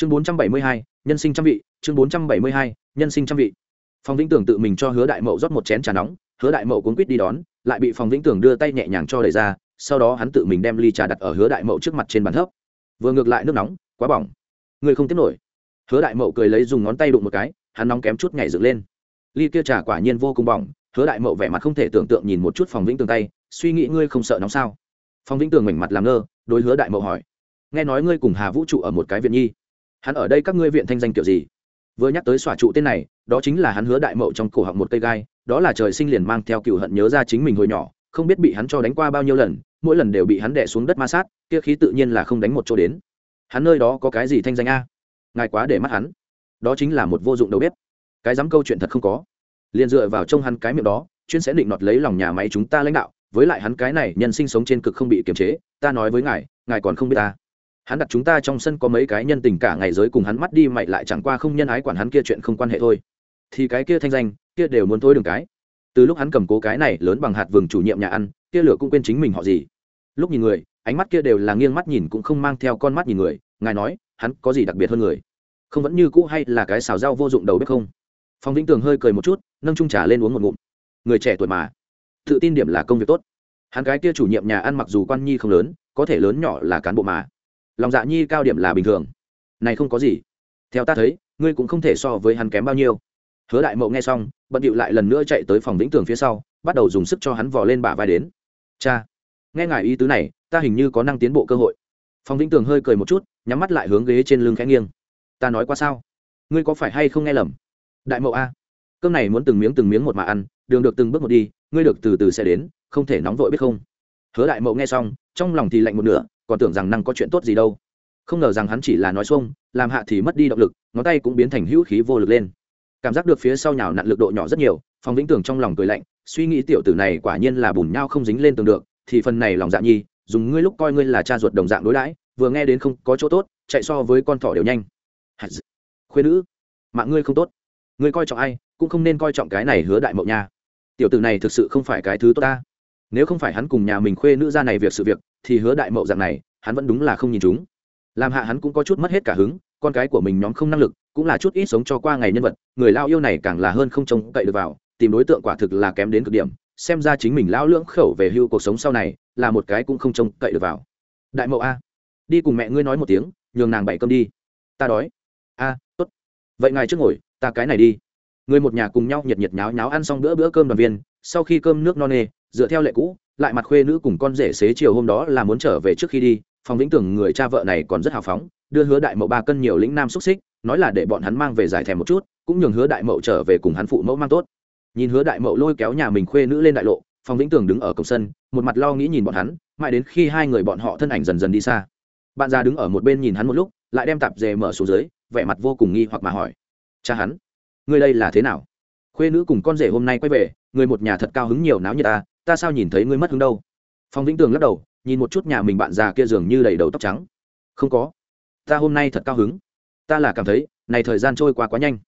chương bốn trăm bảy mươi hai, nhân sinh trăm vị, chương bốn trăm bảy mươi hai, nhân sinh trăm vị. Phòng vĩnh tường tự mình cho hứa đại mậu rót một chén trà nóng, hứa đại mậu cuốn quýt đi đón, lại bị phòng vĩnh tường đưa tay nhẹ nhàng cho đẩy ra, sau đó hắn tự mình đem ly trà đặt ở hứa đại mậu trước mặt trên bàn thấp. Vừa ngược lại nước nóng, quá bỏng. Người không tiếp nổi. Hứa đại mậu cười lấy dùng ngón tay đụng một cái, hắn nóng kém chút nhảy dựng lên. Ly kia trà quả nhiên vô cùng bỏng, hứa đại mậu vẻ mặt không thể tưởng tượng nhìn một chút phòng vĩnh tường tay, suy nghĩ ngươi không sợ nóng sao? Phòng vĩnh tường mảnh mặt làm ngơ, đối hứa đại mậu hỏi. Nghe nói ngươi cùng hà vũ trụ ở một cái viện nhi hắn ở đây các ngươi viện thanh danh kiểu gì? Vừa nhắc tới xòa trụ tên này, đó chính là hắn hứa đại mậu trong cổ họng một cây gai, đó là trời sinh liền mang theo cựu hận nhớ ra chính mình hồi nhỏ, không biết bị hắn cho đánh qua bao nhiêu lần, mỗi lần đều bị hắn đẻ xuống đất ma sát, kia khí tự nhiên là không đánh một chỗ đến. Hắn nơi đó có cái gì thanh danh a? Ngài quá để mắt hắn. Đó chính là một vô dụng đầu bếp. Cái dám câu chuyện thật không có. Liền dựa vào trông hắn cái miệng đó, chuyên sẽ định nọt lấy lòng nhà máy chúng ta lãnh đạo, với lại hắn cái này nhân sinh sống trên cực không bị kiềm chế, ta nói với ngài ngài còn không biết ta hắn đặt chúng ta trong sân có mấy cái nhân tình cả ngày giới cùng hắn mắt đi mày lại chẳng qua không nhân ái quản hắn kia chuyện không quan hệ thôi. Thì cái kia thanh danh, kia đều muốn thôi đường cái. Từ lúc hắn cầm cố cái này lớn bằng hạt vừng chủ nhiệm nhà ăn, kia lửa cũng quên chính mình họ gì. Lúc nhìn người, ánh mắt kia đều là nghiêng mắt nhìn cũng không mang theo con mắt nhìn người, ngài nói, hắn có gì đặc biệt hơn người? Không vẫn như cũ hay là cái xào rau vô dụng đầu bếp không? Phong vĩnh tường hơi cười một chút, nâng trung trà lên uống một ngụm. Người trẻ tuổi mà, tự tin điểm là công việc tốt. Hắn cái kia chủ nhiệm nhà ăn mặc dù quan nhi không lớn, có thể lớn nhỏ là cán bộ mà lòng dạ nhi cao điểm là bình thường. Này không có gì. Theo ta thấy, ngươi cũng không thể so với hắn kém bao nhiêu. Hứa đại mậu nghe xong, bận điệu lại lần nữa chạy tới phòng vĩnh tường phía sau, bắt đầu dùng sức cho hắn vò lên bả vai đến. Cha, nghe ngài ý tứ này, ta hình như có năng tiến bộ cơ hội. Phòng vĩnh tường hơi cười một chút, nhắm mắt lại hướng ghế trên lưng khẽ nghiêng. Ta nói qua sao? Ngươi có phải hay không nghe lầm? Đại mậu a, cơm này muốn từng miếng từng miếng một mà ăn, đường được từng bước một đi, ngươi được từ từ sẽ đến, không thể nóng vội biết không? Hứa đại mậu nghe xong, trong lòng thì lạnh một nửa còn tưởng rằng năng có chuyện tốt gì đâu. Không ngờ rằng hắn chỉ là nói xuông, làm hạ thì mất đi động lực, ngón tay cũng biến thành hữu khí vô lực lên. Cảm giác được phía sau nhào nặn lực độ nhỏ rất nhiều, phong vĩnh tường trong lòng cười lạnh, suy nghĩ tiểu tử này quả nhiên là bùn nhau không dính lên tường được, thì phần này lòng dạ nhi, dùng ngươi lúc coi ngươi là cha ruột đồng dạng đối đãi, vừa nghe đến không có chỗ tốt, chạy so với con thỏ đều nhanh. Khuyên nữ, mạng ngươi không tốt. Ngươi coi trọng ai, cũng không nên coi trọng cái này hứa đại mậu nha. Tiểu tử này thực sự không phải cái thứ tốt ta nếu không phải hắn cùng nhà mình khuê nữ ra này việc sự việc, thì hứa đại mậu dạng này, hắn vẫn đúng là không nhìn chúng. Làm hạ hắn cũng có chút mất hết cả hứng, con cái của mình nhóm không năng lực, cũng là chút ít sống cho qua ngày nhân vật, người lao yêu này càng là hơn không trông cậy được vào, tìm đối tượng quả thực là kém đến cực điểm, xem ra chính mình lao lưỡng khẩu về hưu cuộc sống sau này, là một cái cũng không trông cậy được vào. Đại mậu a, đi cùng mẹ ngươi nói một tiếng, nhường nàng bảy cơm đi. Ta đói. A, tốt. Vậy ngài trước ngồi, ta cái này đi. Người một nhà cùng nhau nhiệt nhiệt nháo nháo ăn xong bữa bữa cơm đoàn viên, sau khi cơm nước no nê dựa theo lệ cũ, lại mặt khuê nữ cùng con rể xế chiều hôm đó là muốn trở về trước khi đi phòng vĩnh tưởng người cha vợ này còn rất hào phóng, đưa hứa đại mậu ba cân nhiều lĩnh nam xúc xích, nói là để bọn hắn mang về giải thèm một chút, cũng nhường hứa đại mậu trở về cùng hắn phụ mẫu mang tốt. Nhìn hứa đại mậu lôi kéo nhà mình khuê nữ lên đại lộ phòng vĩnh tường đứng ở cổng sân, một mặt lo nghĩ nhìn bọn hắn, mãi đến khi hai người bọn họ thân ảnh dần dần đi xa. Bạn già đứng ở một bên nhìn hắn một lúc, lại đem tạp dề mở xuống dưới, vẻ mặt vô cùng nghi hoặc mà hỏi. Cha hắn người đây là thế nào? Khuê nữ cùng con rể hôm nay quay về, người một nhà thật cao hứng nhiều náo như ta ta sao nhìn thấy ngươi mất hứng đâu? Phong vĩnh tường lắc đầu, nhìn một chút nhà mình bạn già kia dường như đầy đầu tóc trắng. Không có. Ta hôm nay thật cao hứng. Ta là cảm thấy, này thời gian trôi qua quá nhanh.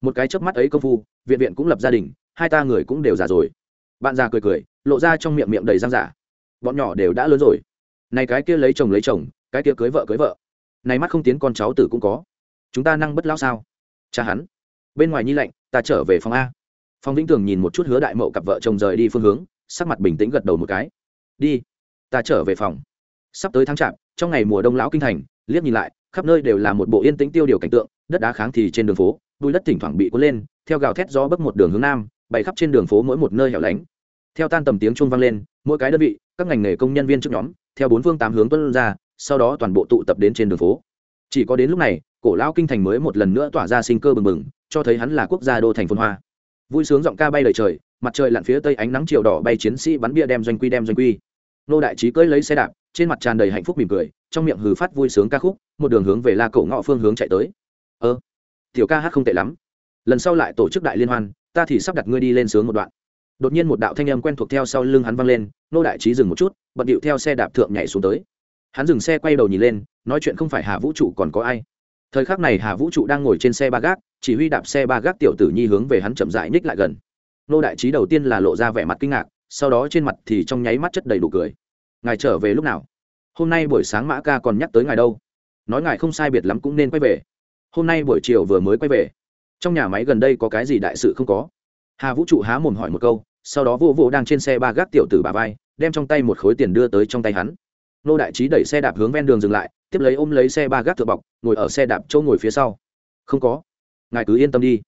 Một cái chớp mắt ấy công phu, viện viện cũng lập gia đình, hai ta người cũng đều già rồi. Bạn già cười cười, lộ ra trong miệng miệng đầy răng giả bọn nhỏ đều đã lớn rồi. Này cái kia lấy chồng lấy chồng, cái kia cưới vợ cưới vợ. Này mắt không tiến con cháu tử cũng có. Chúng ta năng bất lão sao? Cha hắn. Bên ngoài nhi lạnh, ta trở về phòng a. Phong vĩnh tường nhìn một chút hứa đại mậu cặp vợ chồng rời đi phương hướng sắc mặt bình tĩnh gật đầu một cái. Đi, ta trở về phòng. Sắp tới tháng chạp, trong ngày mùa đông lão kinh thành, liếc nhìn lại, khắp nơi đều là một bộ yên tĩnh tiêu điều cảnh tượng, đất đá kháng thì trên đường phố đuôi đất thỉnh thoảng bị cuốn lên, theo gào thét gió bấc một đường hướng nam bày khắp trên đường phố mỗi một nơi hẻo lánh. Theo tan tầm tiếng chuông vang lên, mỗi cái đơn vị, các ngành nghề công nhân viên trước nhóm, theo bốn phương tám hướng tuân ra, sau đó toàn bộ tụ tập đến trên đường phố. Chỉ có đến lúc này, cổ lão kinh thành mới một lần nữa tỏa ra sinh cơ bừng bừng, cho thấy hắn là quốc gia đô thành phồn hoa. Vui sướng giọng ca bay lời trời mặt trời lặn phía tây ánh nắng chiều đỏ bay chiến sĩ bắn bia đem doanh quy đem doanh quy. Nô đại trí cưỡi lấy xe đạp, trên mặt tràn đầy hạnh phúc mỉm cười, trong miệng hừ phát vui sướng ca khúc, một đường hướng về la cổ ngõ phương hướng chạy tới. Ơ, tiểu ca hát không tệ lắm. Lần sau lại tổ chức đại liên hoan, ta thì sắp đặt ngươi đi lên sướng một đoạn. Đột nhiên một đạo thanh âm quen thuộc theo sau lưng hắn văng lên, nô đại trí dừng một chút, bận điệu theo xe đạp thượng nhảy xuống tới. Hắn dừng xe quay đầu nhìn lên, nói chuyện không phải hà vũ trụ còn có ai. Thời khắc này hà vũ trụ đang ngồi trên xe ba gác, chỉ huy đạp xe ba gác tiểu tử nhi hướng về hắn chậm rãi ních lại gần nô đại trí đầu tiên là lộ ra vẻ mặt kinh ngạc, sau đó trên mặt thì trong nháy mắt chất đầy đủ cười. Ngài trở về lúc nào? Hôm nay buổi sáng mã ca còn nhắc tới ngài đâu. Nói ngài không sai biệt lắm cũng nên quay về. Hôm nay buổi chiều vừa mới quay về. Trong nhà máy gần đây có cái gì đại sự không có? Hà vũ trụ há mồm hỏi một câu, sau đó vô vô đang trên xe ba gác tiểu tử bà vai, đem trong tay một khối tiền đưa tới trong tay hắn. Nô đại trí đẩy xe đạp hướng ven đường dừng lại, tiếp lấy ôm lấy xe ba gác thượng bọc, ngồi ở xe đạp chỗ ngồi phía sau. Không có. Ngài cứ yên tâm đi.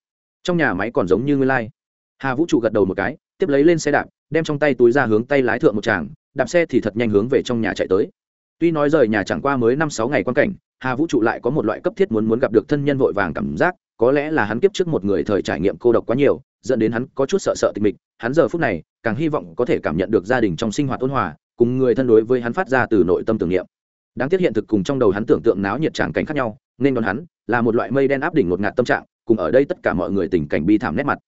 Trong nhà máy còn giống như nguyên lai、like hà vũ trụ gật đầu một cái tiếp lấy lên xe đạp đem trong tay túi ra hướng tay lái thượng một tràng đạp xe thì thật nhanh hướng về trong nhà chạy tới tuy nói rời nhà chẳng qua mới năm sáu ngày quan cảnh hà vũ trụ lại có một loại cấp thiết muốn muốn gặp được thân nhân vội vàng cảm giác có lẽ là hắn kiếp trước một người thời trải nghiệm cô độc quá nhiều dẫn đến hắn có chút sợ sợ tịch mịch hắn giờ phút này càng hy vọng có thể cảm nhận được gia đình trong sinh hoạt ôn hòa cùng người thân đối với hắn phát ra từ nội tâm tưởng niệm đáng tiếc hiện thực cùng trong đầu hắn tưởng tượng náo nhiệt tràng cảnh khác nhau nên đón hắn là một loại mây đen áp đỉnh ngột ngạt tâm trạng cùng ở đây tất cả mọi người tình cảnh bi thảm nét mặt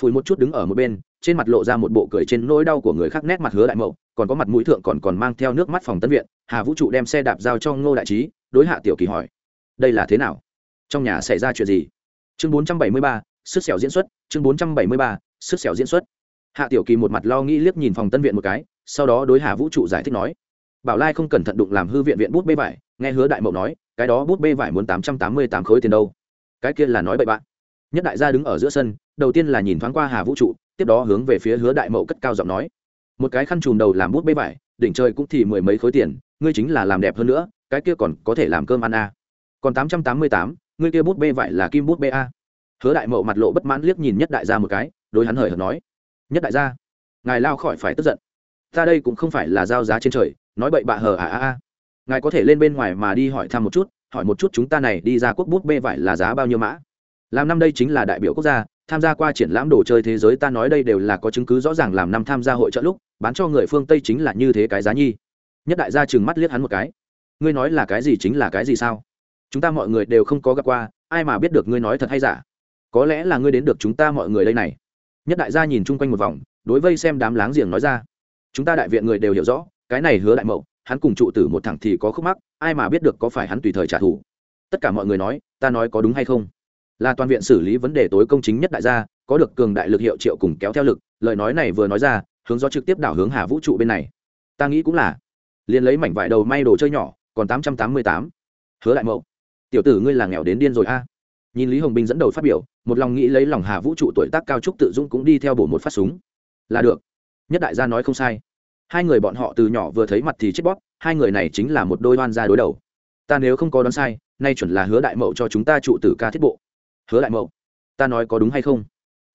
phủi một chút đứng ở một bên, trên mặt lộ ra một bộ cười trên nỗi đau của người khác nét mặt hứa đại mậu, còn có mặt mũi thượng còn còn mang theo nước mắt phòng tân viện, hà vũ trụ đem xe đạp giao cho ngô đại trí, đối hạ tiểu kỳ hỏi, đây là thế nào? Trong nhà xảy ra chuyện gì? Chương bốn trăm bảy mươi ba, sức xẻo diễn xuất, chương bốn trăm bảy mươi ba, sức xẻo diễn xuất. Hạ tiểu kỳ một mặt lo nghĩ liếc nhìn phòng tân viện một cái, sau đó đối hà vũ trụ giải thích nói, bảo lai không cẩn thận đụng làm hư viện viện bút bê vải, nghe hứa đại mậu nói, cái đó bút bê vải muốn tám trăm tám mươi tám khối tiền đâu. Cái kia là nói bậy bạn. Nhất đại gia đứng ở giữa sân đầu tiên là nhìn thoáng qua hà vũ trụ, tiếp đó hướng về phía hứa đại mậu cất cao giọng nói. Một cái khăn chùm đầu làm bút bê vải, đỉnh trời cũng thì mười mấy khối tiền, ngươi chính là làm đẹp hơn nữa, cái kia còn có thể làm cơm ăn à. còn tám trăm tám mươi tám, ngươi kia bút bê vải là kim bút bê a. Hứa đại mậu mặt lộ bất mãn liếc nhìn nhất đại gia một cái, đối hắn hời hợt nói. Nhất đại gia, ngài lao khỏi phải tức giận. Ta đây cũng không phải là giao giá trên trời, nói bậy bạ hờ à à à. Ngài có thể lên bên ngoài mà đi hỏi thăm một chút, hỏi một chút chúng ta này đi ra quốc bút bê vải là giá bao nhiêu mã. Làm năm đây chính là đại biểu quốc gia tham gia qua triển lãm đồ chơi thế giới, ta nói đây đều là có chứng cứ rõ ràng làm năm tham gia hội trợ lúc, bán cho người phương tây chính là như thế cái giá nhi. Nhất đại gia chừng mắt liếc hắn một cái. Ngươi nói là cái gì chính là cái gì sao? Chúng ta mọi người đều không có gặp qua, ai mà biết được ngươi nói thật hay giả? Có lẽ là ngươi đến được chúng ta mọi người đây này. Nhất đại gia nhìn chung quanh một vòng, đối vây xem đám láng giềng nói ra. Chúng ta đại viện người đều hiểu rõ, cái này hứa đại mậu, hắn cùng trụ tử một thẳng thì có khúc mắc, ai mà biết được có phải hắn tùy thời trả thù. Tất cả mọi người nói, ta nói có đúng hay không? Là toàn viện xử lý vấn đề tối công chính nhất đại gia, có được cường đại lực hiệu triệu cùng kéo theo lực, lời nói này vừa nói ra, hướng do trực tiếp đảo hướng hà vũ trụ bên này. Ta nghĩ cũng là. Liền lấy mảnh vải đầu may đồ chơi nhỏ, còn tám trăm tám mươi tám. Hứa đại mậu. Tiểu tử ngươi là nghèo đến điên rồi a. Nhìn lý hồng binh dẫn đầu phát biểu, một lòng nghĩ lấy lòng hà vũ trụ tuổi tác cao trúc tự dũng cũng đi theo bổ một phát súng. Là được. Nhất đại gia nói không sai. Hai người bọn họ từ nhỏ vừa thấy mặt thì chết bóp, hai người này chính là một đôi oan gia đối đầu. Ta nếu không có đoán sai, nay chuẩn là hứa đại mậu cho chúng ta trụ tử ca thiết bộ hứa đại mậu, ta nói có đúng hay không?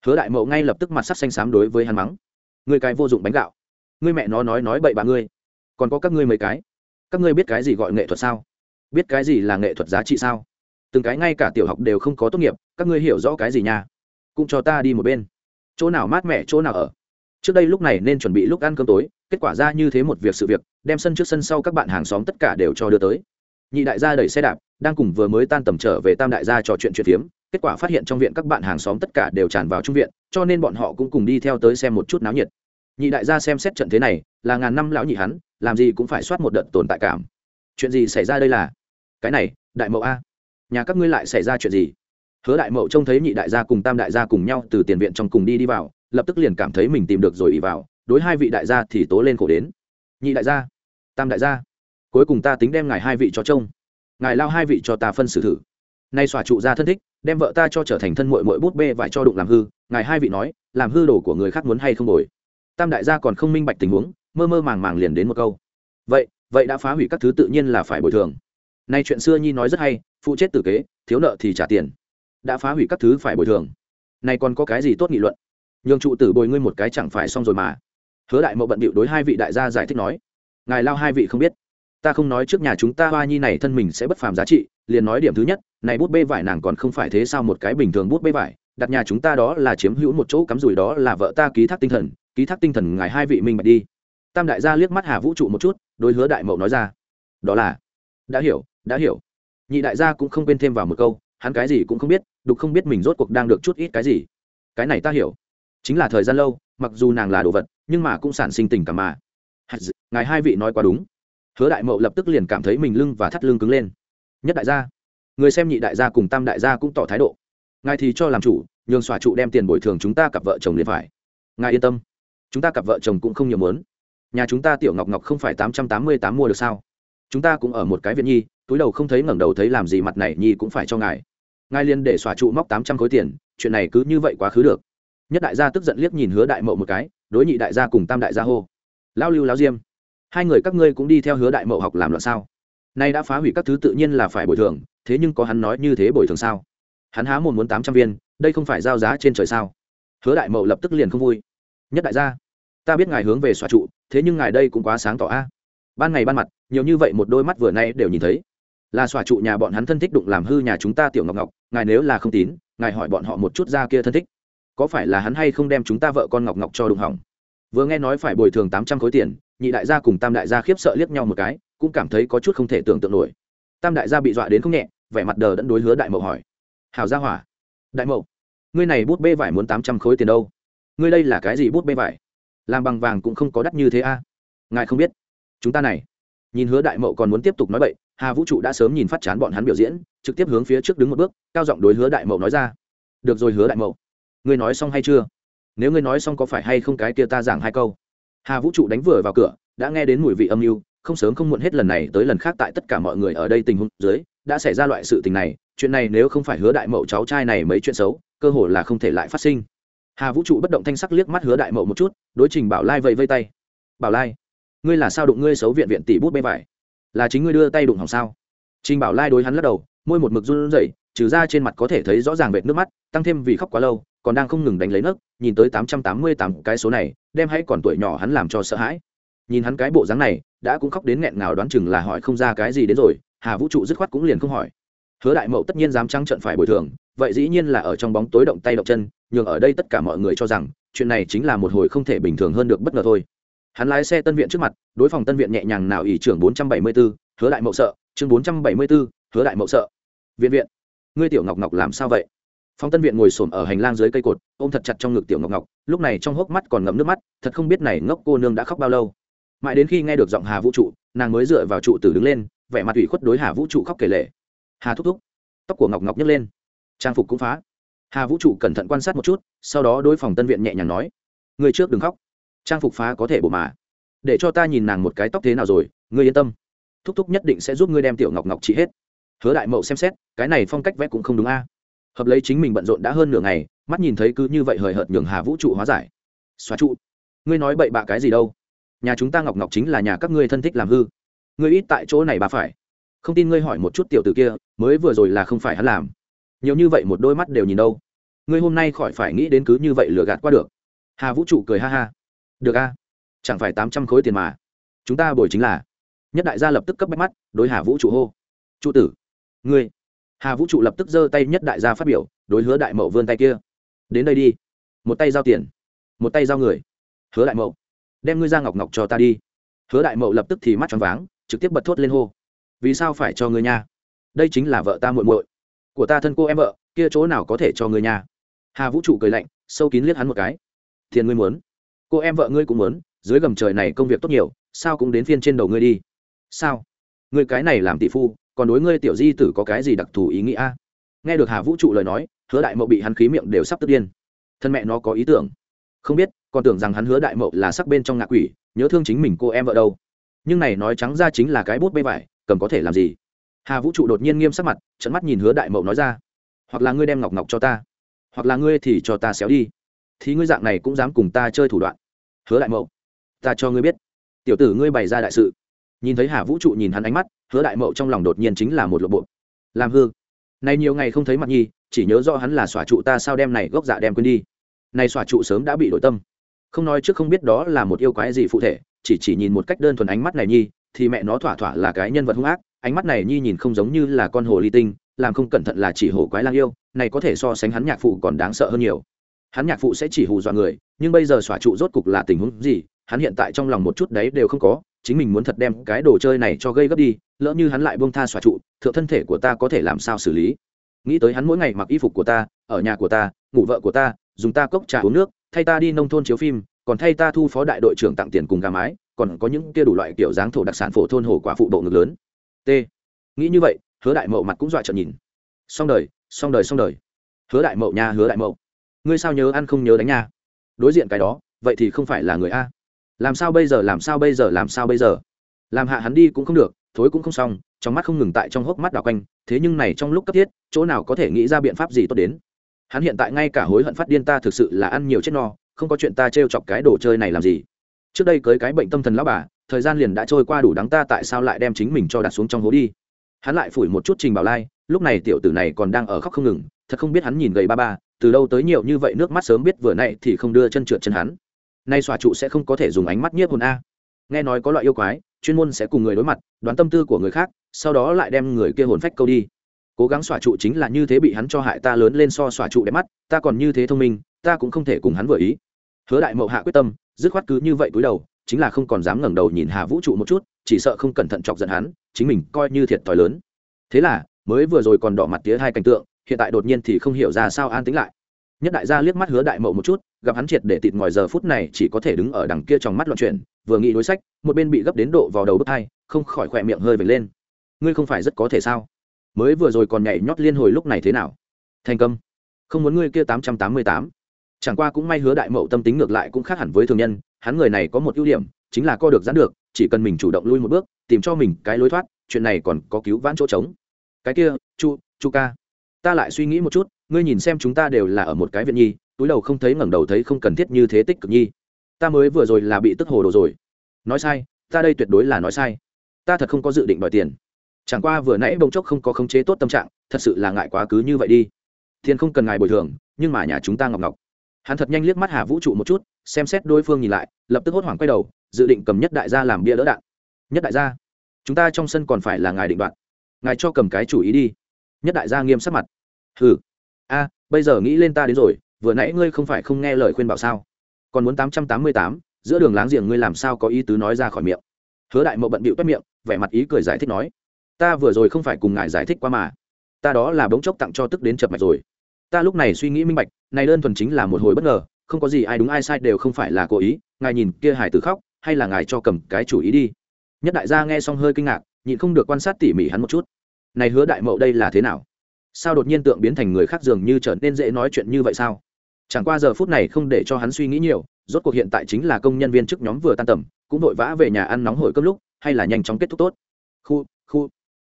Hứa đại mậu ngay lập tức mặt sắc xanh xám đối với hắn mắng. Người cái vô dụng bánh gạo. Người mẹ nó nói nói bậy bạ ngươi. Còn có các ngươi mấy cái. Các ngươi biết cái gì gọi nghệ thuật sao? Biết cái gì là nghệ thuật giá trị sao? Từng cái ngay cả tiểu học đều không có tốt nghiệp, các ngươi hiểu rõ cái gì nha? Cũng cho ta đi một bên. Chỗ nào mát mẻ, chỗ nào ở. Trước đây lúc này nên chuẩn bị lúc ăn cơm tối, kết quả ra như thế một việc sự việc, đem sân trước sân sau các bạn hàng xóm tất cả đều cho đưa tới. Nhị đại gia đẩy xe đạp, đang cùng vừa mới tan tầm trở về tam đại gia trò chuyện chuyện phiếm kết quả phát hiện trong viện các bạn hàng xóm tất cả đều tràn vào trung viện, cho nên bọn họ cũng cùng đi theo tới xem một chút náo nhiệt. Nhị đại gia xem xét trận thế này, là ngàn năm lão nhị hắn, làm gì cũng phải soát một đợt tồn tại cảm. Chuyện gì xảy ra đây là? Cái này, đại mậu a. Nhà các ngươi lại xảy ra chuyện gì? Hứa đại mậu trông thấy nhị đại gia cùng tam đại gia cùng nhau từ tiền viện trong cùng đi đi vào, lập tức liền cảm thấy mình tìm được rồi ỉ vào, đối hai vị đại gia thì tố lên khổ đến. Nhị đại gia, tam đại gia, cuối cùng ta tính đem ngài hai vị cho trông. Ngài lao hai vị cho ta phân xử thử nay xòa trụ ra thân thích, đem vợ ta cho trở thành thân mội mội bút bê vải cho đụng làm hư, ngài hai vị nói, làm hư đồ của người khác muốn hay không đổi. Tam đại gia còn không minh bạch tình huống, mơ mơ màng màng liền đến một câu. Vậy vậy đã phá hủy các thứ tự nhiên là phải bồi thường. Nay chuyện xưa nhi nói rất hay, phụ chết tử kế, thiếu nợ thì trả tiền. Đã phá hủy các thứ phải bồi thường. Nay còn có cái gì tốt nghị luận? Nhường trụ tử bồi ngươi một cái chẳng phải xong rồi mà. Hứa đại mậu bận bịu đối hai vị đại gia giải thích nói. Ngài lao hai vị không biết. Ta không nói trước nhà chúng ta hoa nhi này thân mình sẽ bất phàm giá trị, liền nói điểm thứ nhất này bút bê vải nàng còn không phải thế sao một cái bình thường bút bê vải, đặt nhà chúng ta đó là chiếm hữu một chỗ cắm rủi đó là vợ ta ký thác tinh thần, ký thác tinh thần ngài hai vị minh bạch đi. Tam đại gia liếc mắt hà vũ trụ một chút, đối hứa đại mậu nói ra. Đó là, đã hiểu đã hiểu. Nhị đại gia cũng không quên thêm vào một câu, hắn cái gì cũng không biết, đục không biết mình rốt cuộc đang được chút ít cái gì. Cái này ta hiểu. Chính là thời gian lâu, mặc dù nàng là đồ vật, nhưng mà cũng sản sinh tình cảm mà. Ngài hai vị nói quá đúng. Hứa đại mậu lập tức liền cảm thấy mình lưng và thắt lưng cứng lên. Nhất đại gia người xem nhị đại gia cùng tam đại gia cũng tỏ thái độ. Ngài thì cho làm chủ, nhường xòa trụ đem tiền bồi thường chúng ta cặp vợ chồng liền phải. Ngài yên tâm. Chúng ta cặp vợ chồng cũng không nhiều muốn. Nhà chúng ta tiểu ngọc ngọc không phải tám trăm tám mươi tám mua được sao? Chúng ta cũng ở một cái viện nhi, túi đầu không thấy ngẩng đầu thấy làm gì mặt này nhi cũng phải cho ngài. Ngài liền để xòa trụ móc tám trăm khối tiền, chuyện này cứ như vậy quá khứ được. Nhất đại gia tức giận liếc nhìn hứa đại mậu một cái, đối nhị đại gia cùng tam đại gia hô. Lao lưu lao diêm, hai người các ngươi cũng đi theo hứa đại mậu học làm loạn sao? Nay đã phá hủy các thứ tự nhiên là phải bồi thường thế nhưng có hắn nói như thế bồi thường sao? Hắn há một muốn tám trăm viên, đây không phải giao giá trên trời sao? Hứa đại mậu lập tức liền không vui. Nhất đại gia, ta biết ngài hướng về xóa trụ, thế nhưng ngài đây cũng quá sáng tỏ a. Ban ngày ban mặt, nhiều như vậy một đôi mắt vừa nay đều nhìn thấy. Là xóa trụ nhà bọn hắn thân thích đụng làm hư nhà chúng ta tiểu ngọc ngọc, ngài nếu là không tín, ngài hỏi bọn họ một chút ra kia thân thích. Có phải là hắn hay không đem chúng ta vợ con ngọc ngọc cho đụng hỏng? Vừa nghe nói phải bồi thường tám trăm khối tiền, nhị đại gia cùng tam đại gia khiếp sợ liếc nhau một cái, cũng cảm thấy có chút không thể tưởng tượng nổi tam đại gia bị dọa đến không nhẹ vẻ mặt đờ đẫn đối hứa đại mậu hỏi. Hào gia hỏa. Đại mậu ngươi này bút bê vải muốn tám trăm khối tiền đâu? Ngươi đây là cái gì bút bê vải? Làm bằng vàng cũng không có đắt như thế a. À? Ngài không biết. Chúng ta này. Nhìn hứa đại mậu còn muốn tiếp tục nói vậy, hà vũ trụ đã sớm nhìn phát chán bọn hắn biểu diễn trực tiếp hướng phía trước đứng một bước cao giọng đối hứa đại mậu nói ra. Được rồi hứa đại mậu. Ngươi nói xong hay chưa? Nếu ngươi nói xong có phải hay không cái kia ta giảng hai câu? Hà vũ trụ đánh vừa vào cửa đã nghe đến mùi vị âm mưu không sớm không muộn hết lần này tới lần khác tại tất cả mọi người ở đây tình huống dưới, đã xảy ra loại sự tình này, chuyện này nếu không phải hứa đại mậu cháu trai này mấy chuyện xấu, cơ hội là không thể lại phát sinh. Hà vũ trụ bất động thanh sắc liếc mắt hứa đại mậu một chút, đối trình bảo lai vẫy vây tay. Bảo lai, ngươi là sao đụng ngươi xấu viện viện tỷ bút bê vải là chính ngươi đưa tay đụng hỏng sao? Trình bảo lai đối hắn lắc đầu, môi một mực run rẩy, trừ ra trên mặt có thể thấy rõ ràng vệt nước mắt, tăng thêm vì khóc quá lâu, còn đang không ngừng đánh lấy nước nhìn tới tám trăm tám mươi tám cái số này, đem hãy còn tuổi nhỏ hắn làm cho sợ hãi. Nhìn hắn cái bộ dáng này đã cũng khóc đến nghẹn ngào đoán chừng là hỏi không ra cái gì đến rồi hà vũ trụ dứt khoát cũng liền không hỏi. Hứa đại mậu tất nhiên dám trăng trận phải bồi thường vậy dĩ nhiên là ở trong bóng tối động tay động chân nhường ở đây tất cả mọi người cho rằng chuyện này chính là một hồi không thể bình thường hơn được bất ngờ thôi. Hắn lái xe tân viện trước mặt đối phòng tân viện nhẹ nhàng nào ỷ trưởng bốn trăm bảy mươi 474, hứa đại mậu sợ chương bốn trăm bảy mươi 474, hứa đại mậu sợ. Viện viện ngươi tiểu ngọc ngọc làm sao vậy? Phong tân viện ngồi xổm ở hành lang dưới cây cột ôm thật chặt trong ngực tiểu ngọc ngọc lúc này trong hốc mắt còn ngậm nước mắt thật không biết này ngốc cô nương đã khóc bao lâu mãi đến khi nghe được giọng hà vũ trụ, nàng mới dựa vào trụ tử đứng lên, vẻ mặt ủy khuất đối hà vũ trụ khóc kể lệ hà thúc thúc, tóc của ngọc ngọc nhấc lên. Trang phục cũng phá. Hà vũ trụ cẩn thận quan sát một chút, sau đó đối phòng tân viện nhẹ nhàng nói người trước đừng khóc. Trang phục phá có thể bổ mà. Để cho ta nhìn nàng một cái tóc thế nào rồi, ngươi yên tâm. Thúc thúc nhất định sẽ giúp ngươi đem tiểu ngọc ngọc trị hết. Hứa đại mậu xem xét, cái này phong cách vẽ cũng không đúng a. Hợp lấy chính mình bận rộn đã hơn nửa ngày, mắt nhìn thấy cứ như vậy hời hợt nhường hà vũ trụ hóa giải. Xóa trụ. Ngươi nói bậy bạ cái gì đâu? Nhà chúng ta ngọc ngọc chính là nhà các ngươi thân thích làm hư. Ngươi ít tại chỗ này bà phải. Không tin ngươi hỏi một chút tiểu t ử kia, mới vừa rồi là không phải hắn làm. Nhiều như vậy một đôi mắt đều nhìn đâu. Ngươi hôm nay khỏi phải nghĩ đến cứ như vậy lừa gạt qua được. Hà vũ trụ cười ha ha. Được a. Chẳng phải tám trăm khối tiền mà. Chúng ta bồi chính là. Nhất đại gia lập tức cấp bách mắt, đối hà vũ trụ hô. Trụ tử. Ngươi. Hà vũ trụ lập tức giơ tay nhất đại gia phát biểu, đối hứa đại mậu vươn tay kia. Đến đây đi. Một tay giao tiền. Một tay giao người. Hứa đại mậu đem ngươi ra ngọc ngọc cho ta đi. Hứa đại mậu lập tức thì mắt tròn váng, trực tiếp bật thốt lên hô. Vì sao phải cho ngươi nha? Đây chính là vợ ta muội muội. Của ta thân cô em vợ, kia chỗ nào có thể cho ngươi nha? Hà vũ trụ cười lạnh, sâu kín liếc hắn một cái. Thiền ngươi muốn. Cô em vợ ngươi cũng muốn, dưới gầm trời này công việc tốt nhiều, sao cũng đến phiên trên đầu ngươi đi. Sao? Ngươi cái này làm tỷ phu, còn đối ngươi tiểu di tử có cái gì đặc thù ý nghĩa nghe được hà vũ trụ lời nói, hứa đại mậu bị hắn khí miệng đều sắp tức điên. Thân mẹ nó có ý tưởng. Không biết còn tưởng rằng hắn hứa đại mậu là sắc bên trong ngạ quỷ, nhớ thương chính mình cô em vợ đâu. Nhưng này nói trắng ra chính là cái bút bê vải, cầm có thể làm gì? Hà vũ trụ đột nhiên nghiêm sắc mặt trận mắt nhìn hứa đại mậu nói ra, hoặc là ngươi đem ngọc ngọc cho ta, hoặc là ngươi thì cho ta xéo đi, thì ngươi dạng này cũng dám cùng ta chơi thủ đoạn. Hứa đại mậu, ta cho ngươi biết, tiểu tử ngươi bày ra đại sự. Nhìn thấy hà vũ trụ nhìn hắn ánh mắt, hứa đại mậu trong lòng đột nhiên chính là một lộ bộ. Làm hư, này nhiều ngày không thấy mặt nhi, chỉ nhớ do hắn là xòa trụ ta sao đem này gốc dạ đem quên đi. Này xòa trụ sớm đã bị đổi tâm không nói trước không biết đó là một yêu quái gì phụ thể, chỉ chỉ nhìn một cách đơn thuần ánh mắt này nhi, thì mẹ nó thỏa thỏa là cái nhân vật hung ác, ánh mắt này nhi nhìn không giống như là con hồ ly tinh, làm không cẩn thận là chỉ hồ quái lang yêu, này có thể so sánh hắn nhạc phụ còn đáng sợ hơn nhiều. Hắn nhạc phụ sẽ chỉ hù dọa người, nhưng bây giờ xỏa trụ rốt cục là tình huống gì, hắn hiện tại trong lòng một chút đấy đều không có, chính mình muốn thật đem cái đồ chơi này cho gây gấp đi, lỡ như hắn lại buông tha xỏa trụ, thượng thân thể của ta có thể làm sao xử lý? Nghĩ tới hắn mỗi ngày mặc y phục của ta, ở nhà của ta, ngủ vợ của ta, dùng ta cốc trà uống nước thay ta đi nông thôn chiếu phim, còn thay ta thu phó đại đội trưởng tặng tiền cùng gà mái, còn có những kia đủ loại kiểu dáng thổ đặc sản phổ thôn hồ quả phụ bộ ngực lớn. T. Nghĩ như vậy, hứa đại mậu mặt cũng dọa trợn nhìn. Xong đời xong đời xong đời. Hứa đại mậu nha, hứa đại mậu. Ngươi sao nhớ ăn không nhớ đánh nha? Đối diện cái đó, vậy thì không phải là người a. Làm sao bây giờ, làm sao bây giờ, làm sao bây giờ? Làm hạ hắn đi cũng không được, thối cũng không xong, trong mắt không ngừng tại trong hốc mắt đảo quanh, thế nhưng này trong lúc cấp thiết, chỗ nào có thể nghĩ ra biện pháp gì tốt đến? Hắn hiện tại ngay cả hối hận phát điên ta thực sự là ăn nhiều chết no, không có chuyện ta t chọc cái đồ chơi này làm gì. Trước đây cưới cái bệnh tâm thần lão bà, thời gian liền đã trôi qua đủ đắng ta tại sao lại đem chính mình cho đặt xuống trong hố đi. Hắn lại phủi một chút trình bảo lai, lúc này tiểu tử này còn đang ở khóc không ngừng, thật không biết hắn nhìn gầy ba ba, từ đâu tới nhiều như vậy nước mắt sớm biết vừa nay thì không đưa chân trượt chân hắn. Nay xòa trụ sẽ không có thể dùng ánh mắt nhiếp hồn a. Nghe nói có loại yêu quái, chuyên môn sẽ cùng người đối mặt, đoán tâm tư của người khác, sau đó lại đem người kia hồn phách câu đi cố gắng xòa trụ chính là như thế bị hắn cho hại ta lớn lên so xòa trụ đẹp mắt, ta còn như thế thông minh, ta cũng không thể cùng hắn vừa ý. Hứa đại mậu hạ quyết tâm, dứt khoát cứ như vậy cúi đầu, chính là không còn dám ngẩng đầu nhìn hà vũ trụ một chút, chỉ sợ không cẩn thận chọc giận hắn, chính mình coi như thiệt thòi lớn. Thế là, mới vừa rồi còn đỏ mặt tía hai cảnh tượng, hiện tại đột nhiên thì không hiểu ra sao an tính lại. Nhất đại gia liếc mắt hứa đại mậu một chút, gặp hắn triệt để tịt ngòi giờ phút này chỉ có thể đứng ở đằng kia trong mắt loạn chuyển vừa nghĩ đối sách, một bên bị gấp đến độ vào đầu bức thai, không khỏi khỏe miệng hơi vệt lên. Ngươi không phải rất có thể sao? Mới vừa rồi còn nhảy nhót liên hồi lúc này thế nào? Thành công. Không muốn ngươi kia tám trăm tám mươi tám. Chẳng qua cũng may hứa đại mậu tâm tính ngược lại cũng khác hẳn với thường nhân, hắn người này có một ưu điểm, chính là co được giãn được, chỉ cần mình chủ động lui một bước, tìm cho mình cái lối thoát, chuyện này còn có cứu vãn chỗ trống. Cái kia, chu chu ca. Ta lại suy nghĩ một chút, ngươi nhìn xem chúng ta đều là ở một cái viện nhi, túi đầu không thấy ngẩng đầu thấy không cần thiết như thế tích cực nhi. Ta mới vừa rồi là bị tức hồ đồ rồi. Nói sai, ta đây tuyệt đối là nói sai. Ta thật không có dự định đòi tiền chẳng qua vừa nãy bỗng chốc không có khống chế tốt tâm trạng, thật sự là ngại quá cứ như vậy đi. Thiên không cần ngài bồi thường, nhưng mà nhà chúng ta ngọc ngọc. Hắn thật nhanh liếc mắt hà vũ trụ một chút, xem xét đối phương nhìn lại, lập tức hốt hoảng quay đầu, dự định cầm nhất đại gia làm bia đỡ đạn. Nhất đại gia? Chúng ta trong sân còn phải là ngài định đoạt. Ngài cho cầm cái chủ ý đi. Nhất đại gia nghiêm sắc mặt. Ừ a, bây giờ nghĩ lên ta đến rồi, vừa nãy ngươi không phải không nghe lời khuyên bảo sao? Còn muốn tám trăm tám mươi tám, giữa đường láng giềng ngươi làm sao có ý tứ nói ra khỏi miệng? Hứa đại mậu bận bịu toét miệng, vẻ mặt ý cười giải thích nói ta vừa rồi không phải cùng ngài giải thích qua mà. Ta đó là bỗng chốc tặng cho tức đến chập mạch rồi. Ta lúc này suy nghĩ minh bạch, này đơn thuần chính là một hồi bất ngờ, không có gì ai đúng ai sai đều không phải là cố ý, ngài nhìn kia hải tử khóc, hay là ngài cho cầm cái chủ ý đi. Nhất đại gia nghe xong hơi kinh ngạc, nhịn không được quan sát tỉ mỉ hắn một chút. Này hứa đại mậu đây là thế nào? Sao đột nhiên tượng biến thành người khác dường như trở nên dễ nói chuyện như vậy sao? Chẳng qua giờ phút này không để cho hắn suy nghĩ nhiều, rốt cuộc hiện tại chính là công nhân viên chức nhóm vừa tan tầm, cũng vội vã về nhà ăn nóng hổi cấp lúc, hay là nhanh chóng kết thúc tốt. Khu khu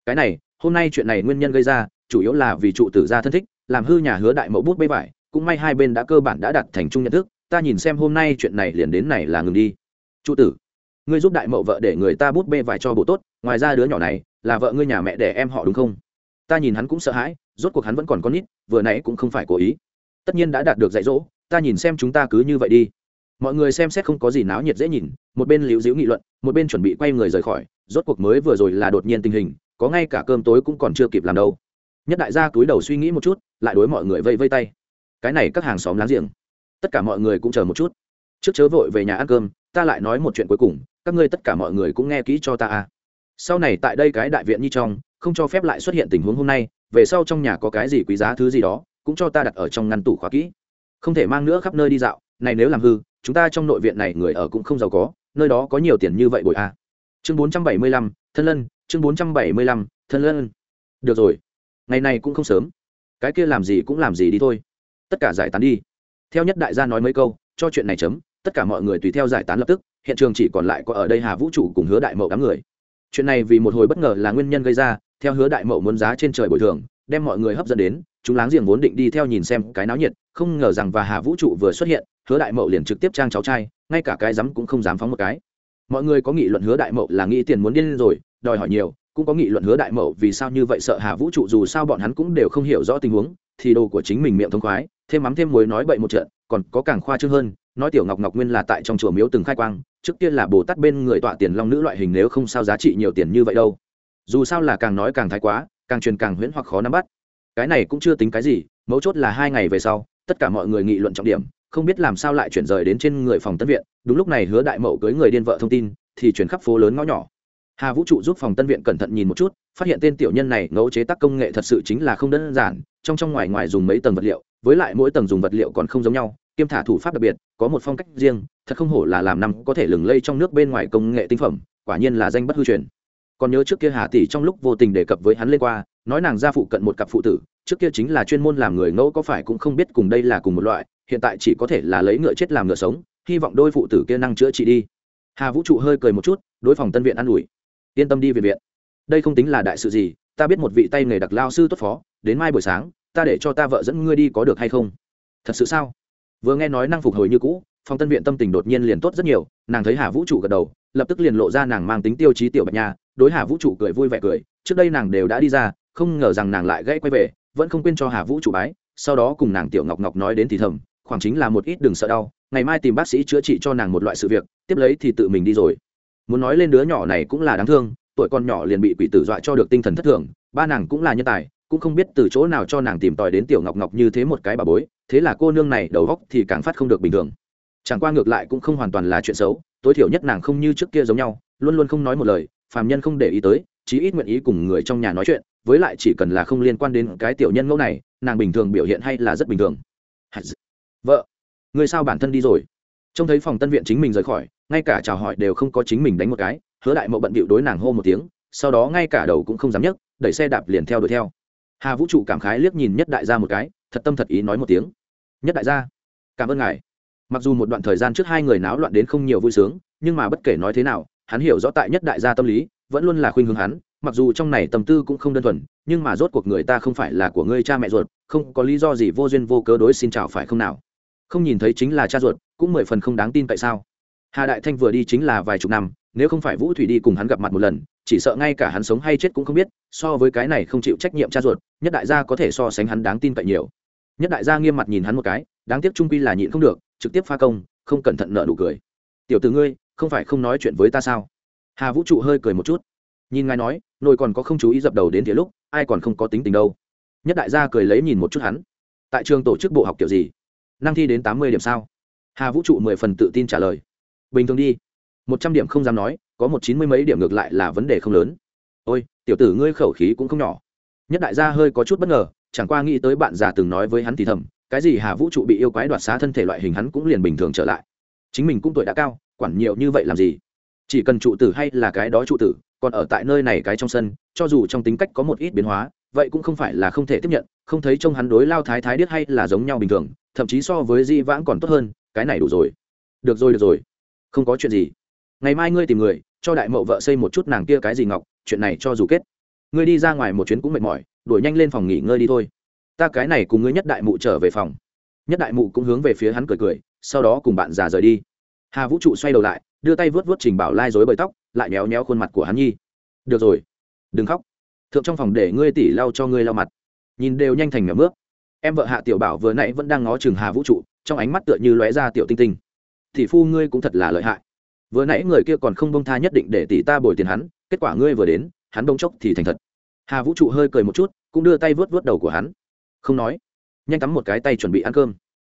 cái này, hôm nay chuyện này nguyên nhân gây ra, chủ yếu là vì trụ tử gia thân thích, làm hư nhà hứa đại mẫu bút bê vải, cũng may hai bên đã cơ bản đã đặt thành chung nhận thức, ta nhìn xem hôm nay chuyện này liền đến này là ngừng đi. Trụ tử, ngươi giúp đại mậu vợ để người ta bút bê vải cho bộ tốt, ngoài ra đứa nhỏ này, là vợ ngươi nhà mẹ để em họ đúng không? Ta nhìn hắn cũng sợ hãi, rốt cuộc hắn vẫn còn con nít, vừa nãy cũng không phải cố ý. Tất nhiên đã đạt được dạy dỗ, ta nhìn xem chúng ta cứ như vậy đi. Mọi người xem xét không có gì náo nhiệt dễ nhìn, một bên liễu diễu nghị luận, một bên chuẩn bị quay người rời khỏi, rốt cuộc mới vừa rồi là đột nhiên tình hình có ngay cả cơm tối cũng còn chưa kịp làm đâu. Nhất đại gia cúi đầu suy nghĩ một chút, lại đối mọi người vây vây tay. Cái này các hàng xóm láng giềng. Tất cả mọi người cũng chờ một chút. Trước chớ vội về nhà ăn cơm, ta lại nói một chuyện cuối cùng, các ngươi tất cả mọi người cũng nghe kỹ cho ta à. Sau này tại đây cái đại viện như trong, không cho phép lại xuất hiện tình huống hôm nay, về sau trong nhà có cái gì quý giá thứ gì đó, cũng cho ta đặt ở trong ngăn tủ khóa kỹ. Không thể mang nữa khắp nơi đi dạo, này nếu làm hư, chúng ta trong nội viện này người ở cũng không giàu có, nơi đó có nhiều tiền như vậy bội à chương bốn trăm bảy mươi lăm, thân lân, chương bốn trăm bảy mươi lăm, thân lân. Được rồi, ngày này cũng không sớm. Cái kia làm gì cũng làm gì đi thôi. Tất cả giải tán đi. Theo nhất đại gia nói mấy câu, cho chuyện này chấm. Tất cả mọi người tùy theo giải tán lập tức, hiện trường chỉ còn lại có ở đây hà vũ trụ cùng hứa đại mậu đám người. Chuyện này vì một hồi bất ngờ là nguyên nhân gây ra, theo hứa đại mậu muốn giá trên trời bồi thường, đem mọi người hấp dẫn đến, chúng láng giềng vốn định đi theo nhìn xem cái náo nhiệt, không ngờ rằng và hà vũ trụ vừa xuất hiện, hứa đại mậu liền trực tiếp trang cháu trai, ngay cả cái rắm cũng không dám phóng một cái mọi người có nghị luận hứa đại mậu là nghĩ tiền muốn điên rồi, đòi hỏi nhiều, cũng có nghị luận hứa đại mậu vì sao như vậy sợ hà vũ trụ dù sao bọn hắn cũng đều không hiểu rõ tình huống, thì đồ của chính mình miệng thông khoái, thêm mắm thêm muối nói bậy một trận, còn có càng khoa trương hơn, nói tiểu ngọc ngọc nguyên là tại trong chùa miếu từng khai quang, trước kia là bồ tát bên người tọa tiền long nữ loại hình nếu không sao giá trị nhiều tiền như vậy đâu. Dù sao là càng nói càng thái quá, càng truyền càng huyễn hoặc khó nắm bắt. Cái này cũng chưa tính cái gì, mấu chốt là hai ngày về sau, tất cả mọi người nghị luận trọng điểm không biết làm sao lại chuyển rời đến trên người phòng tân viện, đúng lúc này hứa đại mậu cưới người điên vợ thông tin, thì chuyển khắp phố lớn ngõ nhỏ. Hà vũ trụ giúp phòng tân viện cẩn thận nhìn một chút, phát hiện tên tiểu nhân này ngẫu chế tác công nghệ thật sự chính là không đơn giản, trong trong ngoài ngoài dùng mấy tầng vật liệu, với lại mỗi tầng dùng vật liệu còn không giống nhau, kiêm thả thủ pháp đặc biệt, có một phong cách riêng, thật không hổ là làm năm có thể lừng lây trong nước bên ngoài công nghệ tinh phẩm, quả nhiên là danh bất hư truyền. Còn nhớ trước kia hà tỷ trong lúc vô tình đề cập với hắn lên qua, nói nàng ra phụ cận một cặp phụ tử, trước kia chính là chuyên môn làm người ngẫu có phải cũng không biết cùng đây là cùng một loại hiện tại chỉ có thể là lấy ngựa chết làm ngựa sống, hy vọng đôi phụ tử kia năng chữa trị đi. Hà vũ trụ hơi cười một chút, đối phòng tân viện an ủi. Yên tâm đi viện viện. Đây không tính là đại sự gì, ta biết một vị tay nghề đặc lao sư tốt phó, đến mai buổi sáng, ta để cho ta vợ dẫn ngươi đi có được hay không? Thật sự sao? Vừa nghe nói năng phục hồi như cũ, phòng tân viện tâm tình đột nhiên liền tốt rất nhiều, nàng thấy hà vũ trụ gật đầu, lập tức liền lộ ra nàng mang tính tiêu chí tiểu bạch nha, đối hà vũ trụ cười vui vẻ cười, trước đây nàng đều đã đi ra, không ngờ rằng nàng lại gãy quay về, vẫn không quên cho hà vũ trụ bái, sau đó cùng nàng tiểu ngọc ngọc nói đến thì thầm khoảng chính là một ít đừng sợ đau, ngày mai tìm bác sĩ chữa trị cho nàng một loại sự việc, tiếp lấy thì tự mình đi rồi. Muốn nói lên đứa nhỏ này cũng là đáng thương, tuổi con nhỏ liền bị quỷ tử dọa cho được tinh thần thất thường, ba nàng cũng là nhân tài, cũng không biết từ chỗ nào cho nàng tìm tòi đến tiểu ngọc ngọc như thế một cái bà bối, thế là cô nương này đầu góc thì càng phát không được bình thường. Chẳng qua ngược lại cũng không hoàn toàn là chuyện xấu, tối thiểu nhất nàng không như trước kia giống nhau, luôn luôn không nói một lời, phàm nhân không để ý tới, chí ít nguyện ý cùng người trong nhà nói chuyện, với lại chỉ cần là không liên quan đến cái tiểu nhân ngẫu này, nàng bình thường biểu hiện hay là rất bình thường vợ, người sao bản thân đi rồi? Trông thấy phòng tân viện chính mình rời khỏi, ngay cả chào hỏi đều không có chính mình đánh một cái, hứa đại mậu bận bịu đối nàng hô một tiếng, sau đó ngay cả đầu cũng không dám nhấc, đẩy xe đạp liền theo đuổi theo. Hà vũ trụ cảm khái liếc nhìn nhất đại gia một cái, thật tâm thật ý nói một tiếng. Nhất đại gia, cảm ơn ngài. Mặc dù một đoạn thời gian trước hai người náo loạn đến không nhiều vui sướng, nhưng mà bất kể nói thế nào, hắn hiểu rõ tại nhất đại gia tâm lý, vẫn luôn là khuynh hướng hắn, mặc dù trong này tâm tư cũng không đơn thuần, nhưng mà rốt cuộc người ta không phải là của ngươi cha mẹ ruột, không có lý do gì vô duyên vô cớ đối xin chào phải không nào? Không nhìn thấy chính là cha ruột, cũng mười phần không đáng tin tại sao? Hà đại thanh vừa đi chính là vài chục năm, nếu không phải vũ thủy đi cùng hắn gặp mặt một lần, chỉ sợ ngay cả hắn sống hay chết cũng không biết, so với cái này không chịu trách nhiệm cha ruột, nhất đại gia có thể so sánh hắn đáng tin cậy nhiều. Nhất đại gia nghiêm mặt nhìn hắn một cái, đáng tiếc trung quy là nhịn không được, trực tiếp pha công, không cẩn thận nợ nụ cười. Tiểu từ ngươi, không phải không nói chuyện với ta sao? Hà vũ trụ hơi cười một chút. Nhìn ngài nói, nồi còn có không chú ý dập đầu đến thì lúc, ai còn không có tính tình đâu. Nhất đại gia cười lấy nhìn một chút hắn. Tại trường tổ chức bộ học kiểu gì? Năng thi đến tám mươi điểm sao? Hà vũ trụ mười phần tự tin trả lời. Bình thường đi. Một trăm điểm không dám nói, có một chín mươi mấy điểm ngược lại là vấn đề không lớn. Ôi, tiểu tử ngươi khẩu khí cũng không nhỏ. Nhất đại gia hơi có chút bất ngờ, chẳng qua nghĩ tới bạn già từng nói với hắn thì thầm, cái gì hà vũ trụ bị yêu quái đoạt xá thân thể loại hình hắn cũng liền bình thường trở lại. Chính mình cũng tuổi đã cao, quản nhiều như vậy làm gì? Chỉ cần trụ tử hay là cái đó trụ tử, còn ở tại nơi này cái trong sân, cho dù trong tính cách có một ít biến hóa, vậy cũng không phải là không thể tiếp nhận, không thấy trông hắn đối lao thái thái điếc hay là giống nhau bình thường thậm chí so với di vãng còn tốt hơn, cái này đủ rồi. Được rồi được rồi. Không có chuyện gì. Ngày mai ngươi tìm người, cho đại mậu vợ xây một chút nàng kia cái gì ngọc, chuyện này cho dù kết. Ngươi đi ra ngoài một chuyến cũng mệt mỏi, đuổi nhanh lên phòng nghỉ ngơi đi thôi. Ta cái này cùng ngươi nhất đại mụ trở về phòng. Nhất đại mụ cũng hướng về phía hắn cười cười, sau đó cùng bạn già rời đi. Hà vũ trụ xoay đầu lại, đưa tay vớt vớt trình bảo lai dối bời tóc, lại méo méo khuôn mặt của hắn nhi. Được rồi. Đừng khóc. Thượng trong phòng để ngươi tỉ lau cho ngươi lau mặt. Nhìn đều nhanh thành mèo mướp em vợ hạ tiểu bảo vừa nãy vẫn đang ngó chừng hà vũ trụ, trong ánh mắt tựa như lóe ra tiểu tinh tinh. Thì phu ngươi cũng thật là lợi hại. Vừa nãy người kia còn không bông tha nhất định để tỷ ta bồi tiền hắn, kết quả ngươi vừa đến, hắn bông chốc thì thành thật. Hà vũ trụ hơi cười một chút, cũng đưa tay vớt vớt đầu của hắn. Không nói. Nhanh tắm một cái tay chuẩn bị ăn cơm.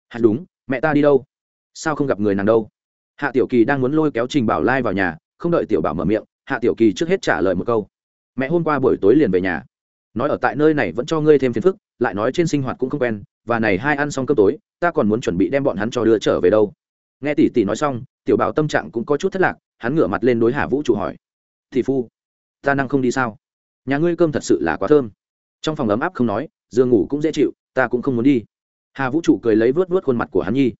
Hạt đúng, mẹ ta đi đâu? Sao không gặp người nàng đâu? Hạ tiểu kỳ đang muốn lôi kéo trình bảo lai vào nhà, không đợi tiểu bảo mở miệng, hạ tiểu kỳ trước hết trả lời một câu. Mẹ hôm qua buổi tối liền về nhà nói ở tại nơi này vẫn cho ngươi thêm phiền phức, lại nói trên sinh hoạt cũng không quen, và này hai ăn xong cơm tối, ta còn muốn chuẩn bị đem bọn hắn cho đưa trở về đâu. Nghe tỷ tỷ nói xong, tiểu bảo tâm trạng cũng có chút thất lạc, hắn ngửa mặt lên đối hà vũ trụ hỏi thị phu, ta năng không đi sao? Nhà ngươi cơm thật sự là quá thơm. Trong phòng ấm áp không nói, giường ngủ cũng dễ chịu, ta cũng không muốn đi. Hà vũ trụ cười lấy vớt vớt khuôn mặt của hắn nhi,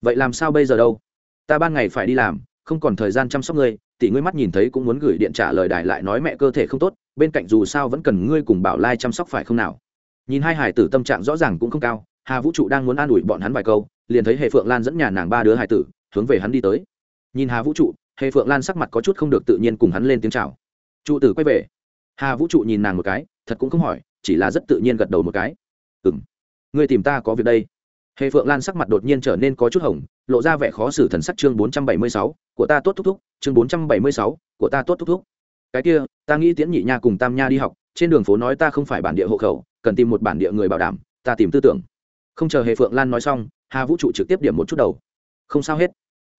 vậy làm sao bây giờ đâu? Ta ban ngày phải đi làm không còn thời gian chăm sóc ngươi, tỷ ngươi mắt nhìn thấy cũng muốn gửi điện trả lời đài lại nói mẹ cơ thể không tốt, bên cạnh dù sao vẫn cần ngươi cùng bảo lai chăm sóc phải không nào? Nhìn hai hải tử tâm trạng rõ ràng cũng không cao, hà vũ trụ đang muốn an ủi bọn hắn vài câu, liền thấy hệ phượng lan dẫn nhà nàng ba đứa hải tử, hướng về hắn đi tới. Nhìn hà vũ trụ hệ phượng lan sắc mặt có chút không được tự nhiên cùng hắn lên tiếng chào. Trụ tử quay về. Hà vũ trụ nhìn nàng một cái, thật cũng không hỏi, chỉ là rất tự nhiên gật đầu một cái. Ừ m ngươi tìm ta có việc đây. Hệ phượng lan sắc mặt đột nhiên trở nên có chút hồng lộ ra vẻ khó xử thần sắc chương bốn trăm bảy mươi sáu, của ta tốt thúc thúc, chương bốn trăm bảy mươi sáu, của ta tốt thúc thúc. Cái kia, ta nghĩ tiễn nhị nha cùng tam nha đi học, trên đường phố nói ta không phải bản địa hộ khẩu, cần tìm một bản địa người bảo đảm, ta tìm tư tưởng. Không chờ hề phượng lan nói xong, hà vũ trụ trực tiếp điểm một chút đầu. Không sao hết.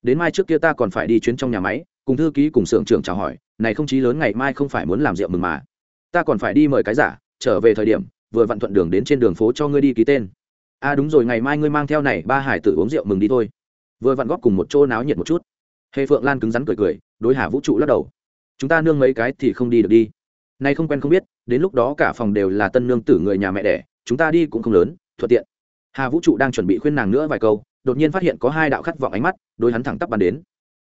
Đến mai trước kia ta còn phải đi chuyến trong nhà máy, cùng thư ký cùng xưởng trưởng chào hỏi, này không chí lớn ngày mai không phải muốn làm rượu mừng mà. Ta còn phải đi mời cái giả, trở về thời điểm, vừa vặn thuận đường đến trên đường phố cho ngươi đi ký tên. À đúng rồi, ngày mai ngươi mang theo này, ba hải tử uống rượu mừng đi thôi vừa vặn góp cùng một chỗ náo nhiệt một chút. Hề phượng lan cứng rắn cười cười, đối hà vũ trụ lắc đầu. Chúng ta nương mấy cái thì không đi được đi. Nay không quen không biết, đến lúc đó cả phòng đều là tân nương tử người nhà mẹ đẻ, chúng ta đi cũng không lớn, thuận tiện. Hà vũ trụ đang chuẩn bị khuyên nàng nữa vài câu, đột nhiên phát hiện có hai đạo khát vọng ánh mắt, đối hắn thẳng tắp bàn đến.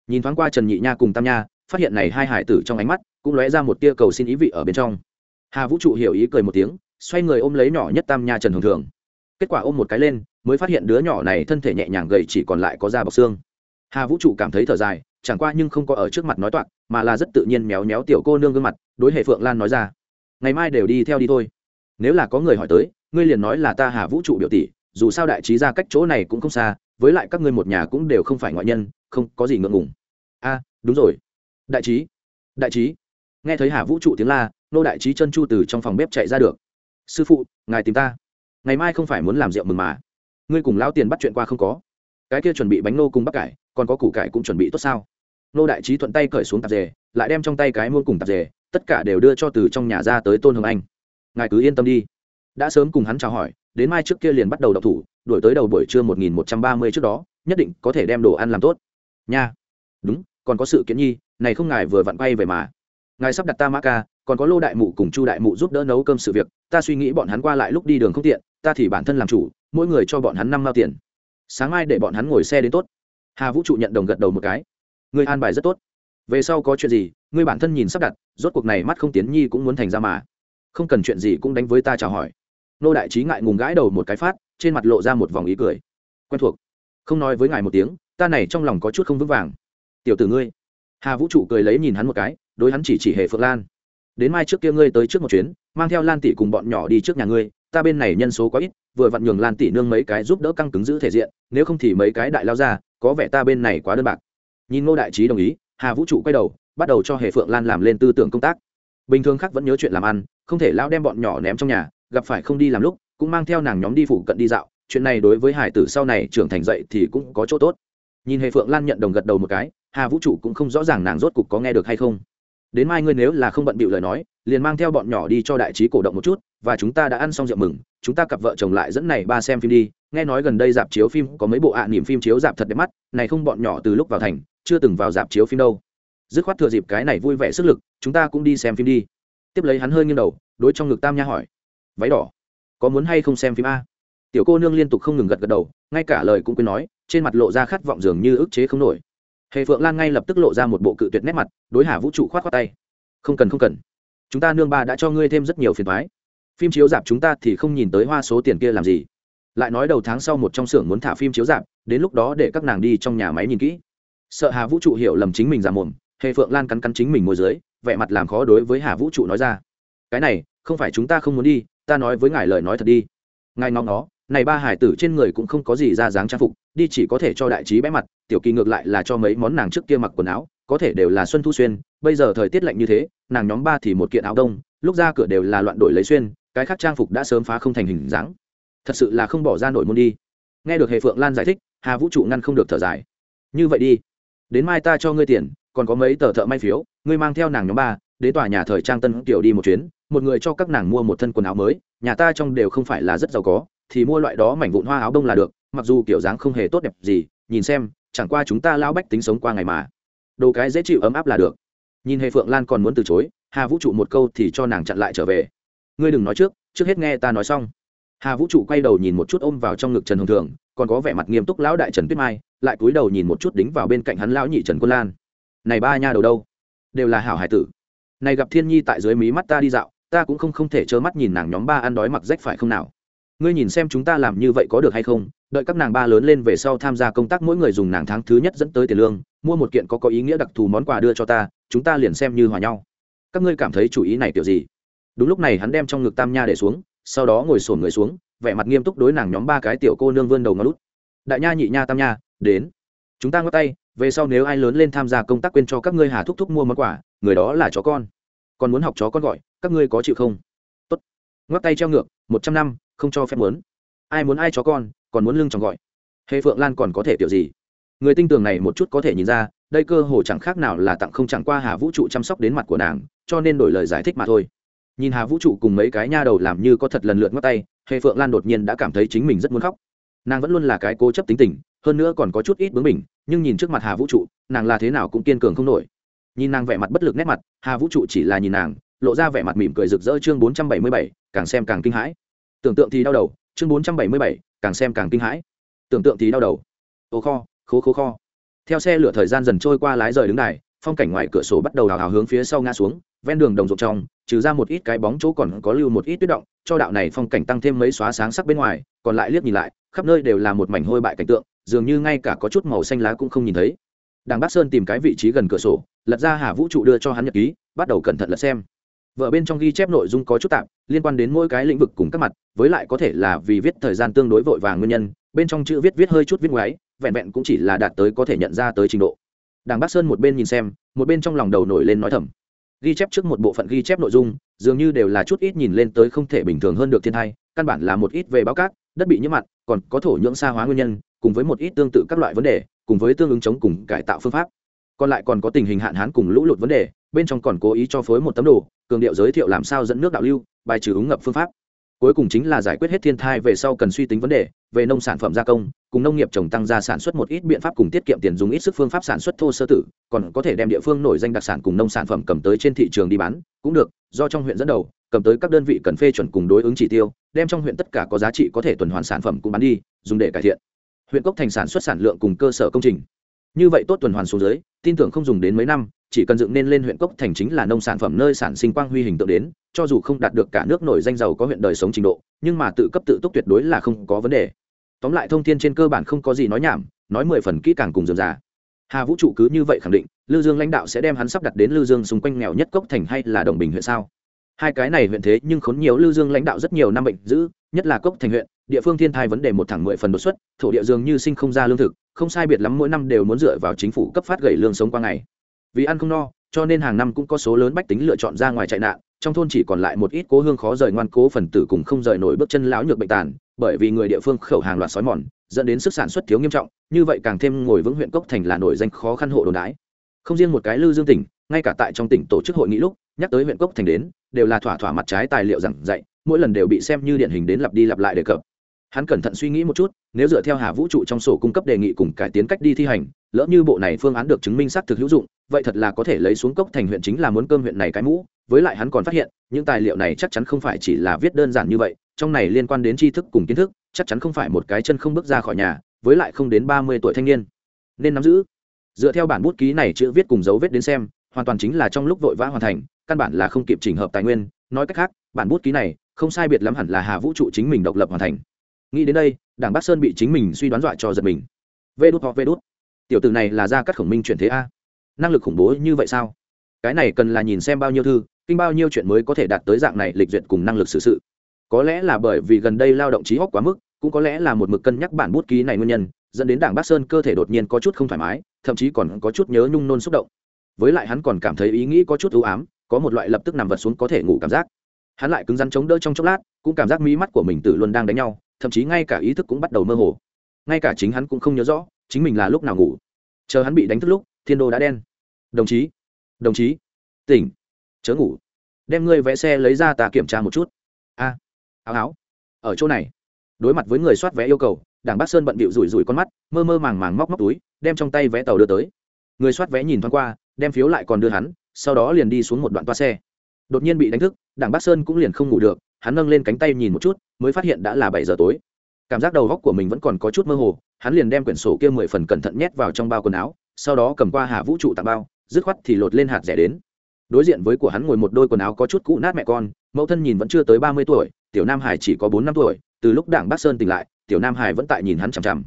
Nhìn thoáng qua trần nhị nha cùng tam nha, phát hiện này hai hải tử trong ánh mắt cũng lóe ra một tia cầu xin ý vị ở bên trong. Hà vũ trụ hiểu ý cười một tiếng, xoay người ôm lấy nhỏ nhất tam nha trần hồng thường kết quả ôm một cái lên, mới phát hiện đứa nhỏ này thân thể nhẹ nhàng gầy chỉ còn lại có da bọc xương. Hà vũ trụ cảm thấy thở dài, chẳng qua nhưng không có ở trước mặt nói toạc, mà là rất tự nhiên méo méo tiểu cô nương gương mặt, đối hệ phượng lan nói ra, ngày mai đều đi theo đi thôi. Nếu là có người hỏi tới, ngươi liền nói là ta hà vũ trụ biểu tỷ, dù sao đại trí ra cách chỗ này cũng không xa, với lại các ngươi một nhà cũng đều không phải ngoại nhân, không có gì ngượng ngùng. A, đúng rồi. Đại trí đại trí. Nghe thấy hà vũ trụ tiếng la, nô đại trí chân chu từ trong phòng bếp chạy ra được. Sư phụ, ngài tìm ta ngày mai không phải muốn làm rượu mừng mà. Ngươi cùng lão tiền bắt chuyện qua không có? Cái kia chuẩn bị bánh nô cùng bắp cải, còn có củ cải cũng chuẩn bị tốt sao? Nô đại trí thuận tay cởi xuống tạp dề, lại đem trong tay cái muôn cùng tạp dề, tất cả đều đưa cho từ trong nhà ra tới tôn hồng anh. Ngài cứ yên tâm đi. Đã sớm cùng hắn chào hỏi, đến mai trước kia liền bắt đầu đọc thủ đổi tới đầu buổi trưa một nghìn một trăm ba mươi trước đó, nhất định có thể đem đồ ăn làm tốt. Nha. Đúng, còn có sự kiện nhi, này không ngài vừa vặn bay về mà. Ngài sắp đặt ta mã ca, còn có lô đại mụ cùng chu đại mụ giúp đỡ nấu cơm sự việc, ta suy nghĩ bọn hắn qua lại lúc đi đường không tiện ta thì bản thân làm chủ, mỗi người cho bọn hắn năm mao tiền. Sáng mai để bọn hắn ngồi xe đến tốt. Hà vũ trụ nhận đồng gật đầu một cái. Người an bài rất tốt. Về sau có chuyện gì, ngươi bản thân nhìn sắp đặt, rốt cuộc này mắt không tiến nhi cũng muốn thành ra mà. Không cần chuyện gì cũng đánh với ta chào hỏi. Nô đại trí ngại ngùng gãi đầu một cái phát, trên mặt lộ ra một vòng ý cười. Quen thuộc. Không nói với ngài một tiếng, ta này trong lòng có chút không vững vàng. Tiểu tử ngươi. Hà vũ trụ cười lấy nhìn hắn một cái, đối hắn chỉ chỉ hệ phượng lan. Đến mai trước kia ngươi tới trước một chuyến, mang theo lan tỷ cùng bọn nhỏ đi trước nhà ngươi ta bên này nhân số quá ít, vừa vặn nhường lan tỷ nương mấy cái giúp đỡ căng cứng giữ thể diện, nếu không thì mấy cái đại lao ra, có vẻ ta bên này quá đơn bạc. Nhìn ngô đại trí đồng ý, hà vũ trụ quay đầu, bắt đầu cho hệ phượng lan làm lên tư tưởng công tác. Bình thường khác vẫn nhớ chuyện làm ăn, không thể lão đem bọn nhỏ ném trong nhà, gặp phải không đi làm lúc, cũng mang theo nàng nhóm đi phụ cận đi dạo, chuyện này đối với hải tử sau này trưởng thành dậy thì cũng có chỗ tốt. Nhìn hệ phượng lan nhận đồng gật đầu một cái, hà vũ trụ cũng không rõ ràng nàng rốt cục có nghe được hay không đến mai ngươi nếu là không bận bịu lời nói liền mang theo bọn nhỏ đi cho đại trí cổ động một chút và chúng ta đã ăn xong rượu mừng chúng ta cặp vợ chồng lại dẫn này ba xem phim đi. Nghe nói gần đây dạp chiếu phim có mấy bộ ạ à, niềm phim chiếu dạp thật đẹp mắt này không bọn nhỏ từ lúc vào thành chưa từng vào dạp chiếu phim đâu. Dứt khoát thừa dịp cái này vui vẻ sức lực chúng ta cũng đi xem phim đi. Tiếp lấy hắn hơi nghiêng đầu đối trong ngực tam nha hỏi váy đỏ có muốn hay không xem phim a? Tiểu cô nương liên tục không ngừng gật gật đầu ngay cả lời cũng quên nói trên mặt lộ ra khát vọng dường như ức chế không nổi. Hề phượng lan ngay lập tức lộ ra một bộ cự tuyệt nét mặt, đối hà vũ trụ khoát khoát tay. Không cần không cần. Chúng ta nương ba đã cho ngươi thêm rất nhiều phiền thoái phim chiếu dạp chúng ta thì không nhìn tới hoa số tiền kia làm gì. Lại nói đầu tháng sau một trong xưởng muốn thả phim chiếu dạp đến lúc đó để các nàng đi trong nhà máy nhìn kỹ. Sợ hà vũ trụ hiểu lầm chính mình ra mồm, Hề phượng lan cắn cắn chính mình môi dưới, vẻ mặt làm khó đối với hà vũ trụ nói ra. Cái này, không phải chúng ta không muốn đi, ta nói với ngài lời nói thật đi. Ngài ngóng nó này ba hải tử trên người cũng không có gì ra dáng trang phục, đi chỉ có thể cho đại trí bé mặt, tiểu kỳ ngược lại là cho mấy món nàng trước kia mặc quần áo, có thể đều là xuân thu xuyên, bây giờ thời tiết lạnh như thế, nàng nhóm ba thì một kiện áo đông, lúc ra cửa đều là loạn đổi lấy xuyên, cái khác trang phục đã sớm phá không thành hình dáng. Thật sự là không bỏ ra nổi môn đi. Nghe được hề phượng lan giải thích, hà vũ trụ ngăn không được thở dài. Như vậy đi, đến mai ta cho ngươi tiền, còn có mấy tờ thợ may phiếu, ngươi mang theo nàng nhóm ba, đến tòa nhà thời trang tân kiểu đi một chuyến, một người cho các nàng mua một thân quần áo mới, nhà ta trong đều không phải là rất giàu có thì mua loại đó mảnh vụn hoa áo đông là được, mặc dù kiểu dáng không hề tốt đẹp gì, nhìn xem, chẳng qua chúng ta lão bách tính sống qua ngày mà. Đồ cái dễ chịu ấm áp là được. Nhìn hề phượng lan còn muốn từ chối, hà vũ trụ một câu thì cho nàng chặn lại trở về. Ngươi đừng nói trước trước hết nghe ta nói xong. Hà vũ trụ quay đầu nhìn một chút ôm vào trong ngực trần hồng thường, còn có vẻ mặt nghiêm túc lão đại trần tuyết mai, lại cúi đầu nhìn một chút đính vào bên cạnh hắn lão nhị trần quân lan. Này ba nha đầu đâu? Đều là hảo hải tử. Này gặp thiên nhi tại dưới mí mắt ta đi dạo, ta cũng không không thể trơ mắt nhìn nàng nhóm ba ăn đói mặc rách phải không nào? Ngươi nhìn xem chúng ta làm như vậy có được hay không, đợi các nàng ba lớn lên về sau tham gia công tác mỗi người dùng nàng tháng thứ nhất dẫn tới tiền lương, mua một kiện có có ý nghĩa đặc thù món quà đưa cho ta, chúng ta liền xem như hòa nhau. Các ngươi cảm thấy chủ ý này kiểu gì? Đúng lúc này hắn đem trong ngực tam nha để xuống, sau đó ngồi sổn người xuống, vẻ mặt nghiêm túc đối nàng nhóm ba cái tiểu cô nương vươn đầu ngó lút. Đại nha, nhị nha, tam nha, đến. Chúng ta ngót tay, về sau nếu ai lớn lên tham gia công tác quên cho các ngươi hà thúc thúc mua món quà, người đó là chó con. Còn muốn học chó con gọi, các ngươi có chịu không? Tốt. Ngoắc tay treo ngược, một trăm năm không cho phép muốn. Ai muốn ai chó con, còn muốn lưng chồng gọi. Hệ phượng lan còn có thể kiểu gì? Người tinh tường này một chút có thể nhìn ra, đây cơ hồ chẳng khác nào là tặng không chẳng qua hà vũ trụ chăm sóc đến mặt của nàng, cho nên đổi lời giải thích mà thôi. Nhìn hà vũ trụ cùng mấy cái nha đầu làm như có thật lần lượt ngót tay hệ phượng lan đột nhiên đã cảm thấy chính mình rất muốn khóc. Nàng vẫn luôn là cái cố chấp tính tình, hơn nữa còn có chút ít bướng mình nhưng nhìn trước mặt hà vũ trụ, nàng là thế nào cũng kiên cường không nổi. Nhìn nàng vẻ mặt bất lực nét mặt, hà vũ trụ chỉ là nhìn nàng, lộ ra vẻ mặt mỉm cười rực rỡ chương bốn trăm bảy mươi bảy, càng xem càng kinh hãi tưởng tượng thì đau đầu, chương bốn trăm bảy mươi bảy, càng xem càng kinh hãi. Tưởng tượng thì đau đầu. Ô kho, khố khố kho. Theo xe lửa thời gian dần trôi qua lái rời đứng đài, phong cảnh ngoài cửa sổ bắt đầu đào hào hướng phía sau ngã xuống, ven đường đồng ruộng trong, trừ ra một ít cái bóng chỗ còn có lưu một ít tuyết động, cho đạo này phong cảnh tăng thêm mấy xóa sáng sắc bên ngoài, còn lại liếc nhìn lại, khắp nơi đều là một mảnh hôi bại cảnh tượng, dường như ngay cả có chút màu xanh lá cũng không nhìn thấy. Đàng bác sơn tìm cái vị trí gần cửa sổ, lật ra hà vũ trụ đưa cho hắn nhật ký, bắt đầu cẩn thận lật xem vợ bên trong ghi chép nội dung có chút tạp, liên quan đến mỗi cái lĩnh vực cùng các mặt, với lại có thể là vì viết thời gian tương đối vội vàng nguyên nhân, bên trong chữ viết viết hơi chút viết ngoáy, vẹn vẹn cũng chỉ là đạt tới có thể nhận ra tới trình độ. Đảng bắc sơn một bên nhìn xem, một bên trong lòng đầu nổi lên nói thầm. Ghi chép trước một bộ phận ghi chép nội dung, dường như đều là chút ít nhìn lên tới không thể bình thường hơn được thiên thai, căn bản là một ít về báo cát, đất bị nhiễm mặn, còn có thổ nhưỡng xa hóa nguyên nhân, cùng với một ít tương tự các loại vấn đề, cùng với tương ứng chống cùng cải tạo phương pháp. Còn lại còn có tình hình hạn hán cùng lũ lụt vấn đề, bên trong còn cố ý cho phối một tấm đồ cường điệu giới thiệu làm sao dẫn nước đạo lưu, bài trừ ứng ngập phương pháp. Cuối cùng chính là giải quyết hết thiên thai về sau cần suy tính vấn đề, về nông sản phẩm gia công, cùng nông nghiệp trồng tăng gia sản xuất một ít biện pháp cùng tiết kiệm tiền dùng ít sức phương pháp sản xuất thô sơ tử, còn có thể đem địa phương nổi danh đặc sản cùng nông sản phẩm cầm tới trên thị trường đi bán, cũng được, do trong huyện dẫn đầu, cầm tới các đơn vị cần phê chuẩn cùng đối ứng chỉ tiêu, đem trong huyện tất cả có giá trị có thể tuần hoàn sản phẩm cũng bán đi, dùng để cải thiện. Huyện cốc thành sản xuất sản lượng cùng cơ sở công trình như vậy tốt tuần hoàn xuống dưới, tin tưởng không dùng đến mấy năm, chỉ cần dựng nên lên huyện cốc thành chính là nông sản phẩm nơi sản sinh quang huy hình tượng đến, cho dù không đạt được cả nước nổi danh giàu có huyện đời sống trình độ, nhưng mà tự cấp tự túc tuyệt đối là không có vấn đề. Tóm lại thông tin trên cơ bản không có gì nói nhảm, nói mười phần kỹ càng cùng dườm già. Hà vũ trụ cứ như vậy khẳng định lư dương lãnh đạo sẽ đem hắn sắp đặt đến lư dương xung quanh nghèo nhất cốc thành hay là đồng bình huyện sao? Hai cái này huyện thế nhưng khốn nhiều lư dương lãnh đạo rất nhiều năm bệnh giữ nhất là cốc thành huyện, địa phương thiên thai vấn đề một thẳng mười phần đột xuất, thổ địa dường như sinh không ra lương thực không sai biệt lắm mỗi năm đều muốn dựa vào chính phủ cấp phát gầy lương sống qua ngày. Vì ăn không no, cho nên hàng năm cũng có số lớn bách tính lựa chọn ra ngoài chạy nạn, trong thôn chỉ còn lại một ít cố hương khó rời ngoan cố phần tử cùng không rời nổi bước chân lão nhược bệnh tàn, bởi vì người địa phương khẩu hàng loạt sói mòn, dẫn đến sức sản xuất thiếu nghiêm trọng, như vậy càng thêm ngồi vững huyện cốc thành là nổi danh khó khăn hộ đồn đái không riêng một cái lư dương tỉnh, ngay cả tại trong tỉnh tổ chức hội nghị lúc, nhắc tới huyện cốc thành đến, đều là thỏa thỏa mặt trái tài liệu giảng dạy, mỗi lần đều bị xem như điển hình đến lặp đi lặp lại đề cập hắn cẩn thận suy nghĩ một chút, nếu dựa theo hà vũ trụ trong sổ cung cấp đề nghị cùng cải tiến cách đi thi hành, lỡ như bộ này phương án được chứng minh xác thực hữu dụng, vậy thật là có thể lấy xuống cốc thành huyện chính là muốn cơm huyện này cái mũ. Với lại hắn còn phát hiện, những tài liệu này chắc chắn không phải chỉ là viết đơn giản như vậy, trong này liên quan đến tri thức cùng kiến thức, chắc chắn không phải một cái chân không bước ra khỏi nhà, với lại không đến ba mươi tuổi thanh niên. Nên nắm giữ. Dựa theo bản bút ký này chữ viết cùng dấu vết đến xem, hoàn toàn chính là trong lúc vội vã hoàn thành, căn bản là không kịp trình hợp tài nguyên. Nói cách khác, bản bút ký này, không sai biệt lắm hẳn là hà vũ trụ chính mình độc lập hoàn thành nghĩ đến đây, đảng bắc sơn bị chính mình suy đoán dọa cho giật mình. Vê đút họ vê đút. Tiểu từ này là ra các khổng minh chuyển thế a. Năng lực khủng bố như vậy sao? Cái này cần là nhìn xem bao nhiêu thư, kinh bao nhiêu chuyện mới có thể đạt tới dạng này lịch duyệt cùng năng lực xử sự. Có lẽ là bởi vì gần đây lao động trí hóc quá mức, cũng có lẽ là một mực cân nhắc bản bút ký này nguyên nhân, dẫn đến đảng bắc sơn cơ thể đột nhiên có chút không thoải mái, thậm chí còn có chút nhớ nhung nôn xúc động. Với lại hắn còn cảm thấy ý nghĩ có chút ưu ám, có một loại lập tức nằm vật xuống có thể ngủ cảm giác. Hắn lại cứng rắn chống đỡ trong chốc lát, cũng cảm giác mí mắt của mình tự luôn đang đánh nhau thậm chí ngay cả ý thức cũng bắt đầu mơ hồ. Ngay cả chính hắn cũng không nhớ rõ, chính mình là lúc nào ngủ. Chờ hắn bị đánh thức lúc, thiên đô đã đen. Đồng chí đồng chí, tỉnh, chớ ngủ. Đem ngươi vẽ xe lấy ra ta kiểm tra một chút. A, áo áo. Ở chỗ này. Đối mặt với người soát vé yêu cầu, đảng bắc sơn bận bịu rủi rủi con mắt, mơ mơ màng màng móc móc túi, đem trong tay vé tàu đưa tới. Người soát vé nhìn thoáng qua, đem phiếu lại còn đưa hắn, sau đó liền đi xuống một đoạn toa xe. Đột nhiên bị đánh thức, đảng bắc sơn cũng liền không ngủ được hắn nâng lên cánh tay nhìn một chút, mới phát hiện đã là bảy giờ tối. Cảm giác đầu góc của mình vẫn còn có chút mơ hồ, hắn liền đem quyển sổ kia mười phần cẩn thận nhét vào trong bao quần áo, sau đó cầm qua hà vũ trụ tặng bao, dứt khoát thì lột lên hạt rẻ đến. Đối diện với của hắn ngồi một đôi quần áo có chút cũ nát mẹ con, mẫu thân nhìn vẫn chưa tới ba mươi tuổi, tiểu nam hải chỉ có bốn năm tuổi, từ lúc đảng bắc sơn tỉnh lại, tiểu nam hải vẫn tại nhìn hắn chằm chằm.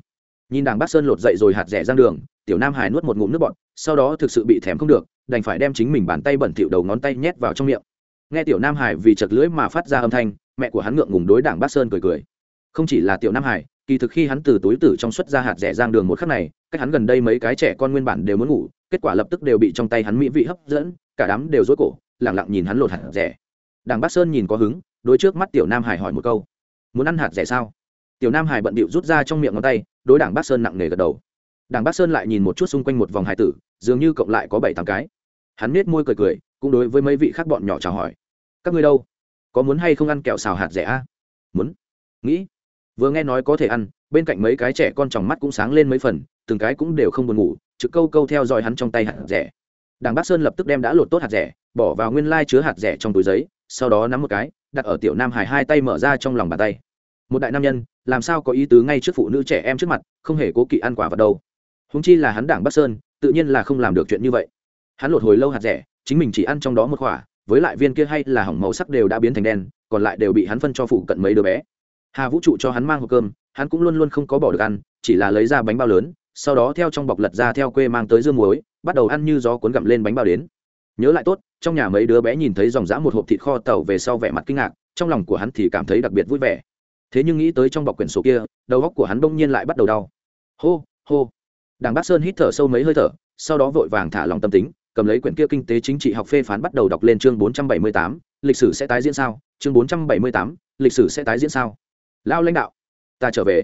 Nhìn đảng bắc sơn lột dậy rồi hạt rẻ ra đường, tiểu nam hải nuốt một ngụm nước bọt, sau đó thực sự bị thèm không được, đành phải đem chính mình bàn tay bẩn thịu đầu ngón tay nhét vào trong miệng nghe tiểu nam hải vì chật lưỡi mà phát ra âm thanh, mẹ của hắn ngượng ngùng đối đảng bát sơn cười cười. Không chỉ là tiểu nam hải, kỳ thực khi hắn từ túi tử trong suất ra hạt rẻ giang đường một khắc này, cách hắn gần đây mấy cái trẻ con nguyên bản đều muốn ngủ, kết quả lập tức đều bị trong tay hắn mỹ vị hấp dẫn, cả đám đều rối cổ, lẳng lặng nhìn hắn lột hạt rẻ. Đảng bát sơn nhìn có hứng, đối trước mắt tiểu nam hải hỏi một câu, muốn ăn hạt rẻ sao? Tiểu nam hải bận bịu rút ra trong miệng ngón tay, đối đảng bát sơn nặng nề gật đầu. Đảng bát sơn lại nhìn một chút xung quanh một vòng hải tử, dường như cộng lại có bảy tám cái. Hắn nết môi cười cười cũng đối với mấy vị khác bọn nhỏ chào hỏi. Các ngươi đâu? Có muốn hay không ăn kẹo xào hạt rẻ a? Muốn. Nghĩ. Vừa nghe nói có thể ăn, bên cạnh mấy cái trẻ con tròng mắt cũng sáng lên mấy phần, từng cái cũng đều không buồn ngủ, trực câu câu theo dõi hắn trong tay hạt rẻ. Đảng bác sơn lập tức đem đã lột tốt hạt rẻ, bỏ vào nguyên lai chứa hạt rẻ trong túi giấy, sau đó nắm một cái, đặt ở tiểu nam hải hai tay mở ra trong lòng bàn tay. Một đại nam nhân, làm sao có ý tứ ngay trước phụ nữ trẻ em trước mặt, không hề cố kỵ ăn quả vào đâu. Húng chi là hắn đảng bắc sơn, tự nhiên là không làm được chuyện như vậy. Hắn lột hồi lâu hạt rẻ chính mình chỉ ăn trong đó một quả với lại viên kia hay là hỏng màu sắc đều đã biến thành đen, còn lại đều bị hắn phân cho phụ cận mấy đứa bé. Hà vũ trụ cho hắn mang hộp cơm, hắn cũng luôn luôn không có bỏ được ăn, chỉ là lấy ra bánh bao lớn, sau đó theo trong bọc lật ra theo quê mang tới dương muối, bắt đầu ăn như gió cuốn gặm lên bánh bao đến. Nhớ lại tốt, trong nhà mấy đứa bé nhìn thấy dòng dã một hộp thịt kho tàu về sau vẻ mặt kinh ngạc, trong lòng của hắn thì cảm thấy đặc biệt vui vẻ. Thế nhưng nghĩ tới trong bọc quyển sổ kia, đầu góc của hắn bỗng nhiên lại bắt đầu đau. Hô hô. Đảng bác sơn hít thở sâu mấy hơi thở, sau đó vội vàng thả lòng tâm tính cầm lấy quyển kia kinh tế chính trị học phê phán bắt đầu đọc lên chương 478, lịch sử sẽ tái diễn sao? Chương 478, lịch sử sẽ tái diễn sao? Lao lãnh đạo ta trở về.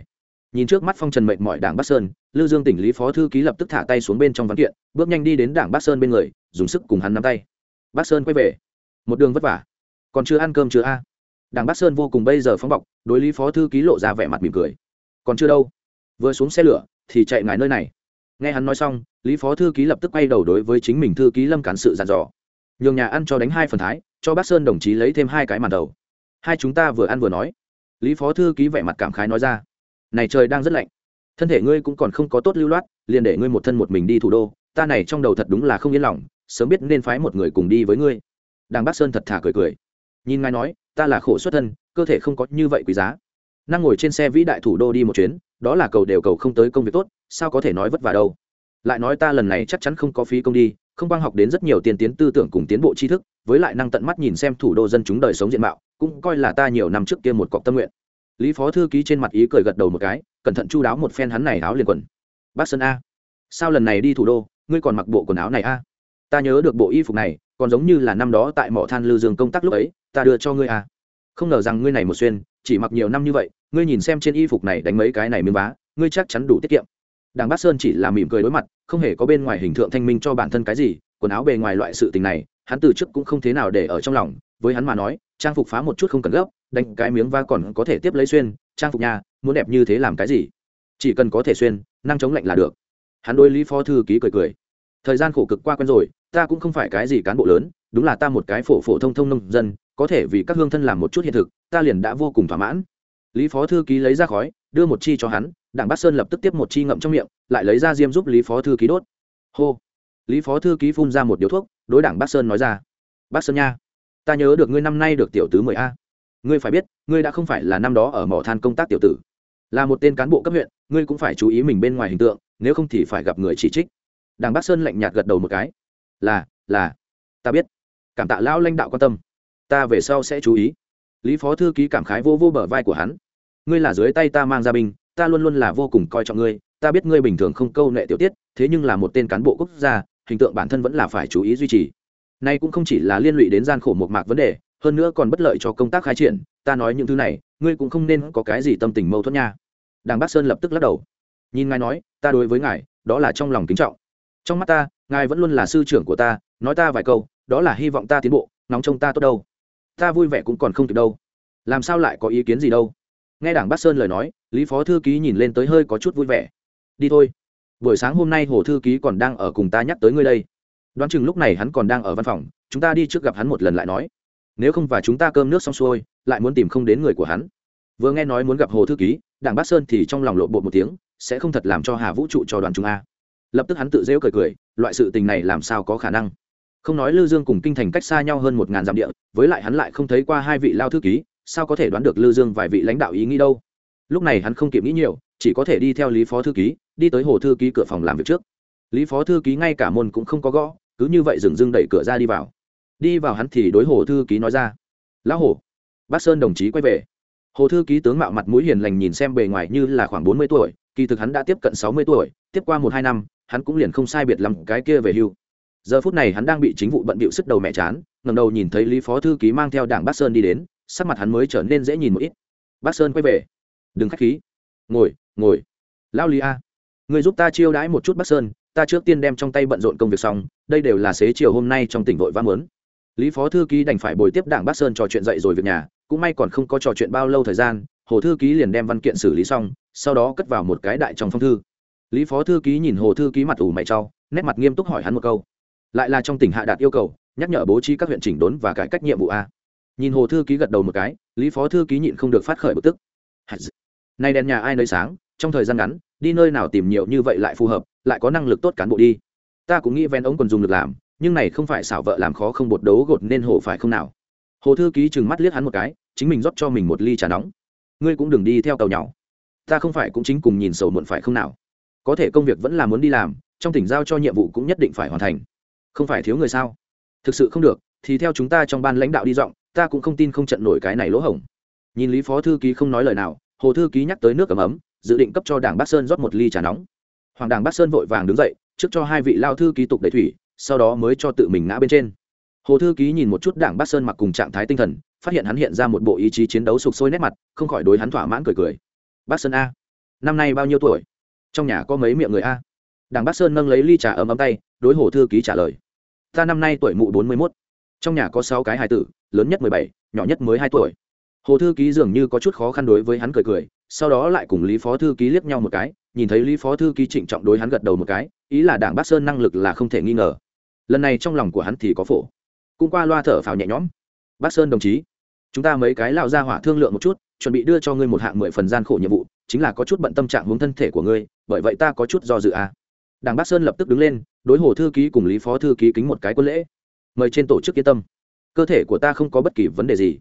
Nhìn trước mắt phong trần mệnh mỏi đảng bắc sơn lưu dương tỉnh lý phó thư ký lập tức thả tay xuống bên trong văn kiện bước nhanh đi đến đảng bắc sơn bên người dùng sức cùng hắn nắm tay. Bắc sơn quay về. Một đường vất vả. Còn chưa ăn cơm chưa a? Đảng bắc sơn vô cùng bây giờ phóng bọc đối lý phó thư ký lộ ra vẻ mặt mỉm cười. Còn chưa đâu. Vừa xuống xe lửa thì chạy ngài nơi này. Nghe hắn nói xong lý phó thư ký lập tức quay đầu đối với chính mình thư ký lâm cán sự dặn dò. Nhường nhà ăn cho đánh hai phần thái, cho bác sơn đồng chí lấy thêm hai cái màn đầu. Hai chúng ta vừa ăn vừa nói. Lý phó thư ký vẻ mặt cảm khái nói ra. Này trời đang rất lạnh. Thân thể ngươi cũng còn không có tốt lưu loát, liền để ngươi một thân một mình đi thủ đô, ta này trong đầu thật đúng là không yên lòng, sớm biết nên phái một người cùng đi với ngươi. Đàng bác sơn thật thà cười cười. Nhìn ngài nói, ta là khổ xuất thân, cơ thể không có như vậy quý giá. Năng ngồi trên xe vĩ đại thủ đô đi một chuyến, đó là cầu đều cầu không tới công việc tốt, sao có thể nói vất vả đâu lại nói ta lần này chắc chắn không có phí công đi, không quang học đến rất nhiều tiền tiến tư tưởng cùng tiến bộ tri thức, với lại năng tận mắt nhìn xem thủ đô dân chúng đời sống diện mạo, cũng coi là ta nhiều năm trước kia một cọc tâm nguyện. Lý phó thư ký trên mặt ý cười gật đầu một cái, cẩn thận chu đáo một phen hắn này áo liền quần. Bác sơn a, sao lần này đi thủ đô, ngươi còn mặc bộ quần áo này a? Ta nhớ được bộ y phục này, còn giống như là năm đó tại mỏ than lư dương công tác lúc ấy, ta đưa cho ngươi a. Không ngờ rằng ngươi này một xuyên, chỉ mặc nhiều năm như vậy, ngươi nhìn xem trên y phục này đánh mấy cái này miếng vá, ngươi chắc chắn đủ tiết kiệm đàng bát sơn chỉ là mỉm cười đối mặt, không hề có bên ngoài hình tượng thanh minh cho bản thân cái gì, quần áo bề ngoài loại sự tình này, hắn từ trước cũng không thế nào để ở trong lòng, với hắn mà nói, trang phục phá một chút không cần gấp, đánh cái miếng va còn có thể tiếp lấy xuyên, trang phục nhà, muốn đẹp như thế làm cái gì? Chỉ cần có thể xuyên, năng chống lạnh là được. Hắn đôi lý phó thư ký cười cười. Thời gian khổ cực qua quen rồi, ta cũng không phải cái gì cán bộ lớn, đúng là ta một cái phổ phổ thông thông nông dân, có thể vì các hương thân làm một chút hiện thực, ta liền đã vô cùng thỏa mãn. Lý phó thư ký lấy ra khói, đưa một chi cho hắn đảng bát sơn lập tức tiếp một chi ngậm trong miệng, lại lấy ra diêm giúp lý phó thư ký đốt. Hô. Lý phó thư ký phun ra một điếu thuốc, đối đảng bát sơn nói ra. Bát sơn nha, ta nhớ được ngươi năm nay được tiểu tứ mười a. Ngươi phải biết, ngươi đã không phải là năm đó ở mỏ than công tác tiểu tử. Là một tên cán bộ cấp huyện, ngươi cũng phải chú ý mình bên ngoài hình tượng, nếu không thì phải gặp người chỉ trích. Đảng bát sơn lạnh nhạt gật đầu một cái. Là là, ta biết. Cảm tạ lão lãnh đạo quan tâm. Ta về sau sẽ chú ý. Lý phó thư ký cảm khái vô vô bờ vai của hắn. Ngươi là dưới tay ta mang ra binh ta luôn luôn là vô cùng coi trọng ngươi, ta biết ngươi bình thường không câu nệ tiểu tiết, thế nhưng là một tên cán bộ quốc gia, hình tượng bản thân vẫn là phải chú ý duy trì. Nay cũng không chỉ là liên lụy đến gian khổ một mạc vấn đề, hơn nữa còn bất lợi cho công tác khai triển, ta nói những thứ này, ngươi cũng không nên có cái gì tâm tình mâu thuẫn nha. Đảng bắc sơn lập tức lắc đầu. Nhìn ngài nói, ta đối với ngài, đó là trong lòng kính trọng. Trong mắt ta, ngài vẫn luôn là sư trưởng của ta, nói ta vài câu, đó là hy vọng ta tiến bộ, nóng trông ta tốt đâu. Ta vui vẻ cũng còn không kịp đâu. Làm sao lại có ý kiến gì đâu? Nghe đảng bắc sơn lời nói lý phó thư ký nhìn lên tới hơi có chút vui vẻ. Đi thôi. Buổi sáng hôm nay hồ thư ký còn đang ở cùng ta nhắc tới ngươi đây. Đoán chừng lúc này hắn còn đang ở văn phòng, chúng ta đi trước gặp hắn một lần lại nói. Nếu không và chúng ta cơm nước xong xuôi, lại muốn tìm không đến người của hắn. Vừa nghe nói muốn gặp hồ thư ký, đảng Bát sơn thì trong lòng lộ bột một tiếng, sẽ không thật làm cho hà vũ trụ cho đoàn chúng a. Lập tức hắn tự dễu cười cười, loại sự tình này làm sao có khả năng? Không nói lư dương cùng kinh thành cách xa nhau hơn một ngàn dặm địa, với lại hắn lại không thấy qua hai vị lao thư ký, sao có thể đoán được lư dương vài vị lãnh đạo ý nghĩ đâu? Lúc này hắn không kịp nghĩ nhiều, chỉ có thể đi theo lý phó thư ký, đi tới hồ thư ký cửa phòng làm việc trước. Lý phó thư ký ngay cả môn cũng không có gõ, cứ như vậy dừng dưng đẩy cửa ra đi vào. Đi vào hắn thì đối hồ thư ký nói ra, lão hồ. Bác sơn đồng chí quay về. Hồ thư ký tướng mạo mặt mũi hiền lành nhìn xem bề ngoài như là khoảng bốn mươi tuổi, kỳ thực hắn đã tiếp cận sáu mươi tuổi, tiếp qua một hai năm, hắn cũng liền không sai biệt lắm cái kia về hưu. Giờ phút này hắn đang bị chính vụ bận bịu sức đầu mẹ chán ngầm đầu nhìn thấy lý phó thư ký mang theo đảng bác sơn đi đến, sắc mặt hắn mới trở nên dễ nhìn một ít. Bác sơn quay về đừng k h á c h khí. Ngồi ngồi. Lao lý a. Người giúp ta chiêu đãi một chút bắc sơn, ta trước tiên đem trong tay bận rộn công việc xong, đây đều là xế chiều hôm nay trong tỉnh vội vã mớn lý phó thư ký đành phải bồi tiếp đảng bắc sơn trò chuyện dậy rồi việc nhà, cũng may còn không có trò chuyện bao lâu thời gian, hồ thư ký liền đem văn kiện xử lý xong, sau đó cất vào một cái đại trong phong thư. Lý phó thư ký nhìn hồ thư ký mặt ủ mày trau nét mặt nghiêm túc hỏi hắn một câu. Lại là trong tỉnh hạ đạt yêu cầu, nhắc nhở bố trí các huyện chỉnh đốn và cải cách nhiệm vụ a. Nhìn hồ thư ký gật đầu một cái, lý phó thư ký nhịn không được phát khởi bực tức nay đèn nhà ai nơi sáng, trong thời gian ngắn, đi nơi nào tìm nhiều như vậy lại phù hợp, lại có năng lực tốt cán bộ đi. Ta cũng nghĩ ven ống còn dùng được làm, nhưng này không phải xảo vợ làm khó không bột đấu gột nên hồ phải không nào? Hồ thư ký chừng mắt liếc hắn một cái, chính mình rót cho mình một ly trà nóng. Ngươi cũng đừng đi theo tàu nhỏ. Ta không phải cũng chính cùng nhìn sầu muộn phải không nào? Có thể công việc vẫn là muốn đi làm, trong tỉnh giao cho nhiệm vụ cũng nhất định phải hoàn thành. Không phải thiếu người sao? Thực sự không được, thì theo chúng ta trong ban lãnh đạo đi dọn ta cũng không tin không trận nổi cái này lỗ hổng. Nhìn lý phó thư ký không nói lời nào hồ thư ký nhắc tới nước ấm ấm, dự định cấp cho đảng bắc sơn rót một ly trà nóng. Hoàng đảng bắc sơn vội vàng đứng dậy, trước cho hai vị lao thư ký tục đầy thủy, sau đó mới cho tự mình ngã bên trên. Hồ thư ký nhìn một chút đảng bắc sơn mặc cùng trạng thái tinh thần, phát hiện hắn hiện ra một bộ ý chí chiến đấu sục sôi nét mặt, không khỏi đối hắn thỏa mãn cười cười. Bắc sơn a, năm nay bao nhiêu tuổi? Trong nhà có mấy miệng người a? Đảng bắc sơn nâng lấy ly trà ấm ấm tay, đối hồ thư ký trả lời. Ta năm nay tuổi mụ bốn mươi mốt, trong nhà có sáu cái hài tử, lớn nhất mười bảy, nhỏ nhất mới hai tuổi hồ thư ký dường như có chút khó khăn đối với hắn cười cười, sau đó lại cùng lý phó thư ký liếc nhau một cái, nhìn thấy lý phó thư ký trịnh trọng đối hắn gật đầu một cái, ý là đảng bắc sơn năng lực là không thể nghi ngờ. Lần này trong lòng của hắn thì có phổ. Cũng qua loa thở phào nhẹ nhõm. Bắc sơn đồng chí, chúng ta mấy cái lao ra hỏa thương lượng một chút, chuẩn bị đưa cho ngươi một hạng mười phần gian khổ nhiệm vụ, chính là có chút bận tâm trạng hướng thân thể của ngươi, bởi vậy ta có chút do dự à. đảng bắc sơn lập tức đứng lên, đối hồ thư ký cùng lý phó thư ký kính một cái quân lễ. Mời trên tổ chức yên tâm. Cơ thể của ta không có bất kỳ vấn đề gì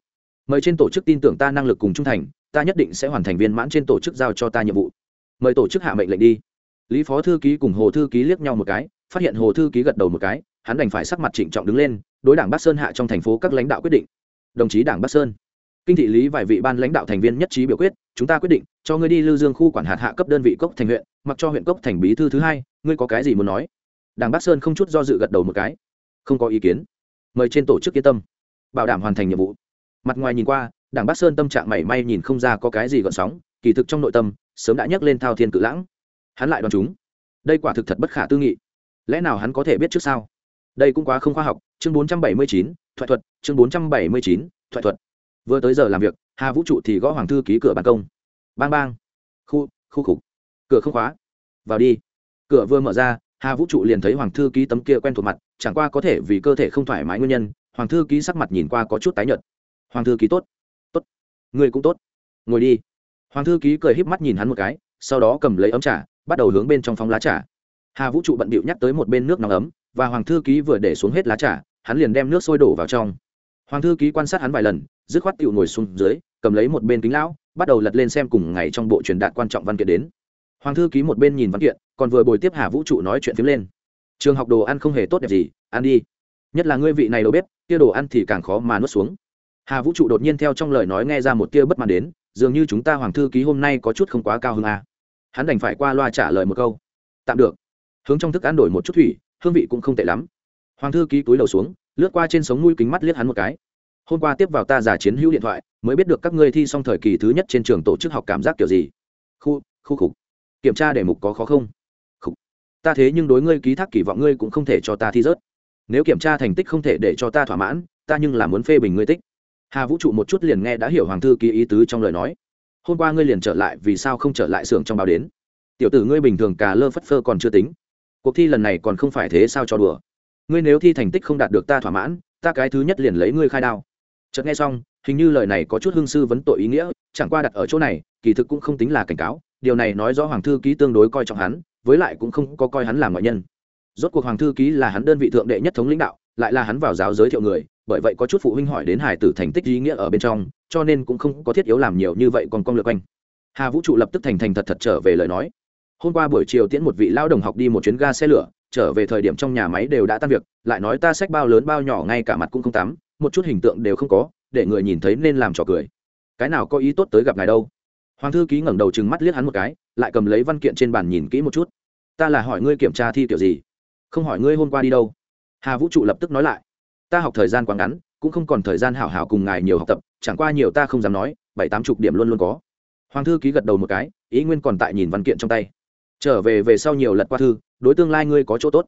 mời trên tổ chức tin tưởng ta năng lực cùng trung thành, ta nhất định sẽ hoàn thành viên mãn trên tổ chức giao cho ta nhiệm vụ. Mời tổ chức hạ mệnh lệnh đi. Lý phó thư ký cùng hồ thư ký liếc nhau một cái, phát hiện hồ thư ký gật đầu một cái, hắn đành phải sắc mặt trịnh trọng đứng lên, đối đảng bắc sơn hạ trong thành phố các lãnh đạo quyết định. Đồng chí đảng bắc sơn, kinh thị lý vài vị ban lãnh đạo thành viên nhất trí biểu quyết, chúng ta quyết định cho ngươi đi lưu dương khu quản hạt hạ cấp đơn vị cốc thành huyện, mặc cho huyện cốc thành bí thư thứ hai, ngươi có cái gì muốn nói? Đảng bắc sơn không chút do dự gật đầu một cái. Không có ý kiến. Mời trên tổ chức yên tâm, bảo đảm hoàn thành nhiệm vụ mặt ngoài nhìn qua đảng bắc sơn tâm trạng mảy may nhìn không ra có cái gì gợn sóng kỳ thực trong nội tâm sớm đã nhấc lên thao thiên cự lãng. Hắn lại đoán chúng. Đây quả thực thật bất khả tư nghị. Lẽ nào hắn có thể biết trước sao? Đây cũng quá không khoa học. Chương 479, thoại thuật. Chương 479, thoại thuật. Vừa tới giờ làm việc hà vũ trụ thì gõ hoàng thư ký cửa ban công. Bang bang. Khu khu khục. Cửa không khóa. Vào đi. Cửa vừa mở ra hà vũ trụ liền thấy hoàng thư ký tấm kia quen thuộc mặt chẳng qua có thể vì cơ thể không thoải mái nguyên nhân hoàng thư ký sắc mặt nhìn qua có chút tái nhợt hoàng thư ký tốt. Tốt. Người cũng tốt. Ngồi đi. Hoàng thư ký cười híp mắt nhìn hắn một cái, sau đó cầm lấy ấm trà, bắt đầu hướng bên trong phòng lá trà. Hà vũ trụ bận bịu nhắc tới một bên nước nóng ấm, và hoàng thư ký vừa để xuống hết lá trà, hắn liền đem nước sôi đổ vào trong. Hoàng thư ký quan sát hắn vài lần, dứt khoát tựu ngồi xuống dưới, cầm lấy một bên kính lão, bắt đầu lật lên xem cùng ngày trong bộ truyền đạt quan trọng văn kiện đến. Hoàng thư ký một bên nhìn văn kiện, còn vừa bồi tiếp hà vũ trụ nói chuyện phím lên. Trường học đồ ăn không hề tốt đẹp gì, ăn đi. Nhất là ngươi vị này đâu biết kia đồ ăn thì càng khó mà nuốt xuống hà vũ trụ đột nhiên theo trong lời nói nghe ra một tia bất mãn đến, dường như chúng ta hoàng thư ký hôm nay có chút không quá cao hơn à. hắn đành phải qua loa trả lời một câu. Tạm được. Hướng trong thức ăn đổi một chút thủy, hương vị cũng không tệ lắm. Hoàng thư ký túi đầu xuống, lướt qua trên sống mũi kính mắt liếc hắn một cái. Hôm qua tiếp vào ta giả chiến hữu điện thoại, mới biết được các ngươi thi xong thời kỳ thứ nhất trên trường tổ chức học cảm giác kiểu gì. Khu khu khục. Kiểm tra đề mục có khó không? Khục. Ta thế nhưng đối ngươi ký thác kỳ vọng ngươi cũng không thể cho ta thi rớt. Nếu kiểm tra thành tích không thể để cho ta thỏa mãn, ta nhưng là muốn phê bình ngươi tích hà vũ trụ một chút liền nghe đã hiểu hoàng thư ký ý tứ trong lời nói. Hôm qua ngươi liền trở lại, vì sao không trở lại xưởng trong báo đến? Tiểu tử ngươi bình thường cà lơ phất phơ còn chưa tính. Cuộc thi lần này còn không phải thế sao cho đùa? Ngươi nếu thi thành tích không đạt được ta thỏa mãn, ta cái thứ nhất liền lấy ngươi khai đao. Chợt nghe xong, hình như lời này có chút hương sư vấn tội ý nghĩa, chẳng qua đặt ở chỗ này, kỳ thực cũng không tính là cảnh cáo, điều này nói rõ hoàng thư ký tương đối coi trọng hắn, với lại cũng không có coi hắn là ngoại nhân. Rốt cuộc hoàng thư ký là hắn đơn vị thượng đệ nhất thống lãnh đạo, lại là hắn vào giáo giới thiệu người bởi vậy có chút phụ huynh hỏi đến hải tử thành tích ý nghĩa ở bên trong, cho nên cũng không có thiết yếu làm nhiều như vậy còn con lượt quanh. Hà vũ trụ lập tức thành thành thật thật trở về lời nói. Hôm qua buổi chiều tiễn một vị lao đồng học đi một chuyến ga xe lửa, trở về thời điểm trong nhà máy đều đã tan việc, lại nói ta sách bao lớn bao nhỏ ngay cả mặt cũng không tắm, một chút hình tượng đều không có, để người nhìn thấy nên làm trò cười. Cái nào có ý tốt tới gặp ngài đâu. Hoàng thư ký ngẩng đầu chừng mắt liếc hắn một cái, lại cầm lấy văn kiện trên bàn nhìn kỹ một chút. Ta là hỏi ngươi kiểm tra thi kiểu gì? Không hỏi ngươi hôm qua đi đâu. Hà vũ trụ lập tức nói lại ta học thời gian quá ngắn, cũng không còn thời gian hảo hảo cùng ngài nhiều học tập, chẳng qua nhiều ta không dám nói, bảy tám chục điểm luôn luôn có. Hoàng thư ký gật đầu một cái, ý nguyên còn tại nhìn văn kiện trong tay. Trở về về sau nhiều lật qua thư, đối tương lai ngươi có chỗ tốt.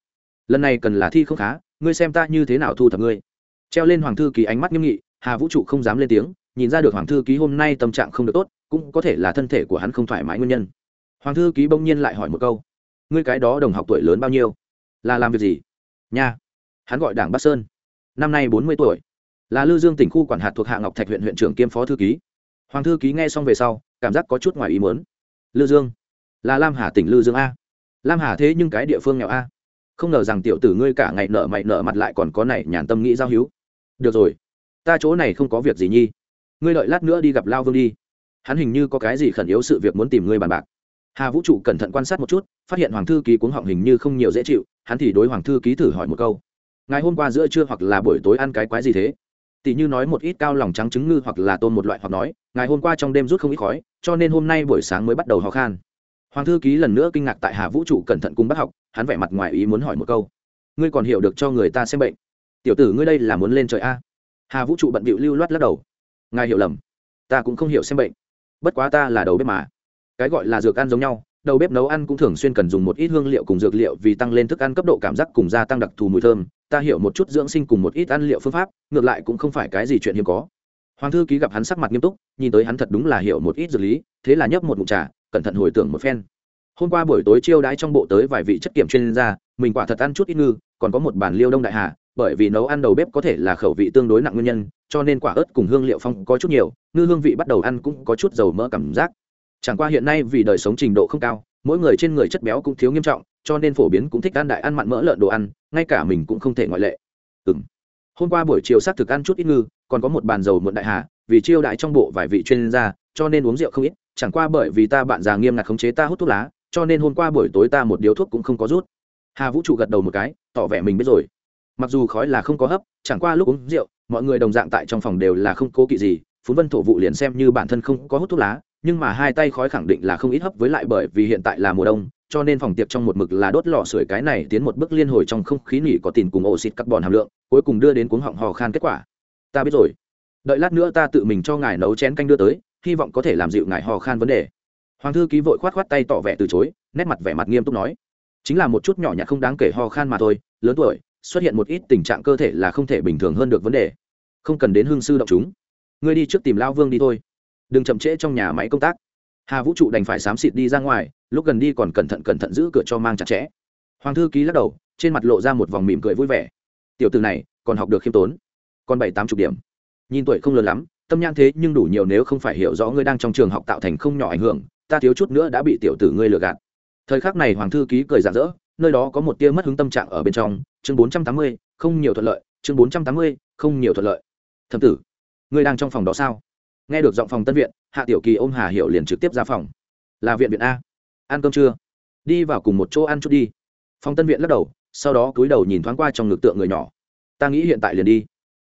Lần này cần là thi không khá, ngươi xem ta như thế nào thu thập ngươi. Treo lên hoàng thư ký ánh mắt nghiêm nghị, hà vũ trụ không dám lên tiếng, nhìn ra được hoàng thư ký hôm nay tâm trạng không được tốt, cũng có thể là thân thể của hắn không thoải mái nguyên nhân. Hoàng thư ký bỗng nhiên lại hỏi một câu, ngươi cái đó đồng học tuổi lớn bao nhiêu? Là làm việc gì? Nha, hắn gọi đảng bắc sơn năm nay bốn mươi tuổi. Là lư dương tỉnh khu quản hạt thuộc hạ ngọc thạch huyện huyện trưởng kiêm phó thư ký. Hoàng thư ký nghe xong về sau, cảm giác có chút ngoài ý muốn. Lư dương, là lam hà tỉnh lư dương a. Lam hà thế nhưng cái địa phương nghèo a. Không ngờ rằng tiểu tử ngươi cả ngày nợ mày nợ mặt lại còn có này nhàn tâm nghĩ giao hữu. Được rồi, ta chỗ này không có việc gì nhi. Ngươi đợi lát nữa đi gặp lao vương đi. Hắn hình như có cái gì khẩn yếu sự việc muốn tìm ngươi bàn bạc. Hà vũ trụ cẩn thận quan sát một chút, phát hiện hoàng thư ký cuống họng hình như không nhiều dễ chịu, hắn thì đối hoàng thư ký thử hỏi một câu ngày hôm qua giữa trưa hoặc là buổi tối ăn cái quái gì thế? Tỷ như nói một ít cao lòng trắng trứng ngư hoặc là tôm một loại hoặc nói, ngày hôm qua trong đêm rút không ít khói, cho nên hôm nay buổi sáng mới bắt đầu ho khan. Hoàng thư ký lần nữa kinh ngạc tại hà vũ trụ cẩn thận cùng bác học, hắn vẻ mặt ngoài ý muốn hỏi một câu. Ngươi còn hiểu được cho người ta xem bệnh. Tiểu tử ngươi đây là muốn lên trời a? Hà vũ trụ bận bịu lưu loát lắc đầu. Ngài hiểu lầm. Ta cũng không hiểu xem bệnh. Bất quá ta là đầu bếp mà. Cái gọi là dược ăn giống nhau đầu bếp nấu ăn cũng thường xuyên cần dùng một ít hương liệu cùng dược liệu vì tăng lên thức ăn cấp độ cảm giác cùng gia tăng đặc thù mùi thơm. Ta hiểu một chút dưỡng sinh cùng một ít ăn liệu phương pháp, ngược lại cũng không phải cái gì chuyện hiếm có. Hoàng thư ký gặp hắn sắc mặt nghiêm túc, nhìn tới hắn thật đúng là hiểu một ít dược lý, thế là nhấp một mụn trà, cẩn thận hồi tưởng một phen. Hôm qua buổi tối chiêu đãi trong bộ tới vài vị chất kiểm chuyên gia, mình quả thật ăn chút ít ngư, còn có một bản liêu đông đại hà, bởi vì nấu ăn đầu bếp có thể là khẩu vị tương đối nặng nguyên nhân, cho nên quả ớt cùng hương liệu phong có chút nhiều, ngư hương vị bắt đầu ăn cũng có chút dầu mỡ cảm giác chẳng qua hiện nay vì đời sống trình độ không cao, mỗi người trên người chất béo cũng thiếu nghiêm trọng, cho nên phổ biến cũng thích ăn đại ăn mặn mỡ lợn đồ ăn, ngay cả mình cũng không thể ngoại lệ. Ừ m hôm qua buổi chiều s á t thực ăn chút ít ngư, còn có một bàn dầu muộn đại hà, vì chiêu đại trong bộ vài vị chuyên gia, cho nên uống rượu không ít, chẳng qua bởi vì ta bạn già nghiêm ngặt khống chế ta hút thuốc lá, cho nên hôm qua buổi tối ta một điếu thuốc cũng không có rút. Hà vũ trụ gật đầu một cái, tỏ vẻ mình biết rồi. Mặc dù khói là không có hấp, chẳng qua lúc uống rượu, mọi người đồng dạng tại trong phòng đều là không cố kỵ gì, phú vân thổ vụ liền xem như bản thân không có hút thuốc lá nhưng mà hai tay khói khẳng định là không ít hấp với lại bởi vì hiện tại là mùa đông, cho nên phòng tiệc trong một mực là đốt lò sưởi cái này tiến một bước liên hồi trong không khí nỉ có tìm cùng oxit carbon hàm lượng, cuối cùng đưa đến cuống họng hò khan kết quả. Ta biết rồi. Đợi lát nữa ta tự mình cho ngài nấu chén canh đưa tới, hy vọng có thể làm dịu ngài hò khan vấn đề. Hoàng thư ký vội khoát khoát tay tỏ vẻ từ chối, nét mặt vẻ mặt nghiêm túc nói. Chính là một chút nhỏ nhặt không đáng kể ho khan mà thôi, lớn tuổi, xuất hiện một ít tình trạng cơ thể là không thể bình thường hơn được vấn đề. Không cần đến hương sư động chúng. Ngươi đi trước tìm lao vương đi thôi đừng chậm trễ trong nhà máy công tác. Hà vũ trụ đành phải xám xịt đi ra ngoài, lúc gần đi còn cẩn thận cẩn thận giữ cửa cho mang chặt chẽ. Hoàng thư ký lắc đầu, trên mặt lộ ra một vòng mỉm cười vui vẻ. Tiểu từ này, còn học được khiêm tốn. Còn bảy tám chục điểm. Nhìn tuổi không lớn lắm, tâm nhãn thế nhưng đủ nhiều nếu không phải hiểu rõ ngươi đang trong trường học tạo thành không nhỏ ảnh hưởng, ta thiếu chút nữa đã bị tiểu tử ngươi lừa gạt. Thời khắc này hoàng thư ký cười rạng rỡ, nơi đó có một tia mất hứng tâm trạng ở bên trong. Chương bốn trăm tám mươi, không nhiều thuận lợi, chương bốn trăm tám mươi, không nhiều thuận lợi. Thầm tử, ngươi đang trong phòng đó sao? Nghe được giọng phòng tân viện, hạ tiểu kỳ ôm hà hiệu liền trực tiếp ra phòng. Là viện viện a. Ăn cơm chưa? Đi vào cùng một chỗ ăn chút đi. Phòng tân viện lắc đầu, sau đó cúi đầu nhìn thoáng qua trong ngực tượng người nhỏ. Ta nghĩ hiện tại liền đi.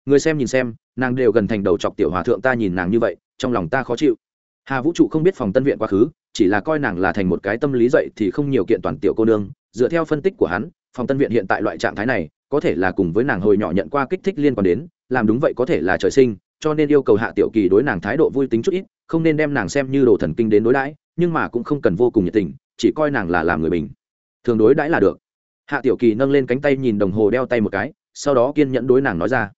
Người xem nhìn xem, nàng đều gần thành đầu chọc tiểu hòa thượng ta nhìn nàng như vậy, trong lòng ta khó chịu. Hà vũ trụ không biết phòng tân viện quá khứ, chỉ là coi nàng là thành một cái tâm lý dậy thì không nhiều kiện toàn tiểu cô nương. Dựa theo phân tích của hắn, phòng tân viện hiện tại loại trạng thái này, có thể là cùng với nàng hồi nhỏ nhận qua kích thích liên quan đến, làm đúng vậy có thể là trời sinh cho nên yêu cầu hạ tiểu kỳ đối nàng thái độ vui tính chút ít, không nên đem nàng xem như đồ thần kinh đến đối đãi, nhưng mà cũng không cần vô cùng nhiệt tình, chỉ coi nàng là làm người mình thường đối đãi là được. Hạ tiểu kỳ nâng lên cánh tay nhìn đồng hồ đeo tay một cái, sau đó kiên nhẫn đối nàng nói ra.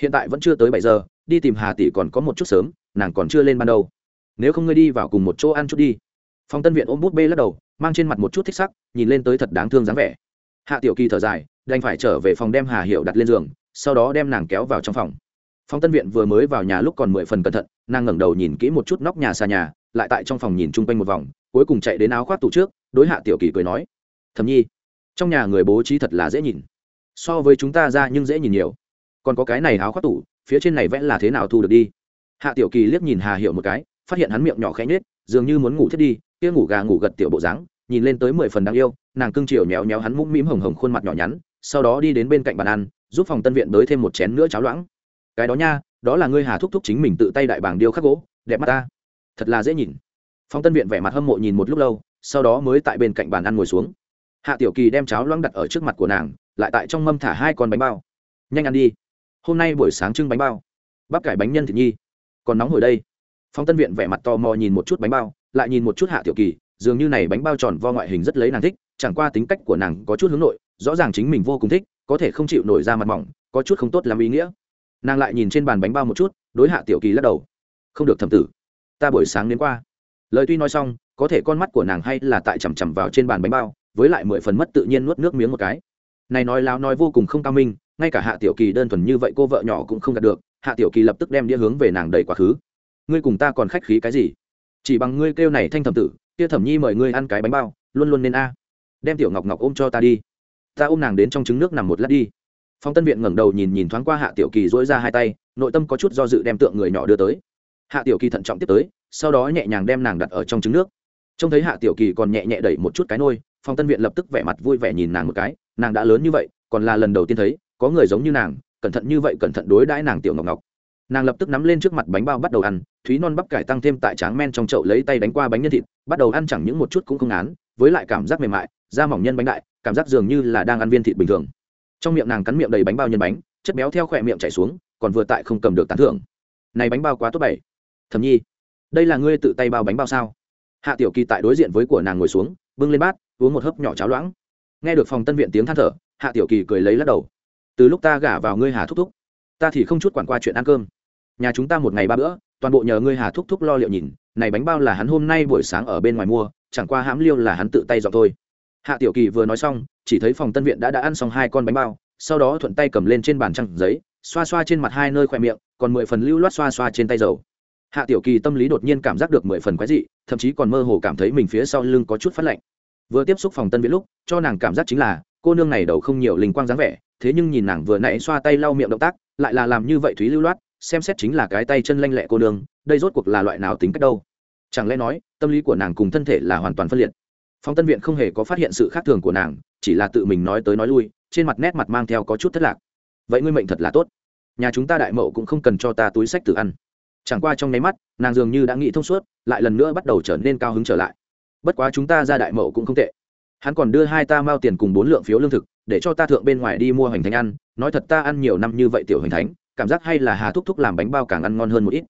Hiện tại vẫn chưa tới bảy giờ, đi tìm hà tỷ còn có một chút sớm, nàng còn chưa lên ban đầu. Nếu không ngươi đi vào cùng một chỗ ăn chút đi. Phong tân viện ôm bút bê lắc đầu, mang trên mặt một chút thích sắc, nhìn lên tới thật đáng thương dáng vẻ. Hạ tiểu kỳ thở dài, đành phải trở về phòng đem hà hiệu đặt lên giường, sau đó đem nàng kéo vào trong phòng. Phong tân viện vừa mới vào nhà lúc còn mười phần cẩn thận, nàng ngẩng đầu nhìn kỹ một chút nóc nhà xa nhà, lại tại trong phòng nhìn chung quanh một vòng, cuối cùng chạy đến áo khoác tủ trước, đối hạ tiểu kỳ cười nói thầm nhi, trong nhà người bố trí thật là dễ nhìn. So với chúng ta ra nhưng dễ nhìn nhiều. Còn có cái này áo khoác tủ, phía trên này vẽ là thế nào thu được đi? Hạ tiểu kỳ liếc nhìn hà hiệu một cái, phát hiện hắn miệng nhỏ khẽ nhết dường như muốn ngủ thiết đi, kia ngủ gà ngủ gật tiểu bộ dáng, nhìn lên tới mười phần đáng yêu, nàng cưng chiều nhéo nhéo hắn mũm mĩm hồng hồng khuôn mặt nhỏ nhắn, sau đó đi đến bên cạnh bàn ăn, giúp phòng tân viện đới thêm một chén nữa cháo loãng cái đó nha, đó là ngươi hà thúc thúc chính mình tự tay đại bảng điêu khắc gỗ, đẹp mắt ta. Thật là dễ nhìn. Phong tân viện vẻ mặt hâm mộ nhìn một lúc lâu, sau đó mới tại bên cạnh bàn ăn ngồi xuống. Hạ tiểu kỳ đem cháo loãng đặt ở trước mặt của nàng, lại tại trong mâm thả hai con bánh bao. Nhanh ăn đi. Hôm nay buổi sáng trưng bánh bao. Bắp cải bánh nhân thịt nhi. Còn nóng hồi đây. Phong tân viện vẻ mặt tò mò nhìn một chút bánh bao, lại nhìn một chút hạ tiểu kỳ, dường như này bánh bao tròn vo ngoại hình rất lấy nàng thích, chẳng qua tính cách của nàng có chút hướng nội, rõ ràng chính mình vô cùng thích, có thể không chịu nổi ra mặt mỏng, có chút không tốt làm ý nghĩa nàng lại nhìn trên bàn bánh bao một chút, đối hạ tiểu kỳ lắc đầu. Không được thầm tử, ta buổi sáng đến qua. Lời tuy nói xong, có thể con mắt của nàng hay là tại chằm chằm vào trên bàn bánh bao, với lại mười phần mất tự nhiên nuốt nước miếng một cái. Này nói láo nói vô cùng không cao minh, ngay cả hạ tiểu kỳ đơn thuần như vậy cô vợ nhỏ cũng không đạt được, hạ tiểu kỳ lập tức đem đĩa hướng về nàng đầy quá khứ. Ngươi cùng ta còn khách khí cái gì? Chỉ bằng ngươi kêu này thanh thẩm tử, kia thẩm nhi mời ngươi ăn cái bánh bao, luôn luôn nên a. Đem tiểu ngọc ngọc ôm cho ta đi. Ta ôm nàng đến trong trứng nước nằm một lát đi phong tân viện ngẩng đầu nhìn nhìn thoáng qua hạ tiểu kỳ dỗi ra hai tay, nội tâm có chút do dự đem tượng người nhỏ đưa tới. Hạ tiểu kỳ thận trọng tiếp tới, sau đó nhẹ nhàng đem nàng đặt ở trong trứng nước. Trông thấy hạ tiểu kỳ còn nhẹ nhẹ đẩy một chút cái nôi, phong tân viện lập tức vẻ mặt vui vẻ nhìn nàng một cái, nàng đã lớn như vậy, còn là lần đầu tiên thấy, có người giống như nàng, cẩn thận như vậy cẩn thận đối đãi nàng tiểu ngọc ngọc. Nàng lập tức nắm lên trước mặt bánh bao bắt đầu ăn, thúy non bắp cải tăng thêm tại tráng men trong chậu lấy tay đánh qua bánh nhân thịt, bắt đầu ăn chẳng những một chút cũng không án với lại cảm giác mềm mại, da mỏng nhân bánh đại, cảm giác dường như là đang ăn viên thịt bình thường trong miệng nàng cắn miệng đầy bánh bao nhân bánh, chất béo theo khỏe miệng chảy xuống, còn vừa tại không cầm được tán thưởng. Này bánh bao quá tốt bảy. Thầm nhi, đây là ngươi tự tay bao bánh bao sao? Hạ tiểu kỳ tại đối diện với của nàng ngồi xuống, bưng lên bát, uống một hớp nhỏ cháo loãng. Nghe được phòng tân viện tiếng than thở, hạ tiểu kỳ cười lấy lắc đầu. Từ lúc ta gả vào ngươi hà thúc thúc, ta thì không chút quản qua chuyện ăn cơm. Nhà chúng ta một ngày ba bữa, toàn bộ nhờ ngươi hà thúc thúc lo liệu nhìn, này bánh bao là hắn hôm nay buổi sáng ở bên ngoài mua, chẳng qua hãm liêu là hắn tự tay dọn thôi hạ tiểu kỳ vừa nói xong, chỉ thấy phòng tân viện đã đã ăn xong hai con bánh bao, sau đó thuận tay cầm lên trên bàn trăng giấy, xoa xoa trên mặt hai nơi khoe miệng, còn mười phần lưu loát xoa xoa trên tay dầu. Hạ tiểu kỳ tâm lý đột nhiên cảm giác được mười phần quái dị, thậm chí còn mơ hồ cảm thấy mình phía sau lưng có chút phát lạnh. Vừa tiếp xúc phòng tân viện lúc, cho nàng cảm giác chính là, cô nương này đầu không nhiều linh quang dáng vẻ, thế nhưng nhìn nàng vừa nãy xoa tay lau miệng động tác, lại là làm như vậy thúy lưu loát, xem xét chính là cái tay chân lanh lẹ cô nương, đây rốt cuộc là loại nào tính cách đâu? Chẳng lẽ nói, tâm lý của nàng cùng thân thể là hoàn toàn phân liệt? Phong tân viện không hề có phát hiện sự khác thường của nàng, chỉ là tự mình nói tới nói lui, trên mặt nét mặt mang theo có chút thất lạc. Vậy ngươi mệnh thật là tốt. Nhà chúng ta đại mậu cũng không cần cho ta túi sách tự ăn. Chẳng qua trong nháy mắt, nàng dường như đã nghĩ thông suốt, lại lần nữa bắt đầu trở nên cao hứng trở lại. Bất quá chúng ta ra đại mậu cũng không tệ. Hắn còn đưa hai ta mao tiền cùng bốn lượng phiếu lương thực, để cho ta thượng bên ngoài đi mua hoành thánh ăn, nói thật ta ăn nhiều năm như vậy tiểu hoành thánh, cảm giác hay là hà thúc thúc làm bánh bao càng ăn ngon hơn một ít.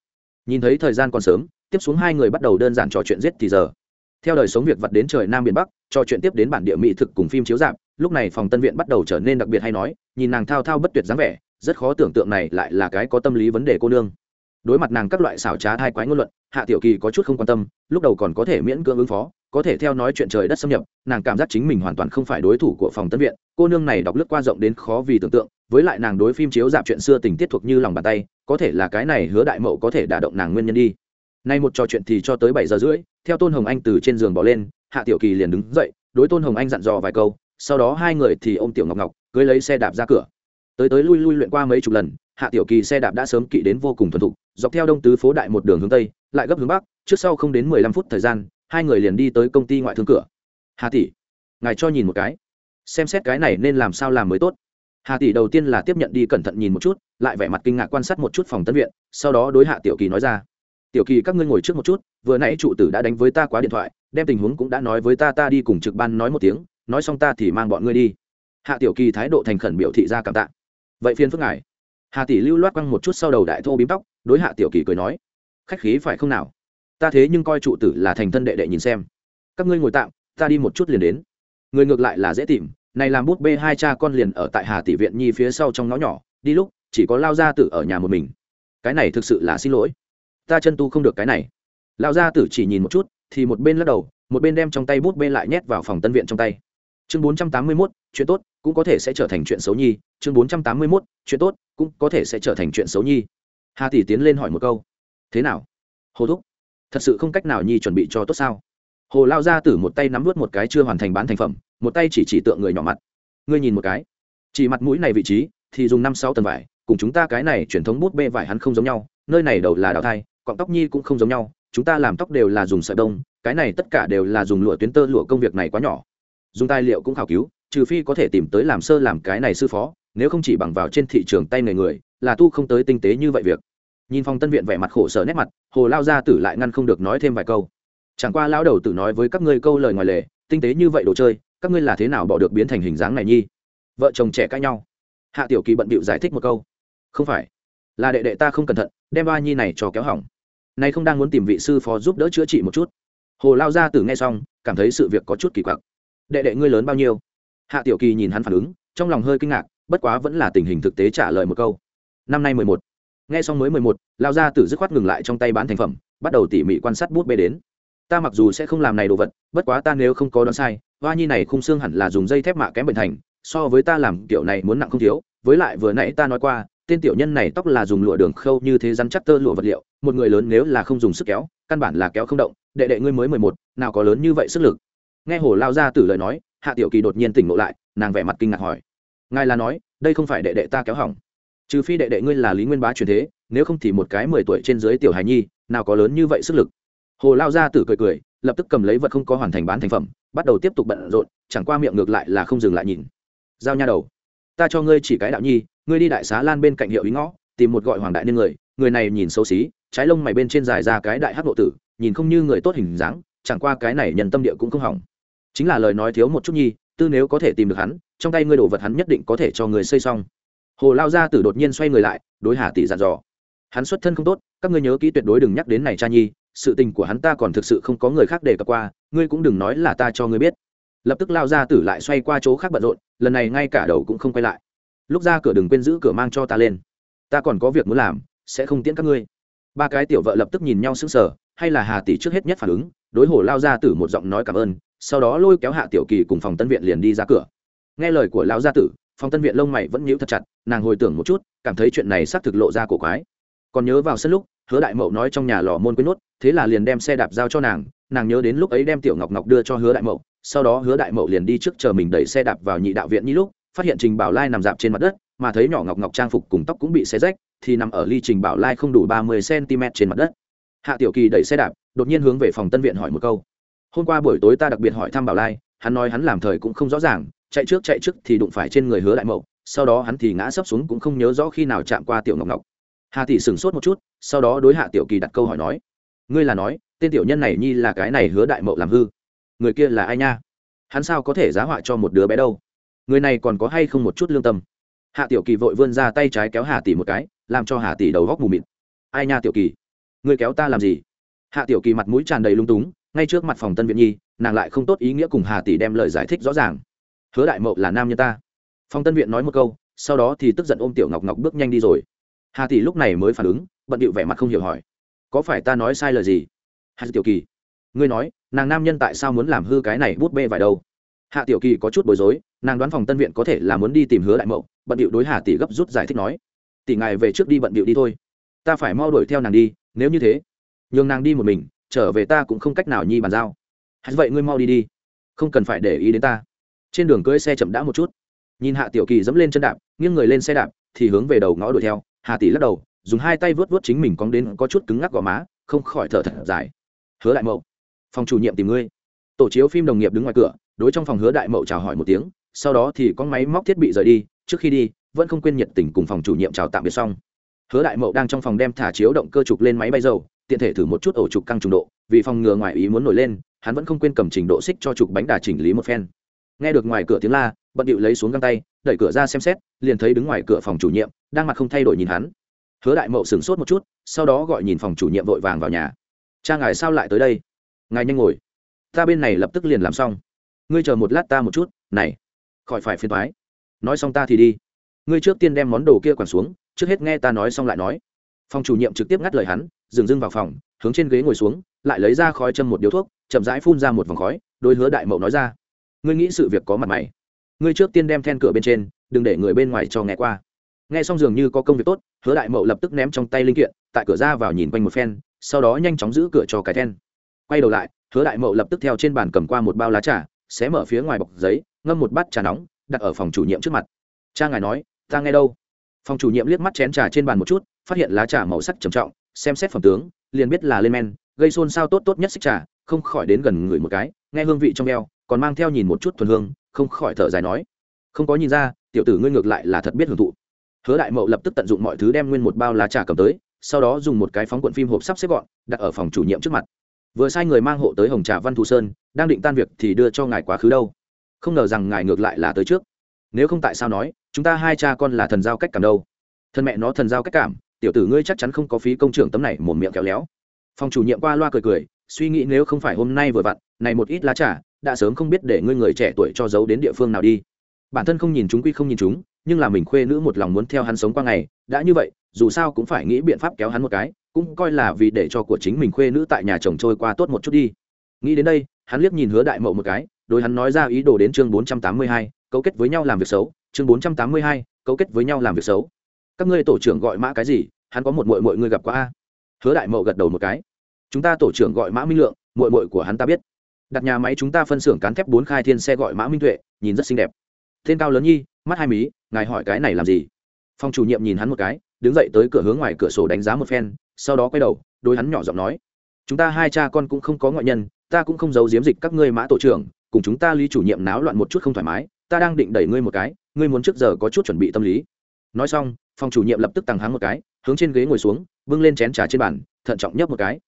Nhìn thấy thời gian còn sớm, tiếp xuống hai người bắt đầu đơn giản trò chuyện giết thì giờ theo đời sống việc vặt đến trời nam biển bắc trò chuyện tiếp đến bản địa mỹ thực cùng phim chiếu dạp lúc này phòng tân viện bắt đầu trở nên đặc biệt hay nói, nhìn nàng thao thao bất tuyệt dáng vẻ, rất khó tưởng tượng này lại là cái có tâm lý vấn đề cô nương. Đối mặt nàng các loại xảo trá thai quái ngôn luận, hạ tiểu kỳ có chút không quan tâm, lúc đầu còn có thể miễn cưỡng ứng phó, có thể theo nói chuyện trời đất xâm nhập, nàng cảm giác chính mình hoàn toàn không phải đối thủ của phòng tân viện, cô nương này đọc lướt qua rộng đến khó vì tưởng tượng, với lại nàng đối phim chiếu dạp chuyện xưa tình tiết thuộc như lòng bàn tay, có thể là cái này hứa đại mậu có thể đả động nàng nguyên nhân đi nay một trò chuyện thì cho tới bảy giờ rưỡi, theo tôn hồng anh từ trên giường bỏ lên, hạ tiểu kỳ liền đứng dậy, đối tôn hồng anh dặn dò vài câu, sau đó hai người thì ôm tiểu ngọc ngọc, cưới lấy xe đạp ra cửa. Tới tới lui lui luyện qua mấy chục lần, hạ tiểu kỳ xe đạp đã sớm kỵ đến vô cùng thuần thục, dọc theo đông tứ phố đại một đường hướng tây, lại gấp hướng bắc, trước sau không đến mười lăm phút thời gian, hai người liền đi tới công ty ngoại thương cửa. Hà tỷ, ngài cho nhìn một cái, xem xét cái này nên làm sao làm mới tốt. Hà tỷ đầu tiên là tiếp nhận đi cẩn thận nhìn một chút, lại vẻ mặt kinh ngạc quan sát một chút phòng tân viện, sau đó đối hạ tiểu kỳ nói ra tiểu kỳ các ngươi ngồi trước một chút, vừa nãy trụ tử đã đánh với ta quá điện thoại, đem tình huống cũng đã nói với ta ta đi cùng trực ban nói một tiếng, nói xong ta thì mang bọn ngươi đi. Hạ tiểu kỳ thái độ thành khẩn biểu thị ra cảm tạ. Vậy phiên phước ngài. Hà tỷ lưu loát quăng một chút sau đầu đại thô bím tóc, đối hạ tiểu kỳ cười nói, khách khí phải không nào? Ta thế nhưng coi trụ tử là thành thân đệ đệ nhìn xem. Các ngươi ngồi tạm, ta đi một chút liền đến. Người ngược lại là dễ tìm, này làm bút bê hai cha con liền ở tại hà tỷ viện nhi phía sau trong ngõ nhỏ, đi lúc, chỉ có lao gia tử ở nhà một mình. Cái này thực sự là xin lỗi ta chân tu không được cái này. Lão gia tử chỉ nhìn một chút, thì một bên lắc đầu, một bên đem trong tay bút bê lại nhét vào phòng tân viện trong tay. Chương bốn trăm tám mươi mốt, chuyện tốt, cũng có thể sẽ trở thành chuyện xấu nhi. Chương bốn trăm tám mươi mốt, chuyện tốt, cũng có thể sẽ trở thành chuyện xấu nhi. Hà tỷ tiến lên hỏi một câu. Thế nào? Hồ thúc, thật sự không cách nào nhi chuẩn bị cho tốt sao? Hồ lao ra tử một tay nắm vớt một cái chưa hoàn thành bán thành phẩm, một tay chỉ chỉ tượng người nhỏ mặt. Ngươi nhìn một cái. Chỉ mặt mũi này vị trí, thì dùng năm sáu tầng vải, cùng chúng ta cái này truyền thống bút bê vải hắn không giống nhau, nơi này đầu là đào thai cọng tóc nhi cũng không giống nhau, chúng ta làm tóc đều là dùng sợi đông cái này tất cả đều là dùng lụa tuyến tơ lụa công việc này quá nhỏ. Dùng tài liệu cũng khảo cứu, trừ phi có thể tìm tới làm sơ làm cái này sư phó, nếu không chỉ bằng vào trên thị trường tay người người, là tu không tới tinh tế như vậy việc. Nhìn phòng tân viện vẻ mặt khổ sở nét mặt, hồ lao gia tử lại ngăn không được nói thêm vài câu. Chẳng qua lao đầu tử nói với các ngươi câu lời ngoài lề, tinh tế như vậy đồ chơi, các ngươi là thế nào bỏ được biến thành hình dáng này nhi? Vợ chồng trẻ cãi nhau. Hạ tiểu kỳ bận bịu giải thích một câu. Không phải, là đệ đệ ta không cẩn thận, đem ba nhi này cho kéo hỏng nay không đang muốn tìm vị sư phó giúp đỡ chữa trị một chút. Hồ lao gia tử nghe xong, cảm thấy sự việc có chút kỳ quặc. Đệ đệ ngươi lớn bao nhiêu? Hạ tiểu kỳ nhìn hắn phản ứng, trong lòng hơi kinh ngạc, bất quá vẫn là tình hình thực tế trả lời một câu. Năm nay mười một. Nghe xong mới mười một, lao Gia Tử dứt khoát ngừng lại trong tay bán thành phẩm, bắt đầu tỉ mỉ quan sát bút bê đến. Ta mặc dù sẽ không làm này đồ vật, bất quá ta nếu không có đoán sai, hoa nhi này khung xương hẳn là dùng dây thép mạ kém bệnh thành, so với ta làm kiểu này muốn nặng không thiếu. Với lại vừa nãy ta nói qua, tên tiểu nhân này tóc là dùng lụa đường khâu như thế rắn chắc tơ lụa vật liệu một người lớn nếu là không dùng sức kéo, căn bản là kéo không động, đệ đệ ngươi mới mười một, nào có lớn như vậy sức lực. Nghe hồ lao ra từ lời nói, hạ tiểu kỳ đột nhiên tỉnh ngộ lại, nàng vẻ mặt kinh ngạc hỏi. Ngài là nói, đây không phải đệ đệ ta kéo hỏng. Trừ phi đệ đệ ngươi là lý nguyên bá truyền thế, nếu không thì một cái mười tuổi trên dưới tiểu hài nhi, nào có lớn như vậy sức lực. Hồ lao ra tử cười cười, lập tức cầm lấy vật không có hoàn thành bán thành phẩm, bắt đầu tiếp tục bận rộn, chẳng qua miệng ngược lại là không dừng lại nhìn. Giao nha đầu, ta cho ngươi chỉ cái đạo nhi, ngươi đi đại xá lan bên cạnh hiệu ý ngõ, tìm một gọi hoàng đại niên người người này nhìn xấu xí trái lông mày bên trên dài ra cái đại hát độ tử, nhìn không như người tốt hình dáng, chẳng qua cái này nhân tâm địa cũng không hỏng. Chính là lời nói thiếu một chút nhi, tư nếu có thể tìm được hắn, trong tay ngươi đồ vật hắn nhất định có thể cho người xây xong. Hồ lao gia tử đột nhiên xoay người lại, đối hà tỷ dặn dò. Hắn xuất thân không tốt, các ngươi nhớ kỹ tuyệt đối đừng nhắc đến này cha nhi, sự tình của hắn ta còn thực sự không có người khác để cập qua, ngươi cũng đừng nói là ta cho ngươi biết. Lập tức lao gia tử lại xoay qua chỗ khác bận rộn, lần này ngay cả đầu cũng không quay lại. Lúc ra cửa đừng quên giữ cửa mang cho ta lên. Ta còn có việc muốn làm, sẽ không tiễn các ngươi ba cái tiểu vợ lập tức nhìn nhau sững sờ, hay là hà tỷ trước hết nhất phản ứng, đối hồ lao gia tử một giọng nói cảm ơn, sau đó lôi kéo hạ tiểu kỳ cùng phòng tân viện liền đi ra cửa. Nghe lời của lão gia tử, phòng tân viện lông mày vẫn nhíu thật chặt, nàng hồi tưởng một chút, cảm thấy chuyện này xác thực lộ ra cổ quái. Còn nhớ vào sân lúc, hứa đại mậu nói trong nhà lò môn quên nốt, thế là liền đem xe đạp giao cho nàng nàng nhớ đến lúc ấy đem tiểu ngọc ngọc đưa cho hứa đại mậu, sau đó hứa đại mậu liền đi trước chờ mình đẩy xe đạp vào nhị đạo viện như lúc, phát hiện trình bảo lai nằm dạp trên mặt đất, mà thấy nhỏ ngọc ngọc trang phục cùng tóc cũng bị xé rách thì nằm ở ly trình bảo lai không đủ ba mươi cm trên mặt đất. Hạ tiểu kỳ đẩy xe đạp, đột nhiên hướng về phòng tân viện hỏi một câu. Hôm qua buổi tối ta đặc biệt hỏi thăm bảo lai, hắn nói hắn làm thời cũng không rõ ràng, chạy trước chạy trước thì đụng phải trên người hứa đại mậu, sau đó hắn thì ngã sấp xuống cũng không nhớ rõ khi nào chạm qua tiểu ngọc ngọc. Hà tỷ sửng sốt một chút, sau đó đối hạ tiểu kỳ đặt câu hỏi nói, ngươi là nói, tên tiểu nhân này nhi là cái này hứa đại mậu làm hư? Người kia là ai nha? Hắn sao có thể giá họa cho một đứa bé đâu? Người này còn có hay không một chút lương tâm? Hạ tiểu kỳ vội vươn ra tay trái kéo hà tỷ một cái làm cho hà tỷ đầu góc mù mịt. Ai nha tiểu kỳ? Người kéo ta làm gì? Hạ tiểu kỳ mặt mũi tràn đầy lung túng, ngay trước mặt phòng tân viện nhi, nàng lại không tốt ý nghĩa cùng hà tỷ đem lời giải thích rõ ràng. Hứa đại mậu là nam nhân ta. Phòng tân viện nói một câu, sau đó thì tức giận ôm tiểu ngọc ngọc bước nhanh đi rồi. Hà tỷ lúc này mới phản ứng, bận điệu vẻ mặt không hiểu hỏi, có phải ta nói sai lời gì? Hạ tiểu kỳ, ngươi nói, nàng nam nhân tại sao muốn làm hư cái này bút bê vải đâu? Hạ tiểu kỳ có chút bối rối, nàng đoán phòng tân viện có thể là muốn đi tìm hứa đại mậu, bận điệu đối hà tỷ gấp rút giải thích nói tỷ ngài về trước đi bận bịu đi thôi. Ta phải mau đuổi theo nàng đi, nếu như thế, nhường nàng đi một mình, trở về ta cũng không cách nào nhi bàn giao. Hãy vậy ngươi mau đi đi, không cần phải để ý đến ta. Trên đường cưỡi xe chậm đã một chút. Nhìn hạ tiểu kỳ dẫm lên chân đạp, nghiêng người lên xe đạp, thì hướng về đầu ngõ đuổi theo. Hà tỷ lắc đầu, dùng hai tay vớt vớt chính mình cong đến có chút cứng ngắc gò má, không khỏi thở thật dài. Hứa đại mậu, phòng chủ nhiệm tìm ngươi. Tổ chiếu phim đồng nghiệp đứng ngoài cửa, đối trong phòng hứa đại mậu chào hỏi một tiếng, sau đó thì có máy móc thiết bị rời đi, trước khi đi vẫn không quên nhiệt tình cùng phòng chủ nhiệm chào tạm biệt xong. Hứa đại mậu đang trong phòng đem thả chiếu động cơ trục lên máy bay dầu, tiện thể thử một chút ổ trục căng trùng độ, vì phòng ngừa ngoài ý muốn nổi lên, hắn vẫn không quên cầm trình độ xích cho trục bánh đà chỉnh lý một phen. Nghe được ngoài cửa tiếng la, bận điệu lấy xuống găng tay, đẩy cửa ra xem xét, liền thấy đứng ngoài cửa phòng chủ nhiệm, đang mặt không thay đổi nhìn hắn. Hứa đại mậu sửng sốt một chút, sau đó gọi nhìn phòng chủ nhiệm vội vàng vào nhà. Cha ngài sao lại tới đây? Ngài nhanh ngồi. Ta bên này lập tức liền làm xong. Ngươi chờ một lát ta một chút, này, khỏi phải phiền thoái nói xong ta thì đi ngươi trước tiên đem món đồ kia quẳng xuống, trước hết nghe ta nói xong lại nói. Phòng chủ nhiệm trực tiếp ngắt lời hắn, dừng dưng vào phòng, hướng trên ghế ngồi xuống, lại lấy ra khói châm một điếu thuốc, chậm rãi phun ra một vòng khói đôi hứa đại mậu nói ra. Ngươi nghĩ sự việc có mặt mày. Ngươi trước tiên đem then cửa bên trên, đừng để người bên ngoài cho nghe qua. Nghe xong dường như có công việc tốt, hứa đại mậu lập tức ném trong tay linh kiện, tại cửa ra vào nhìn quanh một phen, sau đó nhanh chóng giữ cửa cho cái then. Quay đầu lại, hứa đại mậu lập tức theo trên bàn cầm qua một bao lá trà, xé mở phía ngoài bọc giấy, ngâm một bát trà nóng, đặt ở phòng chủ nhiệm trước mặt. Cha ngài nói ta nghe đâu? Phòng chủ nhiệm liếc mắt chén trà trên bàn một chút, phát hiện lá trà màu sắc trầm trọng, xem xét phẩm tướng, liền biết là lên men, gây xôn xao tốt tốt nhất xích trà, không khỏi đến gần người một cái, nghe hương vị trong eo, còn mang theo nhìn một chút thuần hương, không khỏi thở dài nói, không có nhìn ra, tiểu tử ngươi ngược lại là thật biết hưởng thụ. Hứa đại mậu lập tức tận dụng mọi thứ đem nguyên một bao lá trà cầm tới, sau đó dùng một cái phóng cuộn phim hộp sắp xếp gọn, đặt ở phòng chủ nhiệm trước mặt. Vừa sai người mang hộ tới hồng trà văn thù sơn, đang định tan việc thì đưa cho ngài quá khứ đâu. Không ngờ rằng ngài ngược lại là tới trước. Nếu không tại sao nói chúng ta hai cha con là thần giao cách cảm đâu? Thân mẹ nó thần giao cách cảm, tiểu tử ngươi chắc chắn không có phí công trưởng tấm này một miệng kéo léo. Phòng chủ nhiệm qua loa cười cười, suy nghĩ nếu không phải hôm nay vừa vặn, này một ít lá trà, đã sớm không biết để ngươi người trẻ tuổi cho giấu đến địa phương nào đi. Bản thân không nhìn chúng quy không nhìn chúng, nhưng là mình khuê nữ một lòng muốn theo hắn sống qua ngày, đã như vậy, dù sao cũng phải nghĩ biện pháp kéo hắn một cái, cũng coi là vì để cho của chính mình khuê nữ tại nhà chồng trôi qua tốt một chút đi. Nghĩ đến đây, hắn liếc nhìn hứa đại mậu một cái, đối hắn nói ra ý đồ đến chương bốn trăm tám mươi hai, cấu kết với nhau làm việc xấu chương bốn trăm tám mươi hai, cấu kết với nhau làm việc xấu. Các ngươi tổ trưởng gọi mã cái gì? Hắn có một mội mội ngươi gặp qua a? Hứa đại mậu gật đầu một cái. Chúng ta tổ trưởng gọi mã minh lượng mội mội của hắn ta biết. Đặt nhà máy chúng ta phân xưởng cán thép bốn khai thiên xe gọi mã minh tuệ, nhìn rất xinh đẹp. Tên cao lớn nhi, mắt hai mí, ngài hỏi cái này làm gì? Phòng chủ nhiệm nhìn hắn một cái, đứng dậy tới cửa hướng ngoài cửa sổ đánh giá một phen, sau đó quay đầu, đối hắn nhỏ giọng nói. Chúng ta hai cha con cũng không có ngoại nhân, ta cũng không giấu giếm dịch các ngươi mã tổ trưởng, cùng chúng ta lý chủ nhiệm náo loạn một chút không thoải mái ta đang định đẩy ngươi một cái, ngươi muốn trước giờ có chút chuẩn bị tâm lý. Nói xong, phòng chủ nhiệm lập tức tăng háng một cái, hướng trên ghế ngồi xuống, bưng lên chén trà trên bàn, thận trọng nhấp một cái.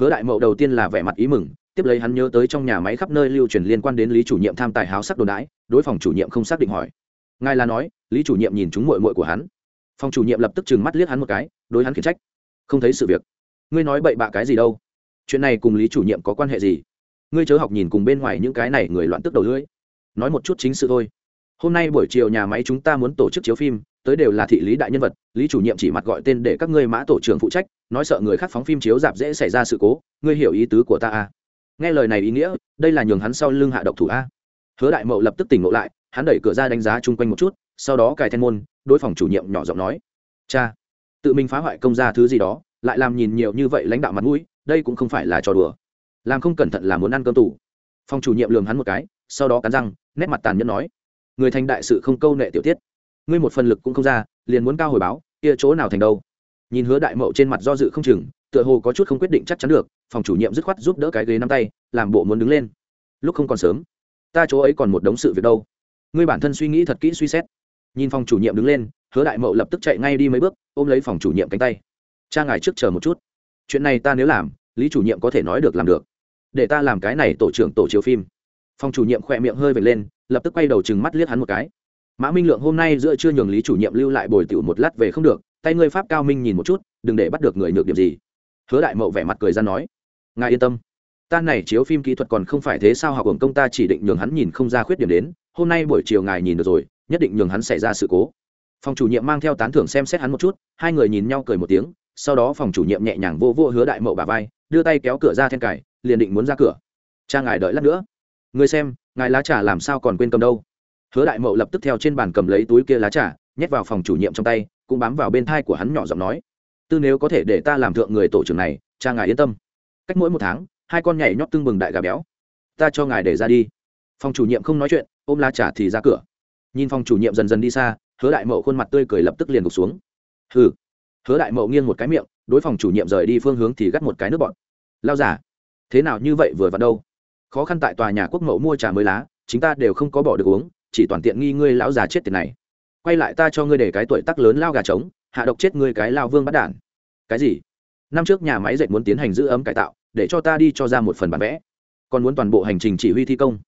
Hứa đại mậu đầu tiên là vẻ mặt ý mừng, tiếp lấy hắn nhớ tới trong nhà máy khắp nơi lưu truyền liên quan đến lý chủ nhiệm tham tài háo sắc đồn đãi, đối phòng chủ nhiệm không xác định hỏi. Ngài là nói, lý chủ nhiệm nhìn chúng mội mội của hắn. Phòng chủ nhiệm lập tức trừng mắt liếc hắn một cái, đối hắn khiển trách. Không thấy sự việc. Ngươi nói bậy bạ cái gì đâu? Chuyện này cùng lý chủ nhiệm có quan hệ gì? Ngươi chớ học nhìn cùng bên ngoài những cái này người loạn tức đầu lưỡi nói một chút chính sự thôi. Hôm nay buổi chiều nhà máy chúng ta muốn tổ chức chiếu phim, tới đều là thị lý đại nhân vật, lý chủ nhiệm chỉ mặt gọi tên để các ngươi mã tổ trưởng phụ trách, nói sợ người khác phóng phim chiếu dạp dễ xảy ra sự cố, ngươi hiểu ý tứ của ta à. nghe lời này ý nghĩa, đây là nhường hắn sau lưng hạ độc thủ a. Hứa đại mậu lập tức tỉnh ngộ lại, hắn đẩy cửa ra đánh giá chung quanh một chút, sau đó cài then môn, đối phòng chủ nhiệm nhỏ giọng nói, cha, tự mình phá hoại công ra thứ gì đó, lại làm nhìn nhiều như vậy lãnh đạo mặt mũi, đây cũng không phải là trò đùa. Làm không cẩn thận là muốn ăn cơm tủ phòng chủ nhiệm lường hắn một cái, sau đó cắn răng, nét mặt tàn nhẫn nói, người thành đại sự không câu nệ tiểu tiết. Ngươi một phần lực cũng không ra, liền muốn cao hồi báo, kia chỗ nào thành đâu? Nhìn hứa đại mậu trên mặt do dự không chừng, tựa hồ có chút không quyết định chắc chắn được, phòng chủ nhiệm dứt khoát giúp đỡ cái ghế nắm tay, làm bộ muốn đứng lên. Lúc không còn sớm, ta chỗ ấy còn một đống sự việc đâu. Ngươi bản thân suy nghĩ thật kỹ suy xét. Nhìn phòng chủ nhiệm đứng lên, hứa đại mậu lập tức chạy ngay đi mấy bước, ôm lấy phòng chủ nhiệm cánh tay. Cha ngài trước chờ một chút. Chuyện này ta nếu làm, lý chủ nhiệm có thể nói được làm được để ta làm cái này tổ trưởng tổ chiếu phim. Phòng chủ nhiệm khỏe miệng hơi vệt lên, lập tức quay đầu chừng mắt liếc hắn một cái. Mã minh lượng hôm nay giữa chưa nhường lý chủ nhiệm lưu lại bồi tiểu một lát về không được, tay ngươi pháp cao minh nhìn một chút, đừng để bắt được người nhược điểm gì. Hứa đại mậu vẻ mặt cười ra nói, ngài yên tâm, ta này chiếu phim kỹ thuật còn không phải thế sao, học hưởng công ta chỉ định nhường hắn nhìn không ra khuyết điểm đến, hôm nay buổi chiều ngài nhìn được rồi, nhất định nhường hắn xảy ra sự cố. Phòng chủ nhiệm mang theo tán thưởng xem xét hắn một chút, hai người nhìn nhau cười một tiếng, sau đó phòng chủ nhiệm nhẹ nhàng vô vô hứa đại mậu bà vai, đưa tay kéo cửa ra then cài liền định muốn ra cửa. Cha ngài đợi lát nữa. Người xem, ngài lá trà làm sao còn quên cầm đâu? Hứa đại mậu lập tức theo trên bàn cầm lấy túi kia lá trà, nhét vào phòng chủ nhiệm trong tay, cũng bám vào bên thai của hắn nhỏ giọng nói. Tư nếu có thể để ta làm thượng người tổ trưởng này, cha ngài yên tâm. Cách mỗi một tháng, hai con nhảy nhót tương bừng đại gà béo. Ta cho ngài để ra đi. Phòng chủ nhiệm không nói chuyện, ôm lá trà thì ra cửa. Nhìn phòng chủ nhiệm dần dần đi xa, hứa đại mậu khuôn mặt tươi cười lập tức liền gục xuống. Hừ. Hứa đại mậu nghiêng một cái miệng, đối phòng chủ nhiệm rời đi phương hướng thì gắt một cái nước bọn lao giả thế nào như vậy vừa vặn đâu? Khó khăn tại tòa nhà quốc mẫu mua trà mới lá chúng ta đều không có bỏ được uống, chỉ toàn tiện nghi ngươi lão già chết tiền này. Quay lại ta cho ngươi để cái tuổi tắc lớn lao gà trống, hạ độc chết ngươi cái lao vương bắt đản. Cái gì? Năm trước nhà máy dệt muốn tiến hành giữ ấm cải tạo, để cho ta đi cho ra một phần bản vẽ. Còn muốn toàn bộ hành trình chỉ huy thi công.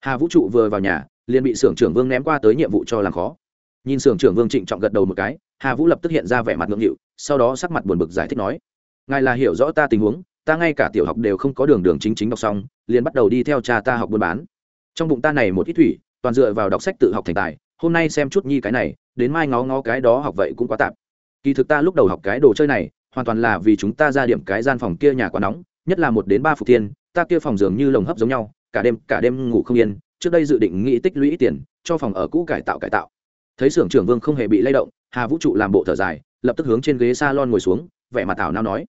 Hà vũ trụ vừa vào nhà, liền bị xưởng trưởng vương ném qua tới nhiệm vụ cho làm khó. Nhìn xưởng trưởng vương trịnh trọng gật đầu một cái, hà vũ lập tức hiện ra vẻ mặt ngượng nghịu, sau đó sắc mặt buồn bực giải thích nói, ngài là hiểu rõ ta tình huống ta ngay cả tiểu học đều không có đường đường chính chính đọc xong, liền bắt đầu đi theo cha ta học buôn bán. Trong bụng ta này một ít thủy, toàn dựa vào đọc sách tự học thành tài, hôm nay xem chút nhi cái này, đến mai ngó ngó cái đó học vậy cũng quá tạp. Kỳ thực ta lúc đầu học cái đồ chơi này, hoàn toàn là vì chúng ta ra điểm cái gian phòng kia nhà quá nóng, nhất là một đến ba phục thiên ta kia phòng giường như lồng hấp giống nhau, cả đêm cả đêm ngủ không yên, trước đây dự định nghĩ tích lũy tiền, cho phòng ở cũ cải tạo cải tạo. Thấy xưởng trưởng vương không hề bị lay động, hà vũ trụ làm bộ thở dài, lập tức hướng trên ghế s a lon ngồi xuống, vẻ mặt thảo nao nói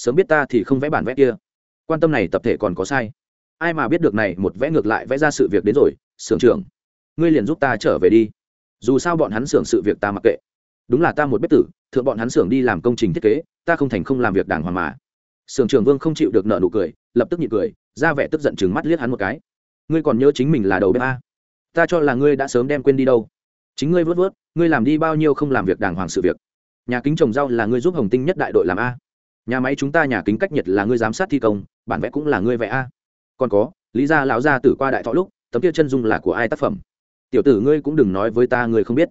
sớm biết ta thì không vẽ bản vẽ kia. Quan tâm này tập thể còn có sai. Ai mà biết được này một vẽ ngược lại vẽ ra sự việc đến rồi xưởng trưởng. Ngươi liền giúp ta trở về đi. Dù sao bọn hắn xưởng sự việc ta mặc kệ. Đúng là ta một bếp tử, thượng bọn hắn xưởng đi làm công trình thiết kế, ta không thành không làm việc đàng hoàng mà. Xưởng trưởng vương không chịu được nợ nụ cười, lập tức nhịn cười, ra vẻ tức giận chừng mắt liếc hắn một cái. Ngươi còn nhớ chính mình là đầu bếp a? Ta cho là ngươi đã sớm đem quên đi đâu. Chính ngươi vớt vớt, ngươi làm đi bao nhiêu không làm việc đàng hoàng sự việc. Nhà kính trồng rau là ngươi giúp hồng tinh nhất đại đội làm a nhà máy chúng ta nhà kính cách nhiệt là ngươi giám sát thi công, bản vẽ cũng là ngươi vẽ a. Còn có, lý gia lão gia tử qua đại thọ lúc, tấm kia chân dung là của ai tác phẩm? Tiểu tử ngươi cũng đừng nói với ta ngươi không biết.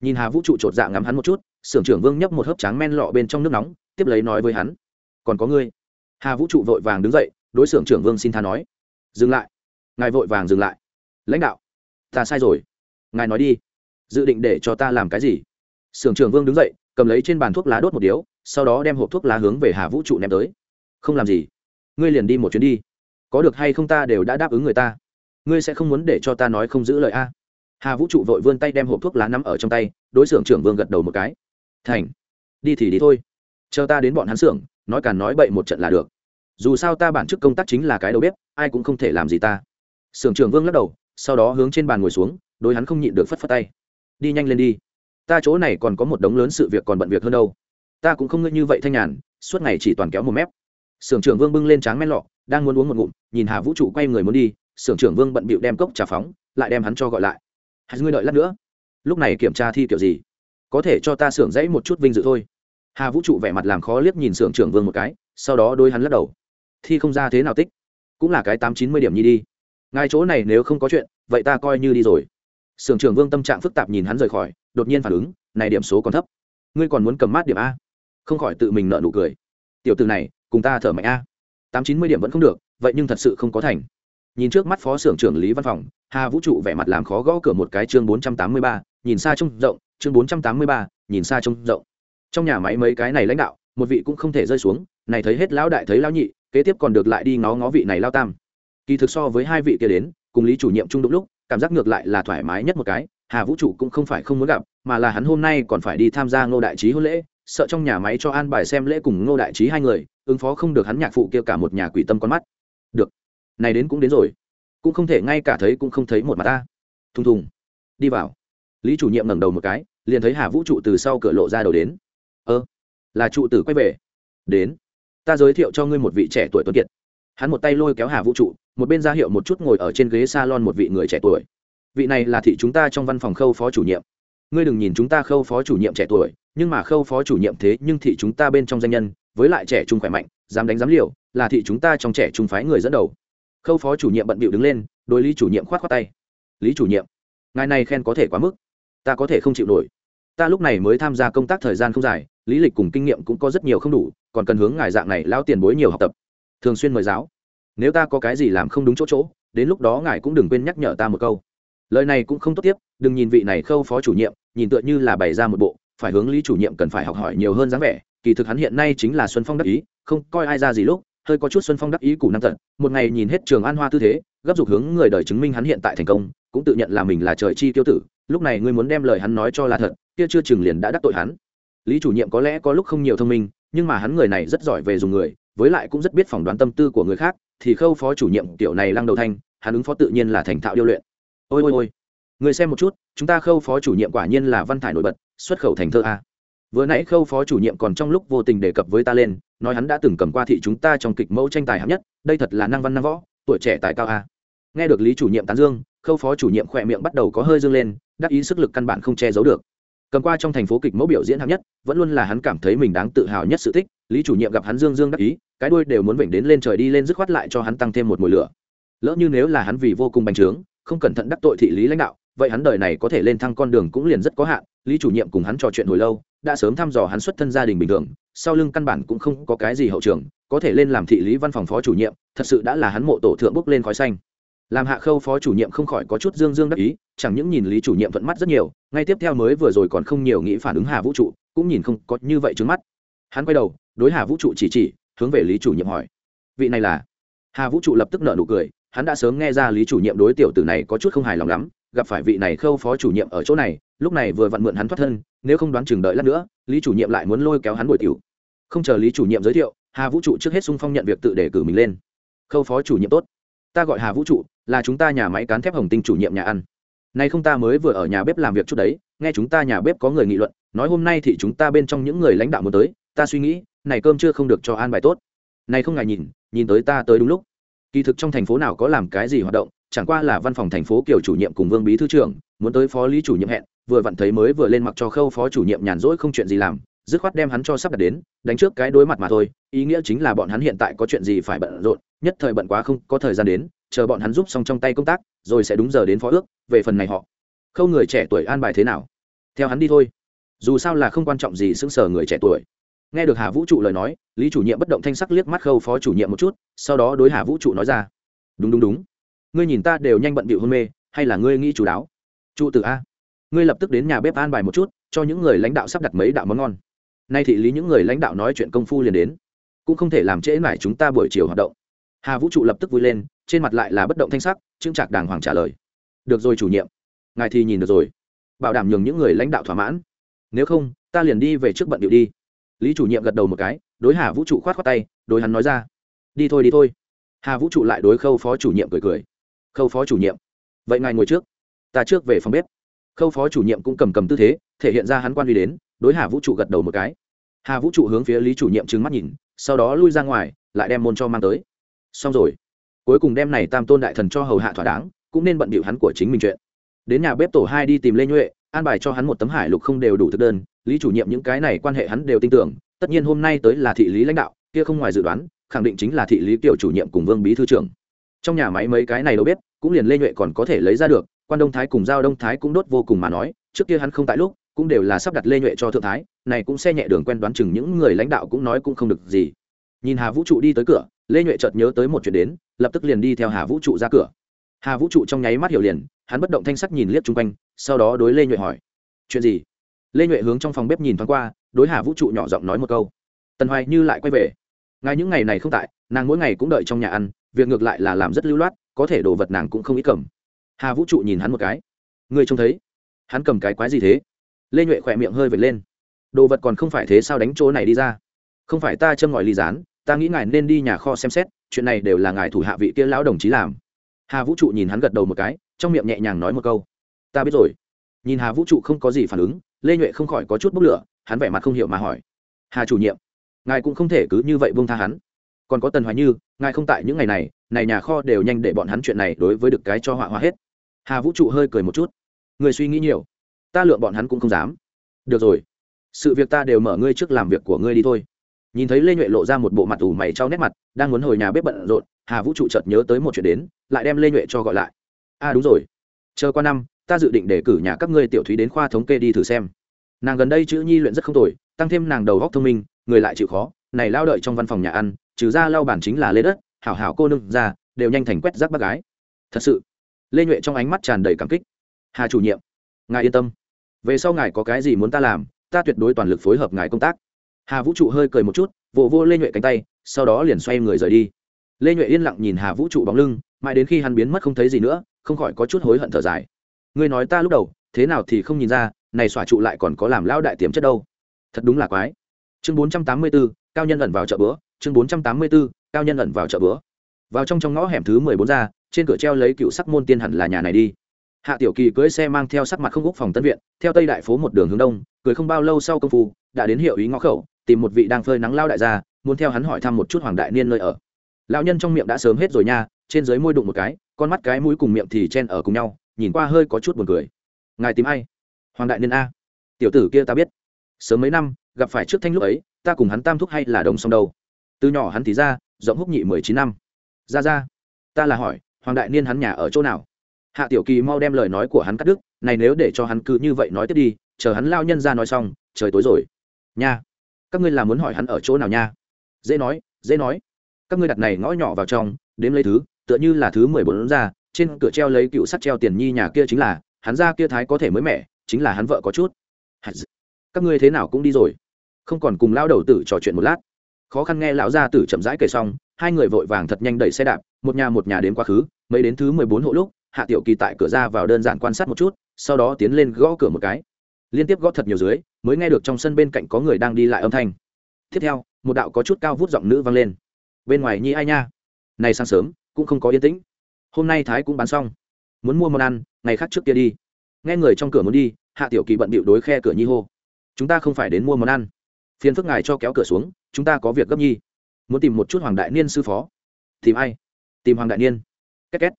Nhìn hà vũ trụ chột dạ ngắm hắn một chút, sưởng trưởng vương nhấp một hớp tráng men lọ bên trong nước nóng, tiếp lấy nói với hắn. Còn có ngươi. Hà vũ trụ vội vàng đứng dậy, đối xưởng trưởng vương xin tha nói. Dừng lại. Ngài vội vàng dừng lại. Lãnh đạo. Ta sai rồi. Ngài nói đi. Dự định để cho ta làm cái gì? Sưởng trưởng vương đứng dậy cầm lấy trên bàn thuốc lá đốt một điếu, sau đó đem hộp thuốc lá hướng về hà vũ trụ ném tới. Không làm gì. Ngươi liền đi một chuyến đi. Có được hay không ta đều đã đáp ứng người ta. Ngươi sẽ không muốn để cho ta nói không giữ lời a? Hà vũ trụ vội vươn tay đem hộp thuốc lá nắm ở trong tay, đối xưởng trưởng vương gật đầu một cái. Thành, đi thì đi thôi. Chờ ta đến bọn hắn xưởng, nói càn nói bậy một trận là được. Dù sao ta bản chức công tác chính là cái đầu bếp, ai cũng không thể làm gì ta. Xưởng trưởng vương lắc đầu, sau đó hướng trên bàn ngồi xuống, đối hắn không nhịn được phất phất tay. Đi nhanh lên đi ta chỗ này còn có một đống lớn sự việc còn bận việc hơn đâu. Ta cũng không ngơi như vậy thanh nhàn, suốt ngày chỉ toàn kéo một mép. Sưởng trưởng vương bưng lên tráng men lọ, đang muốn uống một ngụm, nhìn hà vũ trụ quay người muốn đi, sưởng trưởng vương bận bịu đem cốc trà phóng, lại đem hắn cho gọi lại. Hãy ngươi đợi lát nữa. Lúc này kiểm tra thi kiểu gì? Có thể cho ta sưởng dãy một chút vinh dự thôi. Hà vũ trụ vẻ mặt làm khó liếc nhìn sưởng trưởng vương một cái, sau đó đôi hắn lắc đầu. Thi không ra thế nào tích? Cũng là cái tám chín mươi điểm nhi đi. Ngay chỗ này nếu không có chuyện, vậy ta coi như đi rồi. Sưởng trưởng vương tâm trạng phức tạp nhìn hắn rời khỏi đột nhiên phản ứng, này điểm số còn thấp. Ngươi còn muốn cầm mát điểm a? Không khỏi tự mình nợ nụ cười. Tiểu từ này, cùng ta thở mạnh a. Tám chín mươi điểm vẫn không được, vậy nhưng thật sự không có thành. Nhìn trước mắt phó xưởng trưởng lý văn phòng, hà vũ trụ vẻ mặt làm khó gõ cửa một cái chương bốn trăm tám mươi ba, nhìn xa trông rộng, chương bốn trăm tám mươi ba, nhìn xa trông rộng. Trong nhà máy mấy cái này lãnh đạo, một vị cũng không thể rơi xuống, này thấy hết lão đại thấy lão nhị, kế tiếp còn được lại đi ngó ngó vị này lao tam. Kỳ thực so với hai vị kia đến, cùng lý chủ nhiệm chung đúng lúc, cảm giác ngược lại là thoải mái nhất một cái hà vũ trụ cũng không phải không muốn gặp, mà là hắn hôm nay còn phải đi tham gia ngô đại trí hôn lễ, sợ trong nhà máy cho an bài xem lễ cùng ngô đại trí hai người, ứng phó không được hắn nhạc phụ kia cả một nhà quỷ tâm con mắt. Được, này đến cũng đến rồi. Cũng không thể ngay cả thấy cũng không thấy một mặt ta. Thùng thùng. Đi vào. Lý chủ nhiệm ngẩng đầu một cái, liền thấy hà vũ trụ từ sau cửa lộ ra đầu đến. Ơ, là trụ tử quay về. Đến. Ta giới thiệu cho ngươi một vị trẻ tuổi tuấn kiệt. Hắn một tay lôi kéo hà vũ trụ, một bên ra hiệu một chút ngồi ở trên ghế s a lon một vị người trẻ tuổi vị này là thị chúng ta trong văn phòng khâu phó chủ nhiệm. Ngươi đừng nhìn chúng ta khâu phó chủ nhiệm trẻ tuổi, nhưng mà khâu phó chủ nhiệm thế nhưng thị chúng ta bên trong danh nhân, với lại trẻ trung khỏe mạnh, dám đánh dám liều, là thị chúng ta trong trẻ trung phái người dẫn đầu. Khâu phó chủ nhiệm bận bịu đứng lên, đối lý chủ nhiệm khoát khoát tay. Lý chủ nhiệm, ngài này khen có thể quá mức, ta có thể không chịu nổi. Ta lúc này mới tham gia công tác thời gian không dài, lý lịch cùng kinh nghiệm cũng có rất nhiều không đủ, còn cần hướng ngài dạng này lao tiền bối nhiều học tập. Thường xuyên mời giáo. Nếu ta có cái gì làm không đúng chỗ chỗ, đến lúc đó ngài cũng đừng quên nhắc nhở ta một câu lời này cũng không tốt tiếp, đừng nhìn vị này khâu phó chủ nhiệm, nhìn tựa như là bày ra một bộ, phải hướng lý chủ nhiệm cần phải học hỏi nhiều hơn dáng vẻ, kỳ thực hắn hiện nay chính là xuân phong đắc ý, không coi ai ra gì lúc, hơi có chút xuân phong đắc ý củ năng tận, một ngày nhìn hết trường an hoa tư thế, gấp dục hướng người đời chứng minh hắn hiện tại thành công, cũng tự nhận là mình là trời chi tiêu tử, lúc này ngươi muốn đem lời hắn nói cho là thật, kia chưa chừng liền đã đắc tội hắn. Lý chủ nhiệm có lẽ có lúc không nhiều thông minh, nhưng mà hắn người này rất giỏi về dùng người, với lại cũng rất biết phỏng đoán tâm tư của người khác, thì khâu phó chủ nhiệm tiểu này lăng đầu thanh, hắn ứng phó tự nhiên là thành thạo điêu luyện ôi ôi ôi. Người xem một chút, chúng ta khâu phó chủ nhiệm quả nhiên là văn thải nổi bật, xuất khẩu thành thơ a. Vừa nãy khâu phó chủ nhiệm còn trong lúc vô tình đề cập với ta lên, nói hắn đã từng cầm qua thị chúng ta trong kịch mẫu tranh tài hạng nhất, đây thật là năng văn năng võ, tuổi trẻ tài cao a. Nghe được lý chủ nhiệm tán dương, khâu phó chủ nhiệm khỏe miệng bắt đầu có hơi dương lên, đắc ý sức lực căn bản không che giấu được. Cầm qua trong thành phố kịch mẫu biểu diễn hạng nhất, vẫn luôn là hắn cảm thấy mình đáng tự hào nhất sự thích lý chủ nhiệm gặp hắn dương dương đắc ý, cái đuôi đều muốn vểnh đến lên trời đi lên dứt khoát lại cho hắn tăng thêm một mùi lửa. Lỡ như nếu là hắn vì vô cùng bành trướng không cẩn thận đắc tội thị lý lãnh đạo, vậy hắn đời này có thể lên thăng con đường cũng liền rất có hạn, lý chủ nhiệm cùng hắn trò chuyện hồi lâu, đã sớm thăm dò hắn xuất thân gia đình bình thường, sau lưng căn bản cũng không có cái gì hậu trường, có thể lên làm thị lý văn phòng phó chủ nhiệm, thật sự đã là hắn mộ tổ thượng bốc lên khói xanh. Làm hạ khâu phó chủ nhiệm không khỏi có chút dương dương đắc ý, chẳng những nhìn lý chủ nhiệm thuận mắt rất nhiều, ngay tiếp theo mới vừa rồi còn không nhiều nghĩ phản ứng hà vũ trụ, cũng nhìn không có như vậy trước mắt. Hắn quay đầu, đối hà vũ trụ chỉ chỉ, hướng về lý chủ nhiệm hỏi. Vị này là? Hà vũ trụ lập tức nợ nụ cười hắn đã sớm nghe ra lý chủ nhiệm đối tiểu tử này có chút không hài lòng lắm, gặp phải vị này khâu phó chủ nhiệm ở chỗ này, lúc này vừa vặn mượn hắn thoát thân, nếu không đoán chừng đợi lát nữa, lý chủ nhiệm lại muốn lôi kéo hắn buổi tiểu. Không chờ lý chủ nhiệm giới thiệu, hà vũ trụ trước hết sung phong nhận việc tự đề cử mình lên. Khâu phó chủ nhiệm tốt. Ta gọi hà vũ trụ, là chúng ta nhà máy cán thép hồng tinh chủ nhiệm nhà ăn. Nay không ta mới vừa ở nhà bếp làm việc chút đấy, nghe chúng ta nhà bếp có người nghị luận, nói hôm nay thì chúng ta bên trong những người lãnh đạo muốn tới, ta suy nghĩ, này cơm chưa không được cho an bài tốt. Này không ngài nhìn nhìn tới ta tới đúng lúc kỳ thực trong thành phố nào có làm cái gì hoạt động, chẳng qua là văn phòng thành phố kiểu chủ nhiệm cùng vương bí thư trưởng, muốn tới phó lý chủ nhiệm hẹn, vừa vặn thấy mới vừa lên mặc cho khâu phó chủ nhiệm nhàn rỗi không chuyện gì làm, dứt khoát đem hắn cho sắp đặt đến, đánh trước cái đối mặt mà thôi, ý nghĩa chính là bọn hắn hiện tại có chuyện gì phải bận rộn, nhất thời bận quá không có thời gian đến, chờ bọn hắn giúp xong trong tay công tác, rồi sẽ đúng giờ đến phó ước, về phần này họ. Khâu người trẻ tuổi an bài thế nào? Theo hắn đi thôi. Dù sao là không quan trọng gì xứng sở người trẻ tuổi nghe được hà vũ trụ lời nói, lý chủ nhiệm bất động thanh sắc liếc mắt khâu phó chủ nhiệm một chút, sau đó đối hà vũ trụ nói ra. Đúng đúng đúng. Ngươi nhìn ta đều nhanh bận bịu hôn mê, hay là ngươi nghĩ chủ đáo? Trụ từ a. Ngươi lập tức đến nhà bếp an bài một chút, cho những người lãnh đạo sắp đặt mấy đạo món ngon. Nay thị lý những người lãnh đạo nói chuyện công phu liền đến. Cũng không thể làm trễ mải chúng ta buổi chiều hoạt động. Hà vũ trụ lập tức vui lên, trên mặt lại là bất động thanh sắc trưng trạc đàng hoàng trả lời. Được rồi chủ nhiệm. Ngài thì nhìn được rồi. Bảo đảm nhường những người lãnh đạo thỏa mãn. Nếu không, ta liền đi về trước bận điệu đi lý chủ nhiệm gật đầu một cái, đối hà vũ trụ khoát khoát tay, đối hắn nói ra, đi thôi đi thôi. Hà vũ trụ lại đối khâu phó chủ nhiệm cười cười. Khâu phó chủ nhiệm, vậy ngài ngồi trước, ta trước về phòng bếp. Khâu phó chủ nhiệm cũng cầm cầm tư thế, thể hiện ra hắn quan đi đến, đối hà vũ trụ gật đầu một cái. Hà vũ trụ hướng phía lý chủ nhiệm trừng mắt nhìn, sau đó lui ra ngoài, lại đem môn cho mang tới. Xong rồi. Cuối cùng đem này tam tôn đại thần cho hầu hạ thỏa đáng, cũng nên bận bịu hắn của chính mình chuyện. Đến nhà bếp tổ hai đi tìm lê nhuệ an bài cho hắn một tấm hải lục không đều đủ thực đơn, lý chủ nhiệm những cái này quan hệ hắn đều tin tưởng, tất nhiên hôm nay tới là thị lý lãnh đạo, kia không ngoài dự đoán, khẳng định chính là thị lý kiểu chủ nhiệm cùng vương bí thư trưởng. Trong nhà máy mấy cái này đâu biết, cũng liền lê nhuệ còn có thể lấy ra được, quan đông thái cùng giao đông thái cũng đốt vô cùng mà nói, trước kia hắn không tại lúc, cũng đều là sắp đặt lê nhuệ cho thượng thái, này cũng xe nhẹ đường quen đoán chừng những người lãnh đạo cũng nói cũng không được gì. Nhìn hà vũ trụ đi tới cửa, lê nhuệ chợt nhớ tới một chuyện đến, lập tức liền đi theo hà vũ trụ ra cửa hà vũ trụ trong nháy mắt hiểu liền, hắn bất động thanh sắc nhìn liếc chung quanh, sau đó đối lê nhuệ hỏi, chuyện gì? Lê nhuệ hướng trong phòng bếp nhìn thoáng qua, đối hà vũ trụ nhỏ giọng nói một câu, tần hoài như lại quay về. Ngay những ngày này không tại, nàng mỗi ngày cũng đợi trong nhà ăn, việc ngược lại là làm rất lưu loát, có thể đồ vật nàng cũng không ít cầm. Hà vũ trụ nhìn hắn một cái người trông thấy, hắn cầm cái quái gì thế? Lê nhuệ khỏe miệng hơi vệt lên, đồ vật còn không phải thế sao đánh chỗ này đi ra? Không phải ta châm ngòi ly rán, ta nghĩ ngài nên đi nhà kho xem xét, chuyện này đều là ngài thủ hạ vị kia lão đồng chí làm hà vũ trụ nhìn hắn gật đầu một cái, trong miệng nhẹ nhàng nói một câu. Ta biết rồi. Nhìn hà vũ trụ không có gì phản ứng, lê nhuệ không khỏi có chút bốc lửa, hắn vẻ mặt không hiểu mà hỏi. Hà chủ nhiệm, ngài cũng không thể cứ như vậy buông tha hắn. Còn có tần hoài như, ngài không tại những ngày này này nhà kho đều nhanh để bọn hắn chuyện này đối với được cái cho họa hoa hết. Hà vũ trụ hơi cười một chút. Người suy nghĩ nhiều. Ta lựa bọn hắn cũng không dám. Được rồi. Sự việc ta đều mở ngươi trước làm việc của ngươi đi thôi. Nhìn thấy lê nhuệ lộ ra một bộ mặt ủ mày trao nét mặt, đang muốn hồi nhà bếp bận rộn hà vũ trụ chợt nhớ tới một chuyện đến lại đem lê nhuệ cho gọi lại. A à đúng rồi. Chờ qua năm ta dự định để cử nhà các ngươi tiểu thúy đến khoa thống kê đi thử xem. Nàng gần đây chữ nhi luyện rất không tồi tăng thêm nàng đầu góc thông minh người lại chịu khó. Này lao đợi trong văn phòng nhà ăn trừ ra lao bản chính là lê đất hảo hảo cô nương ra đều nhanh thành quét rác bác gái. Thật sự lê nhuệ trong ánh mắt tràn đầy cảm kích. Hà chủ nhiệm ngài yên tâm. Về sau ngài có cái gì muốn ta làm ta tuyệt đối toàn lực phối hợp ngài công tác. Hà vũ trụ hơi cười một chút vỗ vô, vô lê nhuệ cánh tay sau đó liền xoay người rời đi lê nhuệ yên lặng nhìn hà vũ trụ bóng lưng mãi đến khi hắn biến mất không thấy gì nữa không khỏi có chút hối hận thở dài. Ngươi nói ta lúc đầu thế nào thì không nhìn ra này xòa trụ lại còn có làm lao đại tiềm chất đâu. Thật đúng là quái. Chương bốn trăm tám mươi 484, cao nhân ẩn vào chợ bữa chương bốn trăm tám mươi 484, cao nhân ẩn vào chợ bữa. Vào trong trong ngõ hẻm thứ mười bốn ra trên cửa treo lấy cựu sắc môn tiên hẳn là nhà này đi. Hạ tiểu kỳ cưỡi xe mang theo sắc mặt không úc phòng tân viện theo tây đại phố một đường hướng đông cười không bao lâu sau công phu đã đến hiệu ý ngõ khẩu tìm một vị đang phơi nắng lao đại gia muốn theo hắn hỏi thăm một chút hoàng đại niên nơi ở lão nhân trong miệng đã sớm hết rồi nha, trên dưới môi đụng một cái, con mắt cái mũi cùng miệng thì chen ở cùng nhau, nhìn qua hơi có chút buồn cười. Ngài tìm ai? Hoàng đại niên a. Tiểu tử kia ta biết. Sớm mấy năm, gặp phải trước thanh lúc ấy, ta cùng hắn tam thúc hay là đồng song đâu? Từ nhỏ hắn thì ra, rộng húc nhị mười chín năm. Ra ra. Ta là hỏi, hoàng đại niên hắn nhà ở chỗ nào? Hạ tiểu kỳ mau đem lời nói của hắn cắt đứt, này nếu để cho hắn cứ như vậy nói tiếp đi, chờ hắn lao nhân ra nói xong, trời tối rồi. Nha. Các ngươi là muốn hỏi hắn ở chỗ nào nha? Dễ nói dễ nói các ngươi đặt này ngõ nhỏ vào trong, đếm lấy thứ, tựa như là thứ mười bốn ra, trên cửa treo lấy cựu sắt treo tiền nhi nhà kia chính là, hắn ra kia thái có thể mới mẻ, chính là hắn vợ có chút. Các ngươi thế nào cũng đi rồi. Không còn cùng lao đầu tử trò chuyện một lát. Khó khăn nghe lão gia tử chậm rãi kể xong, hai người vội vàng thật nhanh đẩy xe đạp, một nhà một nhà đến quá khứ, mấy đến thứ mười bốn hộ lúc, hạ tiểu kỳ tại cửa ra vào đơn giản quan sát một chút, sau đó tiến lên gõ cửa một cái. Liên tiếp gõ thật nhiều dưới, mới nghe được trong sân bên cạnh có người đang đi lại âm thanh. Tiếp theo, một đạo có chút cao vút giọng nữ vang lên bên ngoài nhi ai nha? Này sáng sớm, cũng không có yên tĩnh. Hôm nay thái cũng bán xong. Muốn mua món ăn, ngày khác trước kia đi. Nghe người trong cửa muốn đi, hạ tiểu kỳ bận bịu đối khe cửa nhi hô. Chúng ta không phải đến mua món ăn. Phiền phức ngài cho kéo cửa xuống, chúng ta có việc gấp nhi. Muốn tìm một chút hoàng đại niên sư phó. Tìm ai? Tìm hoàng đại niên. Két két.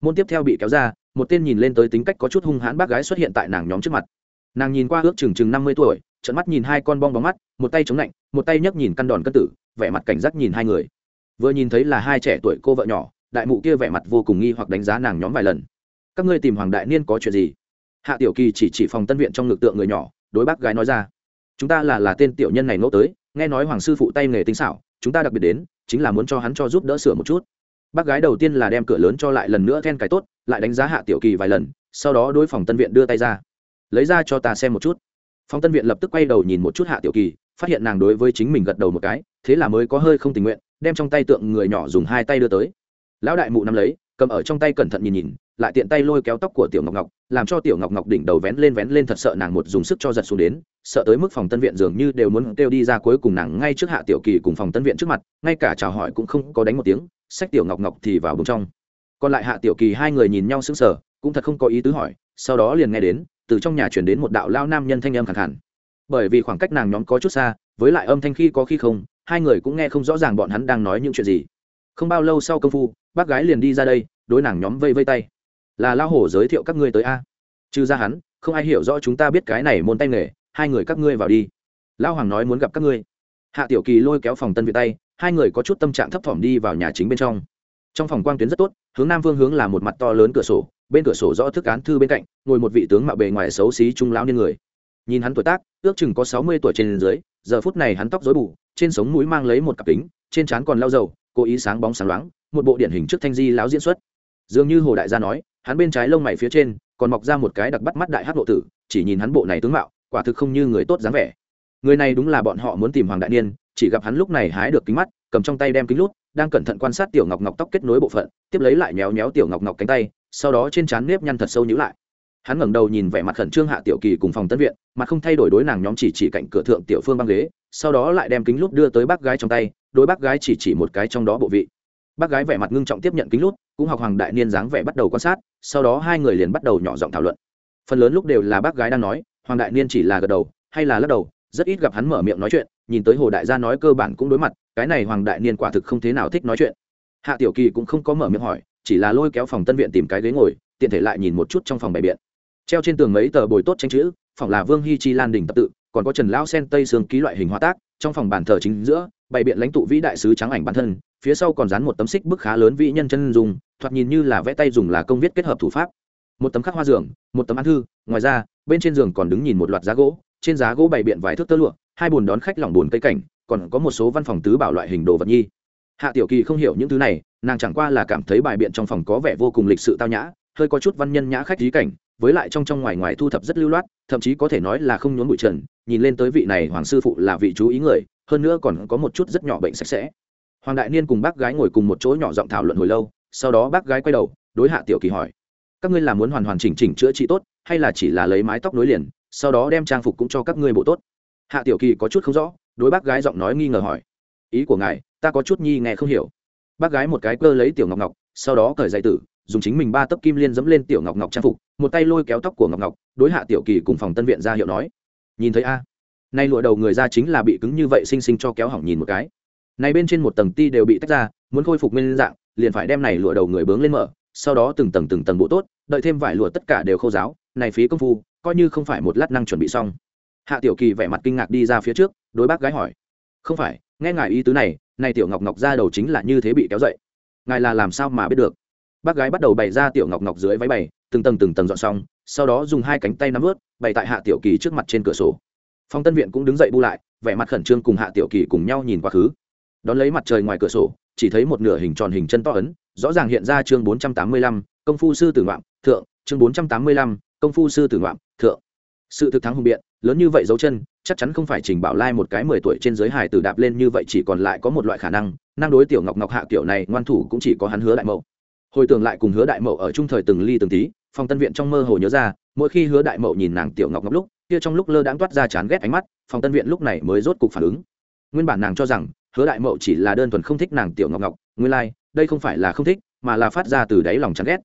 Môn tiếp theo bị kéo ra, một tên nhìn lên tới tính cách có chút hung hãn bác gái xuất hiện tại nàng nhóm trước mặt. Nàng nhìn qua ước chừng chừng năm mươi tuổi trận mắt nhìn hai con bong bóng mắt, một tay chống lạnh, một tay nhấc nhìn căn đòn cân tử, vẻ mặt cảnh giác nhìn hai người vừa nhìn thấy là hai trẻ tuổi cô vợ nhỏ, đại mụ kia vẻ mặt vô cùng nghi hoặc đánh giá nàng nhóm vài lần. Các ngươi tìm hoàng đại niên có chuyện gì? Hạ tiểu kỳ chỉ chỉ phòng tân viện trong ngực tượng người nhỏ, đối bác gái nói ra. Chúng ta là là tên tiểu nhân này ngẫu tới, nghe nói hoàng sư phụ tay nghề tinh xảo, chúng ta đặc biệt đến, chính là muốn cho hắn cho giúp đỡ sửa một chút. Bác gái đầu tiên là đem cửa lớn cho lại lần nữa then cái tốt, lại đánh giá hạ tiểu kỳ vài lần, sau đó đối phòng tân viện đưa tay ra. Lấy ra cho ta xem một chút. Phòng tân viện lập tức quay đầu nhìn một chút hạ tiểu kỳ, phát hiện nàng đối với chính mình gật đầu một cái, thế là mới có hơi không tình nguyện đem trong tay tượng người nhỏ dùng hai tay đưa tới. Lão đại mụ nắm lấy, cầm ở trong tay cẩn thận nhìn nhìn, lại tiện tay lôi kéo tóc của tiểu ngọc ngọc, làm cho tiểu ngọc ngọc đỉnh đầu vén lên vén lên thật sợ nàng một dùng sức cho giật xuống đến, sợ tới mức phòng tân viện dường như đều muốn kêu đi ra cuối cùng nàng ngay trước hạ tiểu kỳ cùng phòng tân viện trước mặt, ngay cả chào hỏi cũng không có đánh một tiếng sách tiểu ngọc ngọc thì vào bụng trong. Còn lại hạ tiểu kỳ hai người nhìn nhau sững sờ, cũng thật không có ý tứ hỏi, sau đó liền nghe đến, từ trong nhà chuyển đến một đạo lao nam nhân thanh âm khẳng hẳn bởi vì khoảng cách nàng nhóm có chút xa, với lại âm thanh khi có khi không hai người cũng nghe không rõ ràng bọn hắn đang nói những chuyện gì. Không bao lâu sau công phu, bác gái liền đi ra đây, đối nàng nhóm vây vây tay. Là lao hổ giới thiệu các ngươi tới a. Trừ ra hắn, không ai hiểu rõ chúng ta biết cái này môn tay nghề, hai người các ngươi vào đi. Lao hoàng nói muốn gặp các ngươi. Hạ tiểu kỳ lôi kéo phòng tân việt tay, hai người có chút tâm trạng thấp thỏm đi vào nhà chính bên trong. Trong phòng quang tuyến rất tốt, hướng nam phương hướng là một mặt to lớn cửa sổ, bên cửa sổ rõ thức án thư bên cạnh, ngồi một vị tướng mạo bề ngoài xấu xí trung lão niên người. Nhìn hắn tuổi tác, ước chừng có sáu mươi tuổi trên dưới, giờ phút này hắn tóc rối bù trên sống mũi mang lấy một cặp kính, trên trán còn lau dầu, cố ý sáng bóng sáng loáng, một bộ điển hình trước thanh di lão diễn xuất. Dường như hồ đại gia nói, hắn bên trái lông mày phía trên, còn mọc ra một cái đặc bắt mắt đại hát lộ tử, chỉ nhìn hắn bộ này tướng mạo, quả thực không như người tốt dáng vẻ. Người này đúng là bọn họ muốn tìm hoàng đại niên, chỉ gặp hắn lúc này hái được kính mắt, cầm trong tay đem kính lút, đang cẩn thận quan sát tiểu ngọc ngọc tóc kết nối bộ phận, tiếp lấy lại nhéo nhéo tiểu ngọc ngọc cánh tay, sau đó trên trán nếp nhăn thật sâu nhữ lại hắn ngẩng đầu nhìn vẻ mặt khẩn trương hạ tiểu kỳ cùng phòng tân viện, mặt không thay đổi đối nàng nhóm chỉ chỉ cạnh cửa thượng tiểu phương băng ghế, sau đó lại đem kính lút đưa tới bác gái trong tay, đối bác gái chỉ chỉ một cái trong đó bộ vị. Bác gái vẻ mặt ngưng trọng tiếp nhận kính lút cũng học hoàng đại niên dáng vẻ bắt đầu quan sát, sau đó hai người liền bắt đầu nhỏ giọng thảo luận. Phần lớn lúc đều là bác gái đang nói, hoàng đại niên chỉ là gật đầu, hay là lắc đầu, rất ít gặp hắn mở miệng nói chuyện, nhìn tới hồ đại gia nói cơ bản cũng đối mặt, cái này hoàng đại niên quả thực không thế nào thích nói chuyện. Hạ tiểu kỳ cũng không có mở miệng hỏi, chỉ là lôi kéo phòng tân viện tìm cái ghế ngồi, tiện thể lại nhìn một chút trong phòng bày biện treo trên tường mấy tờ bồi tốt tranh chữ phòng là vương hy chi lan đình tập tự, còn có trần lão sen tây sương ký loại hình hóa tác, trong phòng bàn thờ chính giữa, bày biện lãnh tụ vĩ đại sứ trắng ảnh bản thân, phía sau còn dán một tấm xích bức khá lớn vĩ nhân chân dùng thoạt nhìn như là vẽ tay dùng là công viết kết hợp thủ pháp. Một tấm khắc hoa giường, một tấm án thư, ngoài ra, bên trên giường còn đứng nhìn một loạt giá gỗ, trên giá gỗ bày biện vài thước tơ lụa, hai bồn đón khách lỏng bồn cây cảnh, còn có một số văn phòng tứ bảo loại hình đồ vật nhi. Hạ tiểu kỳ không hiểu những thứ này, nàng chẳng qua là cảm thấy bài biện trong phòng có vẻ vô cùng lịch sự tao nhã, hơi có chút văn nhân nhã khách trí cảnh với lại trong trong ngoài ngoài thu thập rất lưu loát, thậm chí có thể nói là không nhốn bụi trần, nhìn lên tới vị này hoàng sư phụ là vị chú ý người, hơn nữa còn có một chút rất nhỏ bệnh sạch sẽ. Hoàng đại niên cùng bác gái ngồi cùng một chỗ nhỏ giọng thảo luận hồi lâu, sau đó bác gái quay đầu, đối hạ tiểu kỳ hỏi, các ngươi là muốn hoàn hoàn chỉnh chỉnh chữa trị tốt, hay là chỉ là lấy mái tóc nối liền, sau đó đem trang phục cũng cho các ngươi bộ tốt? Hạ tiểu kỳ có chút không rõ, đối bác gái giọng nói nghi ngờ hỏi, ý của ngài, ta có chút nhi nghe không hiểu. Bác gái một cái cơ lấy tiểu ngọc ngọc, sau đó cởi dạy tử dùng chính mình ba tấc kim liên dẫm lên tiểu ngọc ngọc trang phục, một tay lôi kéo tóc của ngọc ngọc, đối hạ tiểu kỳ cùng phòng tân viện ra hiệu nói, nhìn thấy a, nay lụa đầu người ra chính là bị cứng như vậy xinh xinh cho kéo hỏng nhìn một cái. Này bên trên một tầng ti đều bị tách ra, muốn khôi phục nguyên dạng, liền phải đem này lụa đầu người bướng lên mở, sau đó từng tầng từng tầng bộ tốt, đợi thêm vải lụa tất cả đều khô giáo này phí công phu, coi như không phải một lát năng chuẩn bị xong. Hạ tiểu kỳ vẻ mặt kinh ngạc đi ra phía trước, đối bác gái hỏi, không phải, nghe ngài ý tứ này này tiểu ngọc ngọc ra đầu chính là như thế bị kéo dậy. Ngài là làm sao mà biết được? Bác gái bắt đầu bày ra tiểu ngọc ngọc dưới váy bày, từng tầng từng tầng dọn xong, sau đó dùng hai cánh tay nắm ướt bày tại hạ tiểu kỳ trước mặt trên cửa sổ. Phong tân viện cũng đứng dậy bu lại, vẻ mặt khẩn trương cùng hạ tiểu kỳ cùng nhau nhìn quá khứ. Đón lấy mặt trời ngoài cửa sổ, chỉ thấy một nửa hình tròn hình chân to ấn, rõ ràng hiện ra chương bốn trăm tám mươi lăm, công phu sư tử ngoạm, thượng, chương bốn trăm tám mươi lăm, công phu sư tử ngoạm, thượng. Sự thực thắng hùng biện, lớn như vậy dấu chân, chắc chắn không phải trình bảo lai một cái mười tuổi trên giới hài tử đạp lên như vậy chỉ còn lại có một loại khả năng năng đối tiểu ngọc ngọc hạ kiểu này, ngoan thủ cũng chỉ có hắn hứa đại mẫu hồi tưởng lại cùng hứa đại mậu ở chung thời từng ly từng tí phòng tân viện trong mơ hồ nhớ ra mỗi khi hứa đại mậu nhìn nàng tiểu ngọc ngọc lúc kia trong lúc lơ đãng toát ra chán ghét ánh mắt phòng tân viện lúc này mới rốt cục phản ứng. Nguyên bản nàng cho rằng hứa đại mậu chỉ là đơn thuần không thích nàng tiểu ngọc ngọc nguyên lai、like, đây không phải là không thích mà là phát ra từ đáy lòng chán ghét.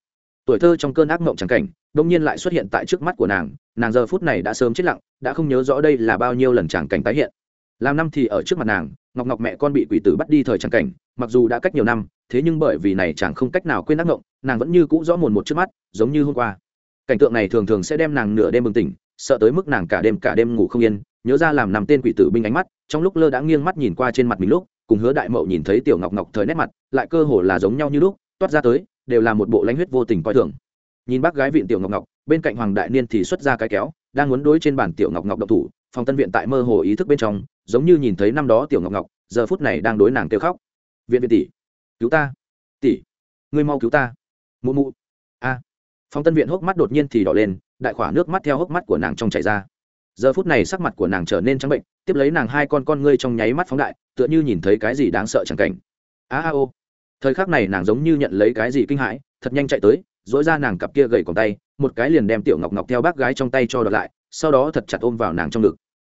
Tuổi thơ trong cơn ác mộng trắng cảnh đông nhiên lại xuất hiện tại trước mắt của nàng nàng giờ phút này đã sớm chết lặng đã không nhớ rõ đây là bao nhiêu lần tràng cảnh tái hiện. Làm năm thì ở trước mặt nàng ngọc ngọc mẹ con bị quỷ tử bắt đi thời trang cảnh, mặc dù đã cách nhiều năm, thế nhưng bởi vì này chẳng không cách nào quên ác ngộng nàng vẫn như cũ rõ mồn một trước mắt, giống như hôm qua. Cảnh tượng này thường thường sẽ đem nàng nửa đêm bừng tỉnh, sợ tới mức nàng cả đêm cả đêm ngủ không yên, nhớ ra làm nằm tên quỷ tử binh ánh mắt, trong lúc lơ đã nghiêng mắt nhìn qua trên mặt mình lúc, cùng hứa đại mậu nhìn thấy tiểu ngọc ngọc thời nét mặt, lại cơ hồ là giống nhau như lúc, toát ra tới, đều là một bộ lãnh huyết vô tình coi thường. Nhìn bác gái viện tiểu ngọc ngọc, bên cạnh hoàng đại niên thì xuất ra cái kéo, đang muốn đối trên bàn tiểu ngọc ngọc độc thủ phòng tân viện tại mơ hồ ý thức bên trong, giống như nhìn thấy năm đó tiểu ngọc ngọc, giờ phút này đang đối nàng kêu khóc. Viện viện tỷ, cứu ta. Tỷ, ngươi mau cứu ta. Mụ mụ. A. Phòng tân viện hốc mắt đột nhiên thì đỏ lên, đại khỏa nước mắt theo hốc mắt của nàng trong chảy ra. Giờ phút này sắc mặt của nàng trở nên trắng bệnh, tiếp lấy nàng hai con con ngươi trong nháy mắt phóng đại, tựa như nhìn thấy cái gì đáng sợ chẳng cảnh. A a ô thời khắc này nàng giống như nhận lấy cái gì kinh hãi, thật nhanh chạy tới dỗi ra nàng cặp kia gầy còn tay, một cái liền đem tiểu ngọc ngọc theo bác gái trong tay cho đợt lại, sau đó thật chặt ôm vào nàng trong ngực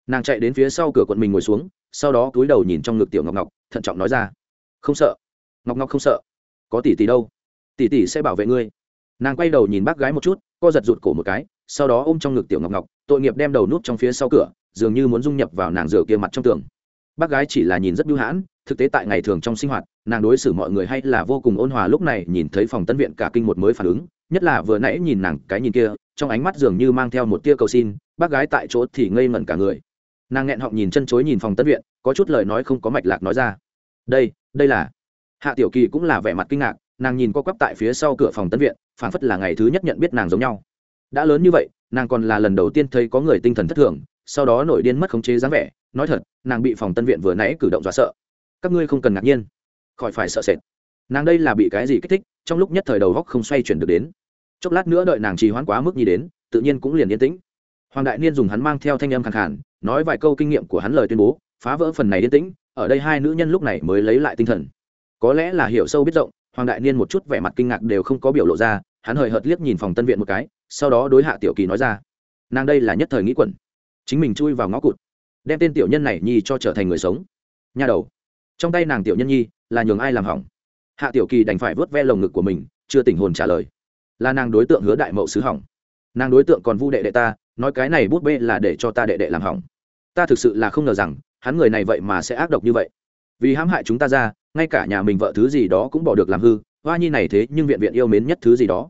nàng chạy đến phía sau cửa quận mình ngồi xuống, sau đó cúi đầu nhìn trong ngực tiểu ngọc ngọc, thận trọng nói ra, không sợ, ngọc ngọc không sợ. Có tỷ tỷ đâu? Tỷ tỷ sẽ bảo vệ ngươi. Nàng quay đầu nhìn bác gái một chút, co giật rụt cổ một cái, sau đó ôm trong ngực tiểu ngọc ngọc, tội nghiệp đem đầu nút trong phía sau cửa, dường như muốn dung nhập vào nàng rửa kia mặt trong tường. Bác gái chỉ là nhìn rất bưu hãn, thực tế tại ngày thường trong sinh hoạt, nàng đối xử mọi người hay là vô cùng ôn hòa lúc này nhìn thấy phòng tân viện cả kinh một mới phản ứng, nhất là vừa nãy nhìn nàng cái nhìn kia, trong ánh mắt dường như mang theo một tia cầu xin, bác gái tại chỗ thì ngây ngẩn cả người nàng nghẹn họng nhìn chân chối nhìn phòng tân viện, có chút lời nói không có mạch lạc nói ra. Đây đây là. Hạ tiểu kỳ cũng là vẻ mặt kinh ngạc, nàng nhìn co quắp tại phía sau cửa phòng tân viện, phảng phất là ngày thứ nhất nhận biết nàng giống nhau. Đã lớn như vậy, nàng còn là lần đầu tiên thấy có người tinh thần thất thường, sau đó nổi điên mất khống chế dáng vẻ. Nói thật, nàng bị phòng tân viện vừa nãy cử động dọa sợ. Các ngươi không cần ngạc nhiên, khỏi phải sợ sệt. Nàng đây là bị cái gì kích thích, trong lúc nhất thời đầu góc không xoay chuyển được đến. Chốc lát nữa đợi nàng trì hoãn quá mức nhi đến, tự nhiên cũng liền yên tĩnh hoàng đại niên dùng hắn mang theo thanh âm khẳng khản nói vài câu kinh nghiệm của hắn lời tuyên bố, phá vỡ phần này yên tĩnh, ở đây hai nữ nhân lúc này mới lấy lại tinh thần. Có lẽ là hiểu sâu biết rộng, hoàng đại niên một chút vẻ mặt kinh ngạc đều không có biểu lộ ra, hắn hời hợt liếc nhìn phòng tân viện một cái, sau đó đối hạ tiểu kỳ nói ra, nàng đây là nhất thời nghĩ quẩn. Chính mình chui vào ngõ cụt, đem tên tiểu nhân này nhi cho trở thành người sống. Nha đầu. Trong tay nàng tiểu nhân nhi là nhường ai làm hỏng? Hạ tiểu kỳ đành phải vớt ve lồng ngực của mình, chưa tỉnh hồn trả lời. Là nàng đối tượng hứa đại mậu sứ hỏng. Nàng đối tượng còn vu đệ đệ ta nói cái này bút bê là để cho ta đệ đệ làm hỏng. Ta thực sự là không ngờ rằng, hắn người này vậy mà sẽ ác độc như vậy. Vì hãm hại chúng ta ra, ngay cả nhà mình vợ thứ gì đó cũng bỏ được làm hư, hoa nhi này thế nhưng viện viện yêu mến nhất thứ gì đó.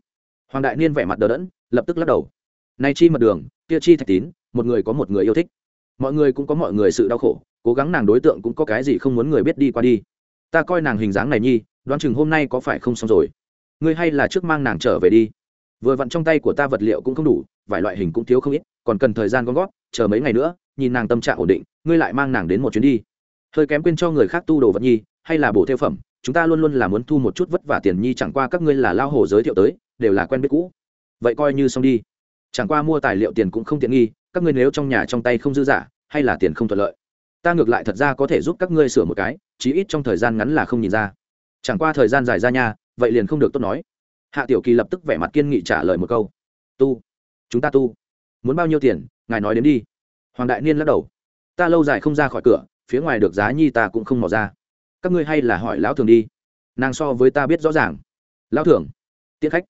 Hoàng đại niên vẻ mặt đờ đẫn, lập tức lắc đầu. Nay chi mật đường, kia chi thạch tín, một người có một người yêu thích. Mọi người cũng có mọi người sự đau khổ, cố gắng nàng đối tượng cũng có cái gì không muốn người biết đi qua đi. Ta coi nàng hình dáng này nhi, đoán chừng hôm nay có phải không xong rồi. Ngươi hay là trước mang nàng trở về đi. Vừa vặn trong tay của ta vật liệu cũng không đủ vài loại hình cũng thiếu không ít, còn cần thời gian gom góp, chờ mấy ngày nữa, nhìn nàng tâm trạng ổn định, ngươi lại mang nàng đến một chuyến đi. Hơi kém quên cho người khác tu đồ vật nhi, hay là bổ theo phẩm, chúng ta luôn luôn là muốn thu một chút vất vả tiền nhi, chẳng qua các ngươi là lao hồ giới thiệu tới, đều là quen biết cũ. Vậy coi như xong đi. Chẳng qua mua tài liệu tiền cũng không tiện nghi, các ngươi nếu trong nhà trong tay không dư giả, hay là tiền không thuận lợi. Ta ngược lại thật ra có thể giúp các ngươi sửa một cái, chí ít trong thời gian ngắn là không nhìn ra. Chẳng qua thời gian dài ra nha, vậy liền không được tốt nói. Hạ tiểu kỳ lập tức vẻ mặt kiên nghị trả lời một câu. Tu chúng ta tu. Muốn bao nhiêu tiền, ngài nói đến đi. Hoàng đại niên lắc đầu. Ta lâu dài không ra khỏi cửa, phía ngoài được giá nhi ta cũng không mò ra. Các ngươi hay là hỏi lão thường đi. Nàng so với ta biết rõ ràng. Lão thường tiết khách.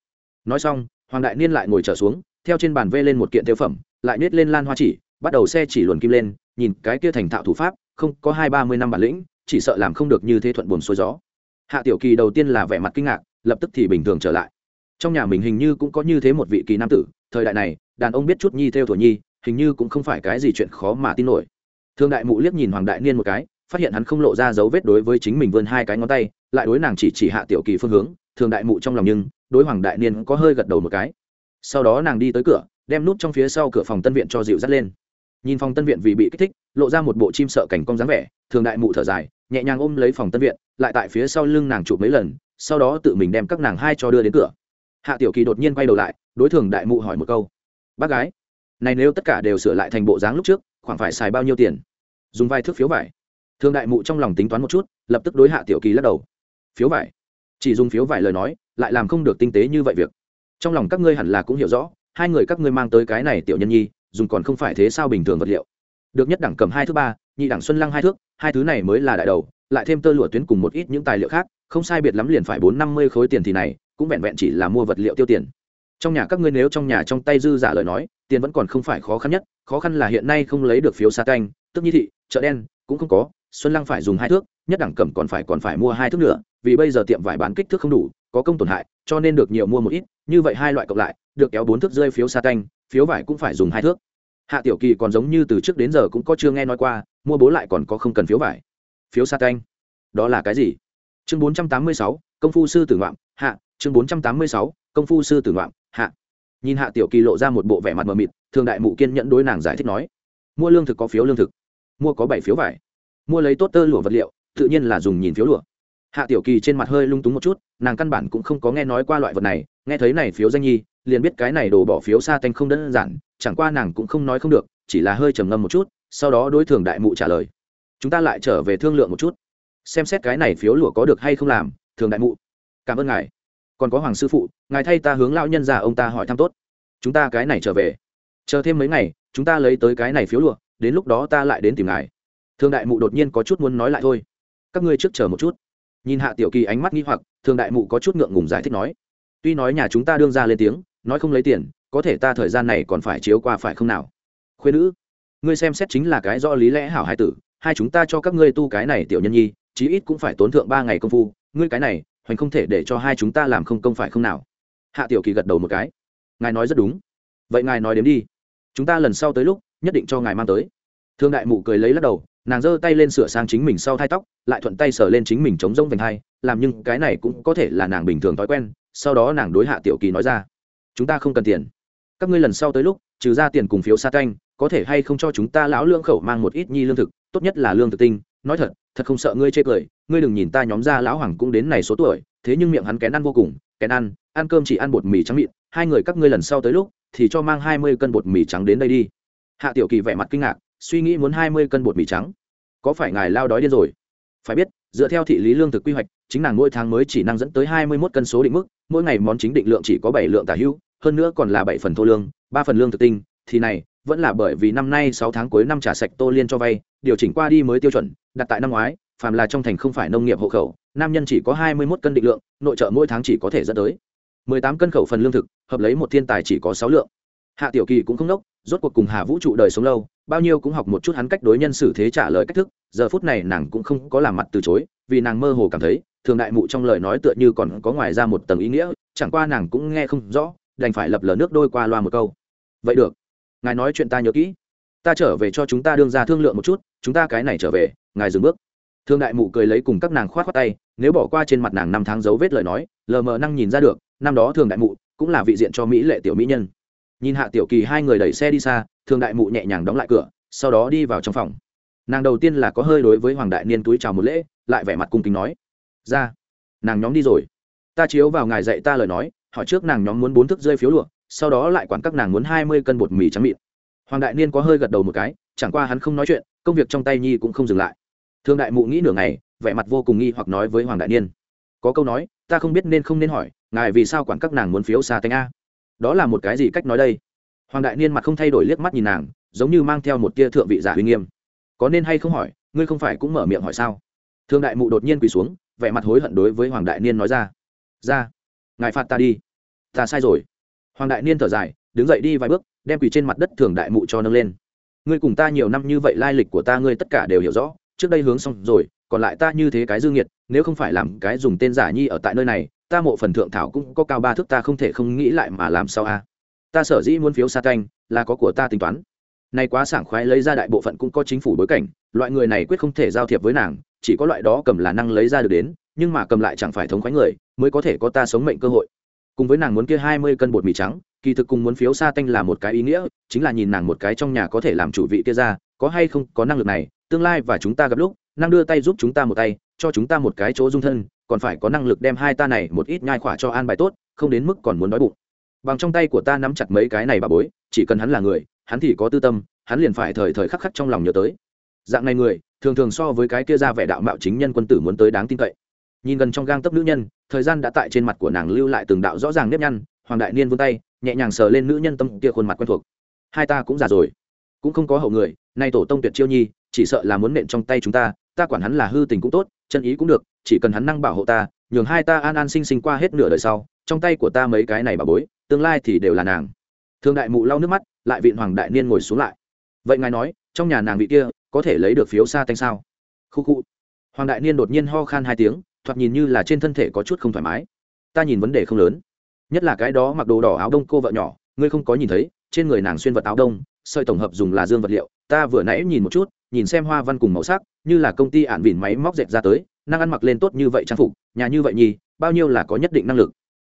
Nói xong, hoàng đại niên lại ngồi trở xuống, theo trên bàn vê lên một kiện tiêu phẩm, lại nết lên lan hoa chỉ, bắt đầu xe chỉ luồn kim lên, nhìn cái kia thành thạo thủ pháp, không có hai ba mươi năm bản lĩnh, chỉ sợ làm không được như thế thuận buồn xuôi gió. Hạ tiểu kỳ đầu tiên là vẻ mặt kinh ngạc, lập tức thì bình thường trở lại trong nhà mình hình như cũng có như thế một vị kỳ nam tử, thời đại này, đàn ông biết chút nhi theo tuổi nhi, hình như cũng không phải cái gì chuyện khó mà tin nổi. Thương đại mụ liếc nhìn hoàng đại niên một cái, phát hiện hắn không lộ ra dấu vết đối với chính mình vươn hai cái ngón tay, lại đối nàng chỉ chỉ hạ tiểu kỳ phương hướng thường đại mụ trong lòng nhưng, đối hoàng đại niên có hơi gật đầu một cái. Sau đó nàng đi tới cửa, đem nút trong phía sau cửa phòng tân viện cho dịu dắt lên. Nhìn phòng tân viện vì bị kích thích, lộ ra một bộ chim sợ cảnh cong dáng vẻ thường đại mụ thở dài, nhẹ nhàng ôm lấy phòng tân viện, lại tại phía sau lưng nàng chụp mấy lần, sau đó tự mình đem các nàng hai cho đưa đến cửa hạ tiểu kỳ đột nhiên quay đầu lại, đối thường đại mụ hỏi một câu. Bác gái, này nếu tất cả đều sửa lại thành bộ dáng lúc trước, khoảng phải xài bao nhiêu tiền? Dùng Vai thước phiếu vải. Thường đại mụ trong lòng tính toán một chút, lập tức đối hạ tiểu kỳ lắc đầu. Phiếu vải? Chỉ dùng phiếu vải lời nói, lại làm không được tinh tế như vậy việc. Trong lòng các ngươi hẳn là cũng hiểu rõ, hai người các ngươi mang tới cái này tiểu nhân nhi, dùng còn không phải thế sao bình thường vật liệu. Được nhất đẳng cầm hai thứ ba, nhị đẳng xuân lăng hai thước, hai thứ này mới là đại đầu, lại thêm tơ lụa tuyến cùng một ít những tài liệu khác, không sai biệt lắm liền phải bốn năm mươi khối tiền thì này cũng vẹn vẹn chỉ là mua vật liệu tiêu tiền. Trong nhà các ngươi nếu trong nhà trong tay dư giả lời nói, tiền vẫn còn không phải khó khăn nhất, khó khăn là hiện nay không lấy được phiếu xa canh, tức nhi thị, chợ đen, cũng không có, xuân lăng phải dùng hai thước, nhất đẳng cẩm còn phải còn phải mua hai thước nữa, vì bây giờ tiệm vải bán kích thước không đủ, có công tổn hại, cho nên được nhiều mua một ít, như vậy hai loại cộng lại, được kéo bốn thước rơi phiếu xa canh, phiếu vải cũng phải dùng hai thước. Hạ tiểu kỳ còn giống như từ trước đến giờ cũng có chưa nghe nói qua, mua bố lại còn có không cần phiếu vải. Phiếu sa canh, đó là cái gì? Chương bốn trăm tám mươi sáu, công phu sư tử ngoạm, hạ chương bốn trăm tám mươi sáu, công phu sư tử ngoạm, hạ. Nhìn hạ tiểu kỳ lộ ra một bộ vẻ mặt mờ mịt, thường đại mụ kiên nhẫn đối nàng giải thích nói, mua lương thực có phiếu lương thực, mua có bảy phiếu vải, mua lấy tốt tơ lụa vật liệu, tự nhiên là dùng nhìn phiếu lụa. Hạ tiểu kỳ trên mặt hơi lung túng một chút, nàng căn bản cũng không có nghe nói qua loại vật này, nghe thấy này phiếu danh nhi, liền biết cái này đổ bỏ phiếu xa tanh không đơn giản, chẳng qua nàng cũng không nói không được, chỉ là hơi trầm ngâm một chút, sau đó đối thường đại mụ trả lời, chúng ta lại trở về thương lượng một chút, xem xét cái này phiếu lụa có được hay không làm, thường đại mụ, cảm ơn ngài còn có hoàng sư phụ, ngài thay ta hướng lão nhân ra ông ta hỏi thăm tốt. Chúng ta cái này trở về. Chờ thêm mấy ngày, chúng ta lấy tới cái này phiếu lụa, đến lúc đó ta lại đến tìm ngài. Thương đại mụ đột nhiên có chút muốn nói lại thôi. Các ngươi trước chờ một chút. Nhìn hạ tiểu kỳ ánh mắt nghi hoặc, thương đại mụ có chút ngượng ngùng giải thích nói. Tuy nói nhà chúng ta đương ra lên tiếng, nói không lấy tiền, có thể ta thời gian này còn phải chiếu qua phải không nào? Khuyên nữ, ngươi xem xét chính là cái do lý lẽ hảo hai tử, hai chúng ta cho các ngươi tu cái này tiểu nhân nhi, chí ít cũng phải tốn thượng ba ngày công phu, ngươi cái này hoành không thể để cho hai chúng ta làm không công phải không nào? Hạ tiểu kỳ gật đầu một cái. Ngài nói rất đúng. Vậy ngài nói đếm đi. Chúng ta lần sau tới lúc, nhất định cho ngài mang tới. Thương đại mụ cười lấy lắc đầu, nàng giơ tay lên sửa sang chính mình sau thai tóc, lại thuận tay sờ lên chính mình chống rông vành hai, làm nhưng cái này cũng có thể là nàng bình thường thói quen, sau đó nàng đối hạ tiểu kỳ nói ra, chúng ta không cần tiền. Các ngươi lần sau tới lúc, trừ ra tiền cùng phiếu sa canh có thể hay không cho chúng ta lão lương khẩu mang một ít nhi lương thực, tốt nhất là lương thực tinh. Nói thật thật không sợ ngươi chê cười, ngươi đừng nhìn ta nhóm ra lão hoàng cũng đến này số tuổi, thế nhưng miệng hắn kén ăn vô cùng, kén ăn ăn cơm chỉ ăn bột mì trắng mịn, hai người các ngươi lần sau tới lúc, thì cho mang hai mươi cân bột mì trắng đến đây đi. Hạ tiểu kỳ vẻ mặt kinh ngạc, suy nghĩ muốn hai mươi cân bột mì trắng. Có phải ngài lao đói điên rồi? Phải biết, dựa theo thị lý lương thực quy hoạch, chính nàng mỗi tháng mới chỉ năng dẫn tới hai mươi mốt cân số định mức, mỗi ngày món chính định lượng chỉ có bảy lượng tả hữu hơn nữa còn là bảy phần thô lương, ba phần lương thực tinh, thì này, vẫn là bởi vì năm nay sáu tháng cuối năm trả sạch tô liên cho vay, điều chỉnh qua đi mới tiêu chuẩn đặt tại năm ngoái, phàm là trong thành không phải nông nghiệp hộ khẩu, nam nhân chỉ có hai mươi mốt cân định lượng, nội trợ mỗi tháng chỉ có thể dẫn tới. mười tám cân khẩu phần lương thực, hợp lấy một thiên tài chỉ có sáu lượng. Hạ tiểu kỳ cũng không nốc, rốt cuộc cùng hà vũ trụ đời sống lâu, bao nhiêu cũng học một chút hắn cách đối nhân xử thế trả lời cách thức, giờ phút này nàng cũng không có làm mặt từ chối, vì nàng mơ hồ cảm thấy, thường đại mụ trong lời nói tựa như còn có ngoài ra một tầng ý nghĩa, chẳng qua nàng cũng nghe không rõ, đành phải lập lờ nước đôi qua loa một câu. Vậy được, ngài nói chuyện ta nhớ kỹ. Ta trở về cho chúng ta đương ra thương lượng một chút, chúng ta cái này trở về ngài dừng bước. Thương đại mụ cười lấy cùng các nàng khoát khoát tay, nếu bỏ qua trên mặt nàng năm tháng dấu vết lời nói, lờ mờ năng nhìn ra được, năm đó thường đại mụ cũng là vị diện cho mỹ lệ tiểu mỹ nhân. Nhìn hạ tiểu kỳ hai người đẩy xe đi xa thường đại mụ nhẹ nhàng đóng lại cửa, sau đó đi vào trong phòng. Nàng đầu tiên là có hơi đối với hoàng đại niên túi chào một lễ, lại vẻ mặt cung kính nói, ra, nàng nhóm đi rồi. Ta chiếu vào ngài dạy ta lời nói, hỏi trước nàng nhóm muốn bốn thức rơi phiếu lụa, sau đó lại quản các nàng muốn hai mươi cân bột mì trắng mịn. Hoàng đại niên có hơi gật đầu một cái, chẳng qua hắn không nói chuyện, công việc trong tay nhi cũng không dừng lại thương đại mụ nghĩ nửa ngày, vẻ mặt vô cùng nghi hoặc nói với hoàng đại niên. Có câu nói, ta không biết nên không nên hỏi, ngài vì sao quản các nàng muốn phiếu xa tanh a? Đó là một cái gì cách nói đây? Hoàng đại niên mặt không thay đổi liếc mắt nhìn nàng, giống như mang theo một tia thượng vị giả uy nghiêm. Có nên hay không hỏi, ngươi không phải cũng mở miệng hỏi sao? Thương đại mụ đột nhiên quỳ xuống, vẻ mặt hối hận đối với hoàng đại niên nói ra. Ra, ngài phạt ta đi. Ta sai rồi. Hoàng đại niên thở dài, đứng dậy đi vài bước, đem quỳ trên mặt đất thường đại mụ cho nâng lên. Ngươi cùng ta nhiều năm như vậy lai lịch của ta, ngươi tất cả đều hiểu rõ trước đây hướng xong rồi, còn lại ta như thế cái dương nhiệt nếu không phải làm cái dùng tên giả nhi ở tại nơi này, ta mộ phần thượng thảo cũng có cao ba thước ta không thể không nghĩ lại mà làm sao a. Ta sở dĩ muốn phiếu sa canh, là có của ta tính toán. Này quá sảng khoái lấy ra đại bộ phận cũng có chính phủ bối cảnh, loại người này quyết không thể giao thiệp với nàng, chỉ có loại đó cầm là năng lấy ra được đến, nhưng mà cầm lại chẳng phải thống khoái người, mới có thể có ta sống mệnh cơ hội. Cùng với nàng muốn kia hai mươi cân bột mì trắng, kỳ thực cùng muốn phiếu sa tanh là một cái ý nghĩa, chính là nhìn nàng một cái trong nhà có thể làm chủ vị kia ra, có hay không có năng lực này tương lai và chúng ta gặp lúc, năng đưa tay giúp chúng ta một tay, cho chúng ta một cái chỗ dung thân, còn phải có năng lực đem hai ta này một ít nhai khỏa cho an bài tốt, không đến mức còn muốn đói bụng. Bằng trong tay của ta nắm chặt mấy cái này bà bối, chỉ cần hắn là người, hắn thì có tư tâm, hắn liền phải thời thời khắc khắc trong lòng nhớ tới. Dạng này người, thường thường so với cái kia ra vẻ đạo mạo chính nhân quân tử muốn tới đáng tin cậy. Nhìn gần trong gang tấp nữ nhân, thời gian đã tại trên mặt của nàng lưu lại từng đạo rõ ràng nếp nhăn, hoàng đại niên vươn tay, nhẹ nhàng sờ lên nữ nhân tâm kia khuôn mặt quen thuộc. Hai ta cũng già rồi, cũng không có hậu người, nay tổ tông tuyệt chiêu nhi chỉ sợ là muốn nện trong tay chúng ta ta quản hắn là hư tình cũng tốt, chân ý cũng được, chỉ cần hắn năng bảo hộ ta, nhường hai ta an an sinh sinh qua hết nửa đời sau, trong tay của ta mấy cái này bà bối, tương lai thì đều là nàng. Thương đại mụ lau nước mắt, lại vịn hoàng đại niên ngồi xuống lại. Vậy ngài nói, trong nhà nàng vị kia, có thể lấy được phiếu xa tanh sao? Khu khu. Hoàng đại niên đột nhiên ho khan hai tiếng, thoạt nhìn như là trên thân thể có chút không thoải mái. Ta nhìn vấn đề không lớn. Nhất là cái đó mặc đồ đỏ áo đông cô vợ nhỏ, ngươi không có nhìn thấy trên người nàng xuyên vật áo đông sợi tổng hợp dùng là dương vật liệu. Ta vừa nãy nhìn một chút nhìn xem hoa văn cùng màu sắc như là công ty ạn vỉn máy móc dệt ra tới năng ăn mặc lên tốt như vậy trang phục nhà như vậy nhì, bao nhiêu là có nhất định năng lực.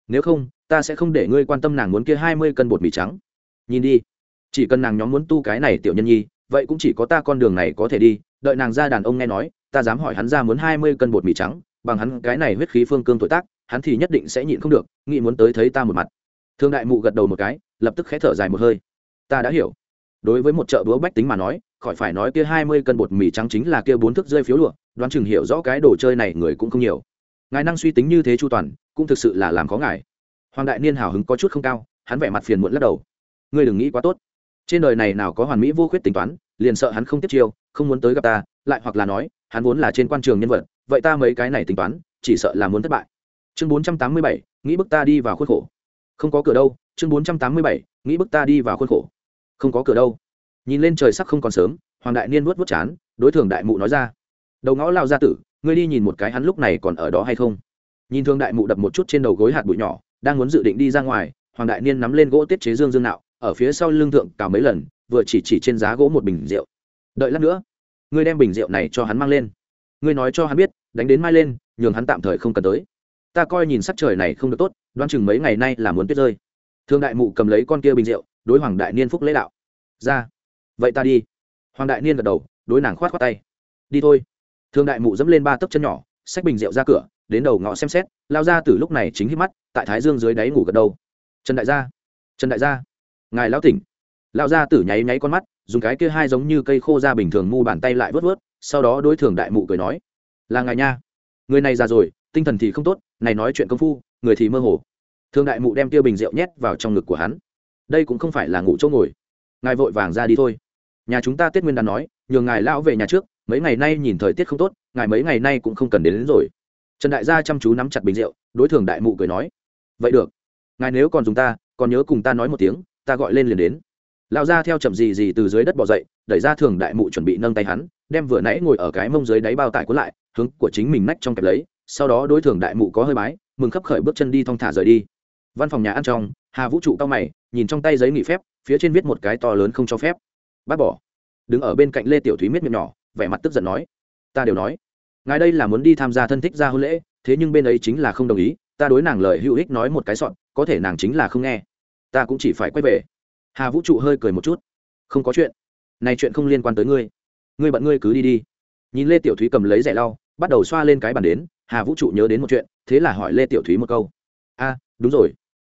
Nếu không ta sẽ không để ngươi quan tâm nàng muốn kia hai mươi cân bột mì trắng. Nhìn đi. Chỉ cần nàng nhóm muốn tu cái này tiểu nhân nhi vậy cũng chỉ có ta con đường này có thể đi. Đợi nàng ra đàn ông nghe nói ta dám hỏi hắn ra muốn hai mươi cân bột mì trắng bằng hắn cái này huyết khí phương cương tuổi tác hắn thì nhất định sẽ nhịn không được nghĩ muốn tới thấy ta một mặt thương đại mụ gật đầu một cái, lập tức khé thở dài một hơi. Ta đã hiểu. Đối với một chợ búa bách tính mà nói, khỏi phải nói kia hai mươi cân bột mì trắng chính là kia bốn thước rơi phiếu lụa, đoán chừng hiểu rõ cái đồ chơi này người cũng không nhiều. Ngài năng suy tính như thế chu toàn, cũng thực sự là làm khó ngài. Hoàng đại niên hào hứng có chút không cao, hắn vẻ mặt phiền muộn lắc đầu. Ngươi đừng nghĩ quá tốt. Trên đời này nào có hoàn mỹ vô khuyết tính toán, liền sợ hắn không tiếp chiêu, không muốn tới gặp ta, lại hoặc là nói, hắn vốn là trên quan trường nhân vật, vậy ta mấy cái này tính toán, chỉ sợ là muốn thất bại. Chương bốn trăm tám mươi bảy, nghĩ bức ta đi vào khuất khổ không có cửa đâu, chương bốn trăm tám mươi bảy, nghĩ bức ta đi vào khuôn khổ. Không có cửa đâu. Nhìn lên trời sắc không còn sớm, hoàng đại niên vuốt vuốt chán, đối thường đại mụ nói ra. Đầu ngõ lao gia tử, ngươi đi nhìn một cái hắn lúc này còn ở đó hay không? Nhìn thương đại mụ đập một chút trên đầu gối hạt bụi nhỏ, đang muốn dự định đi ra ngoài, hoàng đại niên nắm lên gỗ tiết chế dương dương nạo, ở phía sau lưng thượng cào mấy lần, vừa chỉ chỉ trên giá gỗ một bình rượu. Đợi lát nữa, ngươi đem bình rượu này cho hắn mang lên. Ngươi nói cho hắn biết, đánh đến mai lên, nhường hắn tạm thời không cần tới ta coi nhìn sắc trời này không được tốt, đoán chừng mấy ngày nay là muốn tuyết rơi. Thương đại mụ cầm lấy con kia bình rượu, đối hoàng đại niên phúc lễ đạo. Ra. Vậy ta đi. Hoàng đại niên gật đầu, đối nàng khoát khoát tay. Đi thôi. Thương đại mụ dẫm lên ba tấc chân nhỏ, xách bình rượu ra cửa, đến đầu ngõ xem xét, lao ra từ lúc này chính hít mắt, tại thái dương dưới đáy ngủ gật đầu. Trần đại gia. Trần đại gia. Ngài lao tỉnh. Lao gia tử nháy nháy con mắt, dùng cái kia hai giống như cây khô ra bình thường mu bàn tay lại vớt vớt, sau đó đối thường đại mụ cười nói. Là ngài nha. Người này già rồi, tinh thần thì không tốt này nói chuyện công phu người thì mơ hồ. Thương đại mụ đem tiêu bình rượu nhét vào trong ngực của hắn. Đây cũng không phải là ngủ chỗ ngồi. Ngài vội vàng ra đi thôi. Nhà chúng ta tết nguyên đán nói nhường ngài lão về nhà trước mấy ngày nay nhìn thời tiết không tốt ngài mấy ngày nay cũng không cần đến, đến rồi. Trần đại gia chăm chú nắm chặt bình rượu đối thường đại mụ cười nói vậy được. Ngài nếu còn dùng ta còn nhớ cùng ta nói một tiếng ta gọi lên liền đến. Lão gia theo chậm gì gì từ dưới đất bỏ dậy đẩy ra thường đại mụ chuẩn bị nâng tay hắn đem vừa nãy ngồi ở cái mông dưới đáy bao tải cuốn lại hướng của chính mình nách trong kẹp lấy sau đó đối thường đại mụ có hơi bái, mừng khấp khởi bước chân đi thong thả rời đi. Văn phòng nhà ăn trong, hà vũ trụ cao mày, nhìn trong tay giấy nghỉ phép, phía trên viết một cái to lớn không cho phép. Bác bỏ. Đứng ở bên cạnh lê tiểu thúy miết miệng nhỏ, vẻ mặt tức giận nói. Ta đều nói, ngài đây là muốn đi tham gia thân thích ra hôn lễ, thế nhưng bên ấy chính là không đồng ý, ta đối nàng lời hữu ích nói một cái sọn, có thể nàng chính là không nghe. Ta cũng chỉ phải quay về. Hà vũ trụ hơi cười một chút. Không có chuyện. Này chuyện không liên quan tới ngươi. Ngươi bận ngươi cứ đi đi. Nhìn lê tiểu thúy cầm lấy rẻ lau, bắt đầu xoa lên cái bàn đến hà vũ trụ nhớ đến một chuyện, thế là hỏi lê tiểu thúy một câu. A, đúng rồi.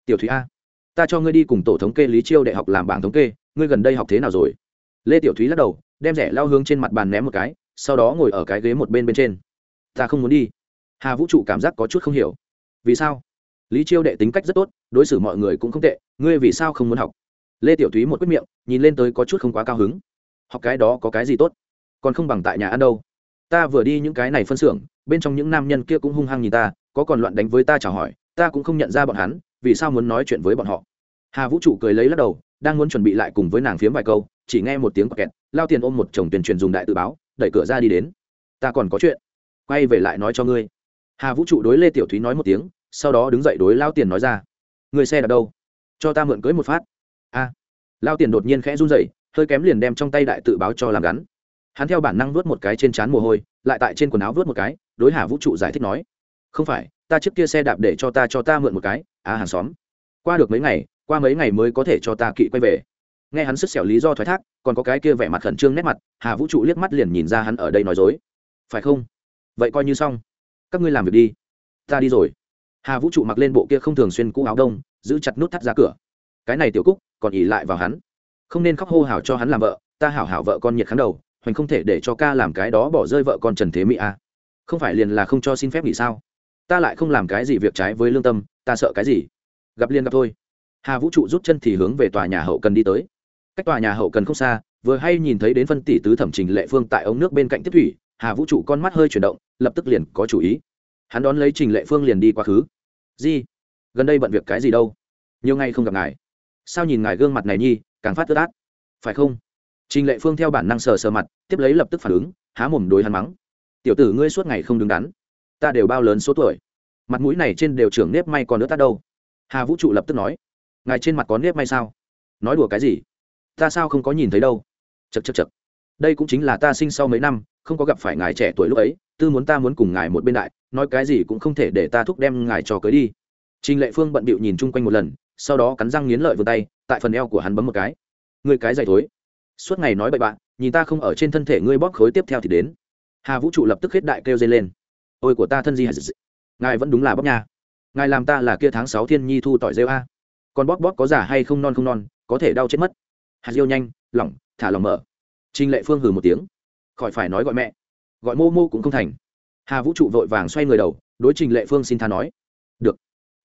Tiểu thúy a, ta cho ngươi đi cùng tổ thống kê lý chiêu đại học làm bảng thống kê, ngươi gần đây học thế nào rồi? Lê tiểu thúy lắc đầu, đem rẻ lao hướng trên mặt bàn ném một cái, sau đó ngồi ở cái ghế một bên bên trên. Ta không muốn đi. Hà vũ trụ cảm giác có chút không hiểu. Vì sao? Lý chiêu đệ tính cách rất tốt, đối xử mọi người cũng không tệ, ngươi vì sao không muốn học? Lê tiểu thúy một quyết miệng, nhìn lên tới có chút không quá cao hứng. Học cái đó có cái gì tốt? Còn không bằng tại nhà ăn đâu ta vừa đi những cái này phân xưởng, bên trong những nam nhân kia cũng hung hăng nhìn ta, có còn loạn đánh với ta chào hỏi, ta cũng không nhận ra bọn hắn, vì sao muốn nói chuyện với bọn họ? Hà vũ trụ cười lấy lắc đầu, đang muốn chuẩn bị lại cùng với nàng phiếm vài câu, chỉ nghe một tiếng kẹt lao tiền ôm một chồng tiền truyền dùng đại tự báo, đẩy cửa ra đi đến. Ta còn có chuyện, quay về lại nói cho ngươi. Hà vũ trụ đối lê tiểu thúy nói một tiếng, sau đó đứng dậy đối lao tiền nói ra. Người xe đặt đâu? Cho ta mượn cưới một phát. A. Lao tiền đột nhiên khẽ run dậy hơi kém liền đem trong tay đại tự báo cho làm gắn hắn theo bản năng vớt một cái trên trán mồ hôi, lại tại trên quần áo vớt một cái, đối hà vũ trụ giải thích nói, không phải, ta trước kia xe đạp để cho ta cho ta mượn một cái à hàng xóm. Qua được mấy ngày, qua mấy ngày mới có thể cho ta kỵ quay về. Nghe hắn sức xẻo lý do thoái thác, còn có cái kia vẻ mặt khẩn trương nét mặt, hà vũ trụ liếc mắt liền nhìn ra hắn ở đây nói dối. Phải không? Vậy coi như xong. Các ngươi làm việc đi. Ta đi rồi. Hà vũ trụ mặc lên bộ kia không thường xuyên cũ áo đông, giữ chặt nút thắt ra cửa. Cái này tiểu cúc, còn ỉ lại vào hắn. Không nên khóc hô hào cho hắn làm vợ, ta hảo hảo vợ con nhiệt kháng đầu hoành không thể để cho ca làm cái đó bỏ rơi vợ con trần thế mỹ à. không phải liền là không cho xin phép nghỉ sao? Ta lại không làm cái gì việc trái với lương tâm, ta sợ cái gì? Gặp liên gặp thôi. Hà vũ trụ rút chân thì hướng về tòa nhà hậu cần đi tới. Cách tòa nhà hậu cần không xa, vừa hay nhìn thấy đến phân tỷ tứ thẩm trình lệ phương tại ống nước bên cạnh tiếp thủy, hà vũ trụ con mắt hơi chuyển động, lập tức liền có chủ ý. Hắn đón lấy trình lệ phương liền đi quá khứ di, gần đây bận việc cái gì đâu? Nhiều ngày không gặp ngài. Sao nhìn ngài gương mặt này nhi, càng phát tức át phải không? Trình lệ phương theo bản năng sờ sờ mặt, tiếp lấy lập tức phản ứng, há mồm đối hắn mắng. Tiểu tử ngươi suốt ngày không đứng đắn, ta đều bao lớn số tuổi, mặt mũi này trên đều trưởng nếp may còn nữa ta đâu? Hà vũ trụ lập tức nói. Ngài trên mặt có nếp may sao? Nói đùa cái gì? Ta sao không có nhìn thấy đâu? Chật chật chật đây cũng chính là ta sinh sau mấy năm, không có gặp phải ngài trẻ tuổi lúc ấy, tư muốn ta muốn cùng ngài một bên đại, nói cái gì cũng không thể để ta thúc đem ngài cho cưới đi. Trình lệ phương bận bịu nhìn chung quanh một lần, sau đó cắn răng nghiến lợi vươn tay, tại phần eo của hắn bấm một cái. Người cái dày thối suốt ngày nói bậy bạn nhìn ta không ở trên thân thể ngươi bóp khối tiếp theo thì đến. Hà vũ trụ lập tức hết đại kêu dây lên. Ôi của ta thân gì hạt ngài vẫn đúng là bóp nha. Ngài làm ta là kia tháng sáu thiên nhi thu tỏi rêu a. Còn bóp bóp có giả hay không non không non, có thể đau chết mất. Hạt diêu nhanh, lỏng, thả lỏng mở. Trinh lệ phương hừ một tiếng. Khỏi phải nói gọi mẹ. Gọi mô mô cũng không thành. Hà vũ trụ vội vàng xoay người đầu, đối trình lệ phương xin tha nói. Được,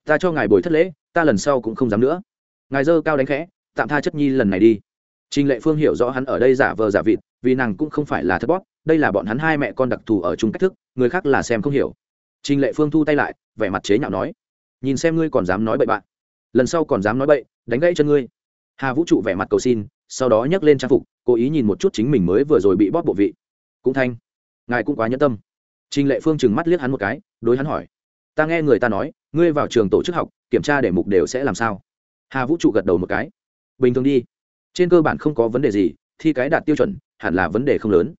ta cho ngài bồi thất lễ, ta lần sau cũng không dám nữa. Ngài dơ cao đánh khẽ, tạm tha chất nhi lần này đi trình lệ phương hiểu rõ hắn ở đây giả vờ giả vịt, vì nàng cũng không phải là thất bóp, đây là bọn hắn hai mẹ con đặc thù ở chung cách thức, người khác là xem không hiểu. Trình lệ phương thu tay lại, vẻ mặt chế nhạo nói, nhìn xem ngươi còn dám nói bậy bạn. Lần sau còn dám nói bậy, đánh gãy chân ngươi. Hà vũ trụ vẻ mặt cầu xin, sau đó nhấc lên trang phục, cố ý nhìn một chút chính mình mới vừa rồi bị bóp bộ vị. Cũng thanh, ngài cũng quá nhẫn tâm. Trình lệ phương chừng mắt liếc hắn một cái, đối hắn hỏi, ta nghe người ta nói, ngươi vào trường tổ chức học, kiểm tra đề mục đều sẽ làm sao? Hà vũ trụ gật đầu một cái, bình thường đi trên cơ bản không có vấn đề gì, thi cái đạt tiêu chuẩn, hẳn là vấn đề không lớn.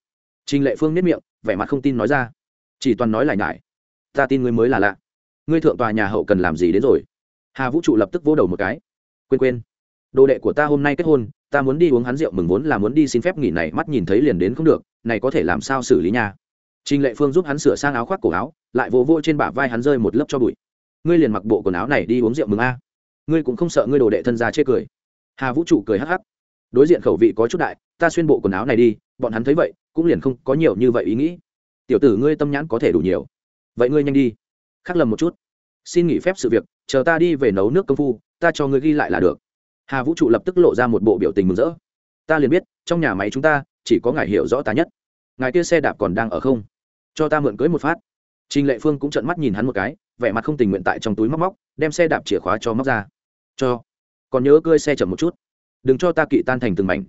Trình lệ phương nếp miệng, vẻ mặt không tin nói ra. Chỉ toàn nói lại nhải. Ta tin ngươi mới là lạ. Ngươi thượng tòa nhà hậu cần làm gì đến rồi? Hà vũ trụ lập tức vô đầu một cái. Quên quên. Đồ đệ của ta hôm nay kết hôn, ta muốn đi uống hắn rượu mừng vốn là muốn đi xin phép nghỉ này, mắt nhìn thấy liền đến không được, này có thể làm sao xử lý nha? Trình lệ phương giúp hắn sửa sang áo khoác cổ áo, lại vỗ vỗ trên bả vai hắn rơi một lớp cho bụi. Ngươi liền mặc bộ quần áo này đi uống rượu mừng a. Ngươi cũng không sợ ngươi đồ đệ thân gia chê cười. Hà vũ trụ cười hắc hắc đối diện khẩu vị có chút đại, ta xuyên bộ quần áo này đi, bọn hắn thấy vậy, cũng liền không có nhiều như vậy ý nghĩ. Tiểu tử ngươi tâm nhãn có thể đủ nhiều. Vậy ngươi nhanh đi. Khắc lầm một chút. Xin nghỉ phép sự việc, chờ ta đi về nấu nước công phu, ta cho ngươi ghi lại là được. Hà vũ trụ lập tức lộ ra một bộ biểu tình mừng rỡ. Ta liền biết, trong nhà máy chúng ta, chỉ có ngài hiểu rõ ta nhất. Ngài kia xe đạp còn đang ở không? Cho ta mượn cưới một phát. Trình lệ phương cũng trợn mắt nhìn hắn một cái, vẻ mặt không tình nguyện tại trong túi móc móc, đem xe đạp chìa khóa cho móc ra. Cho. Còn nhớ cơi xe chậm một chút đừng cho ta kỵ tan thành từng mảnh.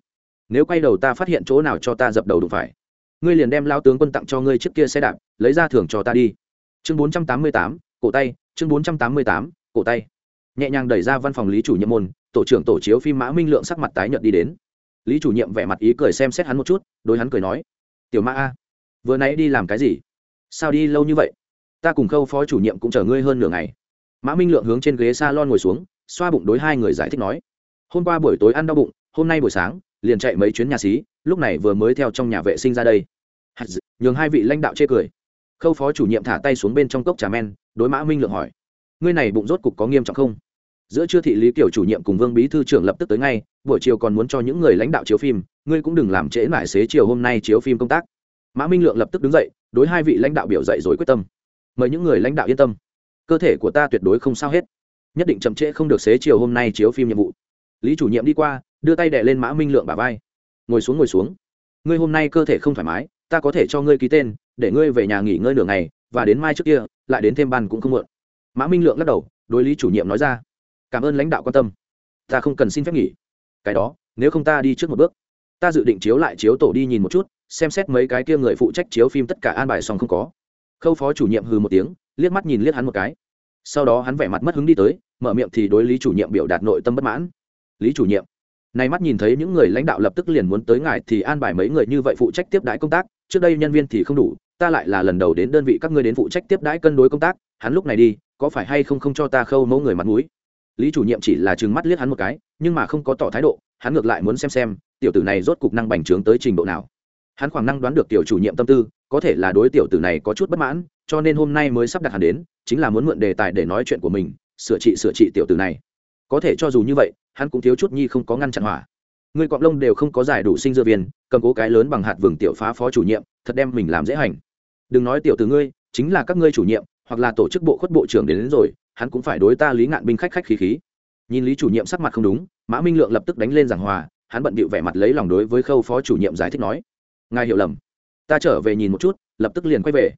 Nếu quay đầu ta phát hiện chỗ nào cho ta dập đầu đụng phải, ngươi liền đem lao tướng quân tặng cho ngươi trước kia xe đạp, lấy ra thưởng cho ta đi. Chương bốn trăm tám mươi tám, cổ tay, chương bốn trăm tám mươi tám, cổ tay. Nhẹ nhàng đẩy ra văn phòng lý chủ nhiệm môn, tổ trưởng tổ chiếu phim mã minh lượng sắc mặt tái nhợt đi đến. Lý chủ nhiệm vẻ mặt ý cười xem xét hắn một chút, đối hắn cười nói, tiểu mã a, vừa nãy đi làm cái gì? Sao đi lâu như vậy? Ta cùng khâu phó chủ nhiệm cũng chờ ngươi hơn nửa ngày. Mã minh lượng hướng trên ghế s a lon ngồi xuống, xoa bụng đối hai người giải thích nói hôm qua buổi tối ăn đau bụng, hôm nay buổi sáng, liền chạy mấy chuyến nhà xí, lúc này vừa mới theo trong nhà vệ sinh ra đây. Nhường hai vị lãnh đạo chê cười. Khâu phó chủ nhiệm thả tay xuống bên trong cốc trà men, đối mã minh lượng hỏi, ngươi này bụng rốt cục có nghiêm trọng không? Giữa chưa thị lý kiểu chủ nhiệm cùng vương bí thư trưởng lập tức tới ngay, buổi chiều còn muốn cho những người lãnh đạo chiếu phim, ngươi cũng đừng làm trễ mãi xế chiều hôm nay chiếu phim công tác. Mã minh lượng lập tức đứng dậy, đối hai vị lãnh đạo biểu dậy rồi quyết tâm. Mời những người lãnh đạo yên tâm. Cơ thể của ta tuyệt đối không sao hết. Nhất định chậm trễ không được xế chiều hôm nay chiếu phim nhiệm vụ lý chủ nhiệm đi qua, đưa tay đè lên mã minh lượng bà vai. Ngồi xuống ngồi xuống. Ngươi hôm nay cơ thể không thoải mái, ta có thể cho ngươi ký tên, để ngươi về nhà nghỉ ngơi nửa ngày, và đến mai trước kia, lại đến thêm bàn cũng không muộn. Mã minh lượng lắc đầu, đối lý chủ nhiệm nói ra. Cảm ơn lãnh đạo quan tâm. Ta không cần xin phép nghỉ. Cái đó, nếu không ta đi trước một bước. Ta dự định chiếu lại chiếu tổ đi nhìn một chút, xem xét mấy cái kia người phụ trách chiếu phim tất cả an bài xong không có. Khâu phó chủ nhiệm hừ một tiếng, liếc mắt nhìn liếc hắn một cái. Sau đó hắn vẻ mặt mất hứng đi tới, mở miệng thì đối lý chủ nhiệm biểu đạt nội tâm bất mãn lý chủ nhiệm. Nay mắt nhìn thấy những người lãnh đạo lập tức liền muốn tới ngài thì an bài mấy người như vậy phụ trách tiếp đãi công tác, trước đây nhân viên thì không đủ, ta lại là lần đầu đến đơn vị các ngươi đến phụ trách tiếp đãi cân đối công tác, hắn lúc này đi, có phải hay không không cho ta khâu mẫu người mặt mũi? Lý chủ nhiệm chỉ là chừng mắt liếc hắn một cái, nhưng mà không có tỏ thái độ, hắn ngược lại muốn xem xem, tiểu tử này rốt cục năng bành trướng tới trình độ nào. Hắn khoảng năng đoán được tiểu chủ nhiệm tâm tư, có thể là đối tiểu tử này có chút bất mãn, cho nên hôm nay mới sắp đặt hắn đến, chính là muốn mượn đề tài để nói chuyện của mình, sửa trị sửa trị tiểu tử này có thể cho dù như vậy hắn cũng thiếu chút nhi không có ngăn chặn hỏa. Người cọp lông đều không có giải đủ sinh dưa viên cầm cố cái lớn bằng hạt vừng tiểu phá phó chủ nhiệm thật đem mình làm dễ hành. Đừng nói tiểu từ ngươi chính là các ngươi chủ nhiệm hoặc là tổ chức bộ khuất bộ trưởng đến, đến rồi hắn cũng phải đối ta lý ngạn binh khách khách khí khí. Nhìn lý chủ nhiệm sắc mặt không đúng mã minh lượng lập tức đánh lên giảng hòa hắn bận bịu vẻ mặt lấy lòng đối với khâu phó chủ nhiệm giải thích nói ngài hiểu lầm. Ta trở về nhìn một chút lập tức liền quay về.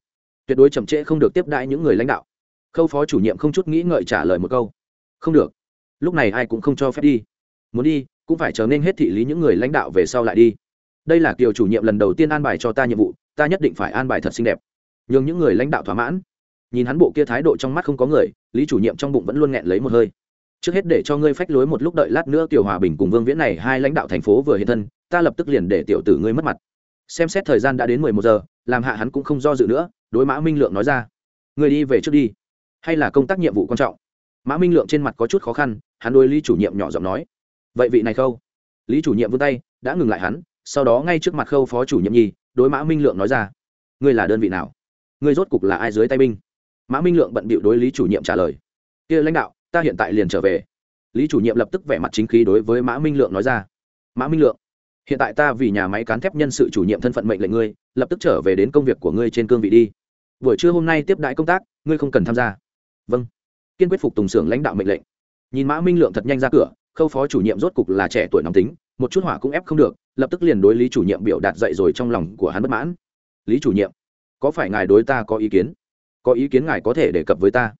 Tuyệt đối chậm trễ không được tiếp đãi những người lãnh đạo. Khâu phó chủ nhiệm không chút nghĩ ngợi trả lời một câu không được lúc này ai cũng không cho phép đi. Muốn đi, cũng phải chờ nên hết thị lý những người lãnh đạo về sau lại đi. Đây là kiều chủ nhiệm lần đầu tiên an bài cho ta nhiệm vụ, ta nhất định phải an bài thật xinh đẹp. Nhường những người lãnh đạo thỏa mãn. Nhìn hắn bộ kia thái độ trong mắt không có người, lý chủ nhiệm trong bụng vẫn luôn nghẹn lấy một hơi. Trước hết để cho ngươi phách lối một lúc đợi lát nữa tiểu hòa bình cùng vương viễn này hai lãnh đạo thành phố vừa hiện thân, ta lập tức liền để tiểu tử ngươi mất mặt. Xem xét thời gian đã đến mười một giờ, làm hạ hắn cũng không do dự nữa, đối mã minh lượng nói ra. Ngươi đi về trước đi. Hay là công tác nhiệm vụ quan trọng? Mã minh lượng trên mặt có chút khó khăn, hắn đôi lý chủ nhiệm nhỏ giọng nói, vậy vị này khâu. Lý chủ nhiệm vươn tay, đã ngừng lại hắn, sau đó ngay trước mặt khâu phó chủ nhiệm nhi đối mã minh lượng nói ra, ngươi là đơn vị nào? Ngươi rốt cục là ai dưới tay binh? Mã minh lượng bận bịu đối lý chủ nhiệm trả lời, kia lãnh đạo, ta hiện tại liền trở về. Lý chủ nhiệm lập tức vẻ mặt chính khí đối với mã minh lượng nói ra, mã minh lượng, hiện tại ta vì nhà máy cán thép nhân sự chủ nhiệm thân phận mệnh lệnh ngươi, lập tức trở về đến công việc của ngươi trên cương vị đi. Buổi trưa hôm nay tiếp đại công tác, ngươi không cần tham gia. Vâng kiên quyết phục tùng xưởng lãnh đạo mệnh lệnh. Nhìn mã minh lượng thật nhanh ra cửa, khâu phó chủ nhiệm rốt cục là trẻ tuổi nóng tính, một chút hỏa cũng ép không được, lập tức liền đối lý chủ nhiệm biểu đạt dậy rồi trong lòng của hắn bất mãn. Lý chủ nhiệm, có phải ngài đối ta có ý kiến? Có ý kiến ngài có thể đề cập với ta.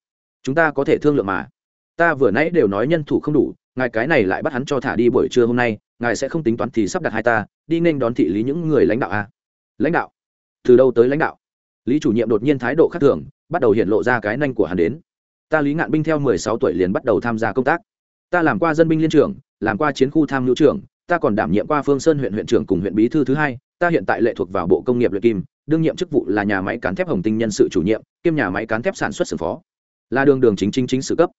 Chúng ta có thể thương lượng mà. Ta vừa nãy đều nói nhân thủ không đủ, ngài cái này lại bắt hắn cho thả đi buổi trưa hôm nay, ngài sẽ không tính toán thì sắp đặt hai ta, đi nên đón thị lý những người lãnh đạo a lãnh đạo? Từ đâu tới lãnh đạo? Lý chủ nhiệm đột nhiên thái độ khác thường, bắt đầu hiện lộ ra cái nanh của hắn đến ta lý ngạn binh theo mười sáu tuổi liền bắt đầu tham gia công tác. Ta làm qua dân binh liên trưởng, làm qua chiến khu tham nhũ trưởng, ta còn đảm nhiệm qua phương sơn huyện huyện trưởng cùng huyện bí thư thứ hai, ta hiện tại lệ thuộc vào bộ công nghiệp luyện kim, đương nhiệm chức vụ là nhà máy cán thép hồng tinh nhân sự chủ nhiệm, kiêm nhà máy cán thép sản xuất xưởng phó. Là đường đường chính chính chính sự cấp.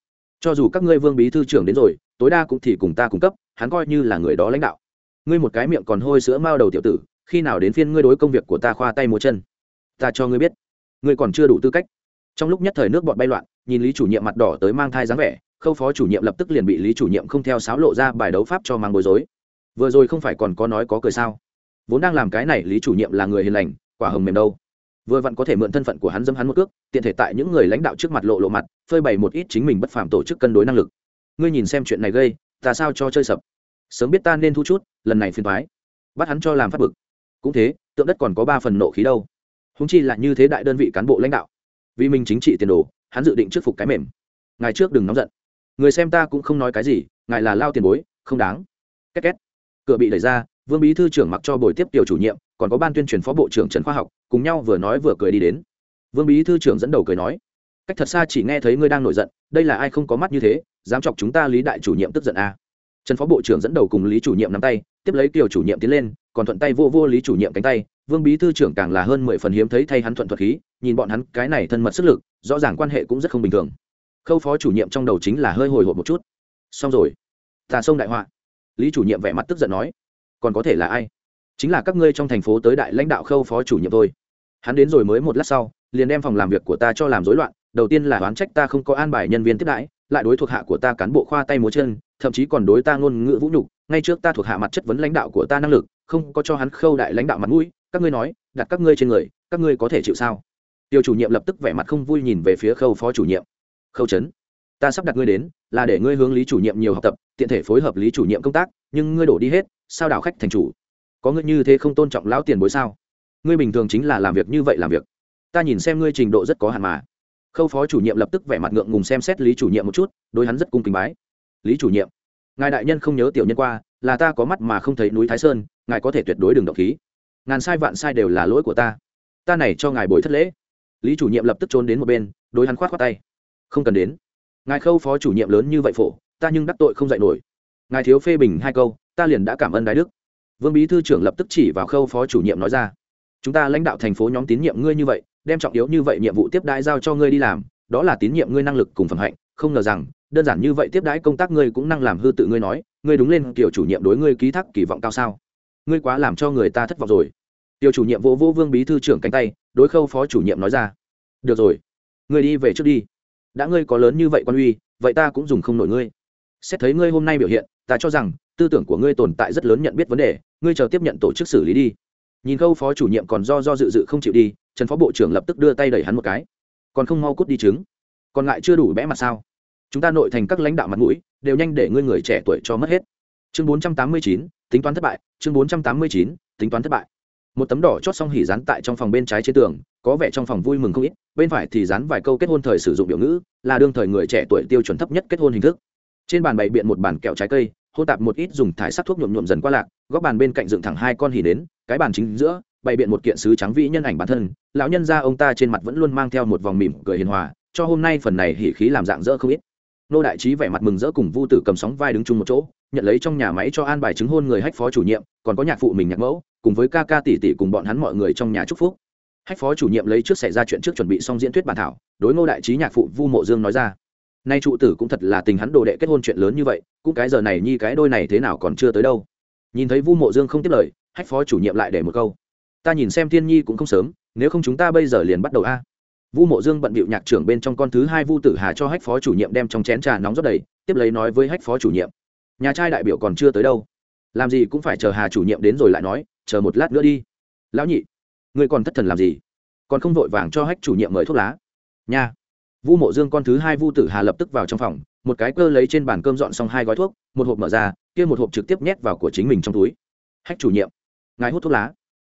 Cho dù các ngươi vương bí thư trưởng đến rồi, tối đa cũng thì cùng ta cung cấp, hắn coi như là người đó lãnh đạo. Ngươi một cái miệng còn hôi sữa mao đầu tiểu tử, khi nào đến phiên ngươi đối công việc của ta khoa tay múa chân? Ta cho ngươi biết. Ngươi còn chưa đủ tư cách. Trong lúc nhất thời nước bọn bay loạn nhìn lý chủ nhiệm mặt đỏ tới mang thai dáng vẻ, khâu phó chủ nhiệm lập tức liền bị lý chủ nhiệm không theo sáo lộ ra bài đấu pháp cho mang bối rối. Vừa rồi không phải còn có nói có cười sao? Vốn đang làm cái này lý chủ nhiệm là người hiền lành, quả hồng mềm đâu. Vừa vặn có thể mượn thân phận của hắn dâm hắn một cước, tiện thể tại những người lãnh đạo trước mặt lộ lộ mặt, phơi bày một ít chính mình bất phàm tổ chức cân đối năng lực. Ngươi nhìn xem chuyện này gây, ta sao cho chơi sập? Sớm biết ta nên thu chút, lần này phiền thoái bắt hắn cho làm phát bực. Cũng thế, tượng đất còn có ba phần nộ khí đâu. Húng chi là như thế đại đơn vị cán bộ lãnh đạo. Vì mình chính trị tiền đồ hắn dự định trước phục cái mềm. Ngài trước đừng nóng giận. Người xem ta cũng không nói cái gì, ngài là lao tiền bối, không đáng. Két két. Cửa bị đẩy ra, vương bí thư trưởng mặc cho buổi tiếp tiểu chủ nhiệm, còn có ban tuyên truyền phó bộ trưởng trần khoa học, cùng nhau vừa nói vừa cười đi đến. Vương bí thư trưởng dẫn đầu cười nói, cách thật xa chỉ nghe thấy ngươi đang nổi giận, đây là ai không có mắt như thế, dám chọc chúng ta lý đại chủ nhiệm tức giận à. trần phó bộ trưởng dẫn đầu cùng lý chủ nhiệm nắm tay, tiếp lấy kiều chủ nhiệm tiến lên, còn thuận tay vô vô lý chủ nhiệm cánh tay, vương bí thư trưởng càng là hơn mười phần hiếm thấy thay hắn thuận thuật khí nhìn bọn hắn cái này thân mật sức lực, rõ ràng quan hệ cũng rất không bình thường. Khâu phó chủ nhiệm trong đầu chính là hơi hồi hộp một chút. Xong rồi. Tà sông đại họa. Lý chủ nhiệm vẻ mặt tức giận nói. Còn có thể là ai? Chính là các ngươi trong thành phố tới đại lãnh đạo khâu phó chủ nhiệm thôi. Hắn đến rồi mới một lát sau, liền đem phòng làm việc của ta cho làm rối loạn. Đầu tiên là oán trách ta không có an bài nhân viên tiếp đãi, lại đối thuộc hạ của ta cán bộ khoa tay múa chân, thậm chí còn đối ta ngôn ngữ vũ nhục. Ngay trước ta thuộc hạ mặt chất vấn lãnh đạo của ta năng lực, không có cho hắn khâu đại lãnh đạo mặt mũi. Các ngươi nói, đặt các ngươi trên người, các ngươi có thể chịu sao? Tiêu chủ nhiệm lập tức vẻ mặt không vui nhìn về phía khâu phó chủ nhiệm. Khâu trấn, ta sắp đặt ngươi đến, là để ngươi hướng lý chủ nhiệm nhiều học tập, tiện thể phối hợp lý chủ nhiệm công tác, nhưng ngươi đổ đi hết, sao đảo khách thành chủ? Có ngươi như thế không tôn trọng lão tiền bối sao? Ngươi bình thường chính là làm việc như vậy làm việc. Ta nhìn xem ngươi trình độ rất có hạn mà. Khâu phó chủ nhiệm lập tức vẻ mặt ngượng ngùng xem xét lý chủ nhiệm một chút, đối hắn rất cung kính bái. Lý chủ nhiệm, ngài đại nhân không nhớ tiểu nhân qua, là ta có mắt mà không thấy núi thái sơn, ngài có thể tuyệt đối đừng động khí. Ngàn sai vạn sai đều là lỗi của ta. Ta này cho ngài bồi thất lễ lý chủ nhiệm lập tức trốn đến một bên, đối hắn khoát khoát tay. Không cần đến. Ngài khâu phó chủ nhiệm lớn như vậy phổ, ta nhưng đắc tội không dạy nổi. Ngài thiếu phê bình hai câu, ta liền đã cảm ơn đái đức. Vương bí thư trưởng lập tức chỉ vào khâu phó chủ nhiệm nói ra. Chúng ta lãnh đạo thành phố nhóm tín nhiệm ngươi như vậy, đem trọng yếu như vậy nhiệm vụ tiếp đãi giao cho ngươi đi làm, đó là tín nhiệm ngươi năng lực cùng phẩm hạnh, không ngờ rằng, đơn giản như vậy tiếp đãi công tác ngươi cũng năng làm hư tự ngươi nói, ngươi đúng lên kiểu chủ nhiệm đối ngươi ký thác kỳ vọng cao sao? Ngươi quá làm cho người ta thất vọng rồi. Tiêu chủ nhiệm vô vô vương bí thư trưởng cánh tay, đối khâu phó chủ nhiệm nói ra. Được rồi người đi về trước đi. Đã ngươi có lớn như vậy quan uy, vậy ta cũng dùng không nổi ngươi. Xét thấy ngươi hôm nay biểu hiện, ta cho rằng, tư tưởng của ngươi tồn tại rất lớn nhận biết vấn đề, ngươi chờ tiếp nhận tổ chức xử lý đi. Nhìn khâu phó chủ nhiệm còn do do dự dự không chịu đi, trần phó bộ trưởng lập tức đưa tay đẩy hắn một cái. Còn không mau cút đi chứng còn ngại chưa đủ bẽ mặt sao? Chúng ta nội thành các lãnh đạo mặt mũi, đều nhanh để ngươi người trẻ tuổi cho mất hết. Chương bốn trăm tám mươi chín, tính toán thất bại. Chương bốn trăm tám mươi chín, tính toán thất bại một tấm đỏ chót xong hỉ dán tại trong phòng bên trái trên tường, có vẻ trong phòng vui mừng không ít, bên phải thì dán vài câu kết hôn thời sử dụng biểu ngữ, là đương thời người trẻ tuổi tiêu chuẩn thấp nhất kết hôn hình thức. Trên bàn bày biện một bàn kẹo trái cây hô tạp một ít dùng thải sắc thuốc nhuộm nhuộm dần qua lạc, góc bàn bên cạnh dựng thẳng hai con hỉ đến cái bàn chính giữa, bày biện một kiện sứ trắng vĩ nhân ảnh bản thân, lão nhân ra ông ta trên mặt vẫn luôn mang theo một vòng mỉm cười hiền hòa, cho hôm nay phần này hỉ khí làm dạng dỡ không ít. Nô đại trí vẻ mặt mừng rỡ cùng vu tử cầm sóng vai đứng chung một chỗ, nhận lấy trong nhà máy cho an bài chứng hôn người hách phó chủ nhiệm, còn có nhạc phụ mình nhạc mẫu cùng với ca ca tỷ tỷ cùng bọn hắn mọi người trong nhà chúc phúc. Hách phó chủ nhiệm lấy trước xảy ra chuyện trước chuẩn bị xong diễn thuyết bản thảo, đối ngô đại trí nhạc phụ vu mộ dương nói ra. Nay trụ tử cũng thật là tình hắn đồ đệ kết hôn chuyện lớn như vậy, cũng cái giờ này nhi cái đôi này thế nào còn chưa tới đâu. Nhìn thấy vu mộ dương không tiếp lời, hách phó chủ nhiệm lại để một câu. Ta nhìn xem thiên nhi cũng không sớm, nếu không chúng ta bây giờ liền bắt đầu a. Vu mộ dương bận bịu nhạc trưởng bên trong con thứ hai vu tử hà cho hách phó chủ nhiệm đem trong chén trà nóng rót đầy, tiếp lấy nói với hách phó chủ nhiệm. Nhà trai đại biểu còn chưa tới đâu. Làm gì cũng phải chờ hà chủ nhiệm đến rồi lại nói chờ một lát nữa đi. Lão nhị, ngươi còn thất thần làm gì? Còn không vội vàng cho hách chủ nhiệm mời thuốc lá. Nha. Vu mộ dương con thứ hai vu tử hà lập tức vào trong phòng, một cái cơ lấy trên bàn cơm dọn xong hai gói thuốc, một hộp mở ra, kia một hộp trực tiếp nhét vào của chính mình trong túi. Hách chủ nhiệm, ngài hút thuốc lá.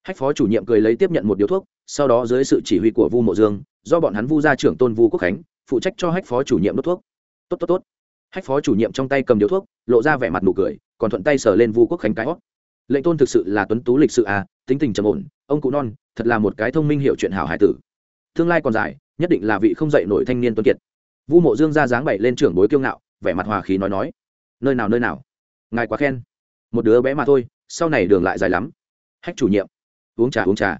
Hách phó chủ nhiệm cười lấy tiếp nhận một điếu thuốc, sau đó dưới sự chỉ huy của vu mộ dương, do bọn hắn vu gia trưởng tôn vu quốc khánh, phụ trách cho hách phó chủ nhiệm đốt thuốc. Tốt tốt tốt. Hách phó chủ nhiệm trong tay cầm điếu thuốc, lộ ra vẻ mặt nụ cười, còn thuận tay sờ lên vu quốc khánh cái hót lệnh tôn thực sự là tuấn tú lịch sự à tính tình trầm ổn, ông cụ non, thật là một cái thông minh hiểu chuyện hảo hải tử. Tương lai còn dài, nhất định là vị không dạy nổi thanh niên tuấn kiệt. Vu mộ dương ra dáng bảy lên trưởng bối kiêu ngạo, vẻ mặt hòa khí nói nói, nơi nào nơi nào? Ngài quá khen. Một đứa bé mà thôi, sau này đường lại dài lắm. Hách chủ nhiệm, uống trà uống trà.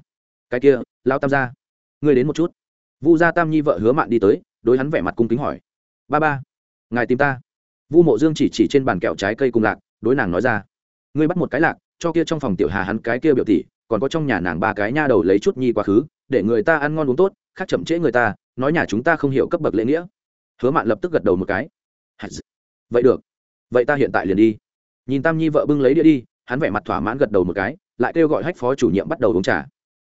Cái kia, lao tam gia, ngươi đến một chút. Vu gia tam nhi vợ hứa mạn đi tới, đối hắn vẻ mặt cung kính hỏi, ba ba, ngài tìm ta. Vu mộ dương chỉ chỉ trên bàn kẹo trái cây cùng lạc, đối nàng nói ra, ngươi bắt một cái lạc cho kia trong phòng tiểu hà hắn cái kia biểu tỷ, còn có trong nhà nàng ba cái nha đầu lấy chút nhi quá khứ, để người ta ăn ngon uống tốt, khác chậm trễ người ta, nói nhà chúng ta không hiểu cấp bậc lễ nghĩa. Hứa mạn lập tức gật đầu một cái. Vậy được, vậy ta hiện tại liền đi. Nhìn tam nhi vợ bưng lấy đĩa đi, hắn vẻ mặt thỏa mãn gật đầu một cái, lại kêu gọi hách phó chủ nhiệm bắt đầu uống trà.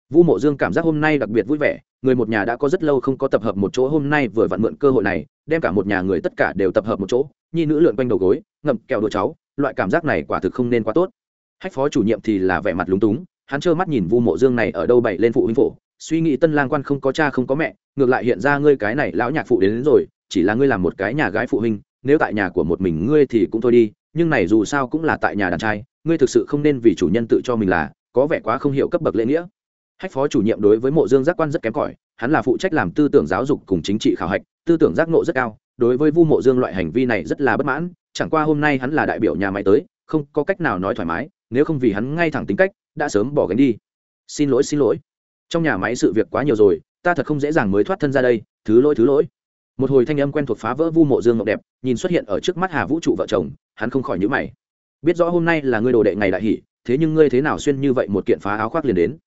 Vu mộ dương cảm giác hôm nay đặc biệt vui vẻ, người một nhà đã có rất lâu không có tập hợp một chỗ, hôm nay vừa vặn mượn cơ hội này, đem cả một nhà người tất cả đều tập hợp một chỗ, nhi nữ lượn quanh đầu gối, ngậm kẹo đồ cháu, loại cảm giác này quả thực không nên quá tốt hách phó chủ nhiệm thì là vẻ mặt lúng túng hắn trơ mắt nhìn vu mộ dương này ở đâu bậy lên phụ huynh phổ suy nghĩ tân lang quan không có cha không có mẹ ngược lại hiện ra ngươi cái này lão nhạc phụ đến, đến rồi chỉ là ngươi làm một cái nhà gái phụ huynh nếu tại nhà của một mình ngươi thì cũng thôi đi nhưng này dù sao cũng là tại nhà đàn trai ngươi thực sự không nên vì chủ nhân tự cho mình là có vẻ quá không hiểu cấp bậc lễ nghĩa. Hách phó chủ nhiệm đối với mộ dương giác quan rất kém cỏi hắn là phụ trách làm tư tưởng giáo dục cùng chính trị khảo hạch tư tưởng giác nộ rất cao đối với vu mộ dương loại hành vi này rất là bất mãn chẳng qua hôm nay hắn là đại biểu nhà máy tới không có cách nào nói thoải mái, nếu không vì hắn ngay thẳng tính cách, đã sớm bỏ gánh đi. Xin lỗi xin lỗi. Trong nhà máy sự việc quá nhiều rồi, ta thật không dễ dàng mới thoát thân ra đây, thứ lỗi thứ lỗi. Một hồi thanh âm quen thuộc phá vỡ vu mộ dương ngọc đẹp, nhìn xuất hiện ở trước mắt hà vũ trụ vợ chồng, hắn không khỏi nhữ mày. Biết rõ hôm nay là ngươi đồ đệ ngày đại hỷ, thế nhưng ngươi thế nào xuyên như vậy một kiện phá áo khoác liền đến?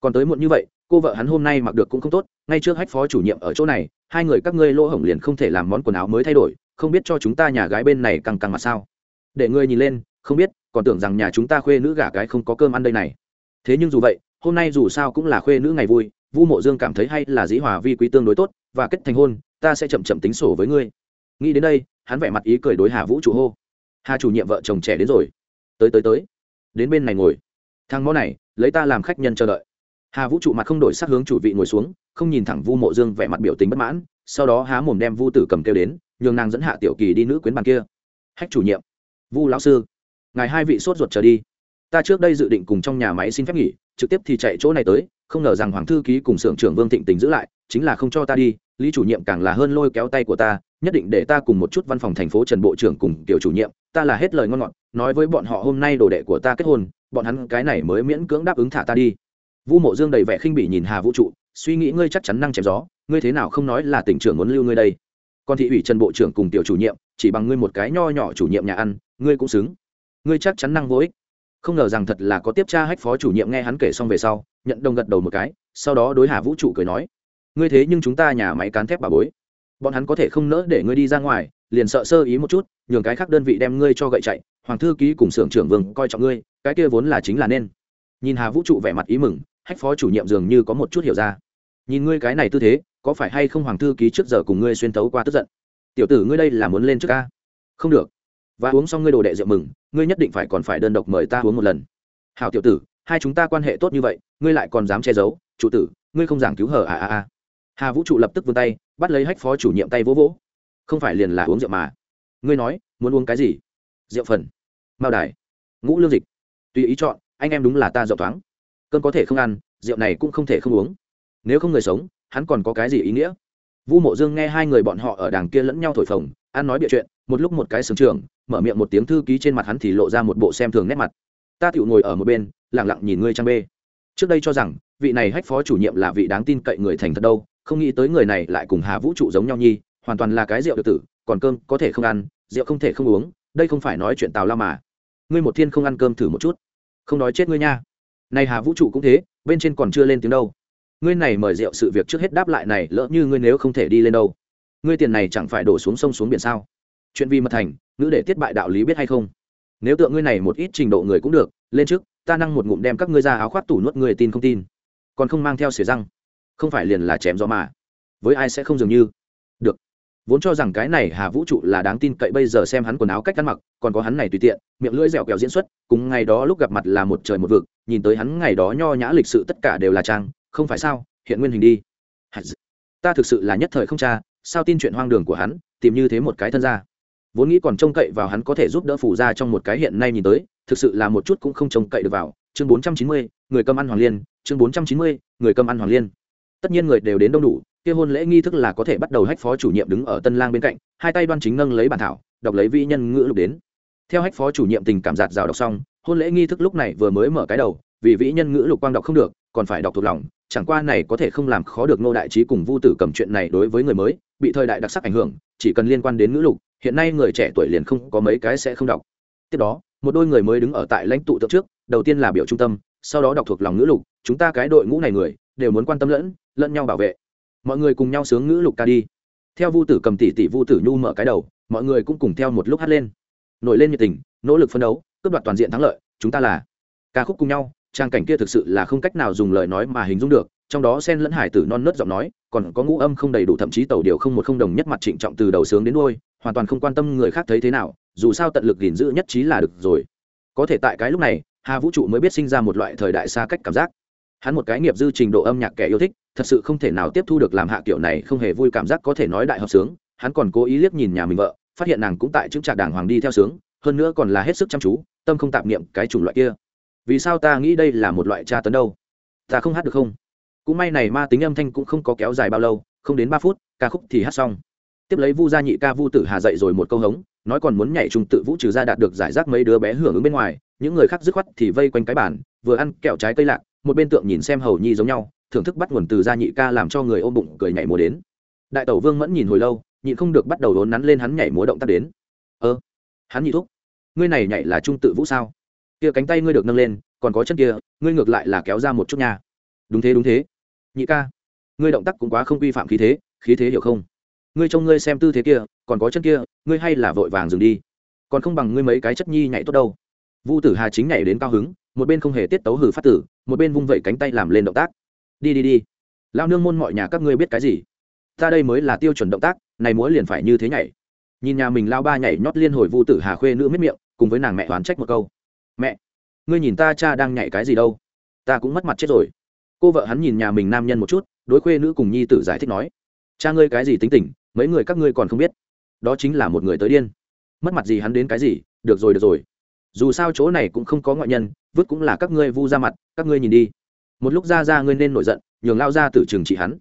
Còn tới muộn như vậy, cô vợ hắn hôm nay mặc được cũng không tốt, ngay trước hách phó chủ nhiệm ở chỗ này, hai người các ngươi lỗ hổng liền không thể làm món quần áo mới thay đổi, không biết cho chúng ta nhà gái bên này càng càng mà sao? Để ngươi nhìn lên không biết, còn tưởng rằng nhà chúng ta khuê nữ gả cái không có cơm ăn đây này. Thế nhưng dù vậy, hôm nay dù sao cũng là khuê nữ ngày vui, vu mộ dương cảm thấy hay là dĩ hòa vi quý tương đối tốt, và kết thành hôn, ta sẽ chậm chậm tính sổ với ngươi. Nghĩ đến đây, hắn vẻ mặt ý cười đối hà vũ trụ hô. Hà chủ nhiệm vợ chồng trẻ đến rồi. Tới tới tới. Đến bên này ngồi. Thằng mó này, lấy ta làm khách nhân chờ đợi. Hà vũ trụ mặt không đổi sắc hướng chủ vị ngồi xuống, không nhìn thẳng vu mộ dương vẻ mặt biểu tình bất mãn, sau đó há mồm đem vu tử cầm kêu đến, nhường nàng dẫn hạ tiểu kỳ đi nữ quyến bàn kia. Hách chủ nhiệm. Vu lão sư ngài hai vị sốt ruột trở đi. Ta trước đây dự định cùng trong nhà máy xin phép nghỉ, trực tiếp thì chạy chỗ này tới, không ngờ rằng hoàng thư ký cùng xưởng trưởng vương thịnh tình giữ lại, chính là không cho ta đi, lý chủ nhiệm càng là hơn lôi kéo tay của ta, nhất định để ta cùng một chút văn phòng thành phố trần bộ trưởng cùng tiểu chủ nhiệm, ta là hết lời ngon ngọt, nói với bọn họ hôm nay đồ đệ của ta kết hôn, bọn hắn cái này mới miễn cưỡng đáp ứng thả ta đi. Vu mộ dương đầy vẻ khinh bỉ nhìn hà vũ trụ, suy nghĩ ngươi chắc chắn năng chém gió, ngươi thế nào không nói là tỉnh trưởng muốn lưu ngươi đây. Còn thị ủy trần bộ trưởng cùng tiểu chủ nhiệm, chỉ bằng ngươi một cái nho nhỏ chủ nhiệm nhà ăn, ngươi cũng xứng ngươi chắc chắn năng vô ích. Không ngờ rằng thật là có tiếp tra hách phó chủ nhiệm nghe hắn kể xong về sau, nhận đồng gật đầu một cái, sau đó đối hà vũ trụ cười nói, ngươi thế nhưng chúng ta nhà máy cán thép bà bối. Bọn hắn có thể không nỡ để ngươi đi ra ngoài, liền sợ sơ ý một chút, nhường cái khác đơn vị đem ngươi cho gậy chạy, hoàng thư ký cùng xưởng trưởng vương coi trọng ngươi, cái kia vốn là chính là nên. Nhìn hà vũ trụ vẻ mặt ý mừng, hách phó chủ nhiệm dường như có một chút hiểu ra. Nhìn ngươi cái này tư thế, có phải hay không hoàng thư ký trước giờ cùng ngươi xuyên tấu qua tức giận? Tiểu tử ngươi đây là muốn lên trước ca? Không được và uống xong ngươi đồ đệ rượu mừng, ngươi nhất định phải còn phải đơn độc mời ta uống một lần. Hào tiểu tử, hai chúng ta quan hệ tốt như vậy, ngươi lại còn dám che giấu, chủ tử, ngươi không giảng cứu hở à à à. Hà vũ trụ lập tức vươn tay, bắt lấy hách phó chủ nhiệm tay vỗ vỗ. Không phải liền là uống rượu mà. Ngươi nói, muốn uống cái gì? Rượu phần. Mao đài. Ngũ lương dịch. Tùy ý chọn, anh em đúng là ta rộng thoáng. Cơn có thể không ăn, rượu này cũng không thể không uống. Nếu không người sống, hắn còn có cái gì ý nghĩa? Vu mộ dương nghe hai người bọn họ ở đàng kia lẫn nhau thổi phồng, ăn nói bịa chuyện, một lúc một cái sướng trường mở miệng một tiếng thư ký trên mặt hắn thì lộ ra một bộ xem thường nét mặt. Ta tựu ngồi ở một bên lẳng lặng nhìn ngươi trang bê. Trước đây cho rằng, vị này hách phó chủ nhiệm là vị đáng tin cậy người thành thật đâu, không nghĩ tới người này lại cùng hà vũ trụ giống nhau nhi, hoàn toàn là cái rượu được tử, còn cơm có thể không ăn, rượu không thể không uống, đây không phải nói chuyện tào lao mà. Ngươi một thiên không ăn cơm thử một chút. Không nói chết ngươi nha. Này hà vũ trụ cũng thế, bên trên còn chưa lên tiếng đâu. Ngươi này mời rượu sự việc trước hết đáp lại này, lỡ như ngươi nếu không thể đi lên đâu. Ngươi tiền này chẳng phải đổ xuống sông xuống biển sao? Chuyện vì mật thành ngữ để tiết bại đạo lý biết hay không? Nếu tượng ngươi này một ít trình độ người cũng được, lên trước, ta năng một ngụm đem các ngươi ra áo khoác tủ nuốt người tin không tin. Còn không mang theo xỉa răng. Không phải liền là chém gió mà. Với ai sẽ không dường như? Được. Vốn cho rằng cái này hà vũ trụ là đáng tin cậy, bây giờ xem hắn quần áo cách ăn mặc, còn có hắn này tùy tiện, miệng lưỡi dẻo kẹo diễn xuất, cùng ngày đó lúc gặp mặt là một trời một vực, nhìn tới hắn ngày đó nho nhã lịch sự tất cả đều là trang, không phải sao? Hiện nguyên hình đi. Ta thực sự là nhất thời không cha sao tin chuyện hoang đường của hắn, tìm như thế một cái thân ra vốn nghĩ còn trông cậy vào hắn có thể giúp đỡ phủ ra trong một cái hiện nay nhìn tới, thực sự là một chút cũng không trông cậy được vào. Chương bốn trăm chín mươi, người cầm ăn hoàng liên. Chương bốn trăm chín mươi, người cầm ăn hoàng liên. Tất nhiên người đều đến đông đủ, kia hôn lễ nghi thức là có thể bắt đầu hách phó chủ nhiệm đứng ở tân lang bên cạnh, hai tay đoan chính nâng lấy bản thảo, đọc lấy vĩ nhân ngữ lục đến. Theo hách phó chủ nhiệm tình cảm giạt rào đọc xong, hôn lễ nghi thức lúc này vừa mới mở cái đầu, vì vĩ nhân ngữ lục quang đọc không được, còn phải đọc thuộc lòng. Chẳng qua này có thể không làm khó được nô đại trí cùng vu tử cầm chuyện này đối với người mới, bị thời đại đặc sắc ảnh hưởng, chỉ cần liên quan đến ngữ lục hiện nay người trẻ tuổi liền không có mấy cái sẽ không đọc. Tiếp đó, một đôi người mới đứng ở tại lãnh tụ tượng trước, đầu tiên là biểu trung tâm, sau đó đọc thuộc lòng ngữ lục, chúng ta cái đội ngũ này người, đều muốn quan tâm lẫn lẫn nhau bảo vệ. Mọi người cùng nhau sướng ngữ lục ca đi. Theo vu tử cầm tỷ tỷ vu tử nhu mở cái đầu, mọi người cũng cùng theo một lúc hát lên. Nổi lên nhiệt tình, nỗ lực phấn đấu, cướp đoạt toàn diện thắng lợi, chúng ta là ca khúc cùng nhau, trang cảnh kia thực sự là không cách nào dùng lời nói mà hình dung được trong đó sen lẫn hải tử non nớt giọng nói, còn có ngũ âm không đầy đủ, thậm chí tàu điều không một không đồng nhất mặt trịnh trọng từ đầu sướng đến đôi hoàn toàn không quan tâm người khác thấy thế nào, dù sao tận lực gìn giữ nhất trí là được rồi. Có thể tại cái lúc này, hà vũ trụ mới biết sinh ra một loại thời đại xa cách cảm giác. Hắn một cái nghiệp dư trình độ âm nhạc kẻ yêu thích, thật sự không thể nào tiếp thu được làm hạ kiểu này không hề vui cảm giác có thể nói đại hợp sướng. Hắn còn cố ý liếc nhìn nhà mình vợ, phát hiện nàng cũng tại chứng trạc đàng hoàng đi theo sướng, hơn nữa còn là hết sức chăm chú, tâm không tạp niệm cái chủng loại kia. Vì sao ta nghĩ đây là một loại tra tấn đâu? Ta không hát được không? Cũng may này ma tính âm thanh cũng không có kéo dài bao lâu, không đến ba phút, ca khúc thì hát xong. Tiếp lấy vu gia nhị ca vu tử hà dậy rồi một câu hống, nói còn muốn nhảy trung tự vũ trừ ra đạt được giải rác mấy đứa bé hưởng ứng bên ngoài, những người khác dứt khoát thì vây quanh cái bàn, vừa ăn kẹo trái cây lạc, một bên tượng nhìn xem hầu nhi giống nhau, thưởng thức bắt nguồn từ gia nhị ca làm cho người ôm bụng cười nhảy múa đến. Đại tẩu vương mẫn nhìn hồi lâu, nhịn không được bắt đầu đốn nắn lên hắn nhảy múa động tác đến. Ơ, hắn nhị thúc, ngươi này nhảy là trung tự vũ sao? Kia cánh tay ngươi được nâng lên, còn có chân kia, ngươi ngược lại là kéo ra một chút nha. Đúng thế đúng thế nhị ca, ngươi động tác cũng quá không quy phạm khí thế khí thế hiểu không? Ngươi trông ngươi xem tư thế kia, còn có chân kia, ngươi hay là vội vàng dừng đi. Còn không bằng ngươi mấy cái chất nhi nhảy tốt đâu. Vu tử hà chính nhảy đến cao hứng, một bên không hề tiết tấu hử phát tử, một bên vung vẩy cánh tay làm lên động tác. Đi đi đi. Lao nương môn mọi nhà các ngươi biết cái gì? Ta đây mới là tiêu chuẩn động tác, này múa liền phải như thế nhảy. Nhìn nhà mình lao ba nhảy nhót liên hồi vu tử hà khuê nữ miết miệng, cùng với nàng mẹ oán trách một câu. Mẹ, ngươi nhìn ta cha đang nhảy cái gì đâu? Ta cũng mất mặt chết rồi cô vợ hắn nhìn nhà mình nam nhân một chút, đối khuê nữ cùng nhi tử giải thích nói, cha ngươi cái gì tính tình, mấy người các ngươi còn không biết. Đó chính là một người tới điên. Mất mặt gì hắn đến cái gì, được rồi được rồi. Dù sao chỗ này cũng không có ngoại nhân, vứt cũng là các ngươi vu ra mặt, các ngươi nhìn đi. Một lúc ra ra ngươi nên nổi giận, nhường lao ra tử trường trị hắn.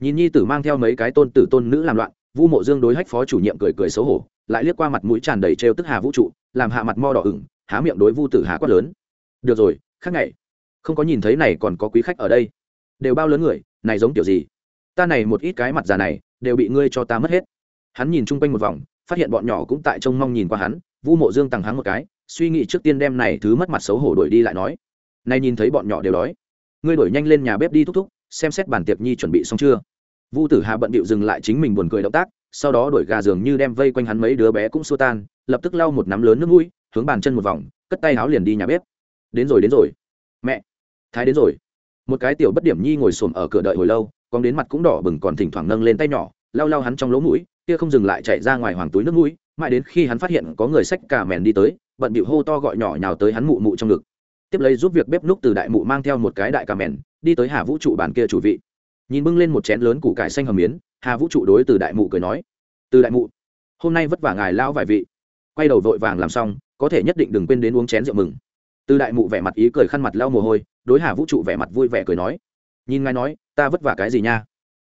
Nhìn nhi tử mang theo mấy cái tôn tử tôn nữ làm loạn, vu mộ dương đối hách phó chủ nhiệm cười cười xấu hổ, lại liếc qua mặt mũi tràn đầy trêu tức hà vũ trụ, làm hạ mặt mo đỏ ửng, há miệng đối vu tử hà quát lớn. Được rồi, khác ngày không có nhìn thấy này còn có quý khách ở đây. Đều bao lớn người, này giống kiểu gì? Ta này một ít cái mặt già này, đều bị ngươi cho ta mất hết. Hắn nhìn chung quanh một vòng, phát hiện bọn nhỏ cũng tại trông mong nhìn qua hắn, vu mộ dương tằng hắn một cái, suy nghĩ trước tiên đem này thứ mất mặt xấu hổ đuổi đi lại nói. Nay nhìn thấy bọn nhỏ đều đói. Ngươi đổi nhanh lên nhà bếp đi thúc thúc, xem xét bàn tiệc nhi chuẩn bị xong chưa? Vu tử hà bận bịu dừng lại chính mình buồn cười động tác, sau đó đổi gà giường như đem vây quanh hắn mấy đứa bé cũng xua tan, lập tức lau một nắm lớn nước mũi, hướng bàn chân một vòng, cất tay áo liền đi nhà bếp. Đến rồi đến rồi. Mẹ thái đến rồi. Một cái tiểu bất điểm nhi ngồi xổm ở cửa đợi hồi lâu còn đến mặt cũng đỏ bừng còn thỉnh thoảng nâng lên tay nhỏ, lau lau hắn trong lỗ mũi, kia không dừng lại chạy ra ngoài hoàng túi nước mũi, mãi đến khi hắn phát hiện có người xách cả mèn đi tới, bận bịu hô to gọi nhỏ nhào tới hắn mụ mụ trong ngực. Tiếp lấy giúp việc bếp núc từ đại mụ mang theo một cái đại cà mèn, đi tới hà vũ trụ bàn kia chủ vị. Nhìn bưng lên một chén lớn củ cải xanh hầm miến, hà vũ trụ đối từ đại mụ cười nói, từ đại mụ, hôm nay vất vả ngài lao vài vị. Quay đầu vội vàng làm xong, có thể nhất định đừng quên đến uống chén rượu mừng từ đại mụ vẻ mặt ý cười khăn mặt lau mồ hôi, đối hà vũ trụ vẻ mặt vui vẻ cười nói, nhìn ngài nói, ta vất vả cái gì nha?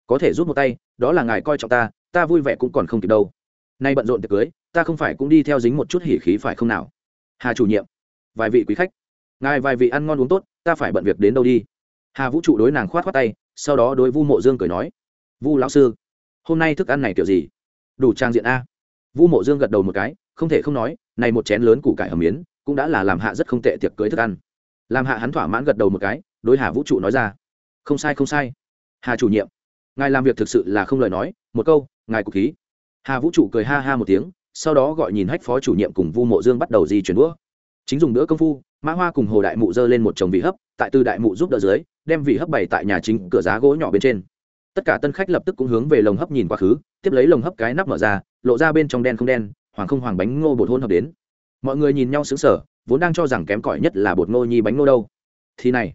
Có thể rút một tay, đó là ngài coi trọng ta ta vui vẻ cũng còn không kịp đâu. Nay bận rộn tiệc cưới, ta không phải cũng đi theo dính một chút hỉ khí phải không nào? Hà chủ nhiệm, vài vị quý khách, ngài vài vị ăn ngon uống tốt, ta phải bận việc đến đâu đi? Hà vũ trụ đối nàng khoát khoát tay, sau đó đối vu mộ dương cười nói, vu lão sư, hôm nay thức ăn này kiểu gì? Đủ trang diện a? Vu mộ dương gật đầu một cái, không thể không nói, này một chén lớn củ cải hầm miến cũng đã là làm hạ rất không tệ tiệc cưới thức ăn. Làm hạ hắn thỏa mãn gật đầu một cái, đối hà vũ trụ nói ra. Không sai không sai. Hà chủ nhiệm, ngài làm việc thực sự là không lời nói, một câu, ngài cục khí. Hà vũ trụ cười ha ha một tiếng, sau đó gọi nhìn hách phó chủ nhiệm cùng vu mộ dương bắt đầu di chuyển đũa. Chính dùng đỡ công phu, mã hoa cùng hồ đại mụ dơ lên một chồng vị hấp, tại từ đại mụ giúp đỡ dưới, đem vị hấp bày tại nhà chính cửa giá gỗ nhỏ bên trên. Tất cả tân khách lập tức cũng hướng về lồng hấp nhìn quá khứ, tiếp lấy lồng hấp cái nắp mở ra, lộ ra bên trong đen không đen, hoàng không hoàng bánh ngô bột hôn hợp đến mọi người nhìn nhau xứng sở vốn đang cho rằng kém cỏi nhất là bột ngô nhi bánh ngô đâu. Thì này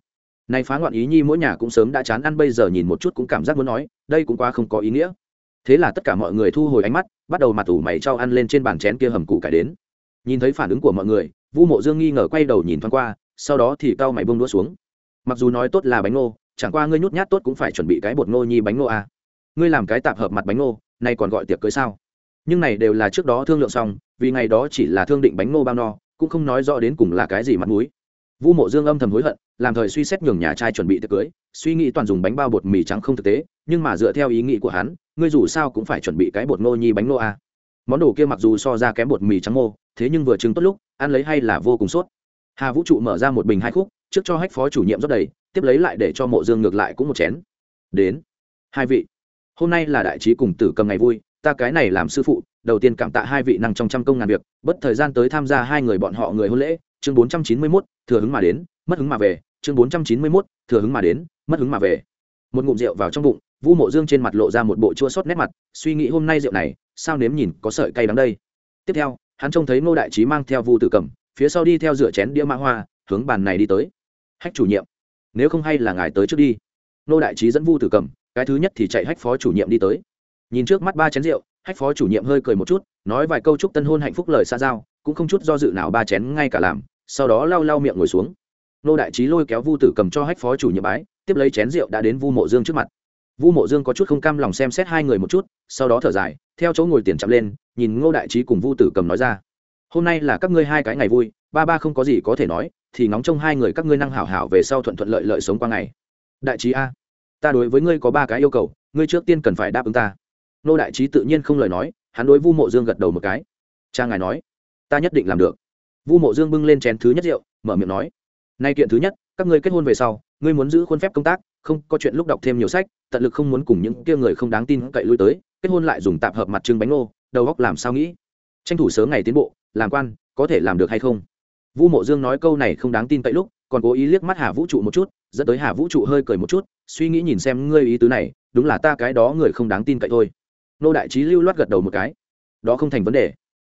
này phá loạn ý nhi mỗi nhà cũng sớm đã chán ăn, bây giờ nhìn một chút cũng cảm giác muốn nói, đây cũng quá không có ý nghĩa. Thế là tất cả mọi người thu hồi ánh mắt, bắt đầu mặt ủ mày trao ăn lên trên bàn chén kia hầm củ cải đến. Nhìn thấy phản ứng của mọi người, vu mộ dương nghi ngờ quay đầu nhìn thoáng qua, sau đó thì cau mày bông đũa xuống. Mặc dù nói tốt là bánh ngô, chẳng qua ngươi nhút nhát tốt cũng phải chuẩn bị cái bột ngô nhi bánh ngô à. ngươi làm cái tạp hợp mặt bánh ngô, nay còn gọi tiệc cưới sao? Nhưng này đều là trước đó thương lượng xong, vì ngày đó chỉ là thương định bánh ngô bao no, cũng không nói rõ đến cùng là cái gì mặt mũi. Vu mộ dương âm thầm hối hận, làm thời suy xét nhường nhà trai chuẩn bị tiệc cưới, suy nghĩ toàn dùng bánh bao bột mì trắng không thực tế, nhưng mà dựa theo ý nghĩ của hắn, ngươi dù sao cũng phải chuẩn bị cái bột ngô nhi bánh ngô à. món đồ kia mặc dù so ra kém bột mì trắng ngô, thế nhưng vừa trứng tốt lúc, ăn lấy hay là vô cùng sốt. Hà vũ trụ mở ra một bình hai khúc, trước cho hách phó chủ nhiệm rót đầy, tiếp lấy lại để cho mộ dương ngược lại cũng một chén. Đến. Hai vị. Hôm nay là đại trí cùng tử cầm ngày vui ta cái này làm sư phụ, đầu tiên cảm tạ hai vị năng trong trăm công ngàn việc, bất thời gian tới tham gia hai người bọn họ người hôn lễ, chương bốn trăm chín mươi mốt, thừa hứng mà đến, mất hứng mà về, chương bốn trăm chín mươi mốt, thừa hứng mà đến, mất hứng mà về. Một ngụm rượu vào trong bụng, vu mộ dương trên mặt lộ ra một bộ chua sót nét mặt, suy nghĩ hôm nay rượu này, sao nếm nhìn có sợi cay đắng đây. Tiếp theo, hắn trông thấy ngô đại trí mang theo vu tử cầm phía sau đi theo rửa chén đĩa mã hoa, hướng bàn này đi tới. Hách chủ nhiệm, nếu không hay là ngài tới trước đi. Ngô đại trí dẫn vu tử cầm cái thứ nhất thì chạy hách phó chủ nhiệm đi tới nhìn trước mắt ba chén rượu, hách phó chủ nhiệm hơi cười một chút, nói vài câu chúc tân hôn hạnh phúc lời xa giao, cũng không chút do dự nào ba chén ngay cả làm, sau đó lau lau miệng ngồi xuống. Nô đại trí lôi kéo vu tử cầm cho hách phó chủ nhiệm bái, tiếp lấy chén rượu đã đến vu mộ dương trước mặt. Vu mộ dương có chút không cam lòng xem xét hai người một chút, sau đó thở dài, theo chỗ ngồi tiền chậm lên, nhìn ngô đại trí cùng vu tử cầm nói ra. Hôm nay là các ngươi hai cái ngày vui, ba ba không có gì có thể nói, thì ngóng trông hai người các ngươi năng hảo hảo về sau thuận thuận lợi lợi sống qua ngày. Đại trí a, ta đối với ngươi có ba cái yêu cầu, ngươi trước tiên cần phải đáp ứng ta nô đại trí tự nhiên không lời nói, hắn đối vu mộ dương gật đầu một cái. Cha ngài nói, ta nhất định làm được. Vu mộ dương bưng lên chén thứ nhất rượu, mở miệng nói, nay kiện thứ nhất, các ngươi kết hôn về sau, ngươi muốn giữ khuôn phép công tác, không, có chuyện lúc đọc thêm nhiều sách, tận lực không muốn cùng những kia người không đáng tin cậy lui tới, kết hôn lại dùng tạp hợp mặt trưng bánh ngô, đầu góc làm sao nghĩ? Tranh thủ sớm ngày tiến bộ, làm quan, có thể làm được hay không? Vu mộ dương nói câu này không đáng tin cậy lúc, còn cố ý liếc mắt hà vũ trụ một chút, dẫn tới hà vũ trụ hơi cười một chút, suy nghĩ nhìn xem ngươi ý tứ này, đúng là ta cái đó người không đáng tin cậy thôi nô đại trí lưu loát gật đầu một cái. Đó không thành vấn đề.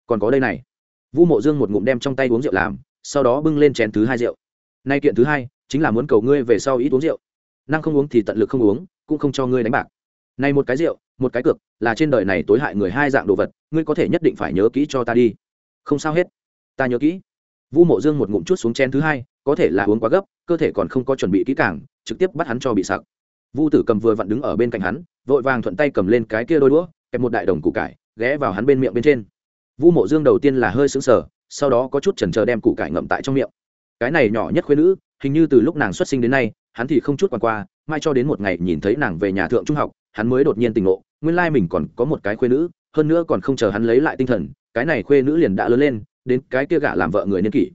Còn có đây này. Vu mộ dương một ngụm đem trong tay uống rượu làm, sau đó bưng lên chén thứ hai rượu. Nay kiện thứ hai, chính là muốn cầu ngươi về sau ít uống rượu. Năng không uống thì tận lực không uống, cũng không cho ngươi đánh bạc. Này một cái rượu, một cái cược, là trên đời này tối hại người hai dạng đồ vật, ngươi có thể nhất định phải nhớ kỹ cho ta đi. Không sao hết. Ta nhớ kỹ. Vu mộ dương một ngụm chút xuống chén thứ hai, có thể là uống quá gấp, cơ thể còn không có chuẩn bị kỹ càng, trực tiếp bắt hắn cho bị sặc. Vu tử cầm vừa vặn đứng ở bên cạnh hắn, vội vàng thuận tay cầm lên cái kia đôi đũa kẹp một đại đồng củ cải, ghé vào hắn bên miệng bên trên. Vu mộ dương đầu tiên là hơi sững sờ, sau đó có chút chần chờ đem củ cải ngậm tại trong miệng. Cái này nhỏ nhất khuyên nữ, hình như từ lúc nàng xuất sinh đến nay, hắn thì không chút quan qua, mai cho đến một ngày nhìn thấy nàng về nhà thượng trung học, hắn mới đột nhiên tỉnh ngộ, nguyên lai mình còn có một cái khuê nữ, hơn nữa còn không chờ hắn lấy lại tinh thần, cái này khuê nữ liền đã lớn lên, đến cái kia gả làm vợ người niên kỷ.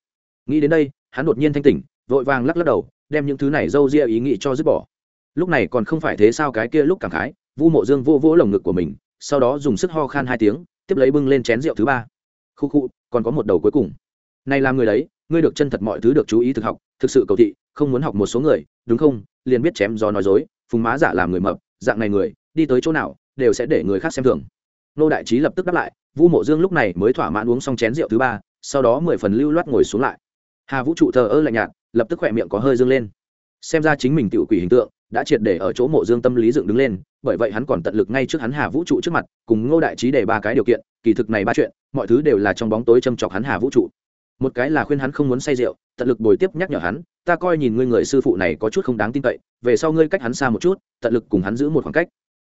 Nghĩ đến đây, hắn đột nhiên thanh tỉnh, vội vàng lắc lắc đầu, đem những thứ này d â u ria ý nghĩ cho dứt bỏ. Lúc này còn không phải thế sao cái kia lúc cảm khái, vu mộ dương vô vỗ lồng ngực của mình sau đó dùng sức ho khan hai tiếng, tiếp lấy bưng lên chén rượu thứ ba. Khu khu, còn có một đầu cuối cùng. Này làm người đấy, ngươi được chân thật mọi thứ được chú ý thực học, thực sự cầu thị, không muốn học một số người, đúng không? Liền biết chém gió nói dối, phùng má giả làm người mập, dạng này người, đi tới chỗ nào, đều sẽ để người khác xem thường. Nô đại trí lập tức đáp lại, vu mộ dương lúc này mới thỏa mãn uống xong chén rượu thứ ba, sau đó mười phần lưu loát ngồi xuống lại. Hà vũ trụ thờ ơ lạnh nhạt, lập tức khỏe miệng có hơi dương lên. Xem ra chính mình tự quỷ hình tượng đã triệt để ở chỗ mộ dương tâm lý dựng đứng lên, bởi vậy hắn còn tận lực ngay trước hắn hà vũ trụ trước mặt, cùng ngô đại trí để ba cái điều kiện, kỳ thực này ba chuyện, mọi thứ đều là trong bóng tối châm chọc hắn hà vũ trụ. Một cái là khuyên hắn không muốn say rượu, tận lực bồi tiếp nhắc nhở hắn, ta coi nhìn ngươi người sư phụ này có chút không đáng tin cậy, về sau ngươi cách hắn xa một chút, tận lực cùng hắn giữ một khoảng cách.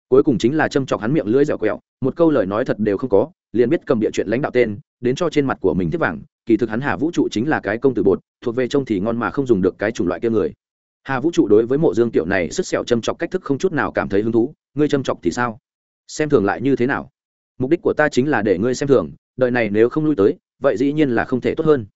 Cuối cùng chính là châm chọc hắn miệng lưỡi dẻo quẹo, một câu lời nói thật đều không có, liền biết cầm địa chuyện lãnh đạo tên, đến cho trên mặt của mình tiếp vàng, kỳ thực hắn hà vũ trụ chính là cái công tử bột, thuộc về trông thì ngon mà không dùng được cái chủng loại kia người hà vũ trụ đối với mộ dương tiểu này sức sẹo châm chọc cách thức không chút nào cảm thấy hứng thú, ngươi châm chọc thì sao? Xem thường lại như thế nào? Mục đích của ta chính là để ngươi xem thường đời này nếu không lui tới, vậy dĩ nhiên là không thể tốt hơn.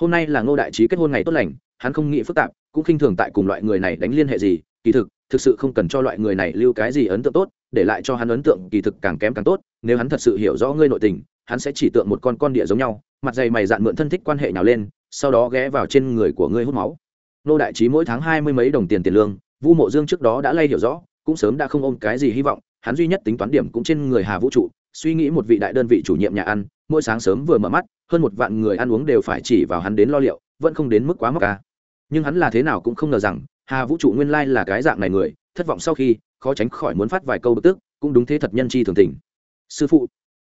Hôm nay là ngô đại trí kết hôn ngày tốt lành, hắn không nghĩ phức tạp, cũng khinh thường tại cùng loại người này đánh liên hệ gì, kỳ thực thực sự không cần cho loại người này lưu cái gì ấn tượng tốt, để lại cho hắn ấn tượng kỳ thực càng kém càng tốt, nếu hắn thật sự hiểu rõ ngươi nội tình, hắn sẽ chỉ tượng một con con địa giống nhau, mặt dày mày dạn mượn thân thích quan hệ nào lên, sau đó ghé vào trên người của ngươi hút máu nô đại trí mỗi tháng hai mươi mấy đồng tiền tiền lương, vu mộ dương trước đó đã lay hiểu rõ, cũng sớm đã không ôm cái gì hy vọng, hắn duy nhất tính toán điểm cũng trên người hà vũ trụ, suy nghĩ một vị đại đơn vị chủ nhiệm nhà ăn, mỗi sáng sớm vừa mở mắt, hơn một vạn người ăn uống đều phải chỉ vào hắn đến lo liệu, vẫn không đến mức quá mắc ca nhưng hắn là thế nào cũng không ngờ rằng, hà vũ trụ nguyên lai là cái dạng này người, thất vọng sau khi, khó tránh khỏi muốn phát vài câu bực tức, cũng đúng thế thật nhân chi thường tình. Sư phụ,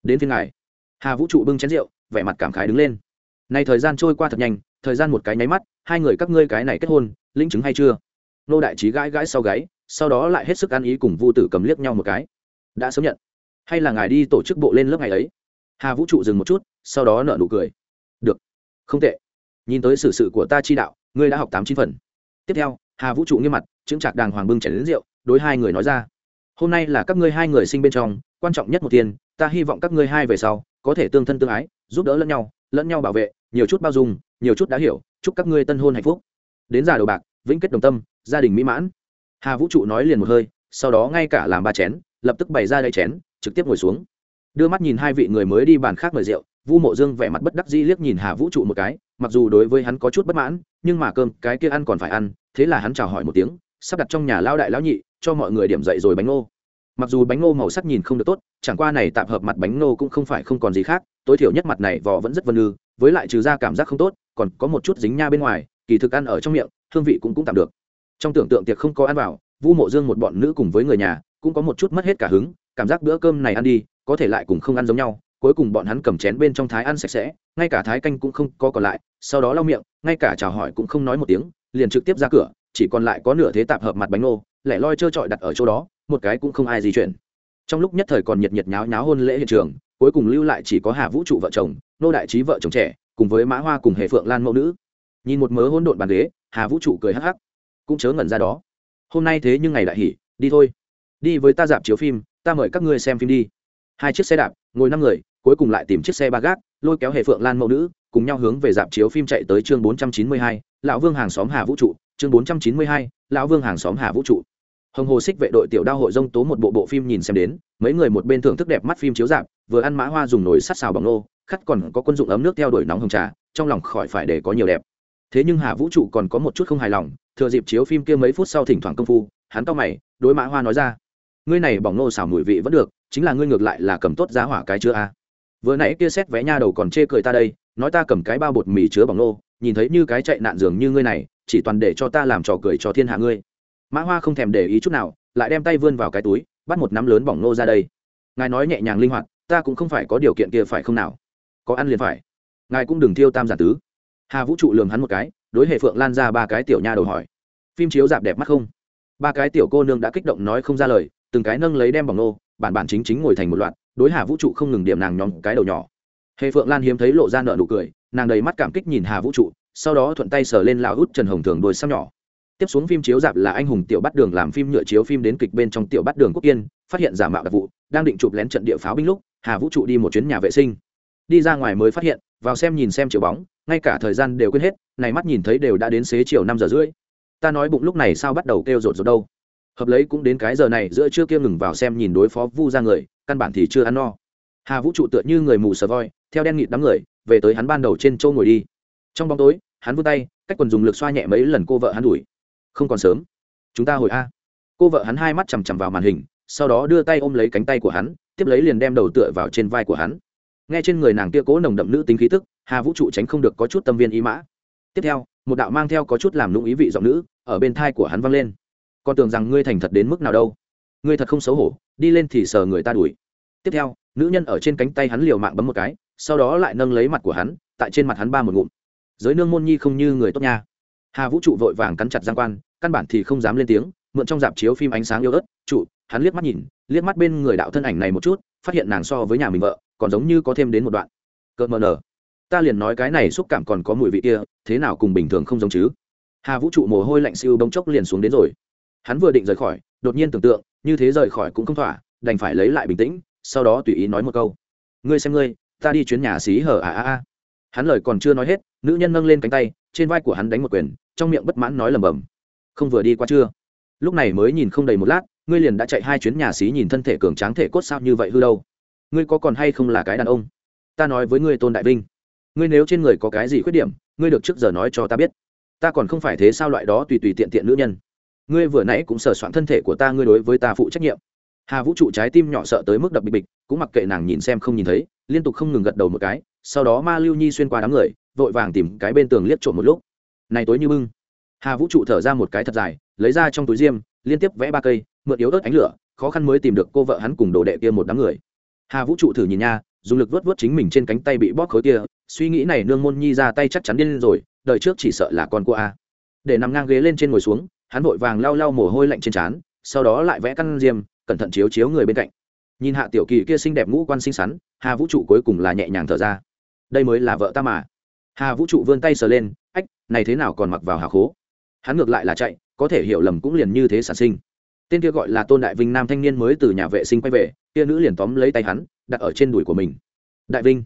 đến phiên ngài. Hà vũ trụ bưng chén rượu, vẻ mặt cảm khái đứng lên. Nay thời gian trôi qua thật nhanh, thời gian một cái nháy mắt hai người các ngươi cái này kết hôn linh chứng hay chưa? Nô đại trí gãi gãi sau gáy, sau đó lại hết sức ăn ý cùng vu tử cầm liếc nhau một cái. Đã sớm nhận. Hay là ngài đi tổ chức bộ lên lớp ngày ấy? Hà vũ trụ dừng một chút, sau đó nở nụ cười. Được. Không tệ. Nhìn tới sự sự của ta chi đạo, ngươi đã học tám chín phần. Tiếp theo, hà vũ trụ nghiêm mặt chứng trạc đàng hoàng bưng chảy đến rượu, đối hai người nói ra. Hôm nay là các ngươi hai người sinh bên trong, quan trọng nhất một tiền, ta hy vọng các ngươi hai về sau, có thể tương thân tương ái, giúp đỡ lẫn nhau lẫn nhau bảo vệ, nhiều chút bao dung nhiều chút đã hiểu, chúc các ngươi tân hôn hạnh phúc. Đến già đầu bạc, vĩnh kết đồng tâm, gia đình mỹ mãn. Hà vũ trụ nói liền một hơi, sau đó ngay cả làm ba chén, lập tức bày ra đầy chén, trực tiếp ngồi xuống. Đưa mắt nhìn hai vị người mới đi bàn khác mời rượu, vu mộ dương vẻ mặt bất đắc dĩ liếc nhìn hà vũ trụ một cái, mặc dù đối với hắn có chút bất mãn, nhưng mà cơm, cái kia ăn còn phải ăn, thế là hắn chào hỏi một tiếng, sắp đặt trong nhà lao đại lão nhị, cho mọi người điểm dậy rồi bánh ngô. Mặc dù bánh ngô màu sắc nhìn không được tốt, chẳng qua này tạm hợp mặt bánh ngô cũng không phải không còn gì khác, tối thiểu nhất mặt này vỏ vẫn rất vân ư với lại trừ ra cảm giác không tốt, còn có một chút dính nha bên ngoài, kỳ thực ăn ở trong miệng, hương vị cũng cũng tạm được. Trong tưởng tượng tiệc không có ăn vào, vu mộ dương một bọn nữ cùng với người nhà, cũng có một chút mất hết cả hứng, cảm giác bữa cơm này ăn đi, có thể lại cùng không ăn giống nhau, cuối cùng bọn hắn cầm chén bên trong thái ăn sạch sẽ, ngay cả thái canh cũng không có còn lại, sau đó lau miệng, ngay cả chào hỏi cũng không nói một tiếng, liền trực tiếp ra cửa, chỉ còn lại có nửa thế tạp hợp mặt bánh nô lẻ loi trơ trọi đặt ở chỗ đó, một cái cũng không ai di chuyển. Trong lúc nhất thời còn nhiệt nhiệt nháo nháo hôn lễ hiện trường, cuối cùng lưu lại chỉ có hà vũ trụ vợ chồng nô đại trí vợ chồng trẻ, cùng với mã hoa cùng hệ phượng lan mẫu nữ. Nhìn một mớ hỗn độn bàn ghế, hà vũ trụ cười hắc hắc. Cũng chớ ngẩn ra đó. Hôm nay thế nhưng ngày đại hỉ đi thôi. Đi với ta dạp chiếu phim, ta mời các ngươi xem phim đi. Hai chiếc xe đạp, ngồi năm người, cuối cùng lại tìm chiếc xe ba gác, lôi kéo hệ phượng lan mẫu nữ, cùng nhau hướng về dạp chiếu phim chạy tới chương bốn trăm chín mươi hai, lão vương hàng xóm hà vũ trụ. Chương bốn trăm chín mươi hai, lão vương hàng xóm hà vũ trụ. Hồng hồ xích vệ đội tiểu đao hội dông tố một bộ bộ phim nhìn xem đến, mấy người một bên thưởng thức đẹp mắt phim chiếu dạp, vừa ăn mã hoa dùng nồi sắt xào bằng nô khắt còn có quân dụng ấm nước theo đuổi nóng hồng trà, trong lòng khỏi phải để có nhiều đẹp. Thế nhưng hà vũ trụ còn có một chút không hài lòng, thừa dịp chiếu phim kia mấy phút sau thỉnh thoảng công phu, hắn to mày, đối mã hoa nói ra, ngươi này bỏng nô xào mùi vị vẫn được, chính là ngươi ngược lại là cầm tốt giá hỏa cái chưa a? Vừa nãy kia xét vé nha đầu còn chê cười ta đây, nói ta cầm cái bao bột mì chứa bỏng nô, nhìn thấy như cái chạy nạn dường như ngươi này, chỉ toàn để cho ta làm trò cười cho thiên hạ ngươi. Mã hoa không thèm để ý chút nào, lại đem tay vươn vào cái túi, bắt một nắm lớn bỏng nô ra đây. Ngài nói nhẹ nhàng linh hoạt, ta cũng không phải có điều kiện kia phải không nào? Có ăn liền phải. Ngài cũng đừng thiêu tam giả tứ. Hà vũ trụ lường hắn một cái, đối hệ phượng lan ra ba cái tiểu nha đầu hỏi. Phim chiếu dạp đẹp mắt không? Ba cái tiểu cô nương đã kích động nói không ra lời, từng cái nâng lấy đem bỏng nô, bản bản chính chính ngồi thành một loạt, đối hà vũ trụ không ngừng điểm nàng nhóm cái đầu nhỏ. Hệ phượng lan hiếm thấy lộ ra nợ nụ cười, nàng đầy mắt cảm kích nhìn hà vũ trụ, sau đó thuận tay sờ lên lao út trần hồng thường đôi xăm nhỏ. Tiếp xuống phim chiếu dạp là anh hùng tiểu bắt đường làm phim nhựa chiếu phim đến kịch bên trong tiểu bắt đường quốc kiên phát hiện giả mạo đặc vụ, đang định chụp lén trận địa pháo binh lúc, hà vũ trụ đi một chuyến nhà vệ sinh đi ra ngoài mới phát hiện, vào xem nhìn xem chiều bóng, ngay cả thời gian đều quên hết, này mắt nhìn thấy đều đã đến xế chiều năm giờ rưỡi. Ta nói bụng lúc này sao bắt đầu kêu rột rột đâu. Hợp lấy cũng đến cái giờ này giữa chưa kia ngừng vào xem nhìn đối phó vu ra người, căn bản thì chưa ăn no. Hà vũ trụ tựa như người mù sờ voi, theo đen nghịt đám người, về tới hắn ban đầu trên châu ngồi đi. Trong bóng tối, hắn vươn tay, cách quần dùng lực xoa nhẹ mấy lần cô vợ hắn đuổi. Không còn sớm. Chúng ta hồi a. Cô vợ hắn hai mắt chằm chằm vào màn hình, sau đó đưa tay ôm lấy cánh tay của hắn, tiếp lấy liền đem đầu tựa vào trên vai của hắn nghe trên người nàng kia cố nồng đậm nữ tính khí tức, hà vũ trụ tránh không được có chút tâm viên ý mã. Tiếp theo, một đạo mang theo có chút làm lũng ý vị giọng nữ ở bên thai của hắn vang lên. Con tưởng rằng ngươi thành thật đến mức nào đâu. Ngươi thật không xấu hổ, đi lên thì sờ người ta đuổi. Tiếp theo, nữ nhân ở trên cánh tay hắn liều mạng bấm một cái, sau đó lại nâng lấy mặt của hắn, tại trên mặt hắn ba một ngụm. Giới nương môn nhi không như người tốt nha. Hà vũ trụ vội vàng cắn chặt giang quan, căn bản thì không dám lên tiếng, mượn trong dạp chiếu phim ánh sáng yêu ớt, trụ, hắn liếc mắt nhìn, liếc mắt bên người đạo thân ảnh này một chút, phát hiện nàng so với nhà mình vợ còn giống như có thêm đến một đoạn. Cợt mờ nở. Ta liền nói cái này xúc cảm còn có mùi vị kia, thế nào cùng bình thường không giống chứ? Hà vũ trụ mồ hôi lạnh siêu bông chốc liền xuống đến rồi. Hắn vừa định rời khỏi, đột nhiên tưởng tượng, như thế rời khỏi cũng không thỏa, đành phải lấy lại bình tĩnh, sau đó tùy ý nói một câu. Ngươi xem ngươi, ta đi chuyến nhà xí hở à à à. Hắn lời còn chưa nói hết, nữ nhân nâng lên cánh tay, trên vai của hắn đánh một quyền, trong miệng bất mãn nói lầm bầm. Không vừa đi qua chưa? Lúc này mới nhìn không đầy một lát, ngươi liền đã chạy hai chuyến nhà xí nhìn thân thể cường tráng thể cốt sao như vậy hư đâu? Ngươi có còn hay không là cái đàn ông? Ta nói với ngươi tôn đại vinh, ngươi nếu trên người có cái gì khuyết điểm, ngươi được trước giờ nói cho ta biết. Ta còn không phải thế sao loại đó tùy tùy tiện tiện nữ nhân. Ngươi vừa nãy cũng sờ soạn thân thể của ta, ngươi đối với ta phụ trách nhiệm. Hà vũ trụ trái tim nhỏ sợ tới mức đập bịch bịch, cũng mặc kệ nàng nhìn xem không nhìn thấy, liên tục không ngừng gật đầu một cái, sau đó ma lưu nhi xuyên qua đám người, vội vàng tìm cái bên tường liếc trộm một lúc. Này tối như bưng. Hà vũ trụ thở ra một cái thật dài, lấy ra trong túi diêm, liên tiếp vẽ ba cây, mượn yếu ớt ánh lửa, khó khăn mới tìm được cô vợ hắn cùng đồ đệ kia một đám người hà vũ trụ thử nhìn nha, dùng lực vớt vớt chính mình trên cánh tay bị bóp khối kia, suy nghĩ này nương môn nhi ra tay chắc chắn điên rồi đợi trước chỉ sợ là con của a. Để nằm ngang ghế lên trên ngồi xuống, hắn vội vàng lau lau mồ hôi lạnh trên trán, sau đó lại vẽ căn diêm, cẩn thận chiếu chiếu người bên cạnh. Nhìn hạ tiểu kỳ kia xinh đẹp ngũ quan xinh xắn, hà vũ trụ cuối cùng là nhẹ nhàng thở ra. Đây mới là vợ ta mà. Hà vũ trụ vươn tay sờ lên, ách, này thế nào còn mặc vào hà khố? Hắn ngược lại là chạy, có thể hiểu lầm cũng liền như thế sản sinh. Tên kia gọi là tôn đại vinh nam thanh niên mới từ nhà vệ sinh quay về kia nữ liền tóm lấy tay hắn, đặt ở trên đùi của mình. Đại vinh,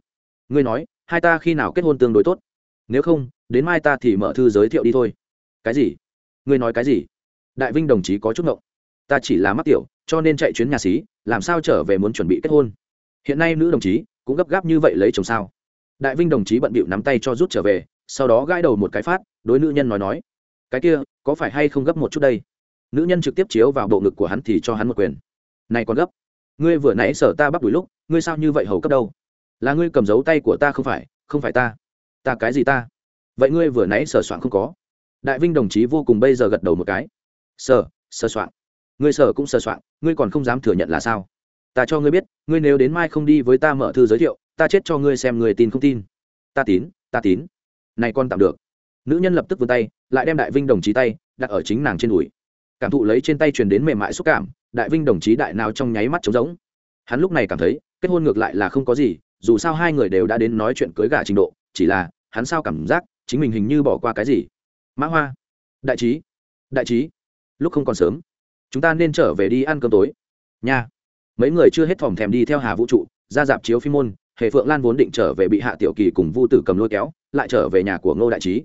ngươi nói, hai ta khi nào kết hôn tương đối tốt? Nếu không, đến mai ta thì mở thư giới thiệu đi thôi. Cái gì? Ngươi nói cái gì? Đại vinh đồng chí có chút ngộng. Ta chỉ là mắc tiểu, cho nên chạy chuyến nhà xí, làm sao trở về muốn chuẩn bị kết hôn? Hiện nay nữ đồng chí cũng gấp gáp như vậy lấy chồng sao? Đại vinh đồng chí bận bịu nắm tay cho rút trở về, sau đó gãi đầu một cái phát, đối nữ nhân nói nói, cái kia, có phải hay không gấp một chút đây? Nữ nhân trực tiếp chiếu vào bộ ngực của hắn thì cho hắn một quyền. Này còn gấp ngươi vừa nãy sở ta bắt đuổi lúc ngươi sao như vậy hầu cấp đâu? Là ngươi cầm dấu tay của ta không phải không phải ta. Ta cái gì ta? Vậy ngươi vừa nãy sở soạn không có. Đại vinh đồng chí vô cùng bây giờ gật đầu một cái. Sở, sở soạn. Ngươi sở cũng sở soạn ngươi còn không dám thừa nhận là sao? Ta cho ngươi biết ngươi nếu đến mai không đi với ta mở thư giới thiệu ta chết cho ngươi xem người tin không tin. Ta tín ta tín. Này con tạm được. Nữ nhân lập tức vươn tay lại đem đại vinh đồng chí tay đặt ở chính nàng trên đùi cảm thụ lấy trên tay truyền đến mềm mại xúc cảm, đại vinh đồng chí đại nào trong nháy mắt trống rỗng. Hắn lúc này cảm thấy, kết hôn ngược lại là không có gì, dù sao hai người đều đã đến nói chuyện cưới gả trình độ, chỉ là, hắn sao cảm giác, chính mình hình như bỏ qua cái gì. Mã hoa. Đại trí. Đại trí. Lúc không còn sớm, chúng ta nên trở về đi ăn cơm tối. Nha. Mấy người chưa hết thòm thèm đi theo hà vũ trụ, ra dạp chiếu phim môn hệ phượng lan vốn định trở về bị hạ tiểu kỳ cùng vu tử cầm lôi kéo, lại trở về nhà của ngô đại trí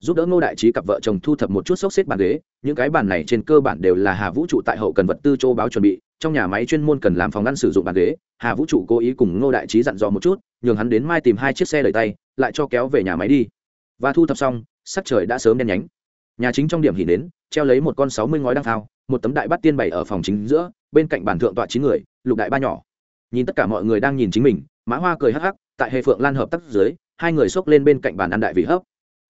giúp đỡ ngô đại trí cặp vợ chồng thu thập một chút xốc xếp bàn ghế, những cái bàn này trên cơ bản đều là hà vũ trụ tại hậu cần vật tư châu báo chuẩn bị, trong nhà máy chuyên môn cần làm phòng ngăn sử dụng bàn ghế, hà vũ trụ cố ý cùng ngô đại trí dặn dò một chút, nhường hắn đến mai tìm hai chiếc xe đẩy tay, lại cho kéo về nhà máy đi. Và thu thập xong, sắc trời đã sớm đen nhánh. Nhà chính trong điểm hỉ đến treo lấy một con sáu mươi ngói đăng thao, một tấm đại bắt tiên bày ở phòng chính giữa, bên cạnh bàn thượng tọa chín người, lục đại ba nhỏ. Nhìn tất cả mọi người đang nhìn chính mình, mã hoa cười hắc hắc, tại hệ phượng lan hợp tác dưới, hai người xốc lên bên cạnh bàn ăn đại vị hấp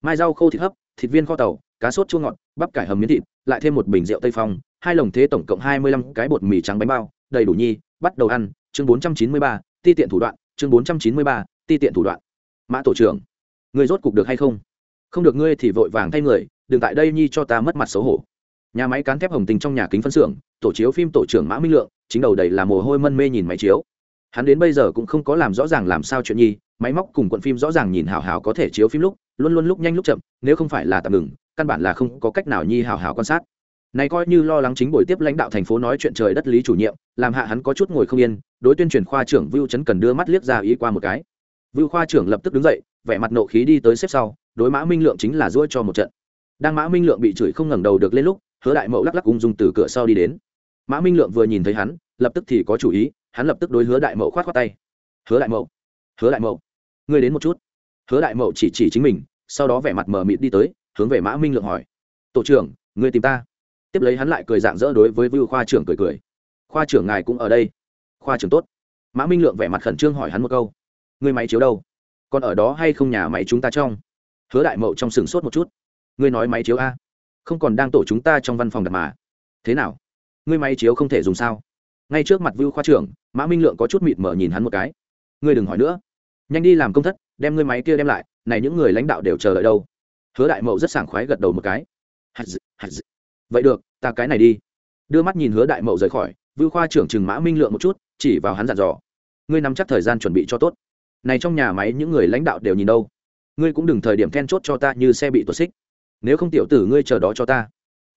mai rau khô thịt hấp, thịt viên kho tàu, cá sốt chua ngọt, bắp cải hầm miến thịt, lại thêm một bình rượu tây phong, hai lồng thế tổng cộng hai mươi lăm cái bột mì trắng bánh bao, đầy đủ nhi, bắt đầu ăn, chương bốn trăm chín mươi ba, ti tiện thủ đoạn, chương bốn trăm chín mươi ba, ti tiện thủ đoạn. Mã tổ trưởng người rốt cục được hay không? Không được ngươi thì vội vàng thay người, đừng tại đây nhi cho ta mất mặt xấu hổ. Nhà máy cán thép hồng tình trong nhà kính phân xưởng, tổ chiếu phim tổ trưởng mã minh lượng, chính đầu đầy là mồ hôi mân mê nhìn máy chiếu. Hắn đến bây giờ cũng không có làm rõ ràng làm sao chuyện nhi, máy móc cùng quận phim rõ ràng nhìn hào hào có thể chiếu phim lúc luôn luôn lúc nhanh lúc chậm, nếu không phải là tạm ngừng, căn bản là không có cách nào nhi hào hào quan sát. Này coi như lo lắng chính buổi tiếp lãnh đạo thành phố nói chuyện trời đất lý chủ nhiệm, làm hạ hắn có chút ngồi không yên, đối tuyên truyền khoa trưởng vưu chấn cần đưa mắt liếc ra ý qua một cái. Vưu khoa trưởng lập tức đứng dậy, vẻ mặt nộ khí đi tới xếp sau, đối mã minh lượng chính là ruôi cho một trận. Đang mã minh lượng bị chửi không ngẩng đầu được lên lúc, hứa đại mậu lắc lắc ung dung từ cửa sau đi đến. Mã minh lượng vừa nhìn thấy hắn, lập tức thì có chủ ý, hắn lập tức đối hứa đại mậu khoát khoát tay. Hứa đại mậu, hứa đại mậu, ngươi đến một chút hứa đại mậu chỉ chỉ chính mình, sau đó vẻ mặt mờ mịt đi tới, hướng về mã minh lượng hỏi. Tổ trưởng, ngươi tìm ta? Tiếp lấy hắn lại cười dạng dỡ đối với vưu khoa trưởng cười cười. Khoa trưởng ngài cũng ở đây. Khoa trưởng tốt. Mã minh lượng vẻ mặt khẩn trương hỏi hắn một câu. Ngươi máy chiếu đâu? Còn ở đó hay không nhà máy chúng ta trong? Hứa đại mậu trong sừng sốt một chút. Ngươi nói máy chiếu a? Không còn đang tổ chúng ta trong văn phòng đặt mà. Thế nào? Ngươi máy chiếu không thể dùng sao? Ngay trước mặt vưu khoa trưởng, mã minh lượng có chút mịt mờ nhìn hắn một cái. Ngươi đừng hỏi nữa. Nhanh đi làm công thất đem ngươi máy kia đem lại, này những người lãnh đạo đều chờ đợi đâu. Hứa đại mậu rất sảng khoái gật đầu một cái. Vậy được, ta cái này đi. Đưa mắt nhìn hứa đại mậu rời khỏi, vưu khoa trưởng chừng mã minh lượng một chút, chỉ vào hắn dặn dò. Ngươi nắm chắc thời gian chuẩn bị cho tốt. Này trong nhà máy những người lãnh đạo đều nhìn đâu. Ngươi cũng đừng thời điểm then chốt cho ta như xe bị tuột xích. Nếu không tiểu tử ngươi chờ đó cho ta.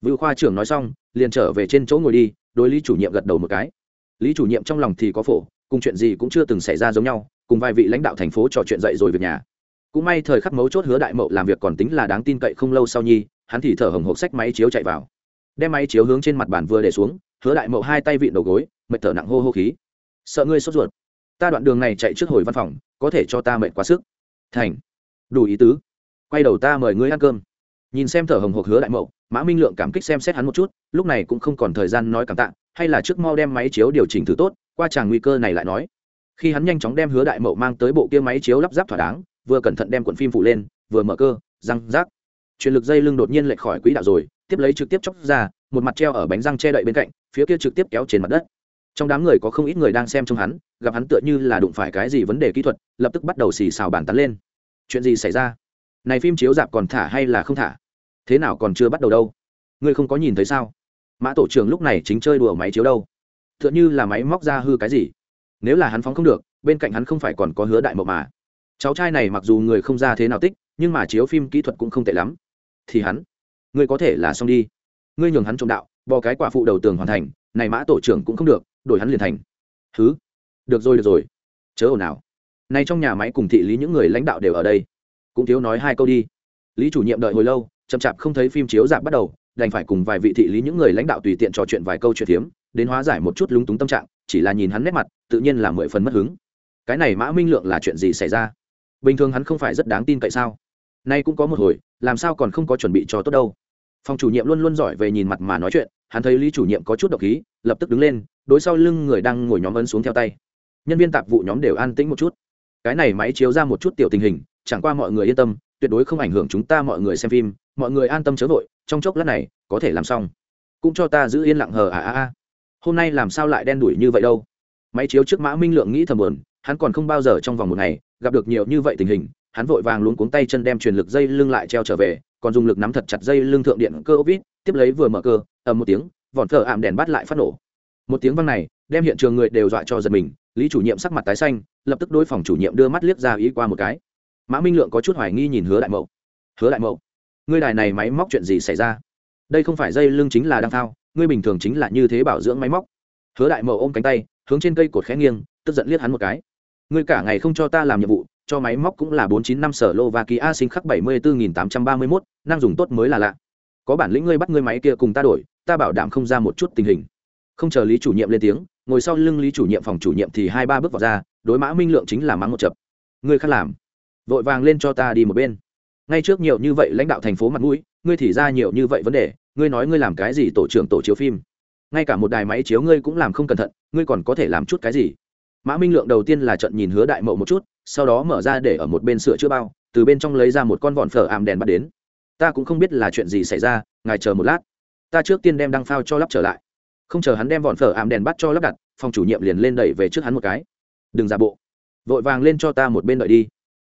Vưu khoa trưởng nói xong, liền trở về trên chỗ ngồi đi, đối lý chủ nhiệm gật đầu một cái. Lý chủ nhiệm trong lòng thì có phổ, cùng chuyện gì cũng chưa từng xảy ra giống nhau cùng vài vị lãnh đạo thành phố trò chuyện dậy rồi việc nhà. Cũng may thời khắc mấu chốt hứa đại mậu làm việc còn tính là đáng tin cậy không lâu sau nhi, hắn thì thở hồng hộc sách máy chiếu chạy vào. Đem máy chiếu hướng trên mặt bàn vừa để xuống, hứa đại mậu hai tay vịn đầu gối, mệt thở nặng hô hô khí. Sợ ngươi sốt ruột. Ta đoạn đường này chạy trước hồi văn phòng, có thể cho ta mệt quá sức. Thành. Đủ ý tứ. Quay đầu ta mời ngươi ăn cơm. Nhìn xem thở hồng hộc hứa đại mậu, mã minh lượng cảm kích xem xét hắn một chút, lúc này cũng không còn thời gian nói cảm tạ, hay là trước mau đem máy chiếu điều chỉnh thử tốt, qua tràng nguy cơ này lại nói khi hắn nhanh chóng đem hứa đại mậu mang tới bộ kia máy chiếu lắp ráp thỏa đáng, vừa cẩn thận đem cuộn phim phụ lên, vừa mở cơ, răng rác. Truyền lực dây lưng đột nhiên lệch khỏi quỹ đạo rồi, tiếp lấy trực tiếp chóc ra, một mặt treo ở bánh răng che đậy bên cạnh, phía kia trực tiếp kéo trên mặt đất. Trong đám người có không ít người đang xem trong hắn, gặp hắn tựa như là đụng phải cái gì vấn đề kỹ thuật, lập tức bắt đầu xì xào bàn tán lên. Chuyện gì xảy ra? Này phim chiếu dạp còn thả hay là không thả? Thế nào còn chưa bắt đầu đâu? Ngươi không có nhìn thấy sao? Mã tổ trưởng lúc này chính chơi đùa máy chiếu đâu? T h ư ợ n như là máy móc ra hư cái gì? Nếu là hắn phóng không được, bên cạnh hắn không phải còn có hứa đại mộng mà. Cháu trai này mặc dù người không ra thế nào tích, nhưng mà chiếu phim kỹ thuật cũng không tệ lắm. Thì hắn, ngươi có thể là xong đi. Ngươi nhường hắn trộm đạo, bò cái quả phụ đầu tường hoàn thành, này mã tổ trưởng cũng không được, đổi hắn liền thành. Thứ được rồi được rồi. Chớ ồn nào này trong nhà máy cùng thị lý những người lãnh đạo đều ở đây. Cũng thiếu nói hai câu đi. Lý chủ nhiệm đợi hồi lâu, chậm chạp không thấy phim chiếu dạp bắt đầu, đành phải cùng vài vị thị lý những người lãnh đạo tùy tiện trò chuyện vài câu chuyện hiếm đến hóa giải một chút lúng túng tâm trạng, chỉ là nhìn hắn nét mặt, tự nhiên là mười phần mất hứng. Cái này mã minh lượng là chuyện gì xảy ra? Bình thường hắn không phải rất đáng tin cậy sao? Nay cũng có một hồi, làm sao còn không có chuẩn bị cho tốt đâu? Phòng chủ nhiệm luôn luôn giỏi về nhìn mặt mà nói chuyện, hắn thấy lý chủ nhiệm có chút độc khí lập tức đứng lên, đối sau lưng người đang ngồi nhóm ấn xuống theo tay. Nhân viên tạp vụ nhóm đều an tĩnh một chút. Cái này máy chiếu ra một chút tiểu tình hình, chẳng qua mọi người yên tâm, tuyệt đối không ảnh hưởng chúng ta mọi người xem phim, mọi người an tâm chớ vội, trong chốc lát này, có thể làm xong. Cũng cho ta giữ yên lặng hờ à à à hôm nay làm sao lại đen đủi như vậy đâu? Máy chiếu trước mã minh lượng nghĩ thầm buồn, hắn còn không bao giờ trong vòng một ngày gặp được nhiều như vậy tình hình, hắn vội vàng luống cuống tay chân đem truyền lực dây lưng lại treo trở về, còn dùng lực nắm thật chặt dây lưng thượng điện cơ vít, tiếp lấy vừa mở cơ, ầm một tiếng, vòn thở ảm đèn bắt lại phát nổ. Một tiếng văng này, đem hiện trường người đều dọa cho giật mình, lý chủ nhiệm sắc mặt tái xanh, lập tức đối phòng chủ nhiệm đưa mắt liếc ra ý qua một cái. Mã minh lượng có chút hoài nghi nhìn hứa đại mậu. Hứa đại mậu, ngươi đài này máy móc chuyện gì xảy ra? Đây không phải dây lưng chính là đang thao ngươi bình thường chính là như thế bảo dưỡng máy móc. Hứa đại mậu ôm cánh tay, hướng trên cây cột khẽ nghiêng, tức giận liếc hắn một cái. Ngươi cả ngày không cho ta làm nhiệm vụ, cho máy móc cũng là bốn chín năm sở lô và ký a sinh khắc bảy mươi bốn nghìn tám trăm ba mươi mốt, năng dùng tốt mới là lạ. Có bản lĩnh ngươi bắt ngươi máy kia cùng ta đổi, ta bảo đảm không ra một chút tình hình. Không chờ lý chủ nhiệm lên tiếng, ngồi sau lưng lý chủ nhiệm phòng chủ nhiệm thì hai ba bước vào ra, đối mã minh lượng chính là mắng một chập. Ngươi khác làm. Vội vàng lên cho ta đi một bên. Ngay trước nhiều như vậy lãnh đạo thành phố mặt mũi, ngươi thì ra nhiều như vậy vấn đề ngươi nói ngươi làm cái gì tổ trưởng tổ chiếu phim? Ngay cả một đài máy chiếu ngươi cũng làm không cẩn thận, ngươi còn có thể làm chút cái gì? Mã minh lượng đầu tiên là trận nhìn hứa đại mậu một chút, sau đó mở ra để ở một bên sửa chữa bao, từ bên trong lấy ra một con vọn phở ảm đèn bắt đến. Ta cũng không biết là chuyện gì xảy ra, ngài chờ một lát. Ta trước tiên đem đăng phao cho lắp trở lại. Không chờ hắn đem vọn phở ảm đèn bắt cho lắp đặt, phòng chủ nhiệm liền lên đẩy về trước hắn một cái. Đừng giả bộ. Vội vàng lên cho ta một bên đợi đi.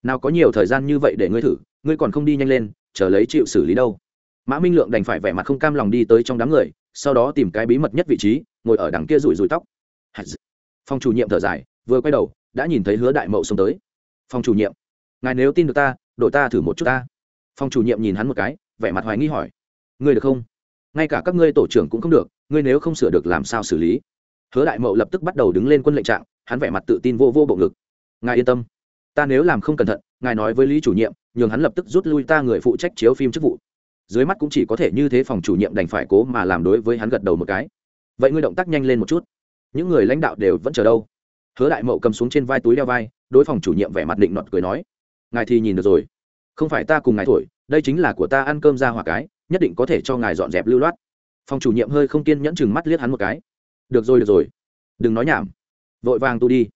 Nào có nhiều thời gian như vậy để ngươi thử, ngươi còn không đi nhanh lên, chờ lấy chịu xử lý đâu mã minh lượng đành phải vẻ mặt không cam lòng đi tới trong đám người, sau đó tìm cái bí mật nhất vị trí, ngồi ở đằng kia rủi rủi tóc. Phòng chủ nhiệm thở dài, vừa quay đầu, đã nhìn thấy hứa đại mậu xông tới. Phòng chủ nhiệm, ngài nếu tin được ta đội ta thử một chút ta. Phòng chủ nhiệm nhìn hắn một cái, vẻ mặt hoài nghi hỏi. Ngươi được không? Ngay cả các ngươi tổ trưởng cũng không được, ngươi nếu không sửa được làm sao xử lý? Hứa đại mậu lập tức bắt đầu đứng lên quân lệnh trạng, hắn vẻ mặt tự tin vô vô bộ ngực. Ngài yên tâm, ta nếu làm không cẩn thận, ngài nói với lý chủ nhiệm, nhường hắn lập tức rút lui ta người phụ trách chiếu phim chức vụ dưới mắt cũng chỉ có thể như thế phòng chủ nhiệm đành phải cố mà làm đối với hắn gật đầu một cái. Vậy ngươi động tác nhanh lên một chút. Những người lãnh đạo đều vẫn chờ đâu? Hứa đại mậu cầm xuống trên vai túi đeo vai, đối phòng chủ nhiệm vẻ mặt định nọt cười nói, ngài thì nhìn được rồi. Không phải ta cùng ngài thổi, đây chính là của ta ăn cơm ra hỏa cái, nhất định có thể cho ngài dọn dẹp lưu loát. Phòng chủ nhiệm hơi không kiên nhẫn chừng mắt liếc hắn một cái. Được rồi được rồi. Đừng nói nhảm. Vội vàng tu đi.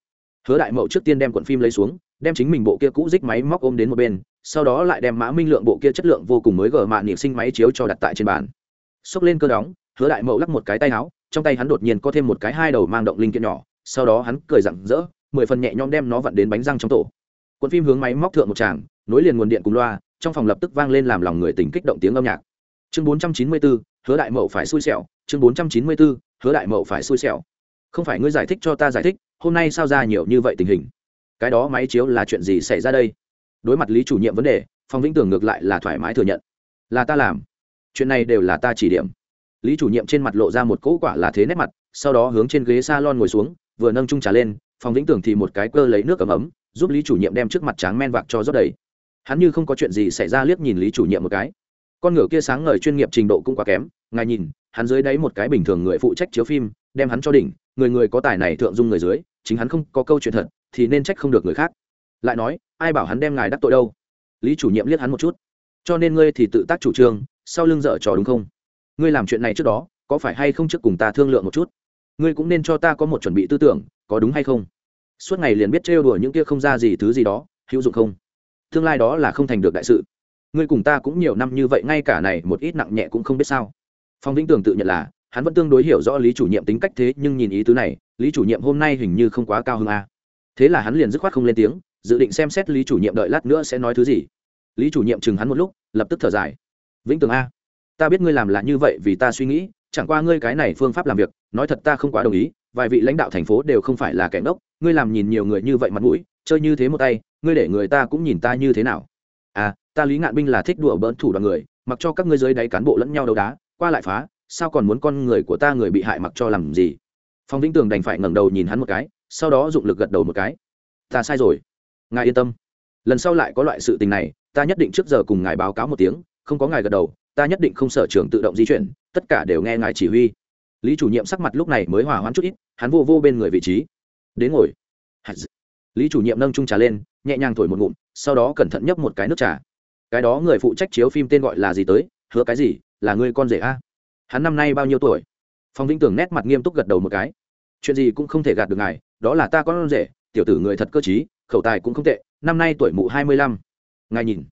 Hứa đại mậu trước tiên đem cuộn phim lấy xuống, đem chính mình bộ kia cũ dích máy móc ôm đến một bên sau đó lại đem mã minh lượng bộ kia chất lượng vô cùng mới gờ mạ niệm sinh máy chiếu cho đặt tại trên bàn. Xốc lên cơ đóng, hứa đại mậu lắc một cái tay áo, trong tay hắn đột nhiên có thêm một cái hai đầu mang động linh kiện nhỏ, sau đó hắn cười rặng rỡ, mười phần nhẹ nhõm đem nó vặn đến bánh răng trong tổ. Cuộn phim hướng máy móc thượng một tràng, nối liền nguồn điện cùng loa, trong phòng lập tức vang lên làm lòng người tỉnh kích động tiếng âm nhạc. Chương bốn trăm chín mươi bốn hứa đại mậu phải xui xẻo, chương bốn trăm chín mươi bốn hứa đại mậu phải xui xẻo. Không phải ngươi giải thích cho ta giải thích, hôm nay sao ra nhiều như vậy tình hình? Cái đó máy chiếu là chuyện gì xảy ra đây? Đối mặt lý chủ nhiệm vấn đề, phong vĩnh tường ngược lại là thoải mái thừa nhận. Là ta làm. Chuyện này đều là ta chỉ điểm. Lý chủ nhiệm trên mặt lộ ra một cỗ quả là thế nét mặt, sau đó hướng trên ghế s a lon ngồi xuống, vừa nâng trung trà lên, phong vĩnh tường thì một cái cơ lấy nước ấm ấm, giúp lý chủ nhiệm đem trước mặt tráng men vạc cho rót đầy. Hắn như không có chuyện gì xảy ra liếc nhìn lý chủ nhiệm một cái. Con ngựa kia sáng ngời chuyên nghiệp trình độ cũng quá kém, ngài nhìn, hắn dưới đáy một cái bình thường người phụ trách chiếu phim, đem hắn cho đỉnh, người người có tài này thượng dung người dưới, chính hắn không có câu chuyện thật, thì nên trách không được người khác lại nói, ai bảo hắn đem ngài đắc tội đâu? Lý chủ nhiệm liếc hắn một chút. Cho nên ngươi thì tự tác chủ trương, sau lưng dở trò đúng không? Ngươi làm chuyện này trước đó, có phải hay không trước cùng ta thương lượng một chút? Ngươi cũng nên cho ta có một chuẩn bị tư tưởng, có đúng hay không? Suốt ngày liền biết trêu đùa những kia không ra gì thứ gì đó, hữu dụng không? Tương lai đó là không thành được đại sự. Ngươi cùng ta cũng nhiều năm như vậy, ngay cả này một ít nặng nhẹ cũng không biết sao. Phong vĩnh tường tự nhận là, hắn vẫn tương đối hiểu rõ lý chủ nhiệm tính cách thế, nhưng nhìn ý tứ này, lý chủ nhiệm hôm nay hình như không quá cao hơn a. Thế là hắn liền dứt khoát không lên tiếng dự định xem xét lý chủ nhiệm đợi lát nữa sẽ nói thứ gì. Lý chủ nhiệm chừng hắn một lúc, lập tức thở dài. Vĩnh tường a, ta biết ngươi làm là như vậy vì ta suy nghĩ, chẳng qua ngươi cái này phương pháp làm việc, nói thật ta không quá đồng ý, vài vị lãnh đạo thành phố đều không phải là kẻ ngốc, ngươi làm nhìn nhiều người như vậy mặt mũi, chơi như thế một tay, ngươi để người ta cũng nhìn ta như thế nào. À ta lý ngạn binh là thích đùa bỡn thủ đoàn người, mặc cho các ngươi dưới đáy cán bộ lẫn nhau đấu đá, qua lại phá, sao còn muốn con người của ta người bị hại mặc cho làm gì? Phong vĩnh tường đành phải ngẩng đầu nhìn hắn một cái, sau đó dụng lực gật đầu một cái. Ta sai rồi ngài yên tâm. Lần sau lại có loại sự tình này, ta nhất định trước giờ cùng ngài báo cáo một tiếng, không có ngài gật đầu, ta nhất định không sở trường tự động di chuyển, tất cả đều nghe ngài chỉ huy. Lý chủ nhiệm sắc mặt lúc này mới hòa hoãn chút ít, hắn vô vô bên người vị trí. Đến ngồi. Lý chủ nhiệm nâng trung trà lên, nhẹ nhàng thổi một ngụm, sau đó cẩn thận nhấp một cái nước trà. Cái đó người phụ trách chiếu phim tên gọi là gì tới, hứa cái gì, là người con rể a. Hắn năm nay bao nhiêu tuổi? Phong vĩnh tường nét mặt nghiêm túc gật đầu một cái. Chuyện gì cũng không thể gạt được ngài, đó là ta con rể, tiểu tử người thật cơ t khẩu tài cũng không tệ, năm nay tuổi mụ hai mươi lăm. Ngài nhìn.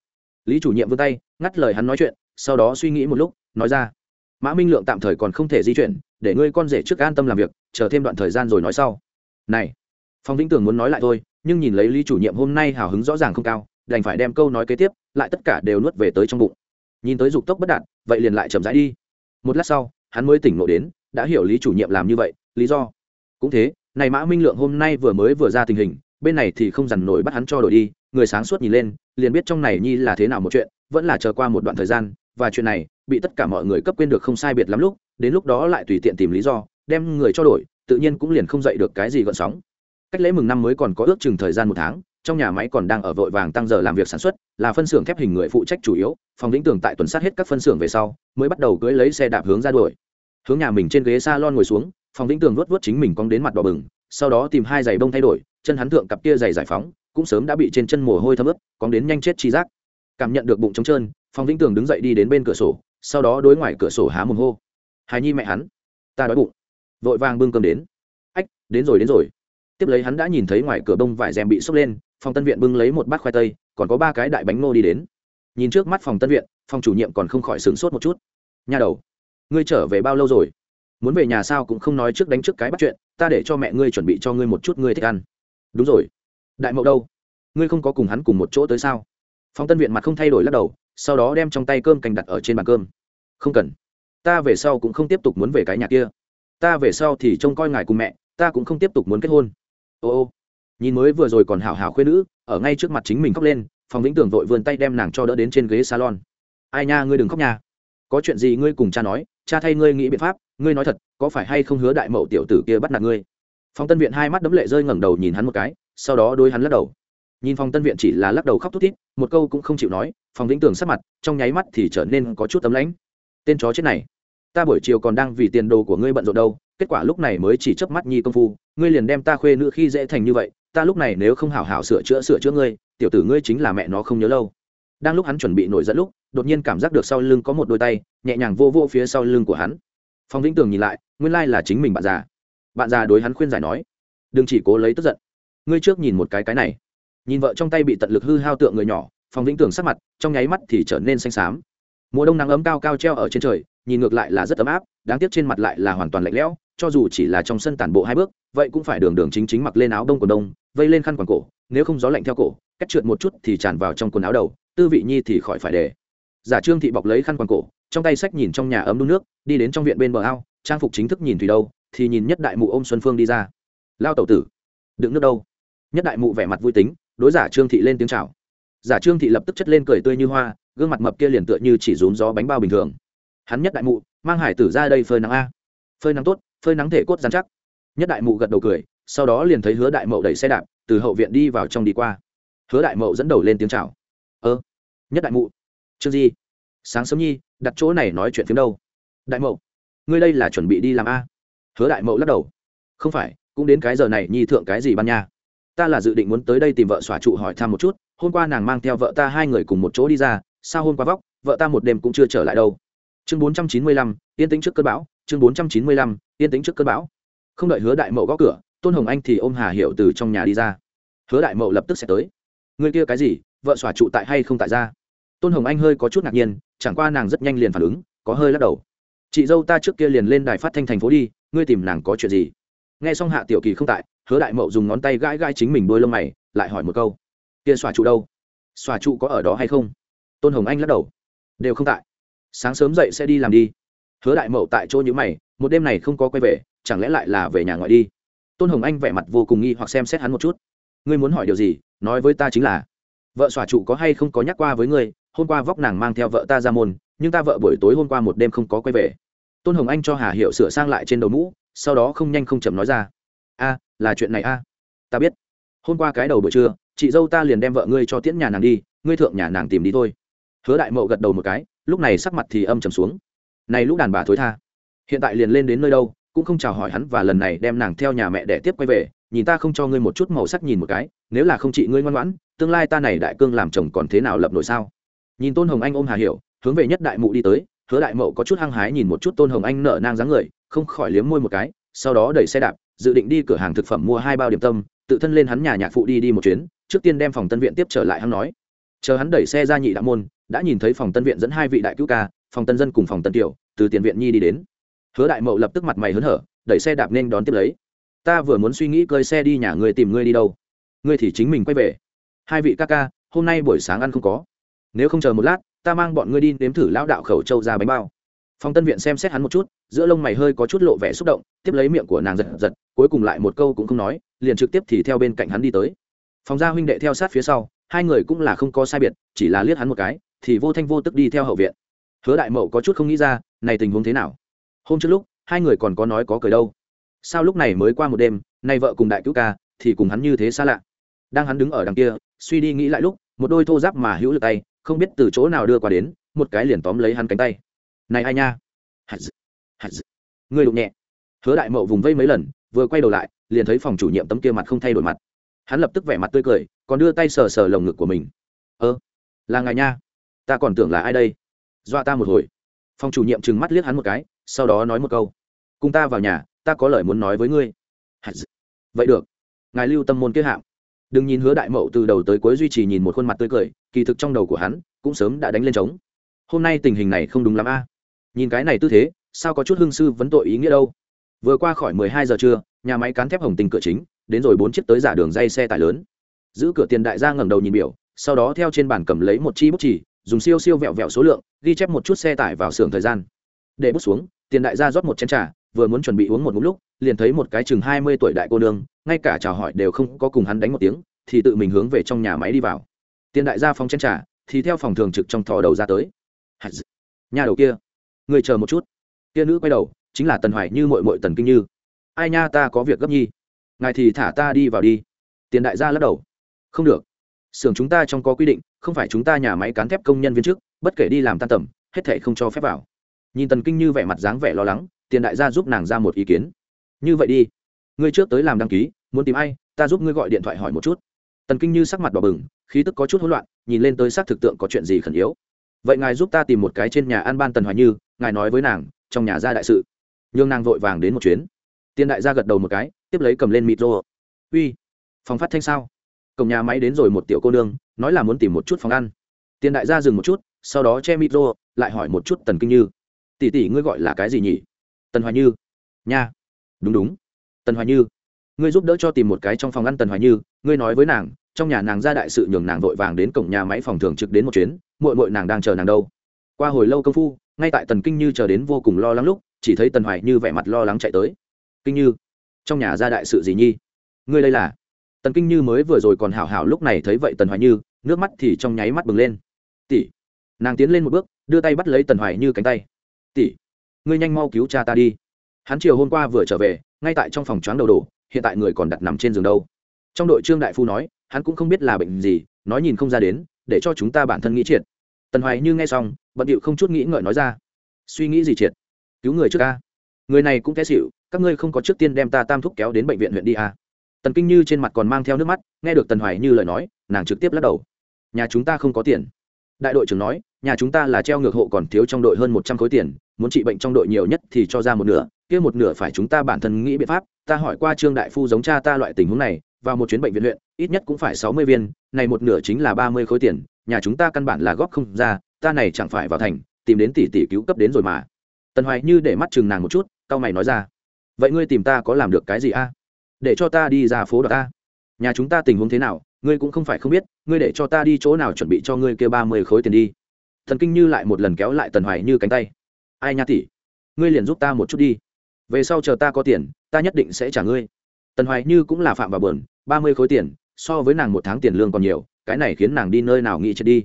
Lý chủ nhiệm vươn tay, ngắt lời hắn nói chuyện, sau đó suy nghĩ một lúc, nói ra. Mã minh lượng tạm thời còn không thể di chuyển, để ngươi con rể trước an tâm làm việc, chờ thêm đoạn thời gian rồi nói sau. Này, phong vĩnh tường muốn nói lại thôi, nhưng nhìn lấy lý chủ nhiệm hôm nay hào hứng rõ ràng không cao, đành phải đem câu nói kế tiếp, lại tất cả đều nuốt về tới trong bụng. Nhìn tới dục tốc bất đạt, vậy liền lại chậm rãi đi. Một lát sau, hắn mới tỉnh ngộ đến, đã hiểu lý chủ nhiệm làm như vậy, lý do. Cũng thế, này mã minh lượng hôm nay vừa mới vừa ra tình hình bên này thì không dằn nổi bắt hắn cho đổi đi, người sáng suốt nhìn lên, liền biết trong này nhi là thế nào một chuyện, vẫn là chờ qua một đoạn thời gian, và chuyện này, bị tất cả mọi người cấp quên được không sai biệt lắm lúc, đến lúc đó lại tùy tiện tìm lý do, đem người cho đổi, tự nhiên cũng liền không dậy được cái gì gợn sóng. Cách lễ mừng năm mới còn có ước chừng thời gian một tháng, trong nhà máy còn đang ở vội vàng tăng giờ làm việc sản xuất, là phân xưởng thép hình người phụ trách chủ yếu, phòng lĩnh tường tại tuần sát hết các phân xưởng về sau, mới bắt đầu cưới lấy xe đạp hướng ra đuổi. Hướng nhà mình trên ghế salon ngồi xuống, phòng lĩnh tường vuốt vớt chính mình cong đến mặt đỏ bừng, sau đó tìm hai giày bông thay đổi chân hắn thượng cặp kia giày giải phóng, cũng sớm đã bị trên chân mồ hôi thấm ướt, cóng đến nhanh chết chi giác. Cảm nhận được bụng trống trơn, phong vĩnh tường đứng dậy đi đến bên cửa sổ, sau đó đối ngoài cửa sổ há mồm hô. Hài nhi mẹ hắn, ta đói bụng. Vội vàng bưng cơm đến. Ách, đến rồi đến rồi. Tiếp lấy hắn đã nhìn thấy ngoài cửa bông vải rèm bị sốc lên phòng tân viện bưng lấy một bát khoai tây, còn có ba cái đại bánh ngô đi đến. Nhìn trước mắt phòng tân viện phòng chủ nhiệm còn không khỏi sửng sốt một chút. Nhà đầu, ngươi trở về bao lâu rồi? Muốn về nhà sao cũng không nói trước đánh trước cái bắt chuyện, ta để cho mẹ ngươi chuẩn bị cho ngươi một chút ngươi thích ăn đúng rồi. Đại mậu đâu? Ngươi không có cùng hắn cùng một chỗ tới sao? Phong tân viện mặt không thay đổi lắc đầu, sau đó đem trong tay cơm cành đặt ở trên bàn cơm. Không cần. Ta về sau cũng không tiếp tục muốn về cái nhà kia. Ta về sau thì trông coi ngài cùng mẹ, ta cũng không tiếp tục muốn kết hôn. Ô ô. Nhìn mới vừa rồi còn hảo hảo khuyên nữ, ở ngay trước mặt chính mình khóc lên phòng vĩnh tường vội vươn tay đem nàng cho đỡ đến trên ghế salon. Ai nha, ngươi đừng khóc nha. Có chuyện gì ngươi cùng cha nói, cha thay ngươi nghĩ biện pháp, ngươi nói thật, có phải hay không hứa đại mậu tiểu tử kia bắt nạt ngươi? Phòng tân viện hai mắt đấm lệ rơi ngẩng đầu nhìn hắn một cái, sau đó đôi hắn lắc đầu. Nhìn phòng tân viện chỉ là lắc đầu khóc thút thít, một câu cũng không chịu nói phòng vĩnh tường sắc mặt, trong nháy mắt thì trở nên có chút tấm lãnh. Tên chó chết này, ta buổi chiều còn đang vì tiền đồ của ngươi bận rộn đâu, kết quả lúc này mới chỉ chớp mắt nhi công phu, ngươi liền đem ta khuê nữ khi dễ thành như vậy, ta lúc này nếu không hảo hảo sửa chữa sửa chữa ngươi, tiểu tử ngươi chính là mẹ nó không nhớ lâu. Đang lúc hắn chuẩn bị nổi dẫn lúc, đột nhiên cảm giác được sau lưng có một đôi tay, nhẹ nhàng vô vô phía sau lưng của hắn. Phong vĩnh tường nhìn lại, nguyên lai là chính mình bạn già bạn già đối hắn khuyên giải nói, đừng chỉ cố lấy tức giận. Ngươi trước nhìn một cái cái này. Nhìn vợ trong tay bị tận lực hư hao tượng người nhỏ phòng vĩnh tường sắc mặt trong nháy mắt thì trở nên xanh xám. Mùa đông nắng ấm cao cao treo ở trên trời, nhìn ngược lại là rất ấm áp, đáng tiếc trên mặt lại là hoàn toàn lạnh lẽo, cho dù chỉ là trong sân tản bộ hai bước, vậy cũng phải đường đường chính chính mặc lên áo đông quần đông, vây lên khăn quàng cổ, nếu không gió lạnh theo cổ, cách trượt một chút thì tràn vào trong quần áo đầu, tư vị nhi thì khỏi phải để. Giả trương thị bọc lấy khăn quàng cổ, trong tay sách nhìn trong nhà ấm đun nước, đi đến trong viện bên bờ ao, trang phục chính thức nhìn thủy đâu thì nhìn nhất đại mụ ôm xuân phương đi ra. Lao tẩu tử, đựng nước đâu? Nhất đại mụ vẻ mặt vui tính, đối giả trương thị lên tiếng chào. Giả trương thị lập tức chất lên cười tươi như hoa, gương mặt mập kia liền tựa như chỉ rún gió bánh bao bình thường. Hắn nhất đại mụ, mang hải tử ra đây phơi nắng a. Phơi nắng tốt, phơi nắng thể cốt dán chắc. Nhất đại mụ gật đầu cười, sau đó liền thấy hứa đại mậu đẩy xe đạp, từ hậu viện đi vào trong đi qua. Hứa đại mậu dẫn đầu lên tiếng chào. Ơ, nhất đại mụ, trương di, sáng sớm nhi, đặt chỗ này nói chuyện phiếm đâu? Đại mậu, ngươi đây là chuẩn bị đi làm a? Hứa đại mậu lắc đầu. Không phải, cũng đến cái giờ này nhi thượng cái gì ban nha? Ta là dự định muốn tới đây tìm vợ xòa trụ hỏi thăm một chút, hôm qua nàng mang theo vợ ta hai người cùng một chỗ đi ra, sao hôm qua vóc, vợ ta một đêm cũng chưa trở lại đâu. Chương bốn trăm chín mươi lăm, yên tĩnh trước cơn bão, chương bốn trăm chín mươi lăm, yên tĩnh trước cơn bão. Không đợi hứa đại mậu gõ cửa, tôn hồng anh thì ôm hà hiệu từ trong nhà đi ra. Hứa đại mậu lập tức sẽ tới. Người kia cái gì, vợ xòa trụ tại hay không tại ra? Tôn hồng anh hơi có chút ngạc nhiên, chẳng qua nàng rất nhanh liền phản ứng, có hơi lắc đầu. Chị dâu ta trước kia liền lên đài phát thanh thành phố đi ngươi tìm nàng có chuyện gì? Nghe xong hạ tiểu kỳ không tại, hứa đại mậu dùng ngón tay gãi gãi chính mình đôi lông mày, lại hỏi một câu, kia xòa trụ đâu? Xòa trụ có ở đó hay không? Tôn hồng anh lắc đầu, đều không tại. Sáng sớm dậy sẽ đi làm đi. Hứa đại mậu tại chỗ nhữ mày, một đêm này không có quay về, chẳng lẽ lại là về nhà ngoại đi? Tôn hồng anh vẻ mặt vô cùng nghi hoặc xem xét hắn một chút. Ngươi muốn hỏi điều gì? Nói với ta chính là, vợ xòa trụ có hay không có nhắc qua với ngươi? Hôm qua vóc nàng mang theo vợ ta ra môn, nhưng ta vợ buổi tối hôm qua một đêm không có quay về tôn hồng anh cho hà hiệu sửa sang lại trên đầu mũ, sau đó không nhanh không chậm nói ra. A, là chuyện này a. Ta biết. Hôm qua cái đầu buổi trưa, chị dâu ta liền đem vợ ngươi cho tiễn nhà nàng đi, ngươi thượng nhà nàng tìm đi thôi. Hứa đại mậu gật đầu một cái, lúc này sắc mặt thì âm trầm xuống. Này lúc đàn bà thối tha. Hiện tại liền lên đến nơi đâu, cũng không chào hỏi hắn và lần này đem nàng theo nhà mẹ để tiếp quay về, nhìn ta không cho ngươi một chút màu sắc nhìn một cái, nếu là không chị ngươi ngoan ngoãn, tương lai ta này đại cương làm chồng còn thế nào lập nổi sao? Nhìn tôn hồng anh ôm hà hiểu hướng về nhất đại mụ đi tới hứa đại mậu có chút hăng hái nhìn một chút tôn hồng anh nở nang dáng người, không khỏi liếm môi một cái, sau đó đẩy xe đạp, dự định đi cửa hàng thực phẩm mua hai bao điểm tâm, tự thân lên hắn nhà nhạc phụ đi đi một chuyến, trước tiên đem phòng tân viện tiếp trở lại hắn nói. Chờ hắn đẩy xe ra nhị đạo môn, đã nhìn thấy phòng tân viện dẫn hai vị đại cứu ca, phòng tân dân cùng phòng tân tiểu, từ tiền viện nhi đi đến. Hứa đại mậu lập tức mặt mày hớn hở, đẩy xe đạp nên đón tiếp lấy. Ta vừa muốn suy nghĩ cơi xe đi nhà người tìm ngươi đi đâu? Ngươi thì chính mình quay về. Hai vị ca ca, hôm nay buổi sáng ăn không có. Nếu không chờ một lát ta mang bọn ngươi đi nếm thử lão đạo khẩu châu ra bánh bao. Phong tân viện xem xét hắn một chút, giữa lông mày hơi có chút lộ vẻ xúc động, tiếp lấy miệng của nàng giật giật, cuối cùng lại một câu cũng không nói, liền trực tiếp thì theo bên cạnh hắn đi tới. Phòng gia huynh đệ theo sát phía sau, hai người cũng là không có sai biệt, chỉ là liếc hắn một cái, thì vô thanh vô tức đi theo hậu viện. Hứa đại mậu có chút không nghĩ ra, này tình huống thế nào? Hôm trước lúc, hai người còn có nói có cười đâu. Sao lúc này mới qua một đêm, nay vợ cùng đại cứu ca, thì cùng hắn như thế xa lạ. Đang hắn đứng ở đằng kia, suy đi nghĩ lại lúc, một đôi thô giáp mà hữu lực tay không biết từ chỗ nào đưa qua đến một cái liền tóm lấy hắn cánh tay. Này ai nha? Hạt dự, hạt dự. người đụng nhẹ. Hứa đại mậu vùng vây mấy lần vừa quay đầu lại liền thấy phòng chủ nhiệm tấm kia mặt không thay đổi mặt. Hắn lập tức vẻ mặt tươi cười còn đưa tay sờ sờ lồng ngực của mình. Ơ là ngài nha. Ta còn tưởng là ai đây? Dọa ta một hồi. Phòng chủ nhiệm trừng mắt liếc hắn một cái sau đó nói một câu. Cùng ta vào nhà ta có lời muốn nói với ngươi. Vậy được. Ngài lưu tâm môn kế hạm đừng nhìn hứa đại mậu từ đầu tới cuối duy trì nhìn một khuôn mặt tươi cười, kỳ thực trong đầu của hắn cũng sớm đã đánh lên trống. Hôm nay tình hình này không đúng lắm a. Nhìn cái này tư thế, sao có chút hương sư vấn tội ý nghĩa đâu? Vừa qua khỏi mười hai giờ trưa, nhà máy cán thép hồng tình cửa chính, đến rồi bốn chiếc tới giả đường dây xe tải lớn. Giữ cửa tiền đại gia ngẩng đầu nhìn biểu, sau đó theo trên bàn cầm lấy một chi bút chỉ, dùng siêu siêu vẹo vẹo số lượng, ghi chép một chút xe tải vào xưởng thời gian. Để bút xuống, tiền đại gia rót một chén trà, vừa muốn chuẩn bị uống một ngụm lúc liền thấy một cái chừng hai mươi tuổi đại cô nương, ngay cả chào hỏi đều không có cùng hắn đánh một tiếng, thì tự mình hướng về trong nhà máy đi vào. Tiền đại gia phong chén trà, thì theo phòng thường trực trong thò đầu ra tới. Nhà đầu kia, người chờ một chút. Kia nữ quay đầu, chính là tần hoài như mội mội tần kinh như. Ai nha, ta có việc gấp nhi. Ngài thì thả ta đi vào đi. Tiền đại gia lắc đầu. Không được. Xưởng chúng ta trong có quy định, không phải chúng ta nhà máy cán thép công nhân viên chức, bất kể đi làm tan tầm, hết thể không cho phép vào. Nhìn tần kinh như vẻ mặt dáng vẻ lo lắng, tiền đại gia giúp nàng ra một ý kiến như vậy đi. Ngươi trước tới làm đăng ký, muốn tìm ai, ta giúp ngươi gọi điện thoại hỏi một chút. Tần kinh như sắc mặt bỏ bừng, khí tức có chút hỗn loạn, nhìn lên tới xác thực tượng có chuyện gì khẩn yếu. Vậy ngài giúp ta tìm một cái trên nhà an ban tần hoài như, ngài nói với nàng, trong nhà ra đại sự. Nhường nàng vội vàng đến một chuyến. Tiền đại gia gật đầu một cái, tiếp lấy cầm lên mịt rô. Uy, phòng phát thanh sao? Cổng nhà máy đến rồi một tiểu cô nương, nói là muốn tìm một chút phòng ăn. Tiền đại gia dừng một chút, sau đó che mịt rô, lại hỏi một chút tần kinh như. Tỷ tỷ ngươi gọi là cái gì nhỉ? Tần hoài như. Nha đúng đúng. Tần hoài như, ngươi giúp đỡ cho tìm một cái trong phòng ăn tần hoài như, ngươi nói với nàng, trong nhà nàng ra đại sự nhường nàng vội vàng đến cổng nhà máy phòng thường trực đến một chuyến, muội muội nàng đang chờ nàng đâu. Qua hồi lâu công phu, ngay tại tần kinh như chờ đến vô cùng lo lắng lúc, chỉ thấy tần hoài như vẻ mặt lo lắng chạy tới. Kinh như, trong nhà ra đại sự gì nhi? Ngươi đây là? Tần kinh như mới vừa rồi còn hảo hảo lúc này thấy vậy tần hoài như, nước mắt thì trong nháy mắt bừng lên. Tỷ. Nàng tiến lên một bước, đưa tay bắt lấy tần hoài như cánh tay. Tỷ, ngươi nhanh mau cứu cha ta đi hắn chiều hôm qua vừa trở về, ngay tại trong phòng choáng đầu đổ, hiện tại người còn đặt nằm trên giường đâu. Trong đội trương đại phu nói, hắn cũng không biết là bệnh gì, nói nhìn không ra đến, để cho chúng ta bản thân nghĩ triệt. Tần hoài như nghe xong, bận điệu không chút nghĩ ngợi nói ra, suy nghĩ gì triệt? Cứu người trước ca. Người này cũng té xịu các ngươi không có trước tiên đem ta tam thúc kéo đến bệnh viện huyện đi à. tần kinh như trên mặt còn mang theo nước mắt, nghe được tần hoài như lời nói, nàng trực tiếp lắc đầu. Nhà chúng ta không có tiền. Đại đội trưởng nói, nhà chúng ta là treo ngược hộ còn thiếu trong đội hơn một trăm khối tiền, muốn trị bệnh trong đội nhiều nhất thì cho ra một nửa kia một nửa phải chúng ta bản thân nghĩ biện pháp, ta hỏi qua trương đại phu giống cha ta loại tình huống này, vào một chuyến bệnh viện huyện ít nhất cũng phải sáu mươi viên, này một nửa chính là ba mươi khối tiền, nhà chúng ta căn bản là góp không ra, ta này chẳng phải vào thành, tìm đến tỷ tỷ cứu cấp đến rồi mà. Tần hoài như để mắt chừng nàng một chút tao mày nói ra. Vậy ngươi tìm ta có làm được cái gì a? Để cho ta đi ra phố đ ta. Nhà chúng ta tình huống thế nào, ngươi cũng không phải không biết, ngươi để cho ta đi chỗ nào chuẩn bị cho ngươi kia ba mươi khối tiền đi. Thần kinh như lại một lần kéo lại tần hoài như cánh tay. Ai nha tỷ? Ngươi liền giúp ta một chút đi về sau chờ ta có tiền, ta nhất định sẽ trả ngươi. Tần hoài như cũng là phạm vào bờn ba mươi khối tiền, so với nàng một tháng tiền lương còn nhiều, cái này khiến nàng đi nơi nào nghĩ chết đi.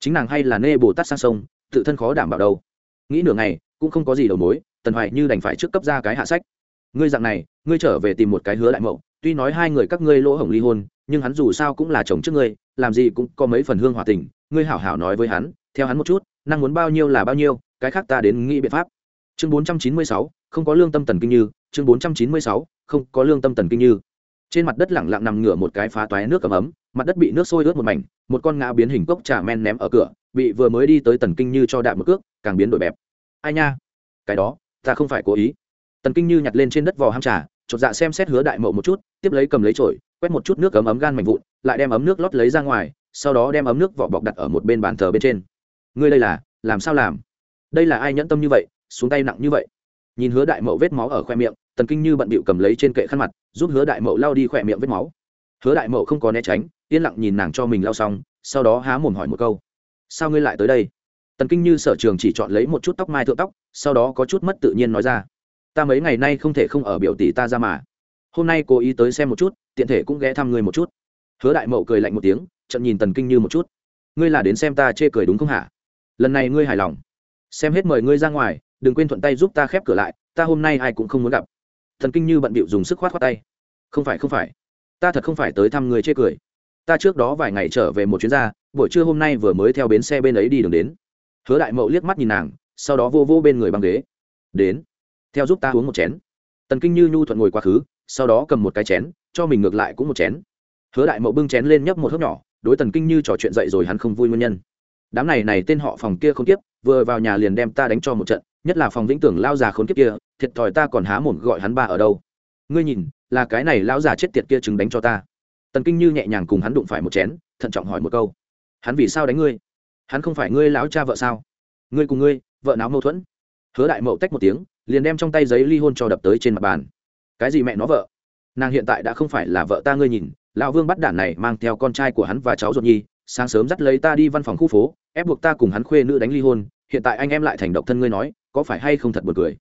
Chính nàng hay là nê bồ tát sang sông, tự thân khó đảm bảo đâu. Nghĩ nửa ngày, cũng không có gì đầu mối, tần hoài như đành phải trước cấp ra cái hạ sách. Ngươi dạng này, ngươi trở về tìm một cái hứa đại mậu, tuy nói hai người các ngươi lỗ hổng ly hôn, nhưng hắn dù sao cũng là chồng trước ngươi, làm gì cũng có mấy phần hương hòa tình, ngươi hảo hảo nói với hắn, theo hắn một chút, năng muốn bao nhiêu là bao nhiêu, cái khác ta đến nghĩ biện pháp. Chương bốn trăm chín mươi sáu không có lương tâm tần kinh như, chương bốn trăm chín mươi sáu, không có lương tâm tần kinh như. Trên mặt đất lẳng lặng nằm ngửa một cái phá toái nước ấm ấm, mặt đất bị nước sôi ướt một mảnh, một con ngã biến hình cốc trà men ném ở cửa, bị vừa mới đi tới tần kinh như cho đạm một cước, càng biến đổi bẹp. Ai nha? Cái đó, ta không phải cố ý. Tần kinh như nhặt lên trên đất vò ham trà, chột dạ xem xét hứa đại mậu một chút, tiếp lấy cầm lấy chổi, quét một chút nước ấm ấm gan mạnh vụn, lại đem ấm nước lót lấy ra ngoài, sau đó đem ấm nước vỏ bọc đặt ở một bên bàn thờ bên trên. Ngươi đây là, làm sao làm? Đây là ai nhẫn tâm như vậy, xuống tay nặng như vậy? Nhìn hứa đại mậu vết máu ở khoe miệng, tần kinh như bận bịu cầm lấy trên kệ khăn mặt, giúp hứa đại mậu lao đi khoe miệng vết máu. Hứa đại mậu không có né tránh, yên lặng nhìn nàng cho mình lao xong, sau đó há mồm hỏi một câu, sao ngươi lại tới đây? Tần kinh như sở trường chỉ chọn lấy một chút tóc mai thượng tóc, sau đó có chút mất tự nhiên nói ra, ta mấy ngày nay không thể không ở biểu tỷ ta ra mà. Hôm nay cố ý tới xem một chút, tiện thể cũng ghé thăm ngươi một chút. Hứa đại mậu cười lạnh một tiếng trận nhìn tần kinh như một chút, ngươi là đến xem ta chê cười đúng không hả? Lần này ngươi hài lòng xem hết mời ngươi ra ngoài, đừng quên thuận tay giúp ta khép cửa lại, ta hôm nay ai cũng không muốn gặp. Thần kinh như bận bịu dùng sức khoát khoát tay. Không phải không phải. Ta thật không phải tới thăm người chê cười. Ta trước đó vài ngày trở về một chuyến ra, buổi trưa hôm nay vừa mới theo bến xe bên ấy đi đường đến. Hứa đại mậu liếc mắt nhìn nàng, sau đó vô vô bên người băng ghế. Đến. Theo giúp ta uống một chén. Tần kinh như nhu thuận ngồi quá khứ, sau đó cầm một cái chén, cho mình ngược lại cũng một chén. Hứa đại mậu bưng chén lên nhấp một hớp nhỏ, đối tần kinh như trò chuyện dậy rồi hắn không vui nguyên nhân. Đám này này tên họ phòng kia không tiếp vừa vào nhà liền đem ta đánh cho một trận, nhất là phòng vĩnh tưởng lao già khốn kiếp kia, thiệt thòi ta còn há mồm gọi hắn ba ở đâu. Ngươi nhìn, là cái này lão già chết tiệt kia chứng đánh cho ta. Tần kinh như nhẹ nhàng cùng hắn đụng phải một chén, thận trọng hỏi một câu. Hắn vì sao đánh ngươi? Hắn không phải ngươi lão cha vợ sao? Ngươi cùng ngươi, vợ nào mâu thuẫn. Hứa đại mậu tách một tiếng, liền đem trong tay giấy ly hôn cho đập tới trên mặt bàn. Cái gì mẹ nó vợ? Nàng hiện tại đã không phải là vợ ta ngươi nhìn, lão vương bắt đản này mang theo con trai của hắn và cháu ruột nhi, sáng sớm dắt lấy ta đi văn phòng khu phố, ép buộc ta cùng hắn khuê nữ đánh ly hôn hiện tại anh em lại thành độc thân ngươi nói, có phải hay không thật buồn cười?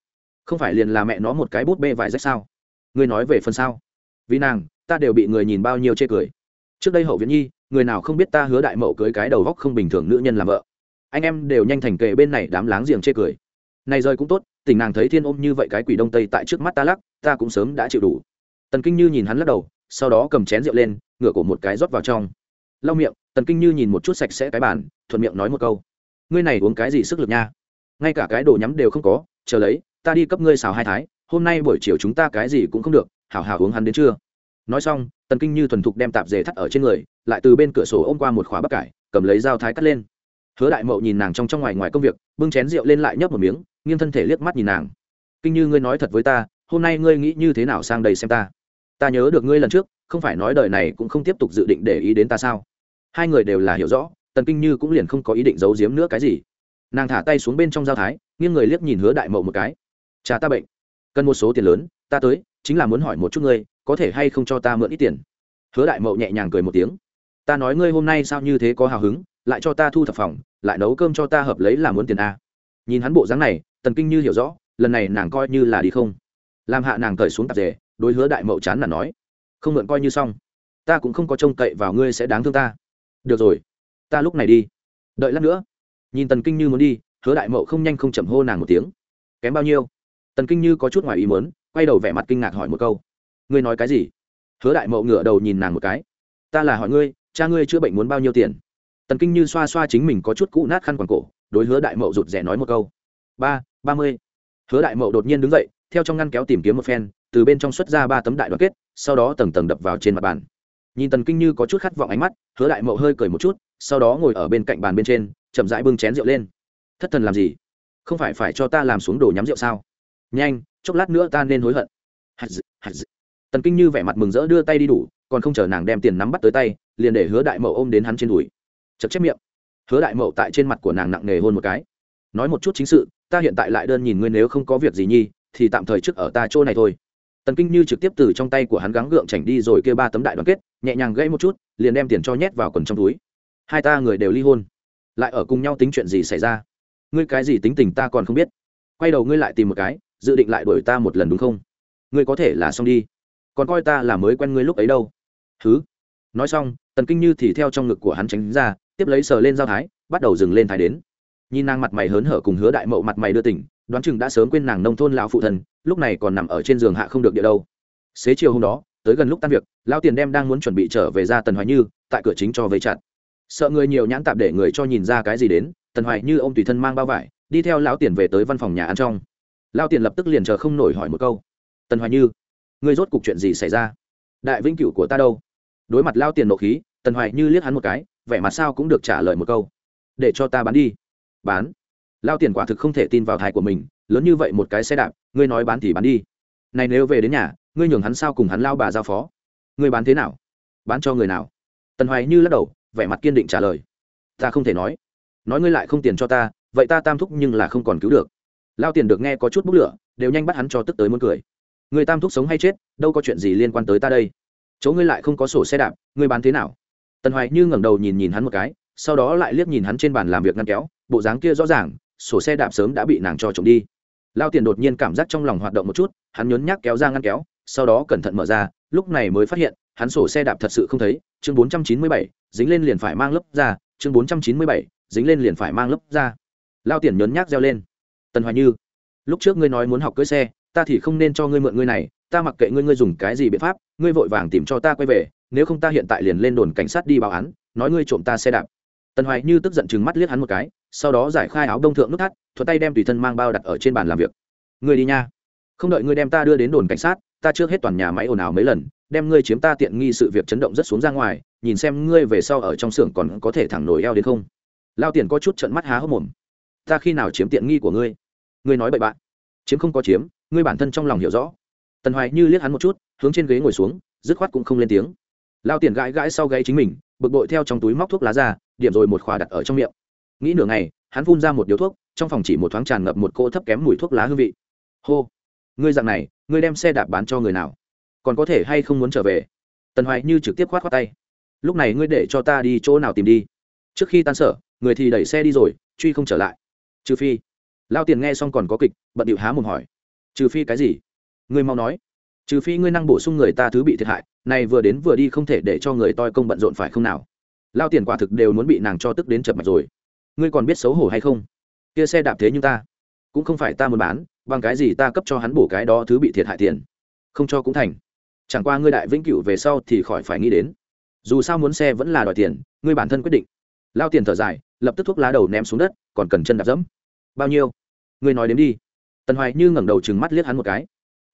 Không phải liền là mẹ nó một cái bút bê vài rách sao? Ngươi nói về phần sao? Vì nàng, ta đều bị người nhìn bao nhiêu chê cười. Trước đây hậu viễn nhi, người nào không biết ta hứa đại mậu cưới cái đầu góc không bình thường nữ nhân làm vợ. Anh em đều nhanh thành kề bên này đám láng giềng chê cười. Này rơi cũng tốt tình nàng thấy thiên ôm như vậy cái quỷ đông tây tại trước mắt ta lắc, ta cũng sớm đã chịu đủ. Tần kinh như nhìn hắn lắc đầu, sau đó cầm chén rượu lên, ngửa cổ một cái rót vào trong. Lau miệng, tần kinh như nhìn một chút sạch sẽ cái bàn, thuận miệng nói một câu ngươi này uống cái gì sức lực nha? Ngay cả cái đồ nhắm đều không có, chờ lấy, ta đi cấp ngươi xào hai thái, hôm nay buổi chiều chúng ta cái gì cũng không được, hảo hảo uống hắn đến trưa. Nói xong, tần kinh như thuần thục đem tạp dề thắt ở trên người, lại từ bên cửa sổ ôm qua một khóa bắp cải, cầm lấy dao thái cắt lên. Hứa đại mậu nhìn nàng trong trong ngoài ngoài công việc, bưng chén rượu lên lại nhấp một miếng, nghiêng thân thể liếc mắt nhìn nàng. Kinh như, ngươi nói thật với ta, hôm nay ngươi nghĩ như thế nào sang đây xem ta? Ta nhớ được ngươi lần trước, không phải nói đời này cũng không tiếp tục dự định để ý đến ta sao? Hai người đều là hiểu rõ tần kinh như cũng liền không có ý định giấu giếm nữa cái gì. Nàng thả tay xuống bên trong giao thái, nghiêng người liếc nhìn hứa đại mậu một cái. Cha ta bệnh. Cần một số tiền lớn, ta tới, chính là muốn hỏi một chút ngươi, có thể hay không cho ta mượn ít tiền? Hứa đại mậu nhẹ nhàng cười một tiếng. Ta nói ngươi hôm nay sao như thế có hào hứng, lại cho ta thu thập phòng, lại nấu cơm cho ta hợp lấy là muốn tiền a. Nhìn hắn bộ dáng này, tần kinh như hiểu rõ, lần này nàng coi như là đi không. Làm hạ nàng cởi xuống tạp rể đối hứa đại mậu chán là nói. Không mượn coi như xong. Ta cũng không có trông cậy vào ngươi sẽ đáng thương ta. Được rồi ta lúc này đi. Đợi lát nữa. Nhìn tần kinh như muốn đi, hứa đại mậu không nhanh không chậm hô nàng một tiếng. Kém bao nhiêu? Tần kinh như có chút ngoài ý muốn, quay đầu vẻ mặt kinh ngạc hỏi một câu. Ngươi nói cái gì? Hứa đại mậu ngửa đầu nhìn nàng một cái. Ta là hỏi ngươi, cha ngươi chữa bệnh muốn bao nhiêu tiền? Tần kinh như xoa xoa chính mình có chút cũ nát khăn quàng cổ, đối hứa đại mậu rụt rè nói một câu. Ba ba mươi. Hứa đại mậu đột nhiên đứng dậy, theo trong ngăn kéo tìm kiếm một phen, từ bên trong xuất ra ba tấm đại đoàn kết, sau đó tầng tầng đập vào trên mặt bàn nhìn tần kinh như có chút khát vọng ánh mắt, hứa đại mậu hơi cười một chút, sau đó ngồi ở bên cạnh bàn bên trên, chậm rãi bưng chén rượu lên. Thất thần làm gì? Không phải phải cho ta làm xuống đồ nhắm rượu sao? Nhanh, chốc lát nữa ta nên hối hận. Tần kinh như vẻ mặt mừng rỡ đưa tay đi đủ, còn không chờ nàng đem tiền nắm bắt tới tay, liền để hứa đại mậu ôm đến hắn trên đùi. Chật chép miệng, hứa đại mậu tại trên mặt của nàng nặng nề hôn một cái. Nói một chút chính sự, ta hiện tại lại đơn nhìn ngươi nếu không có việc gì nhi, thì tạm thời trước ở ta chỗ này thôi tần kinh như trực tiếp từ trong tay của hắn gắng gượng chảnh đi rồi kêu ba tấm đại đoàn kết, nhẹ nhàng gãy một chút, liền đem tiền cho nhét vào quần trong túi. Hai ta người đều ly hôn. Lại ở cùng nhau tính chuyện gì xảy ra? Ngươi cái gì tính tình ta còn không biết. Quay đầu ngươi lại tìm một cái, dự định lại đuổi ta một lần đúng không? Ngươi có thể là xong đi. Còn coi ta là mới quen ngươi lúc ấy đâu. Thứ nói xong, tần kinh như thì theo trong ngực của hắn tránh ra, tiếp lấy sờ lên dao thái, bắt đầu dừng lên thái đến. Nhìn nàng mặt mày hớn hở cùng hứa đại mậu mặt mày đưa tỉnh đoán chừng đã sớm quên nàng nông thôn lão phụ thần lúc này còn nằm ở trên giường hạ không được địa đâu. Xế chiều hôm đó, tới gần lúc tan việc, lão tiền đem đang muốn chuẩn bị trở về ra tần hoài như, tại cửa chính cho vây chặt. Sợ người nhiều nhãn tạp để người cho nhìn ra cái gì đến, tần hoài như ôm tùy thân mang bao vải, đi theo lão tiền về tới văn phòng nhà ăn trong. Lao tiền lập tức liền chờ không nổi hỏi một câu. Tần hoài như, ngươi rốt cục chuyện gì xảy ra? Đại vĩnh cửu của ta đâu? Đối mặt lao tiền nộ khí, tần hoài như liếc hắn một cái, vẻ mặt sao cũng được trả lời một câu. Để cho ta bán đi. Bán? Lao tiền quả thực không thể tin vào thai của mình, lớn như vậy một cái xe đạp, ngươi nói bán thì bán đi. Này nếu về đến nhà, ngươi nhường hắn sao cùng hắn lao bà giao phó? Ngươi bán thế nào? Bán cho người nào? Tần hoài như lắc đầu, vẻ mặt kiên định trả lời. Ta không thể nói. Nói ngươi lại không tiền cho ta, vậy ta tam thúc nhưng là không còn cứu được. Lao tiền được nghe có chút bốc lửa, đều nhanh bắt hắn cho tức tới muốn cười. Người tam thúc sống hay chết, đâu có chuyện gì liên quan tới ta đây. Chỗ ngươi lại không có sổ xe đạp, ngươi bán thế nào? Tần hoài như ngẩng đầu nhìn nhìn hắn một cái, sau đó lại liếc nhìn hắn trên bàn làm việc ngăn kéo, bộ dáng kia rõ ràng sổ xe đạp sớm đã bị nàng cho trộm đi. Lao tiền đột nhiên cảm giác trong lòng hoạt động một chút, hắn nhốn nhác kéo ra ngăn kéo, sau đó cẩn thận mở ra, lúc này mới phát hiện, hắn sổ xe đạp thật sự không thấy, chương bốn trăm chín mươi bảy, dính lên liền phải mang lớp ra, chương bốn trăm chín mươi bảy, dính lên liền phải mang lớp ra. Lao tiền nhốn nhác reo lên. Tần hoài như, lúc trước ngươi nói muốn học cưỡi xe, ta thì không nên cho ngươi mượn ngươi này, ta mặc kệ ngươi ngươi dùng cái gì biện pháp, ngươi vội vàng tìm cho ta quay về, nếu không ta hiện tại liền lên đồn cảnh sát đi báo án, nói ngươi trộm ta xe đạp. Tần hoài như tức giận chừng mắt liếc hắn một cái sau đó giải khai áo đông thượng nút thắt thuật tay đem tùy thân mang bao đặt ở trên bàn làm việc. Người đi nha. Không đợi ngươi đem ta đưa đến đồn cảnh sát, ta trước hết toàn nhà máy ồn ào mấy lần, đem ngươi chiếm ta tiện nghi sự việc chấn động rất xuống ra ngoài, nhìn xem ngươi về sau ở trong xưởng còn có thể thẳng nổi eo đến không. Lao tiền có chút trận mắt há hốc mồm. Ta khi nào chiếm tiện nghi của ngươi? Ngươi nói bậy bạn. Chiếm không có chiếm, ngươi bản thân trong lòng hiểu rõ. Tần hoài như liếc hắn một chút, hướng trên ghế ngồi xuống, dứt khoát cũng không lên tiếng. Lao tiền gãi gãi sau gáy chính mình, bực bội theo trong túi móc thuốc lá ra, điểm rồi một khóa đặt ở trong miệng nghĩ nửa ngày, hắn phun ra một điếu thuốc, trong phòng chỉ một thoáng tràn ngập một cỗ thấp kém mùi thuốc lá hương vị. Hô, ngươi dặn này, ngươi đem xe đạp bán cho người nào? Còn có thể hay không muốn trở về? Tần hoài như trực tiếp khoát khoát tay. Lúc này ngươi để cho ta đi chỗ nào tìm đi? Trước khi tan sở, người thì đẩy xe đi rồi, truy không trở lại. Trừ phi. Lao tiền nghe xong còn có kịch, bận điệu há mồm hỏi. Trừ phi cái gì? Ngươi mau nói. Trừ phi ngươi năng bổ sung người ta thứ bị thiệt hại, này vừa đến vừa đi không thể để cho người toi công bận rộn phải không nào? Lao tiền quả thực đều muốn bị nàng cho tức đến chập mạch rồi ngươi còn biết xấu hổ hay không? Kia xe đạp thế nhưng ta, cũng không phải ta muốn bán, bằng cái gì ta cấp cho hắn bổ cái đó thứ bị thiệt hại tiền? Không cho cũng thành. Chẳng qua ngươi đại vĩnh cửu về sau thì khỏi phải nghĩ đến. Dù sao muốn xe vẫn là đòi tiền, ngươi bản thân quyết định. Lao tiền thở dài, lập tức thuốc lá đầu ném xuống đất, còn cần chân đạp dẫm. Bao nhiêu? Ngươi nói đến đi. Tần hoài như ngẩng đầu chừng mắt liếc hắn một cái.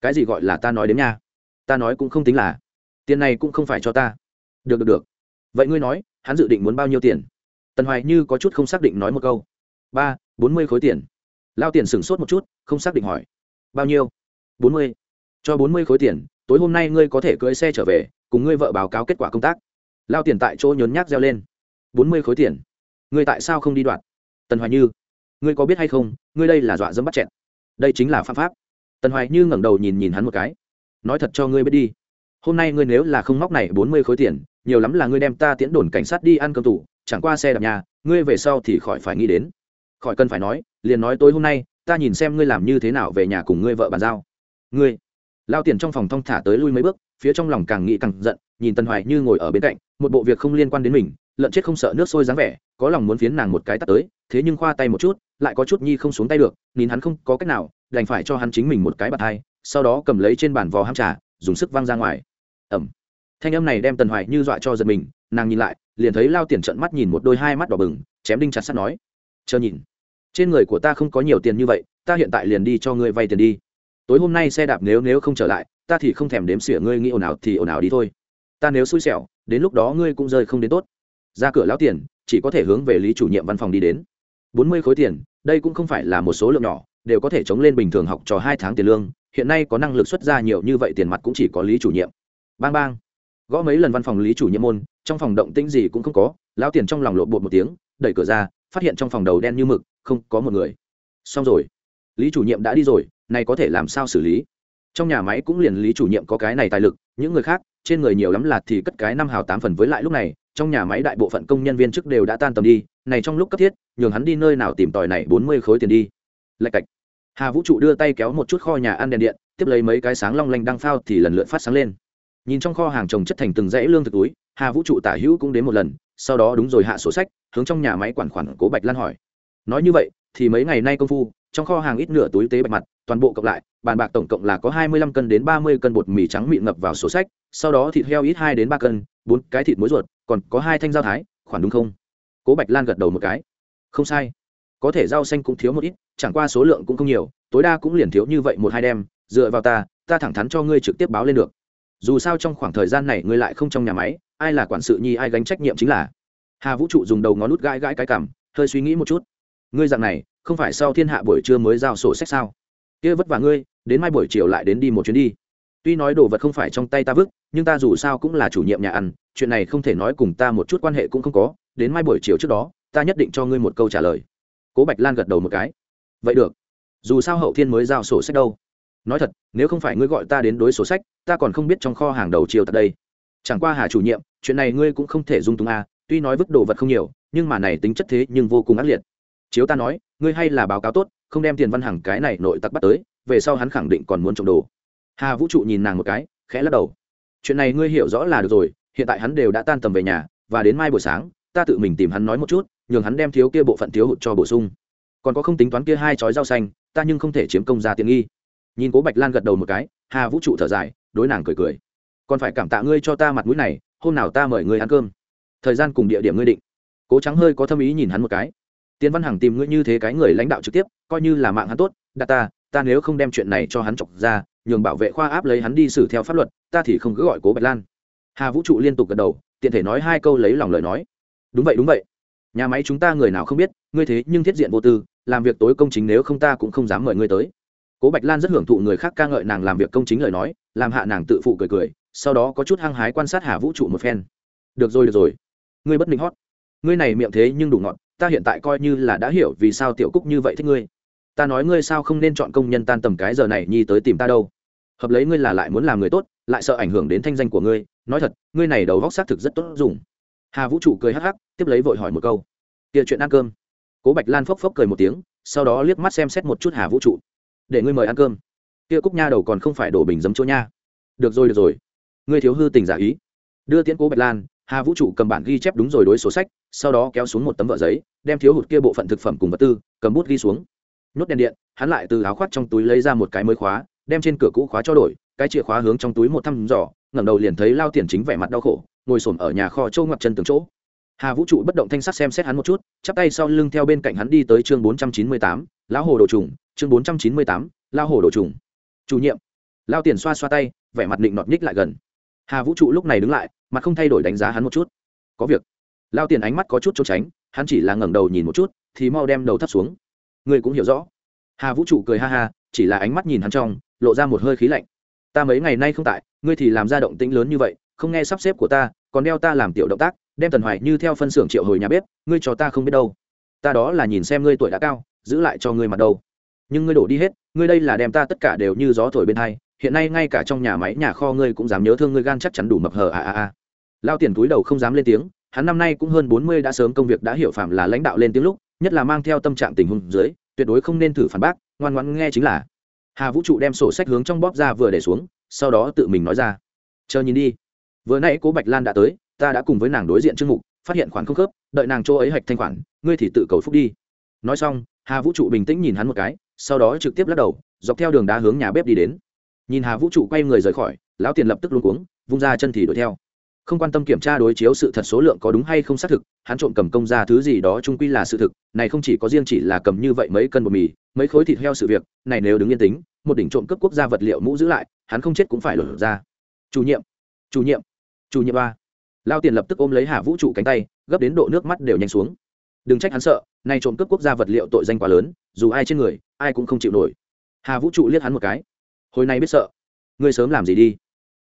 Cái gì gọi là ta nói đến nha? Ta nói cũng không tính là. Tiền này cũng không phải cho ta. Được được được. Vậy ngươi nói, hắn dự định muốn bao nhiêu tiền? Tần hoài như có chút không xác định nói một câu. Ba, bốn mươi khối tiền. Lao tiền sửng sốt một chút, không xác định hỏi. Bao nhiêu? Bốn mươi. Cho bốn mươi khối tiền, tối hôm nay ngươi có thể cưỡi xe trở về, cùng ngươi vợ báo cáo kết quả công tác. Lao tiền tại chỗ nhốn nhác reo lên. Bốn mươi khối tiền. Ngươi tại sao không đi đoạt? Tần hoài như. Ngươi có biết hay không, ngươi đây là dọa dẫm bắt chẹn đây chính là phạm pháp. Tần hoài như ngẩng đầu nhìn nhìn hắn một cái. Nói thật cho ngươi biết đi. Hôm nay ngươi nếu là không móc này bốn mươi khối tiền, nhiều lắm là ngươi đem ta tiễn đồn cảnh sát đi ăn cơm tủ chẳng qua xe đạp nhà, ngươi về sau thì khỏi phải nghĩ đến. Khỏi cần phải nói, liền nói tối hôm nay, ta nhìn xem ngươi làm như thế nào về nhà cùng ngươi vợ bàn giao. Ngươi. Lao tiền trong phòng thong thả tới lui mấy bước, phía trong lòng càng nghĩ càng giận, nhìn tần hoài như ngồi ở bên cạnh, một bộ việc không liên quan đến mình, lợn chết không sợ nước sôi dáng vẻ, có lòng muốn phiến nàng một cái tắt tới, thế nhưng khoa tay một chút, lại có chút nhi không xuống tay được, nhìn hắn không có cách nào, đành phải cho hắn chính mình một cái bạt hai, sau đó cầm lấy trên bàn vò ham trà, dùng sức văng ra ngoài. Ẩm thanh âm này đem tần hoài như dọa cho giật mình, nàng nhìn lại, liền thấy lao tiền trận mắt nhìn một đôi hai mắt đỏ bừng, chém đinh chặt sắt nói, chờ nhìn. Trên người của ta không có nhiều tiền như vậy, ta hiện tại liền đi cho ngươi vay tiền đi. Tối hôm nay xe đạp nếu nếu không trở lại, ta thì không thèm đếm xỉa ngươi nghĩ ồn ào thì ồn ào đi thôi. Ta nếu xui xẻo, đến lúc đó ngươi cũng rơi không đến tốt. Ra cửa lão tiền chỉ có thể hướng về lý chủ nhiệm văn phòng đi đến. Bốn mươi khối tiền, đây cũng không phải là một số lượng nhỏ, đều có thể chống lên bình thường học trò hai tháng tiền lương, hiện nay có năng lực xuất ra nhiều như vậy tiền mặt cũng chỉ có lý chủ nhiệm. Bang bang gõ mấy lần văn phòng lý chủ nhiệm môn, trong phòng động tĩnh gì cũng không có, lão tiền trong lòng lộn bột một tiếng, đẩy cửa ra, phát hiện trong phòng đầu đen như mực, không có một người. Xong rồi. Lý chủ nhiệm đã đi rồi, này có thể làm sao xử lý? Trong nhà máy cũng liền lý chủ nhiệm có cái này tài lực, những người khác, trên người nhiều lắm là thì cất cái năm hào tám phần với lại lúc này, trong nhà máy đại bộ phận công nhân viên chức đều đã tan tầm đi, này trong lúc cấp thiết, nhường hắn đi nơi nào tìm tòi này bốn mươi khối tiền đi. Lạch cạch. Hà vũ trụ đưa tay kéo một chút kho nhà ăn đèn điện, tiếp lấy mấy cái sáng long lanh đang phao thì lần lượt phát sáng lên nhìn trong kho hàng trồng chất thành từng dãy lương thực túi, hà vũ trụ tả hữu cũng đến một lần, sau đó đúng rồi hạ sổ sách, hướng trong nhà máy quản khoản cố bạch lan hỏi. Nói như vậy, thì mấy ngày nay công phu, trong kho hàng ít nửa túi tế bạch mặt, toàn bộ cộng lại, bàn bạc tổng cộng là có hai mươi lăm cân đến ba mươi cân bột mì trắng mịn ngập vào sổ sách, sau đó thịt heo ít hai đến ba cân, bốn cái thịt muối ruột, còn có hai thanh dao thái, khoản đúng không? Cố bạch lan gật đầu một cái. Không sai. Có thể rau xanh cũng thiếu một ít, chẳng qua số lượng cũng không nhiều, tối đa cũng liền thiếu như vậy một hai đem, dựa vào ta ta thẳng thắn cho ngươi trực tiếp báo lên được dù sao trong khoảng thời gian này ngươi lại không trong nhà máy, ai là quản sự nhi, ai gánh trách nhiệm chính là. Hà vũ trụ dùng đầu ngón nút gãi gãi cái cảm hơi suy nghĩ một chút. Ngươi dạng này, không phải sau thiên hạ buổi trưa mới giao sổ sách sao? Kia vất vả ngươi, đến mai buổi chiều lại đến đi một chuyến đi. Tuy nói đồ vật không phải trong tay ta vứt, nhưng ta dù sao cũng là chủ nhiệm nhà ăn, chuyện này không thể nói cùng ta một chút quan hệ cũng không có, đến mai buổi chiều trước đó, ta nhất định cho ngươi một câu trả lời. Cố bạch lan gật đầu một cái. Vậy được. Dù sao hậu thiên mới giao sổ sách đâu? Nói thật, nếu không phải ngươi gọi ta đến đối sổ sách ta còn không biết trong kho hàng đầu chiều tại đây. Chẳng qua hà chủ nhiệm, chuyện này ngươi cũng không thể dung túng a, tuy nói vứt đồ vật không nhiều, nhưng mà này tính chất thế nhưng vô cùng ác liệt. Chiếu ta nói, ngươi hay là báo cáo tốt, không đem tiền văn hằng cái này nội tặc bắt tới, về sau hắn khẳng định còn muốn trộm đồ. Hà vũ trụ nhìn nàng một cái, khẽ lắc đầu. Chuyện này ngươi hiểu rõ là được rồi, hiện tại hắn đều đã tan tầm về nhà, và đến mai buổi sáng, ta tự mình tìm hắn nói một chút, nhường hắn đem thiếu kia bộ phận thiếu hụt cho bổ sung. Còn có không tính toán kia hai chói rau xanh, ta nhưng không thể chiếm công ra tiện nghi. Nhìn cố bạch lan gật đầu một cái, hà vũ trụ thở dài đối nàng cười cười. Còn phải cảm tạ ngươi cho ta mặt mũi này, hôm nào ta mời ngươi ăn cơm. Thời gian cùng địa điểm ngươi định. Cố trắng hơi có thâm ý nhìn hắn một cái. Tiến văn hằng tìm ngươi như thế cái người lãnh đạo trực tiếp, coi như là mạng hắn tốt đặt ta ta nếu không đem chuyện này cho hắn chọc ra, nhường bảo vệ khoa áp lấy hắn đi xử theo pháp luật, ta thì không cứ gọi cố bạch lan. Hà vũ trụ liên tục gật đầu, tiện thể nói hai câu lấy lòng lời nói. Đúng vậy đúng vậy. Nhà máy chúng ta người nào không biết, ngươi thế nhưng thiết diện vô tư, làm việc tối công chính nếu không ta cũng không dám mời ngươi tới cố bạch lan rất hưởng thụ người khác ca ngợi nàng làm việc công chính lời nói, làm hạ nàng tự phụ cười cười, sau đó có chút hăng hái quan sát hà vũ trụ một phen. Được rồi được rồi. Ngươi bất định hót. Ngươi này miệng thế nhưng đủ ngọt, ta hiện tại coi như là đã hiểu vì sao tiểu cúc như vậy thích ngươi. Ta nói ngươi sao không nên chọn công nhân tan tầm cái giờ này nhi tới tìm ta đâu. Hợp lấy ngươi là lại muốn làm người tốt, lại sợ ảnh hưởng đến thanh danh của ngươi. Nói thật, ngươi này đầu vóc xác thực rất tốt dùng. Hà vũ trụ cười hắc hắc, tiếp lấy vội hỏi một câu. Kia chuyện ăn cơm. Cố bạch lan phốc phốc cười một tiếng, sau đó liếc mắt xem xét một chút hà vũ trụ để ngươi mời ăn cơm. Kia cúc nha đầu còn không phải đổ bình giấm chỗ nha. Được rồi được rồi. Ngươi thiếu hư tình giả ý. Đưa tiễn cố bạch lan, hà vũ trụ cầm bản ghi chép đúng rồi đối sổ sách, sau đó kéo xuống một tấm vợ giấy, đem thiếu hụt kia bộ phận thực phẩm cùng vật tư, cầm bút ghi xuống. Nhốt đèn điện, hắn lại từ áo khoác trong túi lấy ra một cái mới khóa, đem trên cửa cũ khóa cho đổi, cái chìa khóa hướng trong túi một thăm dò, ngẩng đầu liền thấy lao tiền chính vẻ mặt đau khổ, ngồi xổm ở nhà kho trâu ngoặt chân từng chỗ. Hà vũ trụ bất động thanh sắc xem xét hắn một chút, chắp tay sau lưng theo bên cạnh hắn đi tới chương bốn trăm chín mươi tám, lão hồ đồ trùng chương bốn trăm chín mươi tám, lao hổ đổ trùng. Chủ nhiệm. Lao tiền xoa xoa tay, vẻ mặt định nọt nhích lại gần. Hà vũ trụ lúc này đứng lại, mặt không thay đổi đánh giá hắn một chút. Có việc. Lao tiền ánh mắt có chút trốn tránh, hắn chỉ là ngẩng đầu nhìn một chút, thì mau đem đầu thấp xuống. Ngươi cũng hiểu rõ. Hà vũ trụ cười ha ha, chỉ là ánh mắt nhìn hắn trong, lộ ra một hơi khí lạnh. Ta mấy ngày nay không tại, ngươi thì làm ra động tĩnh lớn như vậy, không nghe sắp xếp của ta, còn đeo ta làm tiểu động tác, đem tần hoài như theo phân xưởng triệu hồi nhà bếp, ngươi cho ta không biết đâu. Ta đó là nhìn xem ngươi tuổi đã cao, giữ lại cho ngươi mặt đâu nhưng ngươi đổ đi hết, ngươi đây là đem ta tất cả đều như gió thổi bên hai, hiện nay ngay cả trong nhà máy nhà kho ngươi cũng dám nhớ thương ngươi gan chắc chắn đủ mập hờ à à à lao tiền túi đầu không dám lên tiếng, hắn năm nay cũng hơn bốn mươi đã sớm công việc đã hiểu phạm là lãnh đạo lên tiếng lúc, nhất là mang theo tâm trạng tình huống dưới, tuyệt đối không nên thử phản bác, ngoan ngoãn nghe chính là. Hà vũ trụ đem sổ sách hướng trong bóp ra vừa để xuống, sau đó tự mình nói ra. Chờ nhìn đi. Vừa nãy cố bạch lan đã tới, ta đã cùng với nàng đối diện chương mục, phát hiện khoản không khớp, đợi nàng chỗ ấy hạch thanh khoản, ngươi thì tự cầu phúc đi. Nói xong, hà vũ trụ bình tĩnh nhìn hắn một cái sau đó trực tiếp lắc đầu, dọc theo đường đá hướng nhà bếp đi đến. Nhìn hà vũ trụ quay người rời khỏi, lão tiền lập tức luôn cuống, vung ra chân thì đuổi theo. Không quan tâm kiểm tra đối chiếu sự thật số lượng có đúng hay không xác thực, hắn trộm cầm công ra thứ gì đó trung quy là sự thực, này không chỉ có riêng chỉ là cầm như vậy mấy cân bột mì, mấy khối thịt heo sự việc, này nếu đứng yên tính, một đỉnh trộm cướp quốc gia vật liệu mũ giữ lại, hắn không chết cũng phải lột ra. Chủ nhiệm chủ nhiệm chủ nhiệm ba lao tiền lập tức ôm lấy hà vũ trụ cánh tay, gấp đến độ nước mắt đều nhanh xuống đừng trách hắn sợ, nay trộm cướp quốc gia vật liệu tội danh quá lớn, dù ai trên người, ai cũng không chịu nổi. Hà vũ trụ liếc hắn một cái. Hồi nay biết sợ. Ngươi sớm làm gì đi?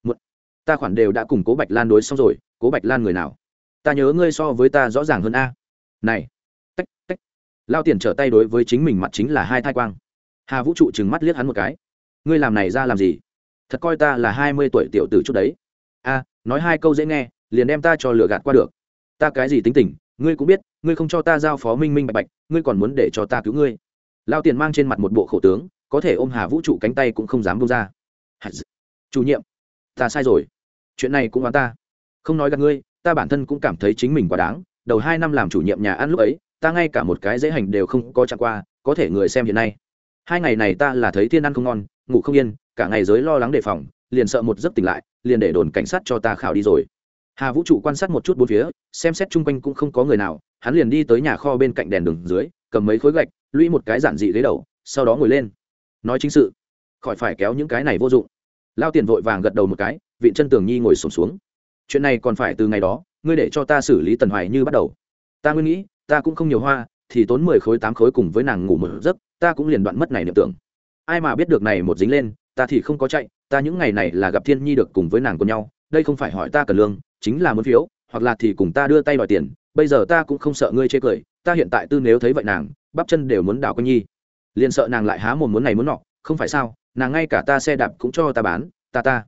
Một ta khoản đều đã cùng cố bạch lan đối xong rồi, cố bạch lan người nào? Ta nhớ ngươi so với ta rõ ràng hơn a. Này. Tách tách. Lao tiền trở tay đối với chính mình mặt chính là hai thai quang. Hà vũ trụ trừng mắt liếc hắn một cái. Ngươi làm này ra làm gì? Thật coi ta là hai mươi tuổi tiểu tử chút đấy. A, nói hai câu dễ nghe, liền đem ta cho lừa gạt qua được. Ta cái gì tính tình ngươi cũng biết, ngươi không cho ta giao phó minh minh bạch bạch, ngươi còn muốn để cho ta cứu ngươi. Lao tiền mang trên mặt một bộ khổ tướng, có thể ôm hà vũ trụ cánh tay cũng không dám bông ra. Chủ nhiệm, ta sai rồi. Chuyện này cũng oán ta. Không nói gặp ngươi, ta bản thân cũng cảm thấy chính mình quá đáng. Đầu hai năm làm chủ nhiệm nhà ăn lúc ấy, ta ngay cả một cái dễ hành đều không có chặn qua, có thể người xem hiện nay. Hai ngày này ta là thấy thiên ăn không ngon, ngủ không yên, cả ngày giới lo lắng đề phòng, liền sợ một giấc tỉnh lại, liền để đồn cảnh sát cho ta khảo đi rồi hà vũ trụ quan sát một chút bốn phía, xem xét chung quanh cũng không có người nào, hắn liền đi tới nhà kho bên cạnh đèn đường dưới, cầm mấy khối gạch, lũy một cái giản dị ghế đầu, sau đó ngồi lên. Nói chính sự. Khỏi phải kéo những cái này vô dụng. Lao tiền vội vàng gật đầu một cái, vịn chân tường nhi ngồi sổm xuống. Chuyện này còn phải từ ngày đó, ngươi để cho ta xử lý tần hoài như bắt đầu. Ta nguyên nghĩ, ta cũng không nhiều hoa, thì tốn mười khối tám khối cùng với nàng ngủ một giấc, ta cũng liền đoạn mất này niệm tưởng. Ai mà biết được này một dính lên, ta thì không có chạy, ta những ngày này là gặp thiên nhi được cùng với nàng cùng nhau đây không phải hỏi ta cần lương, chính là muốn phiếu, hoặc là thì cùng ta đưa tay đòi tiền, bây giờ ta cũng không sợ ngươi chê cười, ta hiện tại tư nếu thấy vậy nàng, bắp chân đều muốn đảo quanh nhi. Liền sợ nàng lại há mồm muốn này muốn nọ, không phải sao, nàng ngay cả ta xe đạp cũng cho ta bán, ta ta.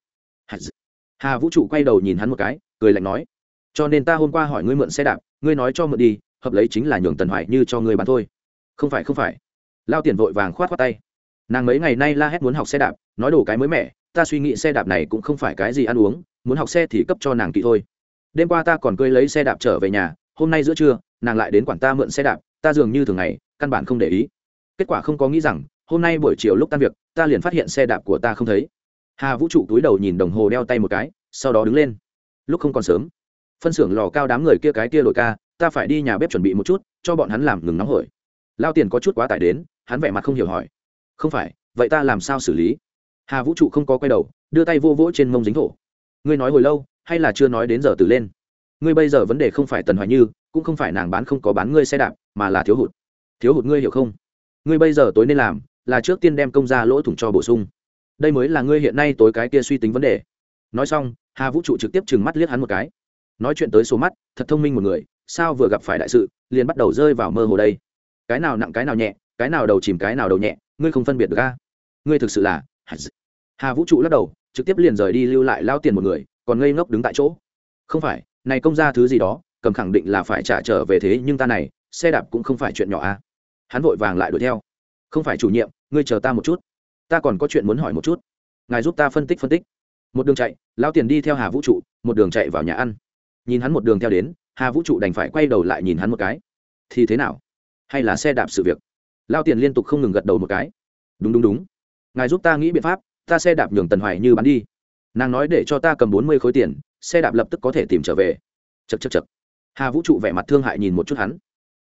Hà vũ trụ quay đầu nhìn hắn một cái, cười lạnh nói, cho nên ta hôm qua hỏi ngươi mượn xe đạp, ngươi nói cho mượn đi, hợp lấy chính là nhường tần hoài như cho ngươi bán thôi. Không phải không phải. Lao tiền vội vàng khoát khoát tay. Nàng mấy ngày nay la hét muốn học xe đạp, nói đồ cái mới mẻ ta suy nghĩ xe đạp này cũng không phải cái gì ăn uống, muốn học xe thì cấp cho nàng kỵ thôi. Đêm qua ta còn cưới lấy xe đạp trở về nhà, hôm nay giữa trưa, nàng lại đến quản ta mượn xe đạp, ta dường như thường ngày, căn bản không để ý. Kết quả không có nghĩ rằng, hôm nay buổi chiều lúc tan việc, ta liền phát hiện xe đạp của ta không thấy. Hà vũ trụ túi đầu nhìn đồng hồ đeo tay một cái, sau đó đứng lên. Lúc không còn sớm, phân xưởng lò cao đám người kia cái kia lội ca, ta phải đi nhà bếp chuẩn bị một chút, cho bọn hắn làm ngừng nóng hổi. Lao tiền có chút quá tải đến, hắn vẻ mặt không hiểu hỏi. Không phải, vậy ta làm sao xử lý? Hà vũ trụ không có quay đầu đưa tay vô vỗ trên mông dính thổ ngươi nói hồi lâu hay là chưa nói đến giờ từ lên ngươi bây giờ vấn đề không phải tần hoài như cũng không phải nàng bán không có bán ngươi xe đạp mà là thiếu hụt thiếu hụt ngươi hiểu không ngươi bây giờ tối nên làm là trước tiên đem công ra lỗ thủng cho bổ sung đây mới là ngươi hiện nay tối cái kia suy tính vấn đề nói xong hà vũ trụ trực tiếp trừng mắt liếc hắn một cái nói chuyện tới số mắt thật thông minh một người sao vừa gặp phải đại sự liền bắt đầu rơi vào mơ hồ đây cái nào nặng cái nào nhẹ cái nào đầu chìm cái nào đầu nhẹ ngươi không phân biệt được a ngươi thực sự là hà vũ trụ lắc đầu, trực tiếp liền rời đi lưu lại lao tiền một người, còn ngây ngốc đứng tại chỗ. Không phải, này công ra thứ gì đó, cầm khẳng định là phải trả trở về thế, nhưng ta này, xe đạp cũng không phải chuyện nhỏ a hắn vội vàng lại đuổi theo. Không phải chủ nhiệm, ngươi chờ ta một chút. Ta còn có chuyện muốn hỏi một chút. Ngài giúp ta phân tích phân tích. Một đường chạy, lao tiền đi theo hà vũ trụ, một đường chạy vào nhà ăn. Nhìn hắn một đường theo đến, hà vũ trụ đành phải quay đầu lại nhìn hắn một cái. Thì thế nào? Hay là xe đạp sự việc? Lao tiền liên tục không ngừng gật đầu một cái. Đúng đúng đúng. Ngài giúp ta nghĩ biện pháp ta xe đạp nhường tần hoài như bán đi. Nàng nói để cho ta cầm bốn mươi khối tiền, xe đạp lập tức có thể tìm trở về. Chật chật chật hà vũ trụ vẻ mặt thương hại nhìn một chút hắn.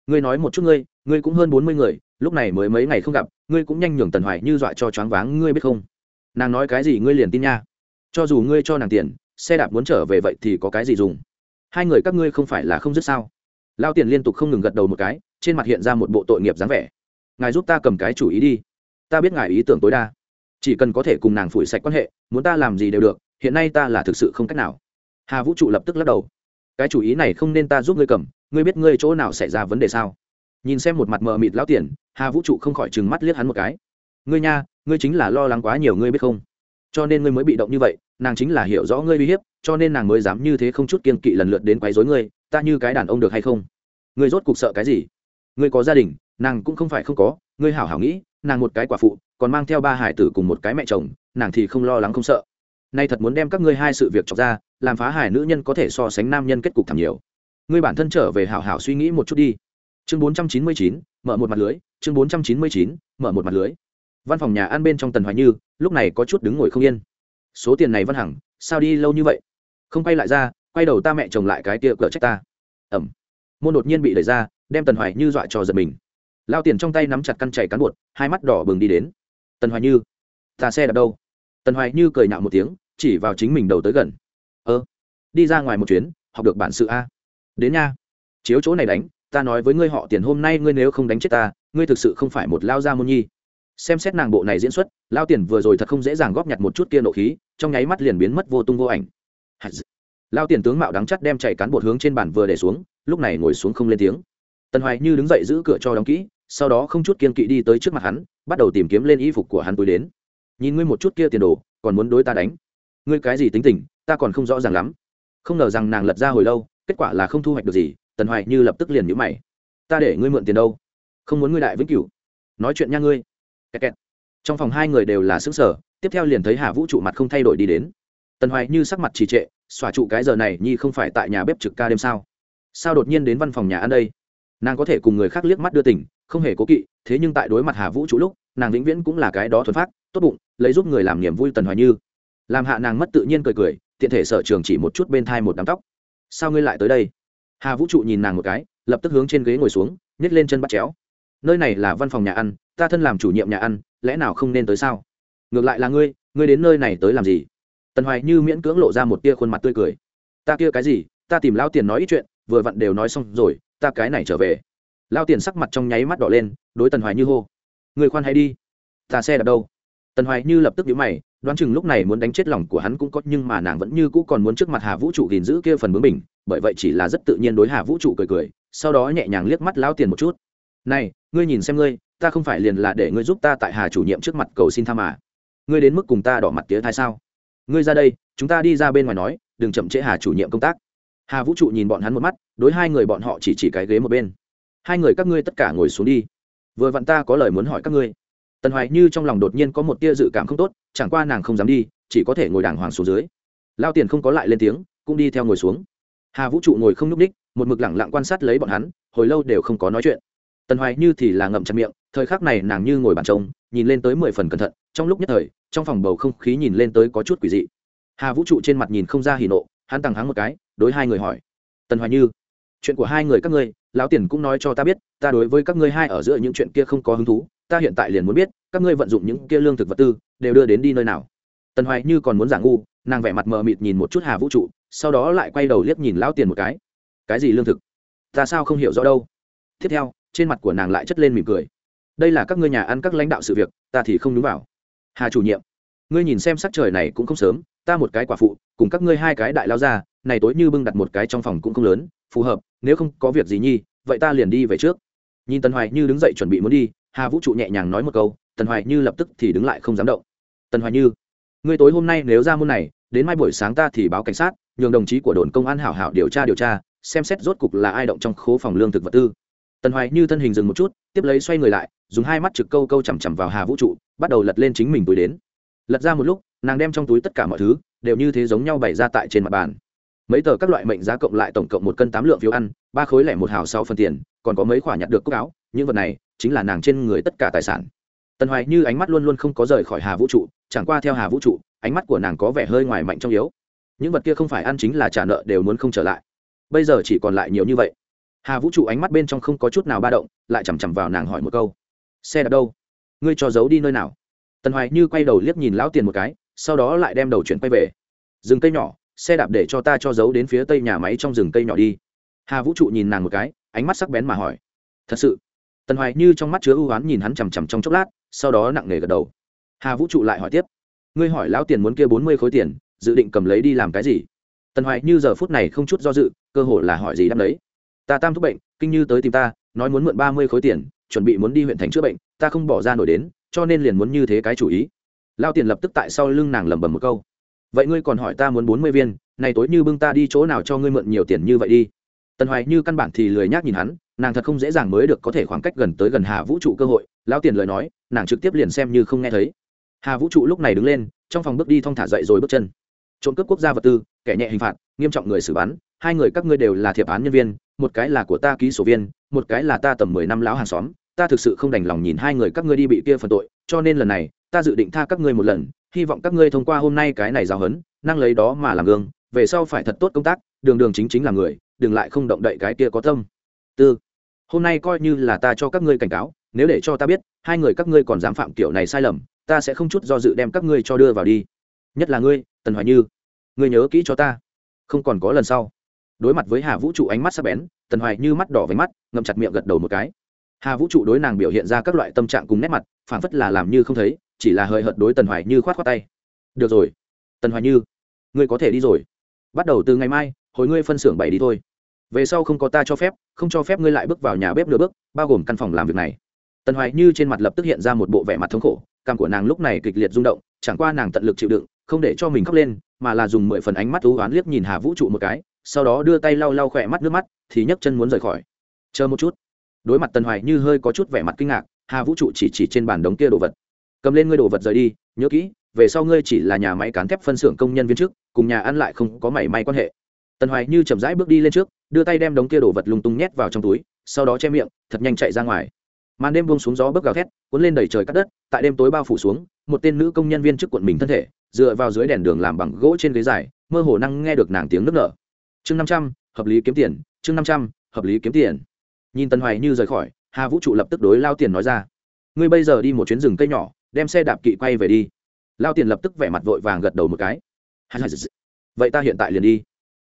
Ngươi nói một chút ngươi ngươi cũng hơn bốn mươi người, lúc này mới mấy ngày không gặp, ngươi cũng nhanh nhường tần hoài như dọa cho choáng váng, ngươi biết không? Nàng nói cái gì ngươi liền tin nha. Cho dù ngươi cho nàng tiền, xe đạp muốn trở về vậy thì có cái gì dùng? Hai người các ngươi không phải là không dứt sao? Lao tiền liên tục không ngừng gật đầu một cái, trên mặt hiện ra một bộ tội nghiệp dáng vẻ. Ngài giúp ta cầm cái chủ ý đi. Ta biết ngài ý tưởng tối đa chỉ cần có thể cùng nàng phủi sạch quan hệ, muốn ta làm gì đều được, hiện nay ta là thực sự không cách nào. Hà vũ trụ lập tức lắc đầu. Cái chủ ý này không nên ta giúp ngươi cầm, ngươi biết ngươi chỗ nào xảy ra vấn đề sao? Nhìn xem một mặt mờ mịt lão tiền, hà vũ trụ không khỏi trừng mắt liếc hắn một cái. Ngươi nha, ngươi chính là lo lắng quá nhiều ngươi biết không? Cho nên ngươi mới bị động như vậy, nàng chính là hiểu rõ ngươi uy hiếp, cho nên nàng mới dám như thế không chút kiên kỵ lần lượt đến quấy rối ngươi, ta như cái đàn ông được hay không? Ngươi rốt cục sợ cái gì? Ngươi có gia đình, nàng cũng không phải không có, ngươi hảo hảo nghĩ, nàng một cái quả phụ còn mang theo ba hải tử cùng một cái mẹ chồng, nàng thì không lo lắng không sợ. Nay thật muốn đem các ngươi hai sự việc chọc ra, làm phá hải nữ nhân có thể so sánh nam nhân kết cục thảm nhiều. Ngươi bản thân trở về hảo hảo suy nghĩ một chút đi. Chương bốn trăm chín mươi chín, mở một mặt lưới. Chương bốn trăm chín mươi chín, mở một mặt lưới. Văn phòng nhà ăn bên trong tần hoài như, lúc này có chút đứng ngồi không yên. Số tiền này văn hằng, sao đi lâu như vậy? Không quay lại ra, quay đầu ta mẹ chồng lại cái tia cỡ trách ta. Ẩm. Môn đột nhiên bị đẩy ra, đem tần hoài như dọa cho giật mình. Lao tiền trong tay nắm chặt căn chảy cán bột, hai mắt đỏ bừng đi đến tần hoài như, ta xe đạp đâu? Tần hoài như cười nhạo một tiếng, chỉ vào chính mình đầu tới gần. Ơ, đi ra ngoài một chuyến, học được bản sự a. Đến nha. Chiếu chỗ này đánh, ta nói với ngươi họ tiền hôm nay ngươi nếu không đánh chết ta, ngươi thực sự không phải một lao gia môn nhi. Xem xét nàng bộ này diễn xuất, lao tiền vừa rồi thật không dễ dàng góp nhặt một chút kia nộ khí, trong nháy mắt liền biến mất vô tung vô ảnh. Lao tiền tướng mạo đắng chắt đem chạy cán bột hướng trên bàn vừa để xuống, lúc này ngồi xuống không lên tiếng. Tần hoài như đứng dậy giữ cửa cho đóng kỹ sau đó không chút kiên kỵ đi tới trước mặt hắn, bắt đầu tìm kiếm lên y phục của hắn túi đến. Nhìn ngươi một chút kia tiền đồ, còn muốn đối ta đánh? Ngươi cái gì tính tình, ta còn không rõ ràng lắm. Không ngờ rằng nàng lật ra hồi lâu, kết quả là không thu hoạch được gì, tần hoài như lập tức liền nhữ mày. Ta để ngươi mượn tiền đâu? Không muốn ngươi đại vĩnh cửu. Nói chuyện nha ngươi. Kẹt kẹt. trong phòng hai người đều là xứng sở tiếp theo liền thấy hà vũ trụ mặt không thay đổi đi đến. Tần hoài như sắc mặt trì trệ, xòa trụ cái giờ này, nhi không phải tại nhà bếp trực ca đêm sao? Sao đột nhiên đến văn phòng nhà ăn đây? Nàng có thể cùng người khác liếc mắt đưa tỉnh không hề cố kỵ, thế nhưng tại đối mặt hà vũ trụ lúc, nàng vĩnh viễn cũng là cái đó thuần phát, tốt bụng, lấy giúp người làm niềm vui tần hoài như. Làm hạ nàng mất tự nhiên cười cười, tiện thể sở trường chỉ một chút bên thai một đám tóc. Sao ngươi lại tới đây? Hà vũ trụ nhìn nàng một cái, lập tức hướng trên ghế ngồi xuống, nhét lên chân bắt chéo. Nơi này là văn phòng nhà ăn, ta thân làm chủ nhiệm nhà ăn, lẽ nào không nên tới sao? Ngược lại là ngươi ngươi đến nơi này tới làm gì? Tần hoài như miễn cưỡng lộ ra một tia khuôn mặt tươi cười. Ta kia cái gì? Ta tìm lao tiền nói ít chuyện, vừa vặn đều nói xong rồi ta cái này trở về. Lao tiền sắc mặt trong nháy mắt đỏ lên, đối tần hoài như hô. Người khoan hay đi. Ta xe đạp đâu? Tần hoài như lập tức nhíu mày, đoán chừng lúc này muốn đánh chết lòng của hắn cũng có, nhưng mà nàng vẫn như cũ còn muốn trước mặt hà vũ trụ gìn giữ kia phần bướng mình bởi vậy chỉ là rất tự nhiên đối hà vũ trụ cười cười, sau đó nhẹ nhàng liếc mắt lao tiền một chút. Này, ngươi nhìn xem ngươi, ta không phải liền là để ngươi giúp ta tại hà chủ nhiệm trước mặt cầu xin tha mà. Ngươi đến mức cùng ta đỏ mặt tía thai sao? Ngươi ra đây, chúng ta đi ra bên ngoài nói, đừng chậm trễ hà chủ nhiệm công tác hà vũ trụ nhìn bọn hắn một mắt đối hai người bọn họ chỉ chỉ cái ghế một bên hai người các ngươi tất cả ngồi xuống đi vừa vặn ta có lời muốn hỏi các ngươi tần hoài như trong lòng đột nhiên có một tia dự cảm không tốt chẳng qua nàng không dám đi chỉ có thể ngồi đàng hoàng xuống dưới lao tiền không có lại lên tiếng cũng đi theo ngồi xuống hà vũ trụ ngồi không nhúc ních một mực lẳng lặng quan sát lấy bọn hắn hồi lâu đều không có nói chuyện tần hoài như thì là ngậm chặt miệng thời khắc này nàng như ngồi bàn trông nhìn lên tới mười phần cẩn thận trong lúc nhất thời trong phòng bầu không khí nhìn lên tới có chút quỷ dị hà vũ trụ trên mặt nhìn không ra hỉ nộ hắn tằng hắng một cái, đối hai người hỏi. Tần hoài như, chuyện của hai người các ngươi, lão tiền cũng nói cho ta biết, ta đối với các ngươi hai ở giữa những chuyện kia không có hứng thú, ta hiện tại liền muốn biết, các ngươi vận dụng những kia lương thực vật tư, đều đưa đến đi nơi nào? Tần hoài như còn muốn giả ngu, nàng vẻ mặt mờ mịt nhìn một chút hà vũ trụ, sau đó lại quay đầu liếc nhìn lão tiền một cái. Cái gì lương thực? Ta sao không hiểu rõ đâu? Tiếp theo, trên mặt của nàng lại chất lên mỉm cười. Đây là các ngươi nhà ăn các lãnh đạo sự việc, ta thì không đúng vào. Hà chủ nhiệm, ngươi nhìn xem sắc trời này cũng không sớm, ta một cái quả phụ cùng các ngươi hai cái đại lao ra, này tối như bưng đặt một cái trong phòng cũng không lớn, phù hợp, nếu không có việc gì nhi, vậy ta liền đi về trước. Nhìn tần hoài như đứng dậy chuẩn bị muốn đi, hà vũ trụ nhẹ nhàng nói một câu, tần hoài như lập tức thì đứng lại không dám động. Tần hoài như, ngươi tối hôm nay nếu ra môn này, đến mai buổi sáng ta thì báo cảnh sát, nhường đồng chí của đồn công an hảo hảo điều tra điều tra, xem xét rốt cục là ai động trong khố phòng lương thực vật tư. Tần hoài như thân hình dừng một chút, tiếp lấy xoay người lại, dùng hai mắt trực câu câu chằm chằm vào hà vũ trụ, bắt đầu lật lên chính mình túi đến. Lật ra một lúc nàng đem trong túi tất cả mọi thứ đều như thế giống nhau bày ra tại trên mặt bàn. Mấy tờ các loại mệnh giá cộng lại tổng cộng một cân tám lượng phiếu ăn, ba khối lẻ một hào sau phần tiền, còn có mấy khoả nhặt được cúc áo, những vật này chính là nàng trên người tất cả tài sản. Tần hoài như ánh mắt luôn luôn không có rời khỏi hà vũ trụ, chẳng qua theo hà vũ trụ, ánh mắt của nàng có vẻ hơi ngoài mạnh trong yếu. Những vật kia không phải ăn chính là trả nợ đều muốn không trở lại. Bây giờ chỉ còn lại nhiều như vậy. Hà vũ trụ ánh mắt bên trong không có chút nào ba động, lại chằm chằm vào nàng hỏi một câu. Xe đạp đâu? Ngươi cho giấu đi nơi nào? Tần hoài như quay đầu liếc nhìn lão tiền một cái sau đó lại đem đầu chuyển quay về. Rừng cây nhỏ, xe đạp để cho ta cho giấu đến phía tây nhà máy trong rừng cây nhỏ đi. Hà vũ trụ nhìn nàng một cái, ánh mắt sắc bén mà hỏi. Thật sự? Tần hoài như trong mắt chứa ưu oán nhìn hắn chằm chằm trong chốc lát, sau đó nặng nề gật đầu. Hà vũ trụ lại hỏi tiếp. Ngươi hỏi lão tiền muốn kia bốn mươi khối tiền, dự định cầm lấy đi làm cái gì? Tần hoài như giờ phút này không chút do dự, cơ hội là hỏi gì đáp đấy ta tam thúc bệnh, kinh như tới tìm ta, nói muốn mượn ba mươi khối tiền, chuẩn bị muốn đi huyện thành chữa bệnh, ta không bỏ ra nổi đến, cho nên liền muốn như thế cái chủ ý lao tiền lập tức tại sau lưng nàng lẩm bẩm một câu. Vậy ngươi còn hỏi ta muốn bốn mươi viên, này tối như bưng ta đi chỗ nào cho ngươi mượn nhiều tiền như vậy đi? Tần hoài như căn bản thì lười nhác nhìn hắn, nàng thật không dễ dàng mới được có thể khoảng cách gần tới gần hà vũ trụ cơ hội, lao tiền lời nói, nàng trực tiếp liền xem như không nghe thấy. Hà vũ trụ lúc này đứng lên, trong phòng bước đi thong thả dậy rồi bước chân. Trộm cướp quốc gia vật tư, kẻ nhẹ hình phạt, nghiêm trọng người xử bắn, hai người các ngươi đều là thiệp án nhân viên, một cái là của ta ký sổ viên, một cái là ta tầm mười năm lão hàng xóm ta thực sự không đành lòng nhìn hai người các ngươi đi bị kia phần tội, cho nên lần này, ta dự định tha các ngươi một lần, hy vọng các ngươi thông qua hôm nay cái này giáo hấn năng lấy đó mà làm gương, về sau phải thật tốt công tác, đường đường chính chính là người, đừng lại không động đậy cái kia có tâm. Tư, hôm nay coi như là ta cho các ngươi cảnh cáo, nếu để cho ta biết, hai người các ngươi còn dám phạm kiểu này sai lầm, ta sẽ không chút do dự đem các ngươi cho đưa vào đi. Nhất là ngươi, tần hoài như, ngươi nhớ kỹ cho ta, không còn có lần sau. Đối mặt với hà vũ trụ ánh mắt sắc bén, tần hoài như mắt đỏ với mắt, ngậm chặt miệng gật đầu một cái hà vũ trụ đối nàng biểu hiện ra các loại tâm trạng cùng nét mặt phản phất là làm như không thấy, chỉ là hời hợt đối tần hoài như khoát khoát tay. Được rồi, tần hoài như, ngươi có thể đi rồi. Bắt đầu từ ngày mai, hồi ngươi phân xưởng bảy đi thôi. Về sau không có ta cho phép, không cho phép ngươi lại bước vào nhà bếp nửa bước, bao gồm căn phòng làm việc này. Tần hoài như trên mặt lập tức hiện ra một bộ vẻ mặt thống khổ, cảm của nàng lúc này kịch liệt rung động, chẳng qua nàng tận lực chịu đựng, không để cho mình khóc lên, mà là dùng mười phần ánh mắt thú oán liếc nhìn hà vũ trụ một cái, sau đó đưa tay lau lau khỏe mắt nước mắt, thì nhấc chân muốn rời khỏi. Chờ một chút đối mặt tần hoài như hơi có chút vẻ mặt kinh ngạc, hà vũ trụ chỉ chỉ trên bàn đống kia đồ vật. Cầm lên ngươi đồ vật rời đi, nhớ kỹ, về sau ngươi chỉ là nhà máy cán thép phân xưởng công nhân viên trước, cùng nhà ăn lại không có mảy may quan hệ. Tần hoài như chậm rãi bước đi lên trước, đưa tay đem đống kia đồ vật lung tung nhét vào trong túi, sau đó che miệng, thật nhanh chạy ra ngoài. Màn đêm buông xuống gió bấc gào thét, cuốn lên đầy trời cắt đất, tại đêm tối bao phủ xuống, một tên nữ công nhân viên trước quận mình thân thể, dựa vào dưới đèn đường làm bằng gỗ trên ghế dài, mơ hồ năng nghe được nàng tiếng nước nở. Chương năm trăm, hợp lý kiếm tiền, chương năm trăm, hợp lý kiếm tiền nhìn tần hoài như rời khỏi, hà vũ trụ lập tức đối lao tiền nói ra. Ngươi bây giờ đi một chuyến rừng cây nhỏ, đem xe đạp kỵ quay về đi. Lao tiền lập tức vẻ mặt vội vàng gật đầu một cái. Vậy ta hiện tại liền đi.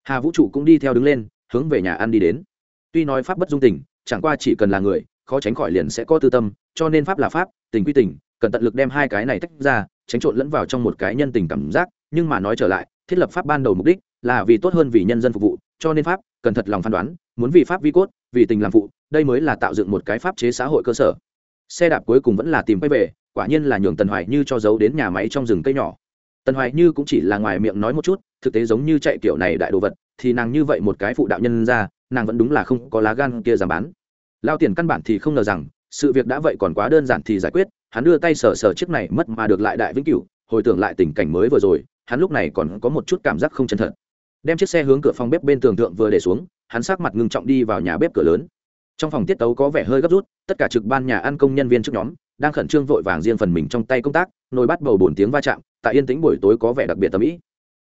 Hà vũ trụ cũng đi theo đứng lên, hướng về nhà ăn đi đến. Tuy nói pháp bất dung tình, chẳng qua chỉ cần là người, khó tránh khỏi liền sẽ có tư tâm, cho nên pháp là pháp, tình quy tình, cần tận lực đem hai cái này tách ra, tránh trộn lẫn vào trong một cái nhân tình cảm giác, nhưng mà nói trở lại, thiết lập pháp ban đầu mục đích là vì tốt hơn vì nhân dân phục vụ, cho nên pháp cần thật lòng phán đoán, muốn vì pháp vi cốt vì tình làm phụ, đây mới là tạo dựng một cái pháp chế xã hội cơ sở. Xe đạp cuối cùng vẫn là tìm quay về, quả nhiên là nhường tần hoài như cho giấu đến nhà máy trong rừng cây nhỏ. Tần hoài như cũng chỉ là ngoài miệng nói một chút, thực tế giống như chạy kiểu này đại đồ vật, thì nàng như vậy một cái phụ đạo nhân ra, nàng vẫn đúng là không có lá gan kia giảm bán. Lao tiền căn bản thì không ngờ rằng, sự việc đã vậy còn quá đơn giản thì giải quyết, hắn đưa tay sờ sờ chiếc này mất mà được lại đại vĩnh cửu, hồi tưởng lại tình cảnh mới vừa rồi, hắn lúc này còn có một chút cảm giác không chân thật đem chiếc xe hướng cửa phòng bếp bên tường thượng vừa để xuống, hắn sát mặt ngưng trọng đi vào nhà bếp cửa lớn trong phòng tiết tấu có vẻ hơi gấp rút, tất cả trực ban nhà ăn công nhân viên trước nhóm đang khẩn trương vội vàng riêng phần mình trong tay công tác, nồi bắt bầu bồn tiếng va chạm, tại yên tĩnh buổi tối có vẻ đặc biệt tầm ý.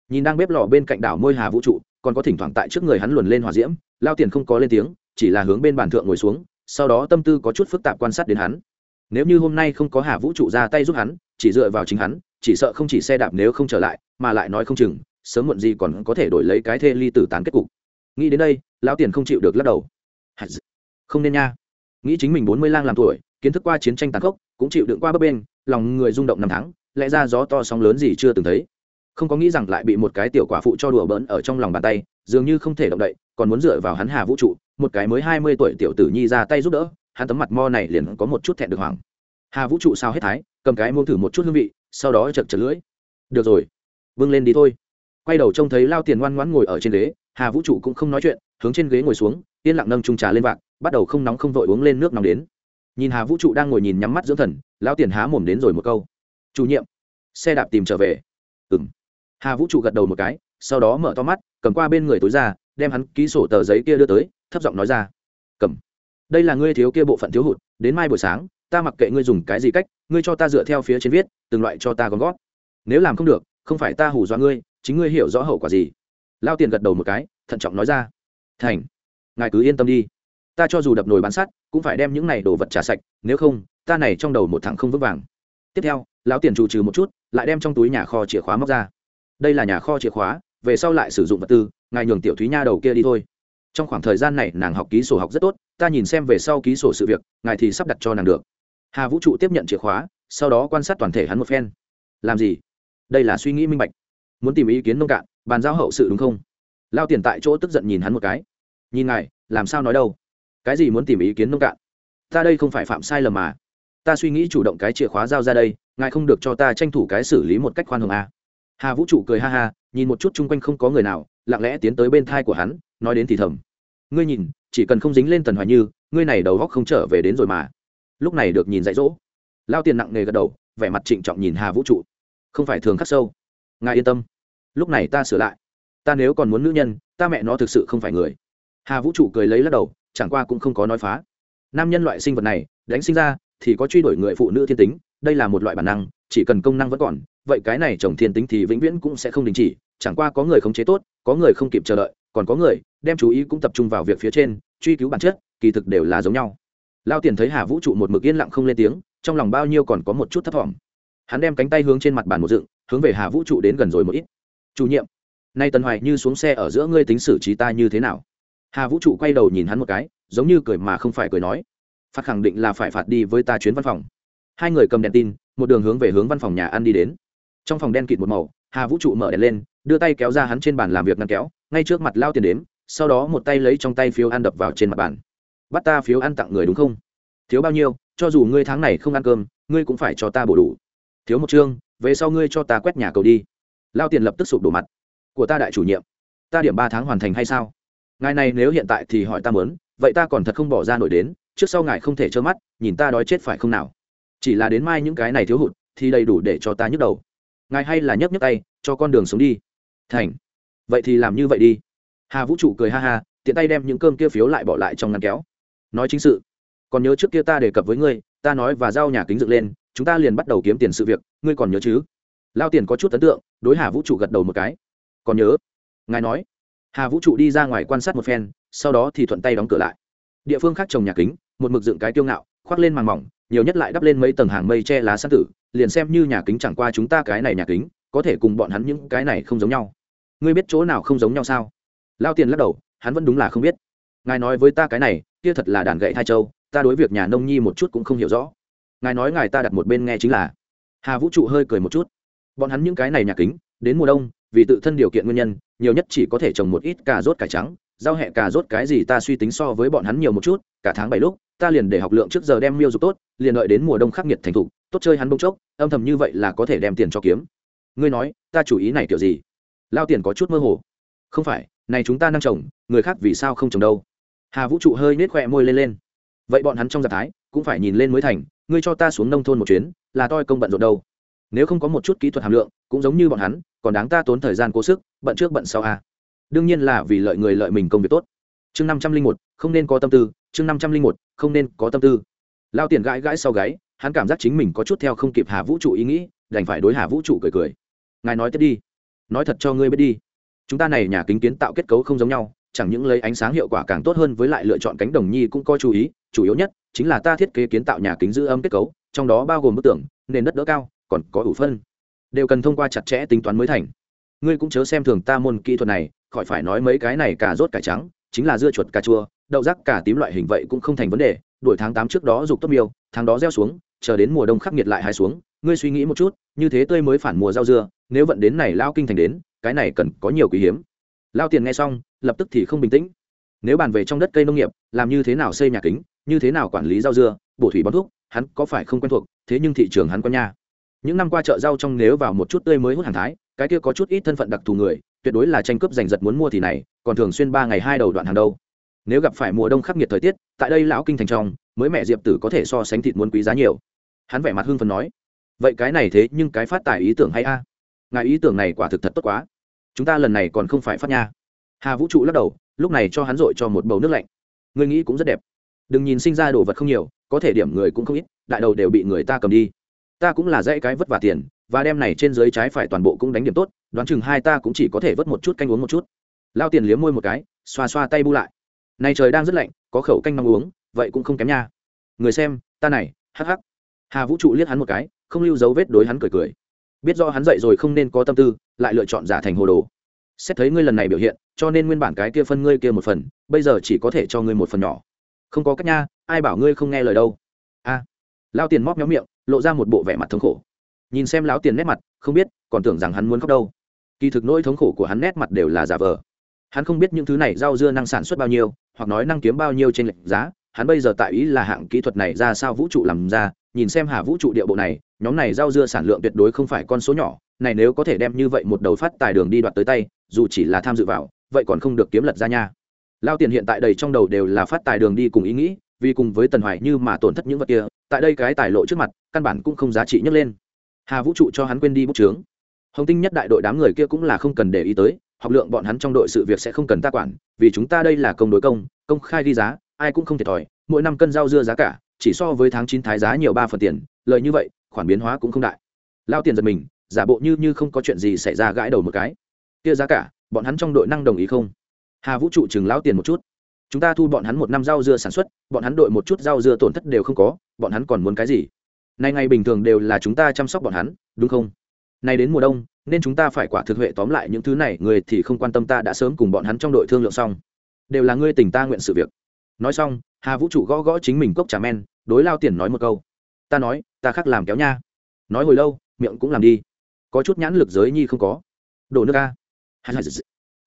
nhìn đang bếp lò bên cạnh đảo môi hà vũ trụ, còn có thỉnh thoảng tại trước người hắn luồn lên hòa diễm, lao tiền không có lên tiếng, chỉ là hướng bên bàn thượng ngồi xuống, sau đó tâm tư có chút phức tạp quan sát đến hắn nếu như hôm nay không có hà vũ trụ ra tay giúp hắn, chỉ dựa vào chính hắn, chỉ sợ không chỉ xe đạp nếu không trở lại, mà lại nói không chừng sớm muộn gì còn có thể đổi lấy cái thê ly tử tán kết cục. Nghĩ đến đây, lão tiền không chịu được lắc đầu. Không nên nha. Nghĩ chính mình bốn mươi lang làm tuổi, kiến thức qua chiến tranh tàn khốc, cũng chịu đựng qua bấp bên lòng người rung động năm tháng, lẽ ra gió to sóng lớn gì chưa từng thấy. Không có nghĩ rằng lại bị một cái tiểu quả phụ cho đùa bỡn ở trong lòng bàn tay, dường như không thể động đậy, còn muốn dựa vào hắn hà vũ trụ, một cái mới hai mươi tuổi tiểu tử nhi ra tay giúp đỡ, hắn tấm mặt mo này liền có một chút thẹn được hoàng hà vũ trụ sao hết thái, cầm cái muông thử một chút hương vị, sau đó chật chật lưỡi. Được rồi vâng lên đi thôi quay đầu trông thấy lao tiền ngoan ngoãn ngồi ở trên ghế, hà vũ trụ cũng không nói chuyện, hướng trên ghế ngồi xuống, yên lặng nâng trung trà lên vạc, bắt đầu không nóng không vội uống lên nước nóng đến. Nhìn hà vũ trụ đang ngồi nhìn nhắm mắt dưỡng thần, lao tiền há mồm đến rồi một câu. Chủ nhiệm, xe đạp tìm trở về. Ừng hà vũ trụ gật đầu một cái, sau đó mở to mắt, cầm qua bên người tối ra, đem hắn ký sổ tờ giấy kia đưa tới, thấp giọng nói ra. Cầm. Đây là ngươi thiếu kia bộ phận thiếu hụt, đến mai buổi sáng, ta mặc kệ ngươi dùng cái gì cách, ngươi cho ta dựa theo phía trên viết, từng loại cho ta gom gót nếu làm không được, không phải ta hù dọa ngươi chính ngươi hiểu rõ hậu quả gì? Lao tiền gật đầu một cái, thận trọng nói ra. Thành, ngài cứ yên tâm đi. Ta cho dù đập nồi bán sắt, cũng phải đem những này đồ vật trả sạch, nếu không, ta này trong đầu một thằng không vững vàng. Tiếp theo, lão tiền trụ trừ một chút, lại đem trong túi nhà kho chìa khóa móc ra. Đây là nhà kho chìa khóa, về sau lại sử dụng vật tư, ngài nhường tiểu thúy nha đầu kia đi thôi. Trong khoảng thời gian này, nàng học ký sổ học rất tốt, ta nhìn xem về sau ký sổ sự việc, ngài thì sắp đặt cho nàng được. Hà vũ trụ tiếp nhận chìa khóa, sau đó quan sát toàn thể hắn một phen. Làm gì? Đây là suy nghĩ minh bạch muốn tìm ý kiến nông cạn, bàn giao hậu sự đúng không? Lao tiền tại chỗ tức giận nhìn hắn một cái. Nhìn ngài, làm sao nói đâu? Cái gì muốn tìm ý kiến nông cạn? Ta đây không phải phạm sai lầm mà. Ta suy nghĩ chủ động cái chìa khóa giao ra đây, ngài không được cho ta tranh thủ cái xử lý một cách khoan hồng à. hà vũ trụ cười ha ha, nhìn một chút chung quanh không có người nào, lặng lẽ tiến tới bên thai của hắn, nói đến thì thầm. Ngươi nhìn, chỉ cần không dính lên tần hoài như, ngươi này đầu góc không trở về đến rồi mà. Lúc này được nhìn dạy dỗ. Lao tiền nặng nề gật đầu, vẻ mặt trịnh trọng nhìn hà vũ trụ. Không phải thường khắc sâu ngài yên tâm. Lúc này ta sửa lại. Ta nếu còn muốn nữ nhân, ta mẹ nó thực sự không phải người. Hà vũ trụ cười lấy lắc đầu, chẳng qua cũng không có nói phá. Nam nhân loại sinh vật này, đánh sinh ra, thì có truy đuổi người phụ nữ thiên tính, đây là một loại bản năng, chỉ cần công năng vẫn còn, vậy cái này chồng thiên tính thì vĩnh viễn cũng sẽ không đình chỉ, chẳng qua có người khống chế tốt, có người không kịp chờ đợi, còn có người, đem chú ý cũng tập trung vào việc phía trên, truy cứu bản chất, kỳ thực đều là giống nhau. Lao tiền thấy hà vũ trụ một mực yên lặng không lên tiếng, trong lòng bao nhiêu còn có một chút thấp t hắn đem cánh tay hướng trên mặt bàn một dựng hướng về hà vũ trụ đến gần rồi một ít. Chủ nhiệm, nay tần hoài như xuống xe ở giữa ngươi tính xử trí ta như thế nào? Hà vũ trụ quay đầu nhìn hắn một cái, giống như cười mà không phải cười nói. Phạt khẳng định là phải phạt đi với ta chuyến văn phòng. Hai người cầm đèn tin, một đường hướng về hướng văn phòng nhà ăn đi đến. Trong phòng đen kịt một màu, hà vũ trụ mở đèn lên, đưa tay kéo ra hắn trên bàn làm việc ngăn kéo, ngay trước mặt lao tiền đếm, sau đó một tay lấy trong tay phiếu ăn đập vào trên mặt bàn. Bắt ta phiếu ăn tặng người đúng không? Thiếu bao nhiêu, cho dù ngươi tháng này không ăn cơm, ngươi cũng phải cho ta bổ đủ. Thiếu một chương về sau ngươi cho ta quét nhà cầu đi. Lao tiền lập tức sụp đổ mặt. Của ta đại chủ nhiệm, ta điểm ba tháng hoàn thành hay sao? Ngài này nếu hiện tại thì hỏi ta mớn vậy ta còn thật không bỏ ra nổi đến, trước sau ngài không thể trơ mắt, nhìn ta đói chết phải không nào? Chỉ là đến mai những cái này thiếu hụt, thì đầy đủ để cho ta nhức đầu. Ngài hay là nhấc nhấc tay, cho con đường sống đi. Thành. Vậy thì làm như vậy đi. Hà vũ trụ cười ha ha, tiện tay đem những cơm kia phiếu lại bỏ lại trong ngăn kéo. Nói chính sự, còn nhớ trước kia ta đề cập với ngươi ta nói và giao nhà kính dựng lên, chúng ta liền bắt đầu kiếm tiền sự việc, ngươi còn nhớ chứ? Lao tiền có chút ấn tượng, đối hà vũ trụ gật đầu một cái. Còn nhớ? Ngài nói. Hà vũ trụ đi ra ngoài quan sát một phen, sau đó thì thuận tay đóng cửa lại. Địa phương khác trồng nhà kính, một mực dựng cái tiêu ngạo, khoác lên màng mỏng, nhiều nhất lại đắp lên mấy tầng hàng mây che lá sát tử, liền xem như nhà kính chẳng qua chúng ta cái này nhà kính, có thể cùng bọn hắn những cái này không giống nhau. Ngươi biết chỗ nào không giống nhau sao? Lao tiền lắc đầu, hắn vẫn đúng là không biết. Ngài nói với ta cái này, kia thật là đàn gậy thai châu ta đối việc nhà nông nhi một chút cũng không hiểu rõ. Ngài nói ngài ta đặt một bên nghe chính là. Hà vũ trụ hơi cười một chút. Bọn hắn những cái này nhà kính, đến mùa đông, vì tự thân điều kiện nguyên nhân, nhiều nhất chỉ có thể trồng một ít cà rốt cải trắng, giao hẹ cà rốt cái gì ta suy tính so với bọn hắn nhiều một chút, cả tháng bảy lúc, ta liền để học lượng trước giờ đem miêu dục tốt, liền đợi đến mùa đông khắc nghiệt thành thục, tốt chơi hắn bông chốc, âm thầm như vậy là có thể đem tiền cho kiếm. Ngươi nói, ta chủ ý này kiểu gì? Lao tiền có chút mơ hồ. Không phải, này chúng ta năng trồng, người khác vì sao không trồng đâu? Hà vũ trụ hơi nết khoe môi lên lên vậy bọn hắn trong giặc thái cũng phải nhìn lên mới thành, ngươi cho ta xuống nông thôn một chuyến, là toi công bận rộn đâu. Nếu không có một chút kỹ thuật hàm lượng, cũng giống như bọn hắn, còn đáng ta tốn thời gian cố sức, bận trước bận sau à. đương nhiên là vì lợi người lợi mình công việc tốt. Chương năm trăm linh một, không nên có tâm tư, chương năm trăm linh một, không nên có tâm tư. Lao tiền gãi gãi sau gáy, hắn cảm giác chính mình có chút theo không kịp hà vũ trụ ý nghĩ, đành phải đối hà vũ trụ cười cười. Ngài nói tiếp đi. Nói thật cho ngươi biết đi. Chúng ta này nhà kính kiến tạo kết cấu không giống nhau, chẳng những lấy ánh sáng hiệu quả càng tốt hơn với lại lựa chọn cánh đồng nhi cũng có chú ý chủ yếu nhất chính là ta thiết kế kiến tạo nhà kính giữ âm kết cấu, trong đó bao gồm bức tường, nền đất đỡ cao, còn có ủ phân. Đều cần thông qua chặt chẽ tính toán mới thành. Ngươi cũng chớ xem thường ta môn kỹ thuật này, khỏi phải nói mấy cái này cả rốt cải trắng, chính là dưa chuột cà chua, đậu rắc cả tím loại hình vậy cũng không thành vấn đề, đuổi tháng tám trước đó dục tốt miêu, tháng đó gieo xuống, chờ đến mùa đông khắc nghiệt lại hai xuống, ngươi suy nghĩ một chút, như thế tươi mới phản mùa rau dưa, nếu vận đến này lao kinh thành đến, cái này cần có nhiều quý hiếm. Lao tiền nghe xong, lập tức thì không bình tĩnh. Nếu bàn về trong đất cây nông nghiệp, làm như thế nào xây nhà kính? Như thế nào quản lý rau dưa, bổ thủy bón thuốc, hắn có phải không quen thuộc, thế nhưng thị trường hắn có nha. Những năm qua chợ rau trong nếu vào một chút tươi mới hút hàng thái, cái kia có chút ít thân phận đặc thù người, tuyệt đối là tranh cướp giành giật muốn mua thì này, còn thường xuyên ba ngày hai đầu đoạn hàng đâu. Nếu gặp phải mùa đông khắc nghiệt thời tiết, tại đây lão kinh thành trong, mới mẹ diệp tử có thể so sánh thịt muốn quý giá nhiều. Hắn vẻ mặt hưng phần nói, vậy cái này thế nhưng cái phát tài ý tưởng hay a. Ngài ý tưởng này quả thực thật tốt quá. Chúng ta lần này còn không phải phát nha. Hà vũ trụ lắc đầu, lúc này cho hắn dội cho một bầu nước lạnh. Người nghĩ cũng rất đẹp đừng nhìn sinh ra đồ vật không nhiều, có thể điểm người cũng không ít, đại đầu đều bị người ta cầm đi. Ta cũng là dãy cái vất vả tiền, và đem này trên dưới trái phải toàn bộ cũng đánh điểm tốt, đoán chừng hai ta cũng chỉ có thể vớt một chút canh uống một chút. Lao tiền liếm môi một cái, xoa xoa tay bu lại. Này trời đang rất lạnh, có khẩu canh mong uống, vậy cũng không kém nha. Người xem, ta này, hắc hắc. Hà vũ trụ liếc hắn một cái, không lưu dấu vết đối hắn cười cười. Biết do hắn dậy rồi không nên có tâm tư, lại lựa chọn giả thành hồ đồ. Xét thấy ngươi lần này biểu hiện, cho nên nguyên bản cái kia phân ngươi kia một phần, bây giờ chỉ có thể cho ngươi một phần nhỏ không có cách nha, ai bảo ngươi không nghe lời đâu. A. Lao tiền móc méo miệng, lộ ra một bộ vẻ mặt thống khổ. Nhìn xem lão tiền nét mặt, không biết, còn tưởng rằng hắn muốn khóc đâu. Kỳ thực nỗi thống khổ của hắn nét mặt đều là giả vờ. Hắn không biết những thứ này rau dưa năng sản xuất bao nhiêu, hoặc nói năng kiếm bao nhiêu trên lệnh giá, hắn bây giờ tại ý là hạng kỹ thuật này ra sao vũ trụ làm ra, nhìn xem hà vũ trụ địa bộ này, nhóm này rau dưa sản lượng tuyệt đối không phải con số nhỏ, này nếu có thể đem như vậy một đầu phát tài đường đi đoạt tới tay, dù chỉ là tham dự vào, vậy còn không được kiếm lật ra nha lao tiền hiện tại đầy trong đầu đều là phát tài đường đi cùng ý nghĩ, vì cùng với tần hoài như mà tổn thất những vật kia, tại đây cái tài lộ trước mặt, căn bản cũng không giá trị nhấc lên. Hà vũ trụ cho hắn quên đi bút trướng hồng tinh nhất đại đội đám người kia cũng là không cần để ý tới, học lượng bọn hắn trong đội sự việc sẽ không cần ta quản, vì chúng ta đây là công đối công công khai đi giá, ai cũng không thiệt thòi, mỗi năm cân rau dưa giá cả, chỉ so với tháng chín thái giá nhiều ba phần tiền, lợi như vậy, khoản biến hóa cũng không đại. Lao tiền giật mình, giả bộ như như không có chuyện gì xảy ra gãi đầu một cái. Kia giá cả, bọn hắn trong đội năng đồng ý không? Hà vũ trụ chừng lao tiền một chút. Chúng ta thu bọn hắn một năm rau dưa sản xuất, bọn hắn đội một chút rau dưa tổn thất đều không có, bọn hắn còn muốn cái gì? Nay ngày bình thường đều là chúng ta chăm sóc bọn hắn, đúng không? Nay đến mùa đông, nên chúng ta phải quả thực huệ tóm lại những thứ này, người thì không quan tâm ta đã sớm cùng bọn hắn trong đội thương lượng xong. Đều là ngươi tình ta nguyện sự việc. Nói xong, hà vũ trụ gõ gõ chính mình cốc trà men, đối lao tiền nói một câu. Ta nói, ta khác làm kéo nha. Nói hồi lâu, miệng cũng làm đi. Có chút nhãn lực giới nhi không có. Đổ nước ca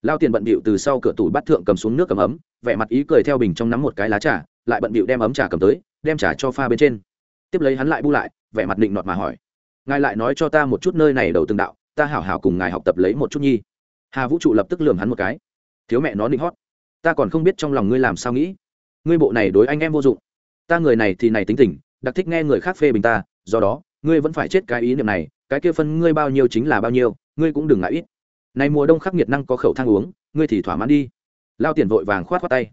lao tiền bận bịu từ sau cửa tủ bắt thượng cầm xuống nước cầm ấm, vẻ mặt ý cười theo bình trong nắm một cái lá trà, lại bận bịu đem ấm trà cầm tới, đem trà cho pha bên trên. Tiếp lấy hắn lại bu lại, vẻ mặt định nọt mà hỏi, ngài lại nói cho ta một chút nơi này đầu từng đạo, ta hảo hảo cùng ngài học tập lấy một chút nhi. Hà vũ trụ lập tức lườm hắn một cái, thiếu mẹ nó định hót, ta còn không biết trong lòng ngươi làm sao nghĩ. Ngươi bộ này đối anh em vô dụng. Ta người này thì này tính tình, đặc thích nghe người khác phê bình ta, do đó, ngươi vẫn phải chết cái ý niệm này, cái kia phân ngươi bao nhiêu chính là bao nhiêu, ngươi cũng đừng ngại ít này mùa đông khắc nghiệt năng có khẩu thang uống, ngươi thì thỏa mãn đi. Lao tiền vội vàng khoát khoát tay.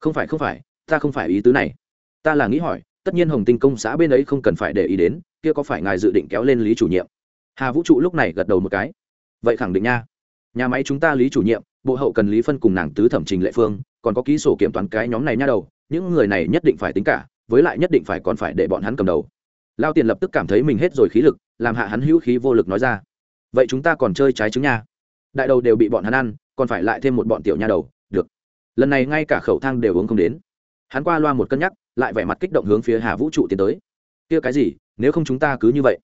Không phải không phải, ta không phải ý tứ này. Ta là nghĩ hỏi, tất nhiên hồng tinh công xã bên ấy không cần phải để ý đến, kia có phải ngài dự định kéo lên lý chủ nhiệm? Hà vũ trụ lúc này gật đầu một cái. Vậy khẳng định nha. Nhà máy chúng ta lý chủ nhiệm, bộ hậu cần lý phân cùng nàng tứ thẩm trình lệ phương, còn có ký sổ kiểm toán cái nhóm này nha đầu, những người này nhất định phải tính cả, với lại nhất định phải còn phải để bọn hắn cầm đầu. Lao tiền lập tức cảm thấy mình hết rồi khí lực, làm hạ hắn hữu khí vô lực nói ra. Vậy chúng ta còn chơi trái trứng nha đại đầu đều bị bọn hắn ăn, còn phải lại thêm một bọn tiểu nha đầu, được. Lần này ngay cả khẩu thang đều uống không đến. Hắn qua loa một cân nhắc, lại vẻ mặt kích động hướng phía hà vũ trụ tiến tới. Kia cái gì, nếu không chúng ta cứ như vậy.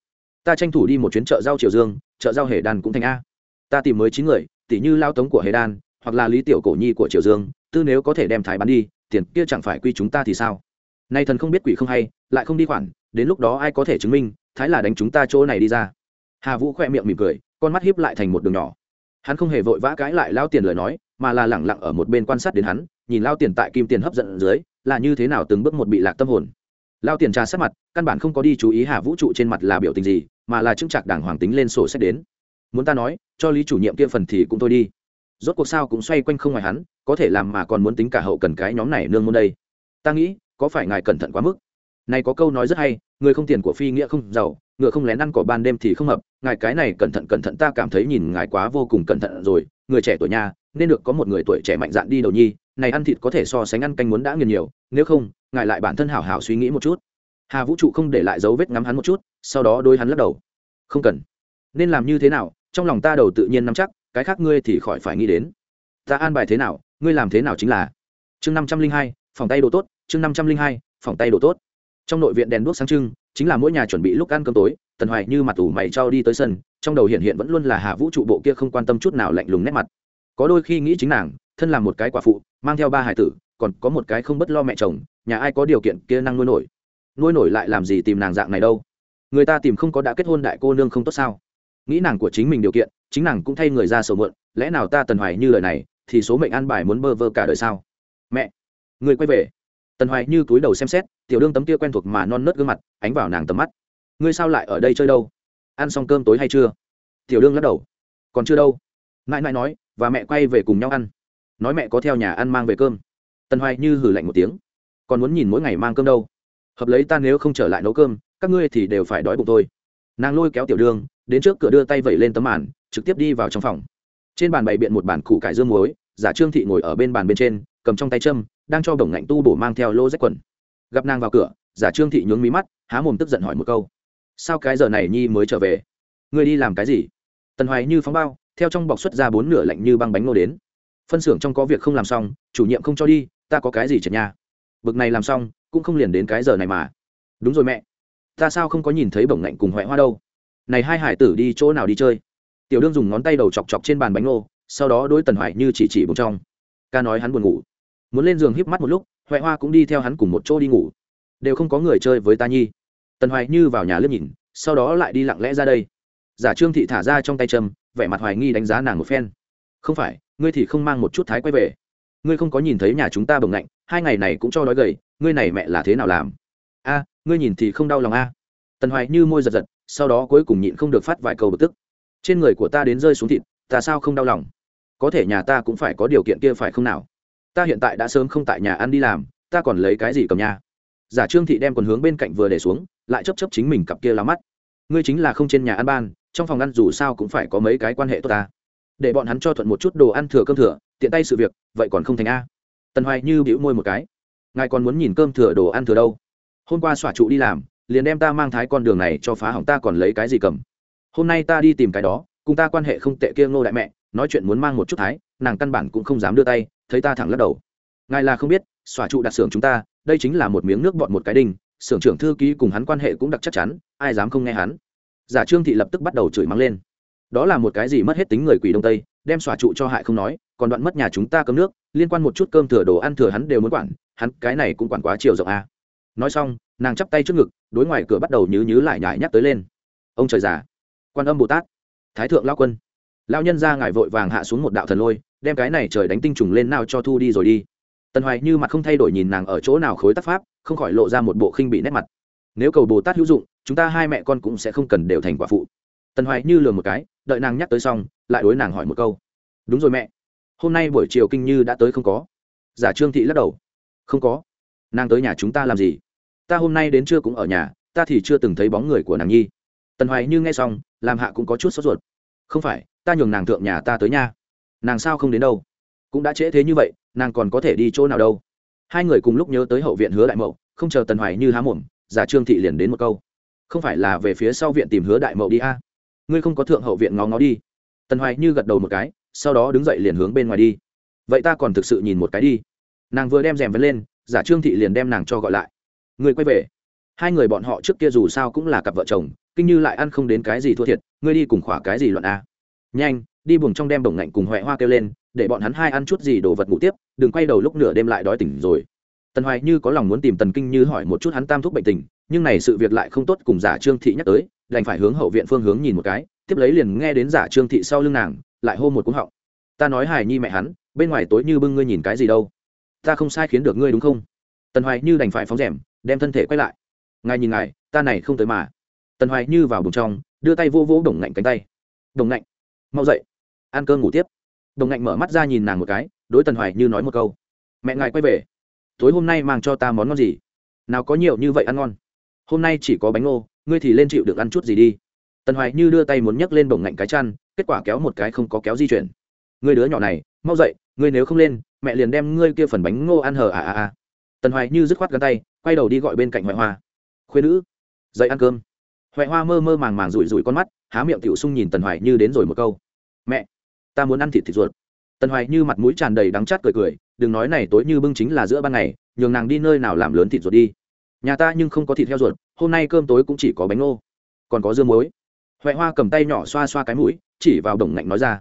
Ta tranh thủ đi một chuyến chợ rau triều dương, chợ rau hề đan cũng thành a. Ta tìm mới chín người tỷ như lao tống của hề đan, hoặc là lý tiểu cổ nhi của triều dương, tư nếu có thể đem thái bán đi, tiền kia chẳng phải quy chúng ta thì sao? Nay thần không biết quỷ không hay, lại không đi khoản đến lúc đó ai có thể chứng minh, thái là đánh chúng ta chỗ này đi ra. Hà vũ khoe miệng mỉm cười, con mắt hiếp lại thành một đường nhỏ hắn không hề vội vã cãi lại lao tiền lời nói, mà là lẳng lặng ở một bên quan sát đến hắn, nhìn lao tiền tại kim tiền hấp dẫn dưới, là như thế nào từng bước một bị lạc tâm hồn. Lao tiền trà sát mặt, căn bản không có đi chú ý hà vũ trụ trên mặt là biểu tình gì, mà là chứng chặt đảng hoàng tính lên sổ sách đến. Muốn ta nói, cho lý chủ nhiệm kia phần thì cũng thôi đi. Rốt cuộc sao cũng xoay quanh không ngoài hắn, có thể làm mà còn muốn tính cả hậu cần cái nhóm này nương môn đây. Ta nghĩ, có phải ngài cẩn thận quá mức? Này có câu nói rất hay, người không tiền của phi nghĩa không giàu, ngựa không lén ăn cỏ ban đêm thì không hợp, ngài cái này cẩn thận cẩn thận ta cảm thấy nhìn ngài quá vô cùng cẩn thận rồi, người trẻ tuổi nhà, nên được có một người tuổi trẻ mạnh dạn đi đầu nhi, này ăn thịt có thể so sánh ăn canh muốn đã nghiền nhiều, nếu không, ngài lại bản thân hảo hảo suy nghĩ một chút. Hà vũ trụ không để lại dấu vết ngắm hắn một chút, sau đó đôi hắn lắc đầu. Không cần. Nên làm như thế nào, trong lòng ta đầu tự nhiên nắm chắc, cái khác ngươi thì khỏi phải nghĩ đến. Ta an bài thế nào, ngươi làm thế nào chính là. Chương năm trăm linh hai, phòng tay đồ tốt, chương năm trăm linh hai, phòng tay đồ tốt trong nội viện đèn đuốc sáng trưng, chính là mỗi nhà chuẩn bị lúc ăn cơm tối, tần hoài như mặt ủ mày trao đi tới sân, trong đầu hiện hiện vẫn luôn là hạ vũ trụ bộ kia không quan tâm chút nào lạnh lùng nét mặt. Có đôi khi nghĩ chính nàng, thân là một cái quả phụ, mang theo ba hải tử, còn có một cái không bất lo mẹ chồng, nhà ai có điều kiện kia năng nuôi nổi. Nuôi nổi lại làm gì tìm nàng dạng này đâu? Người ta tìm không có đã kết hôn đại cô nương không tốt sao? Nghĩ nàng của chính mình điều kiện, chính nàng cũng thay người ra sầu mượn lẽ nào ta tần hoài như lời này, thì số mệnh an bài muốn bơ vơ cả đời sao? Mẹ, người quay về tần hoài như túi đầu xem xét, tiểu đương tấm kia quen thuộc mà non nớt gương mặt, ánh vào nàng tầm mắt. Ngươi sao lại ở đây chơi đâu? Ăn xong cơm tối hay chưa? Tiểu đương lắc đầu. Còn chưa đâu. Mãi mãi nói, và mẹ quay về cùng nhau ăn. Nói mẹ có theo nhà ăn mang về cơm. Tần hoài như hử lạnh một tiếng. Còn muốn nhìn mỗi ngày mang cơm đâu? Hợp lấy ta nếu không trở lại nấu cơm, các ngươi thì đều phải đói bụng tôi nàng lôi kéo tiểu đương, đến trước cửa đưa tay vẩy lên tấm màn, trực tiếp đi vào trong phòng. Trên bàn bày biện một bàn củ cải dương muối, giả trương thị ngồi ở bên bàn bên trên, cầm trong tay châm đang cho đồng ngạnh tu bổ mang theo lô rách quần. Gặp nàng vào cửa, giả trương thị nhướng mí mắt, há mồm tức giận hỏi một câu. Sao cái giờ này nhi mới trở về? Người đi làm cái gì? Tần hoài như phóng bao, theo trong bọc xuất ra bốn nửa lạnh như băng bánh nô đến. Phân xưởng trong có việc không làm xong, chủ nhiệm không cho đi, ta có cái gì chật nha bực này làm xong, cũng không liền đến cái giờ này mà. Đúng rồi mẹ. Ta sao không có nhìn thấy bổng ngạnh cùng huệ hoa đâu? Này hai hải tử đi chỗ nào đi chơi? Tiểu đương dùng ngón tay đầu chọc chọc trên bàn bánh nô sau đó đối tần hoài như chỉ chỉ bụng trong. Ca nói hắn buồn ngủ muốn lên giường híp mắt một lúc huệ hoa cũng đi theo hắn cùng một chỗ đi ngủ. Đều không có người chơi với ta nhi. Tần hoài như vào nhà liếc nhìn, sau đó lại đi lặng lẽ ra đây. Giả trương thị thả ra trong tay trâm vẻ mặt hoài nghi đánh giá nàng một phen. Không phải, ngươi thì không mang một chút thái quay về. Ngươi không có nhìn thấy nhà chúng ta bồng lạnh hai ngày này cũng cho đói gầy, ngươi này mẹ là thế nào làm? A, ngươi nhìn thì không đau lòng a. Tần hoài như môi giật giật, sau đó cuối cùng nhịn không được phát vài câu bực tức. Trên người của ta đến rơi xuống thịt, ta sao không đau lòng? Có thể nhà ta cũng phải có điều kiện kia phải không nào? Ta hiện tại đã sớm không tại nhà ăn đi làm, ta còn lấy cái gì cầm nhà giả trương thị đem quần hướng bên cạnh vừa để xuống, lại chấp chấp chính mình cặp kia lá mắt. Ngươi chính là không trên nhà ăn ban, trong phòng ăn dù sao cũng phải có mấy cái quan hệ tốt ta. Để bọn hắn cho thuận một chút đồ ăn thừa cơm thừa, tiện tay sự việc, vậy còn không thành a. Tần hoài như bĩu môi một cái. Ngài còn muốn nhìn cơm thừa đồ ăn thừa đâu? Hôm qua xỏa trụ đi làm, liền đem ta mang thái con đường này cho phá hỏng ta còn lấy cái gì cầm? Hôm nay ta đi tìm cái đó, cùng ta quan hệ không tệ kia ngô đại mẹ, nói chuyện muốn mang một chút thái, nàng căn bản cũng không dám đưa tay thấy ta thẳng lắc đầu. Ngài là không biết, xòa trụ đặt xưởng chúng ta, đây chính là một miếng nước bọn một cái đinh, xưởng trưởng thư ký cùng hắn quan hệ cũng đặc chắc chắn, ai dám không nghe hắn. Giả trương thị lập tức bắt đầu chửi mắng lên. Đó là một cái gì mất hết tính người quỷ đông tây, đem xòa trụ cho hại không nói, còn đoạn mất nhà chúng ta cấm nước, liên quan một chút cơm thừa đồ ăn thừa hắn đều muốn quản, hắn cái này cũng quản quá chiều rộng à nói xong, nàng chắp tay trước ngực, đối ngoài cửa bắt đầu nhứ nhứ lại nhải nhắc tới lên. Ông trời già, quan âm bồ tát, thái thượng lao quân. Lao nhân ra ngài vội vàng hạ xuống một đạo thần lôi đem cái này trời đánh tinh trùng lên nào cho thu đi rồi đi. Tần hoài như mặt không thay đổi nhìn nàng ở chỗ nào khối tác pháp, không khỏi lộ ra một bộ khinh bị nét mặt. Nếu cầu bồ tát hữu dụng, chúng ta hai mẹ con cũng sẽ không cần đều thành quả phụ. Tần hoài như lừa một cái, đợi nàng nhắc tới xong, lại đối nàng hỏi một câu. Đúng rồi mẹ. Hôm nay buổi chiều kinh như đã tới không có? Giả trương thị lắc đầu. Không có. Nàng tới nhà chúng ta làm gì? Ta hôm nay đến trưa cũng ở nhà, ta thì chưa từng thấy bóng người của nàng nhi. Tần hoài như nghe xong, làm hạ cũng có chút sốt ruột. Không phải, ta nhường nàng thượng nhà ta tới nha nàng sao không đến đâu? Cũng đã trễ thế như vậy, nàng còn có thể đi chỗ nào đâu? Hai người cùng lúc nhớ tới hậu viện hứa đại mậu, không chờ tần hoài như há mồm, giả trương thị liền đến một câu. Không phải là về phía sau viện tìm hứa đại mậu đi a? Ngươi không có thượng hậu viện ngó ngó đi. Tần hoài như gật đầu một cái, sau đó đứng dậy liền hướng bên ngoài đi. Vậy ta còn thực sự nhìn một cái đi. Nàng vừa đem rèm vẫn lên, giả trương thị liền đem nàng cho gọi lại. Ngươi quay về. Hai người bọn họ trước kia dù sao cũng là cặp vợ chồng, kinh như lại ăn không đến cái gì thua thiệt, ngươi đi cùng khỏa cái gì luận a? Nhanh đi buồng trong đem bổng ngạnh cùng huệ hoa kêu lên, để bọn hắn hai ăn chút gì đồ vật ngủ tiếp, đừng quay đầu lúc nửa đêm lại đói tỉnh rồi. Tần hoài như có lòng muốn tìm tần kinh như hỏi một chút hắn tam thúc bệnh tình, nhưng này sự việc lại không tốt cùng giả trương thị nhắc tới, đành phải hướng hậu viện phương hướng nhìn một cái, tiếp lấy liền nghe đến giả trương thị sau lưng nàng, lại hô một cúng họng. Ta nói hài nhi mẹ hắn, bên ngoài tối như bưng ngươi nhìn cái gì đâu? Ta không sai khiến được ngươi đúng không? Tần hoài như đành phải phóng rèm, đem thân thể quay lại. Ngài nhìn ngài, ta này không tới mà. Tần hoài như vào bụng trong, đưa tay vô vỗ đồng ngạnh cánh tay. Đồng ngạnh, mau dậy ăn cơm ngủ tiếp. Đồng ngạnh mở mắt ra nhìn nàng một cái, đối tần hoài như nói một câu. Mẹ ngài quay về. Tối hôm nay mang cho ta món ngon gì? Nào có nhiều như vậy ăn ngon? Hôm nay chỉ có bánh ngô, ngươi thì lên chịu được ăn chút gì đi. Tần hoài như đưa tay muốn nhấc lên bổng ngạnh cái chăn, kết quả kéo một cái không có kéo di chuyển. Người đứa nhỏ này, mau dậy, ngươi nếu không lên, mẹ liền đem ngươi kia phần bánh ngô ăn hờ à à à. Tần hoài như dứt khoát gắn tay, quay đầu đi gọi bên cạnh hoại hoa. Khuyên nữ, dậy ăn cơm. Hoại hoa mơ mơ màng màng rủi rủi con mắt, há miệng tiểu sung nhìn tần hoài như đến rồi một câu. Mẹ ta muốn ăn thịt thịt ruột. Tần hoài như mặt mũi tràn đầy đắng chát cười cười, đừng nói này tối như bưng chính là giữa ban ngày, nhường nàng đi nơi nào làm lớn thịt ruột đi. Nhà ta nhưng không có thịt heo ruột, hôm nay cơm tối cũng chỉ có bánh ngô. Còn có dưa muối. Huệ hoa cầm tay nhỏ xoa xoa cái mũi, chỉ vào đồng ngạnh nói ra,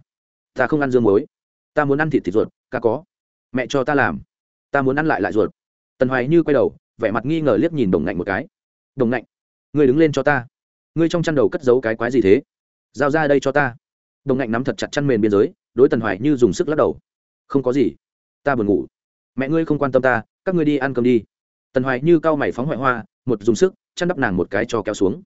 ta không ăn dưa muối. Ta muốn ăn thịt thịt ruột, ca có. Mẹ cho ta làm. Ta muốn ăn lại lại ruột. Tần hoài như quay đầu, vẻ mặt nghi ngờ liếc nhìn đồng ngạnh một cái. Đồng ngạnh, ngươi đứng lên cho ta. Ngươi trong chăn đầu cất giấu cái quái gì thế? Giao ra đây cho ta đồng ngạnh nắm thật chặt chăn mền biên giới, đối tần hoài như dùng sức lắc đầu. Không có gì. Ta buồn ngủ. Mẹ ngươi không quan tâm ta, các ngươi đi ăn cơm đi. Tần hoài như cao mày phóng hoại hoa, một dùng sức, chăn đắp nàng một cái cho kéo xuống.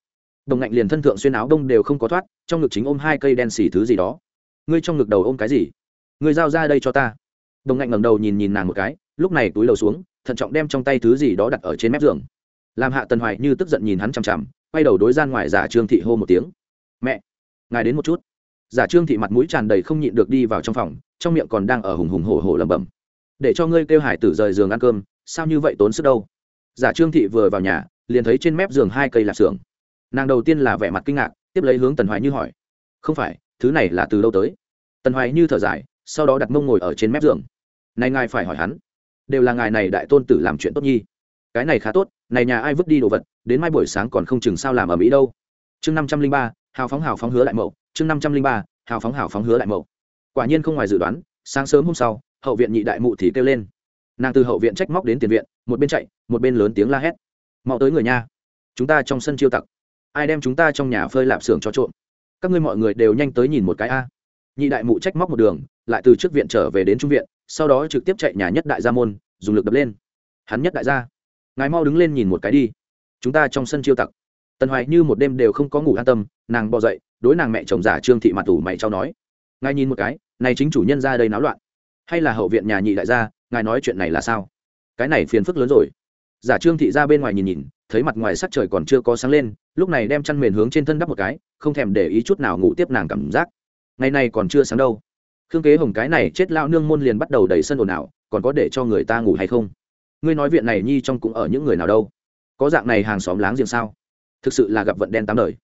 Đồng ngạnh liền thân thượng xuyên áo đông đều không có thoát, trong ngực chính ôm hai cây đen xỉ thứ gì đó. Ngươi trong ngực đầu ôm cái gì? Ngươi giao ra đây cho ta. Đồng ngạnh ngẩng đầu nhìn nhìn nàng một cái, lúc này túi đầu xuống, thận trọng đem trong tay thứ gì đó đặt ở trên mép giường. Làm hạ tần hoài như tức giận nhìn hắn chằm chằm, quay đầu đối gian ngoài giả trương thị hô một tiếng. Mẹ, ngài đến một chút giả trương thị mặt mũi tràn đầy không nhịn được đi vào trong phòng, trong miệng còn đang ở hùng hùng hổ hổ lẩm bẩm. Để cho ngươi kêu hải tử rời giường ăn cơm, sao như vậy tốn sức đâu? Giả trương thị vừa vào nhà, liền thấy trên mép giường hai cây lạp xưởng. Nàng đầu tiên là vẻ mặt kinh ngạc, tiếp lấy hướng tần hoài như hỏi, không phải, thứ này là từ đâu tới? Tần hoài như thở dài, sau đó đặt mông ngồi ở trên mép giường. Này ngài phải hỏi hắn, đều là ngài này đại tôn tử làm chuyện tốt nhi. Cái này khá tốt, này nhà ai vứt đi đồ vật, đến mai buổi sáng còn không chừng sao làm ở mỹ đâu. Chương năm trăm linh ba, hào phóng hào phóng hứa lại mậu chương năm trăm linh ba, hào phóng hào phóng hứa lại mậu. Quả nhiên không ngoài dự đoán, sáng sớm hôm sau, hậu viện nhị đại mụ thì kêu lên. Nàng từ hậu viện trách móc đến tiền viện, một bên chạy, một bên lớn tiếng la hét. Mau tới người nha, chúng ta trong sân chiêu tặc. Ai đem chúng ta trong nhà phơi lạp xưởng cho trộm? Các ngươi mọi người đều nhanh tới nhìn một cái a. Nhị đại mụ trách móc một đường, lại từ trước viện trở về đến trung viện, sau đó trực tiếp chạy nhà nhất đại gia môn, dùng lực đập lên. Hắn nhất đại gia, ngài mau đứng lên nhìn một cái đi. Chúng ta trong sân chiêu tặc. Tần hoài như một đêm đều không có ngủ an tâm nàng bò dậy, đối nàng mẹ chồng giả trương thị mặt tủ mày trao nói, ngài nhìn một cái, này chính chủ nhân ra đây náo loạn. Hay là hậu viện nhà nhị đại gia, ngài nói chuyện này là sao? Cái này phiền phức lớn rồi. Giả trương thị ra bên ngoài nhìn nhìn, thấy mặt ngoài sắc trời còn chưa có sáng lên, lúc này đem chăn mền hướng trên thân đắp một cái, không thèm để ý chút nào ngủ tiếp nàng cảm giác. Ngày này còn chưa sáng đâu. Khương kế hồng cái này chết lao nương môn liền bắt đầu đầy sân ồn ào, còn có để cho người ta ngủ hay không? Ngươi nói viện này nhi trong cũng ở những người nào đâu? Có dạng này hàng xóm láng giềng sao? Thực sự là gặp vận đen tám đời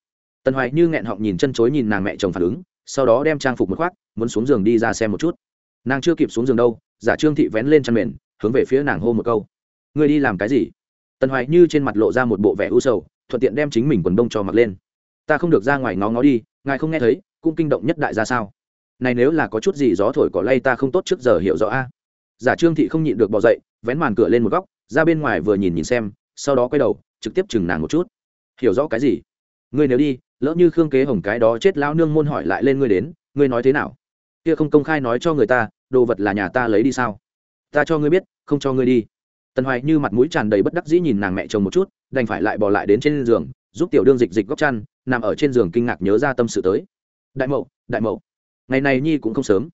tần hoài như nghẹn họng nhìn chân chối nhìn nàng mẹ chồng phản ứng, sau đó đem trang phục một khoác, muốn xuống giường đi ra xem một chút. Nàng chưa kịp xuống giường đâu, giả trương thị vén lên chăn mền, hướng về phía nàng hô một câu. Ngươi đi làm cái gì? Tần hoài như trên mặt lộ ra một bộ vẻ u sầu, thuận tiện đem chính mình quần đông cho mặc lên. Ta không được ra ngoài ngó ngó đi, ngài không nghe thấy, cũng kinh động nhất đại ra sao? Này nếu là có chút gì gió thổi cỏ lay ta không tốt trước giờ hiểu rõ a. Giả trương thị không nhịn được bỏ dậy, vén màn cửa lên một góc, ra bên ngoài vừa nhìn nhìn xem, sau đó quay đầu, trực tiếp chừng nàng một chút. Hiểu rõ cái gì? Ngươi nếu đi lỡ như khương kế hồng cái đó chết lão nương môn hỏi lại lên ngươi đến, ngươi nói thế nào? Kia không công khai nói cho người ta, đồ vật là nhà ta lấy đi sao? Ta cho ngươi biết, không cho ngươi đi. Tần hoài như mặt mũi tràn đầy bất đắc dĩ nhìn nàng mẹ chồng một chút, đành phải lại bỏ lại đến trên giường, giúp tiểu đương dịch dịch góc chăn, nằm ở trên giường kinh ngạc nhớ ra tâm sự tới. Đại mậu đại mậu, ngày này nhi cũng không sớm.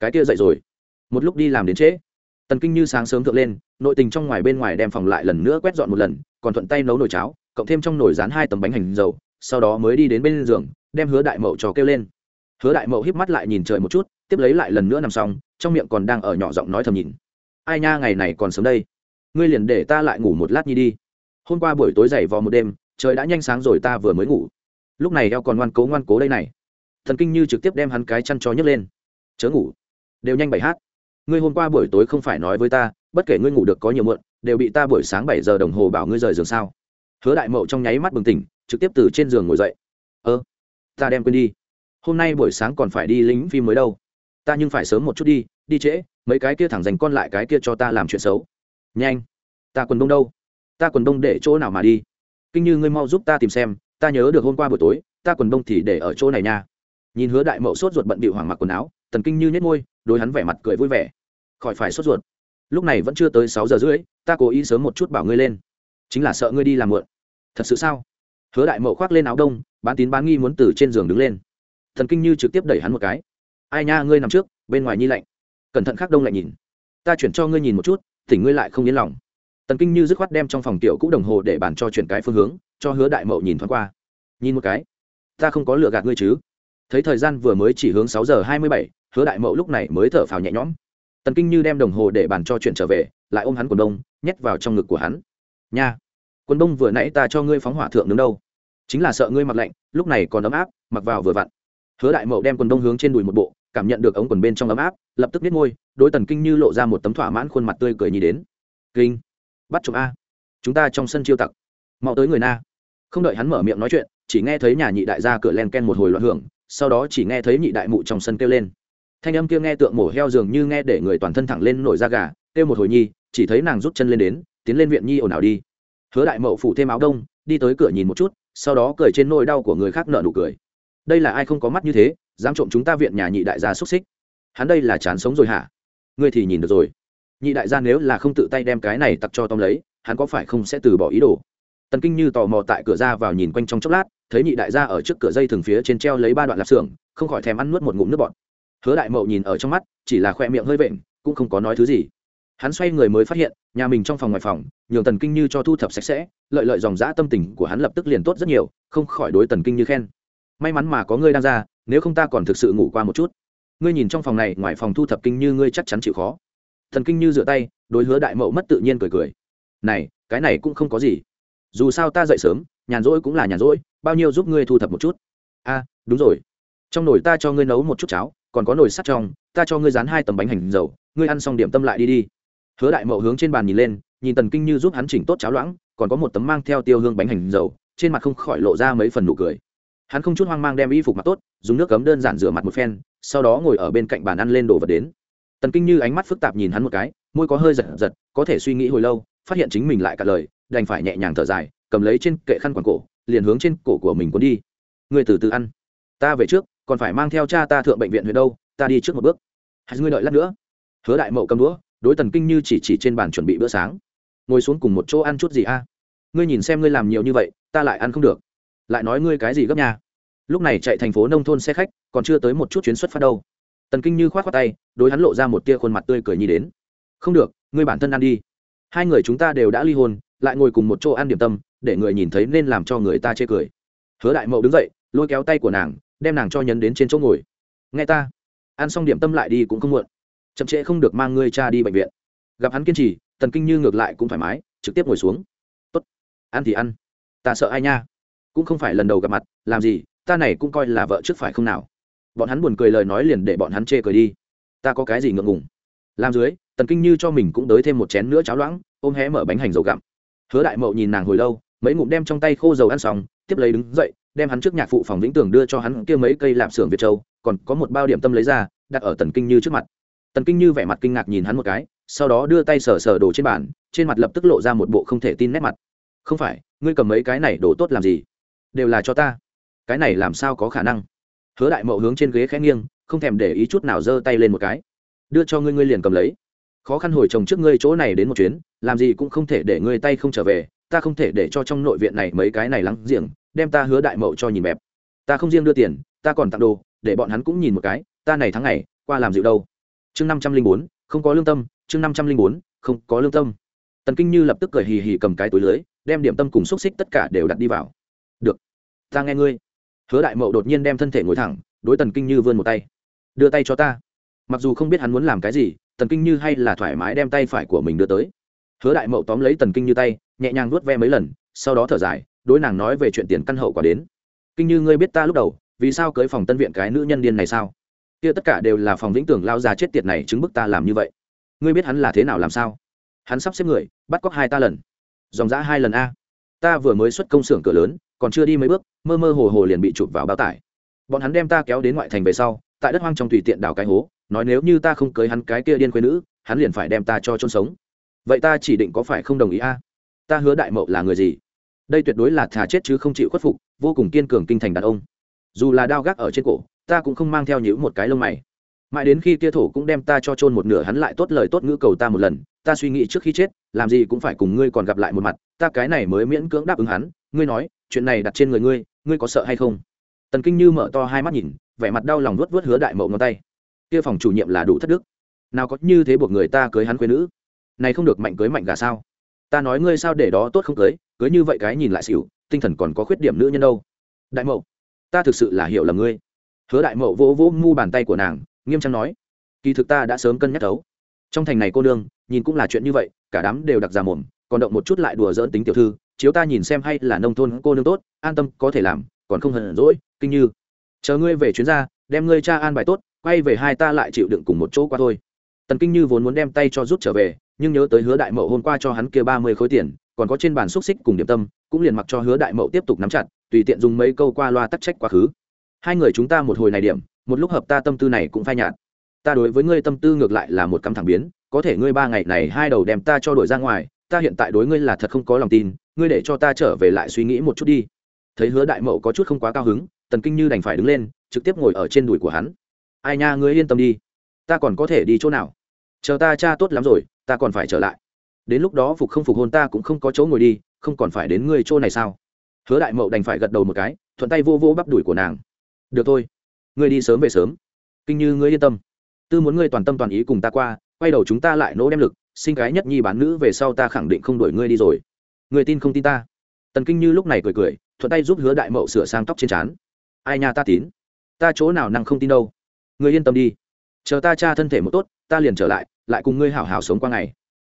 Cái kia dậy rồi. Một lúc đi làm đến trễ. Tần kinh như sáng sớm thượng lên, nội tình trong ngoài bên ngoài đem phòng lại lần nữa quét dọn một lần, còn thuận tay nấu nồi cháo, cộng thêm trong nồi rán hai tấm bánh hành dầu sau đó mới đi đến bên giường, đem hứa đại mậu trò kêu lên. Hứa đại mậu híp mắt lại nhìn trời một chút, tiếp lấy lại lần nữa nằm xong, trong miệng còn đang ở nhỏ giọng nói thầm nhìn. Ai nha, ngày này còn sớm đây. Ngươi liền để ta lại ngủ một lát nhi đi. Hôm qua buổi tối dày vò một đêm, trời đã nhanh sáng rồi ta vừa mới ngủ. Lúc này eo còn ngoan cố ngoan cố đây này. Thần kinh như trực tiếp đem hắn cái chăn cho nhấc lên. Chớ ngủ. Đều nhanh bảy hát. Ngươi hôm qua buổi tối không phải nói với ta, bất kể ngươi ngủ được có nhiều muộn, đều bị ta buổi sáng bảy giờ đồng hồ bảo ngươi rời giường sao? Hứa đại mậu trong nháy mắt bừng tỉnh trực tiếp từ trên giường ngồi dậy. Ơ, ta đem quên đi. Hôm nay buổi sáng còn phải đi lính phim mới đâu. Ta nhưng phải sớm một chút đi đi trễ, mấy cái kia thẳng dành con lại cái kia cho ta làm chuyện xấu. Nhanh, ta quần đông đâu? Ta quần đông để chỗ nào mà đi? Kinh như ngươi mau giúp ta tìm xem, ta nhớ được hôm qua buổi tối, ta quần đông thì để ở chỗ này nha. Nhìn hứa đại mậu sốt ruột bận bị hoảng mặc quần áo, tần kinh như nhét môi đôi hắn vẻ mặt cười vui vẻ. Khỏi phải sốt ruột. Lúc này vẫn chưa tới sáu giờ rưỡi, ta cố ý sớm một chút bảo ngươi lên. Chính là sợ ngươi đi làm muộn. Thật sự sao? Hứa đại mậu khoác lên áo đông, bán tín bán nghi muốn từ trên giường đứng lên. Thần kinh như trực tiếp đẩy hắn một cái. Ai nha, ngươi nằm trước, bên ngoài nhi lạnh. Cẩn thận khắc đông lại nhìn. Ta chuyển cho ngươi nhìn một chút tỉnh ngươi lại không yên lòng. Tần kinh như dứt khoát đem trong phòng tiểu cũ đồng hồ để bàn cho chuyển cái phương hướng, cho hứa đại mậu nhìn thoáng qua. Nhìn một cái, ta không có lựa gạt ngươi chứ. Thấy thời gian vừa mới chỉ hướng sáu giờ hai mươi bảy, hứa đại mậu lúc này mới thở phào nhẹ nhõm. Tần kinh như đem đồng hồ để bàn cho chuyển trở về, lại ôm hắn quần đông, nhét vào trong ngực của hắn. Nha quần đông vừa nãy ta cho ngươi phóng hỏa thượng nướng đâu? Chính là sợ ngươi mặc lạnh, lúc này còn ấm áp, mặc vào vừa vặn. Hứa đại mậu đem quần đông hướng trên đùi một bộ, cảm nhận được ống quần bên trong ấm áp, lập tức biết môi, đối tần kinh như lộ ra một tấm thỏa mãn khuôn mặt tươi cười nhì đến. Kinh, bắt chụp a. Chúng ta trong sân chiêu tặc. Mau tới người na. Không đợi hắn mở miệng nói chuyện, chỉ nghe thấy nhà nhị đại ra cửa len ken một hồi loạn hưởng, sau đó chỉ nghe thấy nhị đại mụ trong sân kêu lên. Thanh âm kia nghe tượng mổ heo dường như nghe để người toàn thân thẳng lên nổi da gà, kêu một hồi nhi, chỉ thấy nàng rút chân lên đến, tiến lên viện nhi ồn ào đi hứa đại mậu phủ thêm áo đông, đi tới cửa nhìn một chút, sau đó cười trên nỗi đau của người khác nợ nụ cười. Đây là ai không có mắt như thế, dám trộm chúng ta viện nhà nhị đại gia xúc xích. Hắn đây là chán sống rồi hả? Ngươi thì nhìn được rồi. Nhị đại gia nếu là không tự tay đem cái này tặc cho tóm lấy, hắn có phải không sẽ từ bỏ ý đồ? Tần kinh như tò mò tại cửa ra vào nhìn quanh trong chốc lát, thấy nhị đại gia ở trước cửa dây thường phía trên treo lấy ba đoạn lạp xưởng, không khỏi thèm ăn nuốt một ngụm nước bọt. Hứa đại mậu nhìn ở trong mắt, chỉ là khoe miệng hơi vện, cũng không có nói thứ gì hắn xoay người mới phát hiện, nhà mình trong phòng ngoài phòng, nhường tần kinh như cho thu thập sạch sẽ, lợi lợi dòng dã tâm tình của hắn lập tức liền tốt rất nhiều, không khỏi đối tần kinh như khen. May mắn mà có ngươi đang ra, nếu không ta còn thực sự ngủ qua một chút. Ngươi nhìn trong phòng này, ngoài phòng thu thập kinh như ngươi chắc chắn chịu khó. Thần kinh như dựa tay, đối hứa đại mậu mất tự nhiên cười cười. Này, cái này cũng không có gì. Dù sao ta dậy sớm, nhàn rỗi cũng là nhàn rỗi, bao nhiêu giúp ngươi thu thập một chút? A, đúng rồi. Trong nồi ta cho ngươi nấu một chút cháo, còn có nồi sắt trong, ta cho ngươi dán hai tấm bánh hành dầu, ngươi ăn xong điểm tâm lại đi đi hứa đại mậu hướng trên bàn nhìn lên, nhìn tần kinh như giúp hắn chỉnh tốt cháo loãng, còn có một tấm mang theo tiêu hương bánh hành dầu, trên mặt không khỏi lộ ra mấy phần nụ cười. Hắn không chút hoang mang đem y phục mặc tốt, dùng nước cấm đơn giản rửa mặt một phen, sau đó ngồi ở bên cạnh bàn ăn lên đồ vật đến. Tần kinh như ánh mắt phức tạp nhìn hắn một cái, môi có hơi giật giật, có thể suy nghĩ hồi lâu, phát hiện chính mình lại cả lời, đành phải nhẹ nhàng thở dài, cầm lấy trên kệ khăn quàng cổ, liền hướng trên cổ của mình cuốn đi. Người từ từ ăn. Ta về trước, còn phải mang theo cha ta thượng bệnh viện huyện đâu, ta đi trước một bước. Hãy ngươi đợi lát nữa. Hứa đại mậu cầm đũa đối tần kinh như chỉ chỉ trên bàn chuẩn bị bữa sáng. Ngồi xuống cùng một chỗ ăn chút gì a? Ngươi nhìn xem ngươi làm nhiều như vậy, ta lại ăn không được. Lại nói ngươi cái gì gấp nhà lúc này chạy thành phố nông thôn xe khách, còn chưa tới một chút chuyến xuất phát đâu. Tần kinh như k h o á t khoác tay, đối hắn lộ ra một tia khuôn mặt tươi cười nhi đến. Không được, ngươi bản thân ăn đi. Hai người chúng ta đều đã ly hôn, lại ngồi cùng một chỗ ăn điểm tâm, để người nhìn thấy nên làm cho người ta chê cười. Hứa đại mậu đứng dậy, lôi kéo tay của nàng, đem nàng cho nhấn đến trên chỗ ngồi. Nghe ta. Ăn xong điểm tâm lại đi cũng không muộn chậm trễ không được mang ngươi cha đi bệnh viện. Gặp hắn kiên trì tần kinh như ngược lại cũng thoải mái, trực tiếp ngồi xuống. Tốt. Ăn thì ăn. Ta sợ ai nha? Cũng không phải lần đầu gặp mặt, làm gì, ta này cũng coi là vợ trước phải không nào? Bọn hắn buồn cười lời nói liền để bọn hắn chê cười đi. Ta có cái gì ngượng ngùng? Làm dưới tần kinh như cho mình cũng đới thêm một chén nữa cháo loãng, ôm hé mở bánh hành dầu gặm. Hứa đại mậu nhìn nàng hồi lâu, mấy ngụm đem trong tay khô dầu ăn xong, tiếp lấy đứng dậy, đem hắn trước nhạc phụ phòng vĩnh tường đưa cho hắn kia mấy cây lạp xưởng việt châu, còn có một bao điểm tâm lấy ra, đặt ở tần kinh như trước mặt tần kinh như vẻ mặt kinh ngạc nhìn hắn một cái, sau đó đưa tay sờ sờ đồ trên bàn, trên mặt lập tức lộ ra một bộ không thể tin nét mặt. Không phải, ngươi cầm mấy cái này đồ tốt làm gì? Đều là cho ta. Cái này làm sao có khả năng? Hứa đại mậu hướng trên ghế khẽ nghiêng, không thèm để ý chút nào giơ tay lên một cái. Đưa cho ngươi ngươi liền cầm lấy. Khó khăn hồi chồng trước ngươi chỗ này đến một chuyến, làm gì cũng không thể để ngươi tay không trở về, ta không thể để cho trong nội viện này mấy cái này lắng giềng, đem ta hứa đại mậu cho nhìn bẹp. Ta không riêng đưa tiền, ta còn tặng đồ, để bọn hắn cũng nhìn một cái, ta này tháng ngày, qua làm dịu đâu? Chương năm trăm linh bốn, không có lương tâm, chương năm trăm linh bốn, không có lương tâm. Tần kinh như lập tức cười hì hì cầm cái túi lưới, đem điểm tâm cùng xúc xích tất cả đều đặt đi vào. Được, ta nghe ngươi. Hứa đại mậu đột nhiên đem thân thể ngồi thẳng, đối tần kinh như vươn một tay. Đưa tay cho ta. Mặc dù không biết hắn muốn làm cái gì, tần kinh như hay là thoải mái đem tay phải của mình đưa tới. Hứa đại mậu tóm lấy tần kinh như tay, nhẹ nhàng nuốt ve mấy lần, sau đó thở dài, đối nàng nói về chuyện tiền căn hậu quả đến. Kinh như, ngươi biết ta lúc đầu, vì sao cưới phòng tân viện cái nữ nhân điên này sao? Kia tất cả đều là phòng vĩnh tường lao ra chết tiệt này chứng bức ta làm như vậy. Ngươi biết hắn là thế nào làm sao? Hắn sắp xếp người, bắt cóc hai ta lần. Dòng giã hai lần a. Ta vừa mới xuất công xưởng cửa lớn, còn chưa đi mấy bước, mơ mơ hồ hồ liền bị chụp vào bao tải. Bọn hắn đem ta kéo đến ngoại thành về sau, tại đất hoang trong tùy tiện đào cái hố, nói nếu như ta không cưới hắn cái kia điên quê nữ, hắn liền phải đem ta cho chôn sống. Vậy ta chỉ định có phải không đồng ý a? Ta hứa đại mậu là người gì? Đây tuyệt đối là thà chết chứ không chịu khuất phục, vô cùng kiên cường kinh thành đàn ông. Dù là đao gác ở trên cổ ta cũng không mang theo nhữ một cái lông mày. Mãi đến khi kia thổ cũng đem ta cho chôn một nửa, hắn lại tốt lời tốt ngữ cầu ta một lần. Ta suy nghĩ trước khi chết, làm gì cũng phải cùng ngươi còn gặp lại một mặt. Ta cái này mới miễn cưỡng đáp ứng hắn. Ngươi nói, chuyện này đặt trên người ngươi ngươi có sợ hay không? Tần kinh như mở to hai mắt nhìn, vẻ mặt đau lòng nuốt vớt hứa đại mậu ngón tay. Kia phòng chủ nhiệm là đủ thất đức. Nào có như thế buộc người ta cưới hắn quê nữ? Này không được mạnh cưới mạnh gà sao? Ta nói ngươi sao để đó tốt không cưới cưới như vậy cái nhìn lại xỉu, tinh thần còn có khuyết điểm nữ nhân đâu. Đại mậu, ta thực sự là hiểu là ngươi hứa đại mậu vỗ vỗ mu bàn tay của nàng, nghiêm trang nói, kỳ thực ta đã sớm cân nhắc đấu trong thành này cô nương, nhìn cũng là chuyện như vậy, cả đám đều đặc ra mồm, còn động một chút lại đùa dỡn tính tiểu thư, chiếu ta nhìn xem hay là nông thôn cô nương tốt, an tâm, có thể làm, còn không hận rỗi kinh như. Chờ ngươi về chuyến ra, đem ngươi cha an bài tốt, quay về hai ta lại chịu đựng cùng một chỗ qua thôi. Tần kinh như vốn muốn đem tay cho rút trở về, nhưng nhớ tới hứa đại mậu hôm qua cho hắn kia ba mươi khối tiền, còn có trên bàn xúc xích cùng điểm tâm, cũng liền mặc cho hứa đại mậu tiếp tục nắm chặt, tùy tiện dùng mấy câu qua loa tắc trách quá khứ hai người chúng ta một hồi này điểm, một lúc hợp ta tâm tư này cũng phai nhạt. Ta đối với ngươi tâm tư ngược lại là một cắm thẳng biến, có thể ngươi ba ngày này hai đầu đem ta cho đổi ra ngoài, ta hiện tại đối ngươi là thật không có lòng tin, ngươi để cho ta trở về lại suy nghĩ một chút đi. Thấy hứa đại mậu có chút không quá cao hứng, tần kinh như đành phải đứng lên, trực tiếp ngồi ở trên đùi của hắn. Ai nha, ngươi yên tâm đi. Ta còn có thể đi chỗ nào? Chờ ta cha tốt lắm rồi, ta còn phải trở lại. Đến lúc đó phục không phục hôn ta cũng không có chỗ ngồi đi, không còn phải đến ngươi chỗ này sao? Hứa đại mậu đành phải gật đầu một cái, thuận tay vô vô bắp đùi của nàng được thôi. Ngươi đi sớm về sớm. Kinh như ngươi yên tâm. Tư muốn ngươi toàn tâm toàn ý cùng ta qua, quay đầu chúng ta lại nỗ đem lực, sinh cái nhất nhi bán nữ về sau ta khẳng định không đuổi ngươi đi rồi. Người tin không tin ta? Tần kinh như lúc này cười cười, thuận tay giúp hứa đại mậu sửa sang tóc trên trán. Ai nha ta tín? Ta chỗ nào năng không tin đâu? Ngươi yên tâm đi. Chờ ta cha thân thể một tốt, ta liền trở lại lại cùng ngươi hảo hảo sống qua ngày.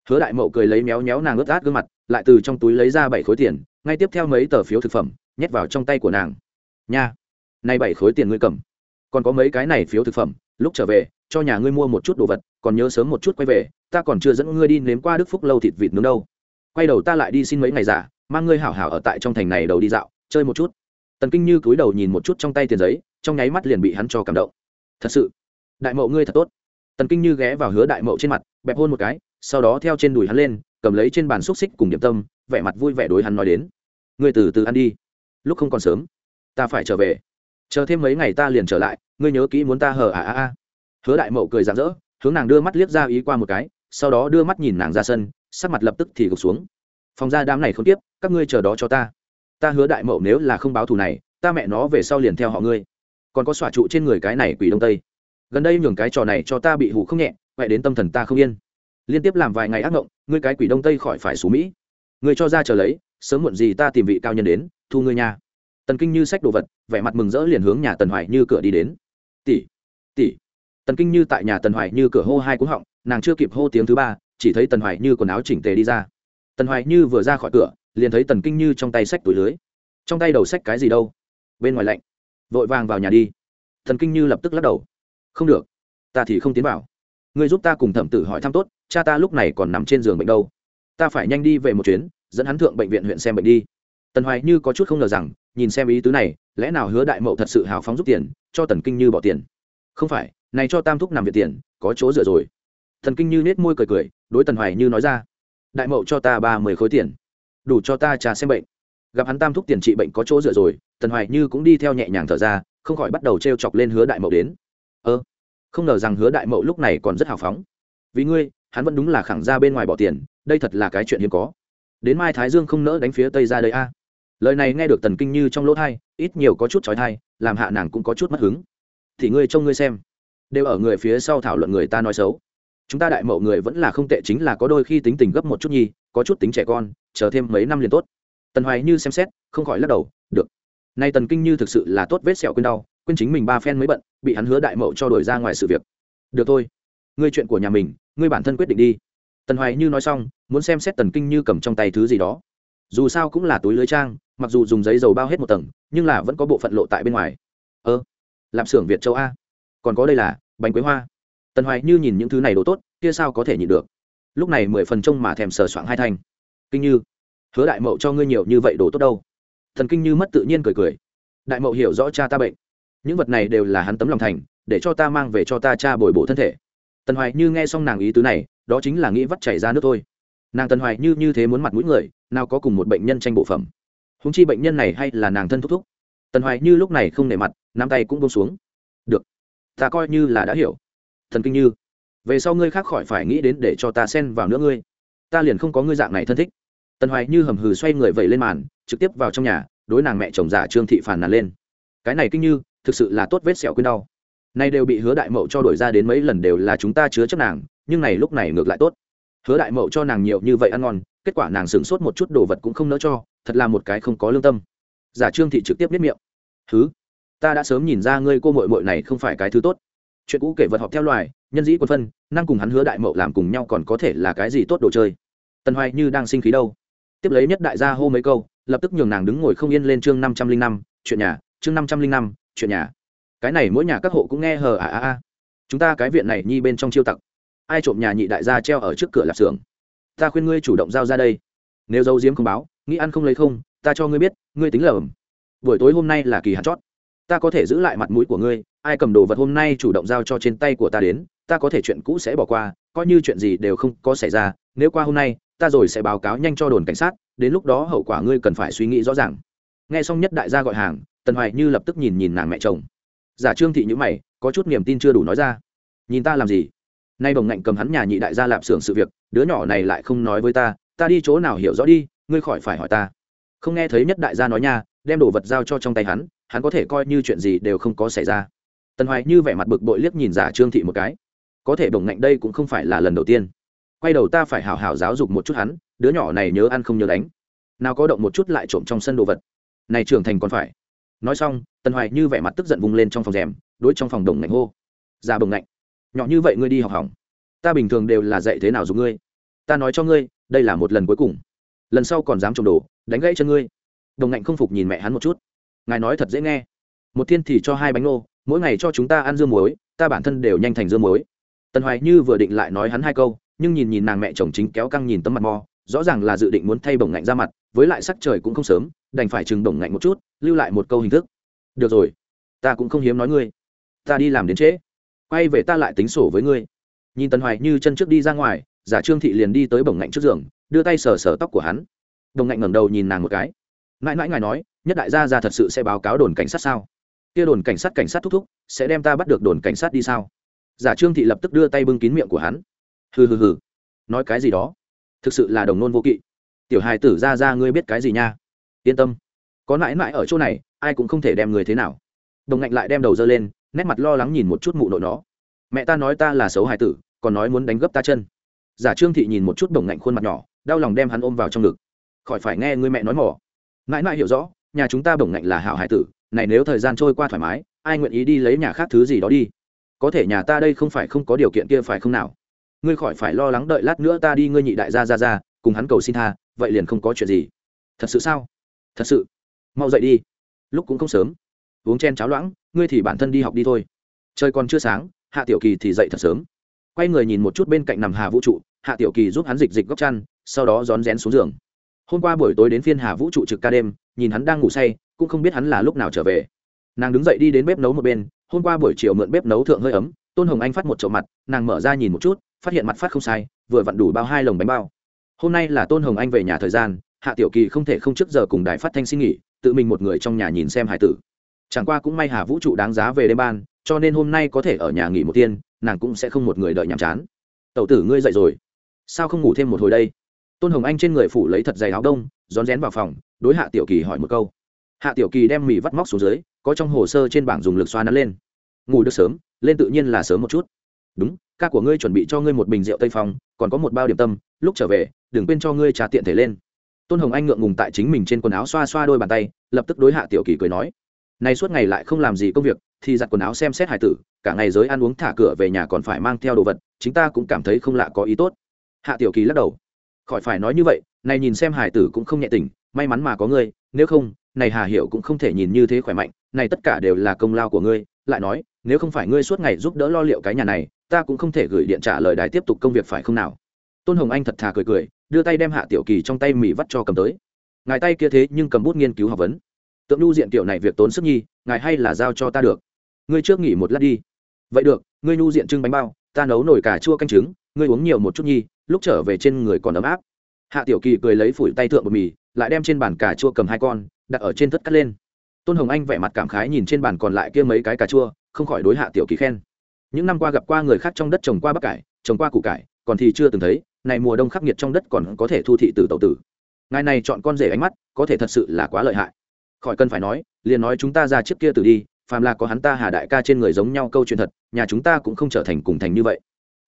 Hứa đại mậu cười lấy méo méo nàng ướt át gương mặt, lại từ trong túi lấy ra bảy khối tiền, ngay tiếp theo mấy tờ phiếu thực phẩm, nhét vào trong tay của nàng. Nha nay bảy khối tiền ngươi cầm. Còn có mấy cái này phiếu thực phẩm, lúc trở về, cho nhà ngươi mua một chút đồ vật, còn nhớ sớm một chút quay về, ta còn chưa dẫn ngươi đi nếm qua đức phúc lâu thịt vịt nướng đâu. Quay đầu ta lại đi xin mấy ngày giả, mang ngươi hảo hảo ở tại trong thành này đầu đi dạo, chơi một chút. Tần kinh như cúi đầu nhìn một chút trong tay tiền giấy, trong nháy mắt liền bị hắn cho cảm động. Thật sự, đại mậu ngươi thật tốt. Tần kinh như ghé vào hứa đại mậu trên mặt, bẹp hôn một cái, sau đó theo trên đùi hắn lên, cầm lấy trên bàn xúc xích cùng điểm tâm, vẻ mặt vui vẻ đối hắn nói đến. Ngươi từ từ ăn đi, lúc không còn sớm, ta phải trở về chờ thêm mấy ngày ta liền trở lại, ngươi nhớ kỹ muốn ta hờ à à à hứa đại mậu cười rạng rỡ, hướng nàng đưa mắt liếc ra ý qua một cái, sau đó đưa mắt nhìn nàng ra sân, sắc mặt lập tức thì gục xuống. Phòng ra đám này không tiếp, các ngươi chờ đó cho ta. Ta hứa đại mậu nếu là không báo thù này, ta mẹ nó về sau liền theo họ ngươi. Còn có xỏa trụ trên người cái này quỷ đông tây. Gần đây nhường cái trò này cho ta bị hủ không nhẹ, vậy đến tâm thần ta không yên. Liên tiếp làm vài ngày ác mộng, ngươi cái quỷ đông tây khỏi phải xú mỹ. Ngươi cho ra chờ lấy, sớm muộn gì ta tìm vị cao nhân đến, thu ngươi nhà tần kinh như sách đồ vật, vẻ mặt mừng rỡ liền hướng nhà tần hoài như cửa đi đến. Tỷ tỷ. Tần kinh như tại nhà tần hoài như cửa hô hai cú họng, nàng chưa kịp hô tiếng thứ ba, chỉ thấy tần hoài như quần áo chỉnh tề đi ra. Tần hoài như vừa ra khỏi cửa, liền thấy tần kinh như trong tay sách túi lưới. Trong tay đầu sách cái gì đâu? Bên ngoài lạnh. Vội vàng vào nhà đi. Thần kinh như lập tức lắc đầu. Không được, ta thì không tiến vào. Người giúp ta cùng thẩm tử hỏi thăm tốt, cha ta lúc này còn nằm trên giường bệnh đâu. Ta phải nhanh đi về một chuyến, dẫn hắn thượng bệnh viện huyện xem bệnh đi tần hoài như có chút không ngờ rằng, nhìn xem ý tứ này, lẽ nào hứa đại mậu thật sự hào phóng giúp tiền, cho tần kinh như bỏ tiền? Không phải, này cho tam thúc nằm viện tiền, có chỗ dựa rồi. Thần kinh như nết môi cười cười, đối tần hoài như nói ra, đại mậu cho ta ba mươi khối tiền, đủ cho ta trà xem bệnh. Gặp hắn tam thúc tiền trị bệnh có chỗ dựa rồi, tần hoài như cũng đi theo nhẹ nhàng thở ra, không khỏi bắt đầu t r e o chọc lên hứa đại mậu đến. Ơ, không ngờ rằng hứa đại mậu lúc này còn rất hào phóng. Vì ngươi, hắn vẫn đúng là khẳng ra bên ngoài bỏ tiền, đây thật là cái chuyện hiếm có. Đến mai thái dương không nỡ đánh phía tây ra đây a lời này nghe được tần kinh như trong lỗ thai, ít nhiều có chút trói thai làm hạ nàng cũng có chút mất hứng. Thì ngươi trông ngươi xem. Đều ở người phía sau thảo luận người ta nói xấu. Chúng ta đại mậu người vẫn là không tệ, chính là có đôi khi tính tình gấp một chút nhi, có chút tính trẻ con, chờ thêm mấy năm liền tốt. Tần hoài như xem xét, không khỏi lắc đầu, được. Nay tần kinh như thực sự là tốt vết sẹo quên đau, quên chính mình ba phen mới bận, bị hắn hứa đại mậu cho đổi ra ngoài sự việc. Được thôi. Ngươi chuyện của nhà mình, ngươi bản thân quyết định đi. Tần hoài như nói xong, muốn xem xét tần kinh như cầm trong tay thứ gì đó. Dù sao cũng là túi lưới trang mặc dù dùng giấy dầu bao hết một tầng nhưng là vẫn có bộ phận lộ tại bên ngoài. Ơ ờ, lạp xưởng việt châu a. Còn có đây là bánh quế hoa. Tần hoài như nhìn những thứ này đồ tốt kia sao có thể nhịn được? Lúc này mười phần trông mà thèm sờ soạng hai thanh. Kinh như hứa đại mậu cho ngươi nhiều như vậy đồ tốt đâu? Thần kinh như mất tự nhiên cười cười. Đại mậu hiểu rõ cha ta bệnh. Những vật này đều là hắn tấm lòng thành để cho ta mang về cho ta cha bồi bổ thân thể. Tần hoài như nghe xong nàng ý tứ này đó chính là nghĩ vắt chảy ra nước thôi. Nàng tần hoài như như thế muốn mặt mũi người nào có cùng một bệnh nhân tranh bộ phẩm húng chi bệnh nhân này hay là nàng thân thúc thúc. Tần hoài như lúc này không nể mặt, nắm tay cũng bông xuống. Được, ta coi như là đã hiểu. Thần kinh như, về sau ngươi khác khỏi phải nghĩ đến để cho ta xen vào nữa ngươi. Ta liền không có ngươi dạng này thân thích. Tần hoài như hầm hừ xoay người vẩy lên màn, trực tiếp vào trong nhà, đối nàng mẹ chồng giả trương thị phản nàn lên. Cái này kinh như, thực sự là tốt vết sẹo quên đau. Nay đều bị hứa đại mậu cho đổi ra đến mấy lần đều là chúng ta chứa chấp nàng, nhưng này lúc này ngược lại tốt. Hứa đại mậu cho nàng nhiều như vậy ăn ngon kết quả nàng sửng sốt một chút đồ vật cũng không nỡ cho, thật là một cái không có lương tâm. Giả trương thị trực tiếp biết miệng. Thứ ta đã sớm nhìn ra ngươi cô mội mội này không phải cái thứ tốt. Chuyện cũ kể vật họp theo loài, nhân dĩ quân phân, năng cùng hắn hứa đại mậu làm cùng nhau còn có thể là cái gì tốt đồ chơi? Tần hoài như đang sinh khí đâu. Tiếp lấy nhất đại gia hô mấy câu, lập tức nhường nàng đứng ngồi không yên lên chương năm trăm linh năm, chuyện nhà, chương năm trăm linh năm, chuyện nhà. Cái này mỗi nhà các hộ cũng nghe hờ à à à. Chúng ta cái viện này nhi bên trong chiêu tặc. Ai trộm nhà nhị đại gia treo ở trước cửa lạp xưởng? Ta khuyên ngươi chủ động giao ra đây. Nếu dấu diếm không báo, nghĩ ăn không lấy không, ta cho ngươi biết, ngươi tính lởm buổi tối hôm nay là kỳ hạn chót. Ta có thể giữ lại mặt mũi của ngươi, ai cầm đồ vật hôm nay chủ động giao cho trên tay của ta đến, ta có thể chuyện cũ sẽ bỏ qua, coi như chuyện gì đều không có xảy ra, nếu qua hôm nay, ta rồi sẽ báo cáo nhanh cho đồn cảnh sát, đến lúc đó hậu quả ngươi cần phải suy nghĩ rõ ràng. Nghe xong nhất đại gia gọi hàng, tần hoài như lập tức nhìn nhìn nàng mẹ chồng. Giả trương thị nhữ mày, có chút niềm tin chưa đủ nói ra. Nhìn ta làm gì? Nay bồng ngạnh cầm hắn nhà nhị đại gia lạp xưởng sự việc, đứa nhỏ này lại không nói với ta ta đi chỗ nào hiểu rõ đi, ngươi khỏi phải hỏi ta. Không nghe thấy nhất đại gia nói nha, đem đồ vật giao cho trong tay hắn hắn có thể coi như chuyện gì đều không có xảy ra. Tần hoài như vẻ mặt bực bội liếc nhìn giả trương thị một cái. Có thể bồng ngạnh đây cũng không phải là lần đầu tiên. Quay đầu ta phải hào hào giáo dục một chút hắn, đứa nhỏ này nhớ ăn không nhớ đánh. Nào có động một chút lại trộm trong sân đồ vật. Này trưởng thành còn phải. Nói xong, tần hoài như vẻ mặt tức giận vung lên trong phòng rèm, đối trong phòng đồng ngạnh hô. Ra bồng ngạnh nhỏ như vậy ngươi đi học hỏng. Ta bình thường đều là dạy thế nào dùng ngươi? Ta nói cho ngươi, đây là một lần cuối cùng. Lần sau còn dám trộm đồ, đánh gãy chân ngươi. Đồng ngạnh không phục nhìn mẹ hắn một chút. Ngài nói thật dễ nghe. Một thiên thì cho hai bánh nô mỗi ngày cho chúng ta ăn dưa muối, ta bản thân đều nhanh thành dưa muối. Tần hoài như vừa định lại nói hắn hai câu, nhưng nhìn nhìn nàng mẹ chồng chính kéo căng nhìn tấm mặt mò, rõ ràng là dự định muốn thay bổng ngạnh ra mặt, với lại sắc trời cũng không sớm, đành phải chừng bổng ngạnh một chút, lưu lại một câu hình thức. Được rồi, ta cũng không hiếm nói ngươi. Ta đi làm đến trễ quay về ta lại tính sổ với ngươi. Nhìn tần hoài như chân trước đi ra ngoài, giả trương thị liền đi tới bồng ngạnh trước giường, đưa tay sờ sờ tóc của hắn. Đồng ngạnh ngẩng đầu nhìn nàng một cái. Mãi mãi ngài nói, nhất đại gia ra thật sự sẽ báo cáo đồn cảnh sát sao? Kia đồn cảnh sát cảnh sát thúc thúc, sẽ đem ta bắt được đồn cảnh sát đi sao? Giả trương thị lập tức đưa tay bưng kín miệng của hắn. Hừ hừ hừ. Nói cái gì đó? Thực sự là đồng nôn vô kỵ. Tiểu hài tử ra ra ngươi biết cái gì nha? Yên tâm. Có mãi mãi ở chỗ này, ai cũng không thể đem người thế nào. Đồng ngạnh lại đem đầu dơ lên nét mặt lo lắng nhìn một chút mụ nội nó. Mẹ ta nói ta là xấu hài tử, còn nói muốn đánh gấp ta chân. Giả trương thị nhìn một chút đồng ngạnh khuôn mặt nhỏ, đau lòng đem hắn ôm vào trong ngực. Khỏi phải nghe người mẹ nói mỏ. Mãi mãi hiểu rõ, nhà chúng ta bổng ngạnh là hảo hải tử, này nếu thời gian trôi qua thoải mái, ai nguyện ý đi lấy nhà khác thứ gì đó đi? Có thể nhà ta đây không phải không có điều kiện kia phải không nào? Ngươi khỏi phải lo lắng đợi lát nữa ta đi ngươi nhị đại gia ra ra cùng hắn cầu xin tha, vậy liền không có chuyện gì. Thật sự sao? Thật sự. Mau dậy đi. Lúc cũng không sớm. Uống chen cháo loãng ngươi thì bản thân đi học đi thôi. Trời còn chưa sáng, hạ tiểu kỳ thì dậy thật sớm. Quay người nhìn một chút bên cạnh nằm hà vũ trụ, hạ tiểu kỳ giúp hắn dịch dịch góc chăn, sau đó rón rén xuống giường. Hôm qua buổi tối đến phiên hà vũ trụ trực ca đêm, nhìn hắn đang ngủ say, cũng không biết hắn là lúc nào trở về. Nàng đứng dậy đi đến bếp nấu một bên, hôm qua buổi chiều mượn bếp nấu thượng hơi ấm, tôn hồng anh phát một chậu mặt, nàng mở ra nhìn một chút, phát hiện mặt phát không sai, vừa vặn đủ bao hai lồng bánh bao. Hôm nay là tôn hồng anh về nhà thời gian, hạ tiểu kỳ không thể không trước giờ cùng đài phát thanh xin nghỉ, tự mình một người trong nhà nhìn xem hải tử chẳng qua cũng may hà vũ trụ đáng giá về đêm ban, cho nên hôm nay có thể ở nhà nghỉ một tiên nàng cũng sẽ không một người đợi nhàm chán. Tẩu tử ngươi dậy rồi. Sao không ngủ thêm một hồi đây? Tôn hồng anh trên người phủ lấy thật dày áo đông, rón rén vào phòng, đối hạ tiểu kỳ hỏi một câu. Hạ tiểu kỳ đem mì vắt móc xuống dưới, có trong hồ sơ trên bảng dùng lực xoa nắn lên. Ngủ được sớm, lên tự nhiên là sớm một chút. Đúng, ca của ngươi chuẩn bị cho ngươi một bình rượu tây phong, còn có một bao điểm tâm, lúc trở về, đừng quên cho ngươi trà tiện thể lên. Tôn hồng anh ngượng ngùng tại chính mình trên quần áo xoa xoa đôi bàn tay, lập tức đối hạ tiểu kỳ cười nói nay suốt ngày lại không làm gì công việc, thì giặt quần áo xem xét hải tử, cả ngày giới ăn uống thả cửa về nhà còn phải mang theo đồ vật, chính ta cũng cảm thấy không lạ có ý tốt. Hạ tiểu kỳ lắc đầu. Khỏi phải nói như vậy, này nhìn xem hải tử cũng không nhẹ tình, may mắn mà có ngươi, nếu không, này hà hiểu cũng không thể nhìn như thế khỏe mạnh, này tất cả đều là công lao của ngươi, lại nói, nếu không phải ngươi suốt ngày giúp đỡ lo liệu cái nhà này, ta cũng không thể gửi điện trả lời đài tiếp tục công việc phải không nào? Tôn hồng anh thật thà cười cười, đưa tay đem hạ tiểu kỳ trong tay mỹ vắt cho cầm tới. Ngài tay kia thế nhưng cầm bút nghiên cứu học vấn tượng nhu diện kiểu này việc tốn sức nhi, ngài hay là giao cho ta được. Ngươi trước nghỉ một lát đi. Vậy được, ngươi nhu diện trưng bánh bao, ta nấu nổi cà chua canh trứng, ngươi uống nhiều một chút nhi, lúc trở về trên người còn ấm áp. Hạ tiểu kỳ cười lấy phủi tay thượng bột mì, lại đem trên bàn cà chua cầm hai con, đặt ở trên thất cắt lên. Tôn hồng anh vẻ mặt cảm khái nhìn trên bàn còn lại kia mấy cái cà chua, không khỏi đối hạ tiểu kỳ khen. Những năm qua gặp qua người khác trong đất trồng qua bắp cải, trồng qua củ cải, còn thì chưa từng thấy, này mùa đông khắc nghiệt trong đất còn có thể thu thị từ tàu tử. Ngài này chọn con rể ánh mắt, có thể thật sự là quá lợi hại khỏi cần phải nói, liền nói chúng ta ra chiếc kia từ đi, phàm là có hắn ta hà đại ca trên người giống nhau câu chuyện thật, nhà chúng ta cũng không trở thành cùng thành như vậy.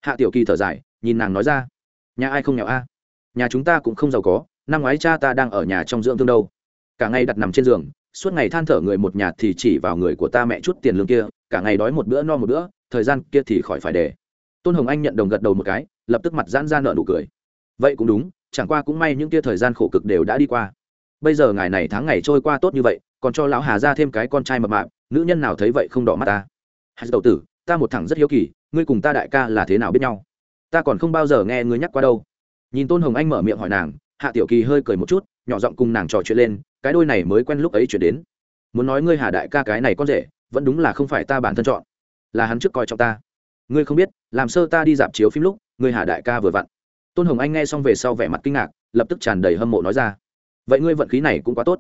Hạ tiểu kỳ thở dài, nhìn nàng nói ra, nhà ai không nghèo a? Nhà chúng ta cũng không giàu có, năm ngoái cha ta đang ở nhà trong dưỡng thương đâu. Cả ngày đặt nằm trên giường, suốt ngày than thở người một nhà thì chỉ vào người của ta mẹ chút tiền lương kia, cả ngày đói một bữa no một bữa, thời gian kia thì khỏi phải để. Tôn hồng anh nhận đồng gật đầu một cái, lập tức mặt giãn ra nợ nụ cười. Vậy cũng đúng, chẳng qua cũng may những kia thời gian khổ cực đều đã đi qua bây giờ ngày này tháng ngày trôi qua tốt như vậy, còn cho lão hà ra thêm cái con trai mập mạp, nữ nhân nào thấy vậy không đỏ mắt ta? Hãy đầu tử, ta một thằng rất hiếu kỳ, ngươi cùng ta đại ca là thế nào biết nhau? Ta còn không bao giờ nghe ngươi nhắc qua đâu. Nhìn tôn hồng anh mở miệng hỏi nàng, hạ tiểu kỳ hơi cười một chút, nhỏ giọng cùng nàng trò chuyện lên, cái đôi này mới quen lúc ấy chuyển đến. Muốn nói ngươi hà đại ca cái này con rể, vẫn đúng là không phải ta bản thân chọn, là hắn trước coi trọng ta. Ngươi không biết, làm sơ ta đi dạp chiếu phim lúc, ngươi hà đại ca vừa vặn. Tôn hồng anh nghe xong về sau vẻ mặt kinh ngạc, lập tức tràn đầy hâm mộ nói ra vậy ngươi vận khí này cũng quá tốt.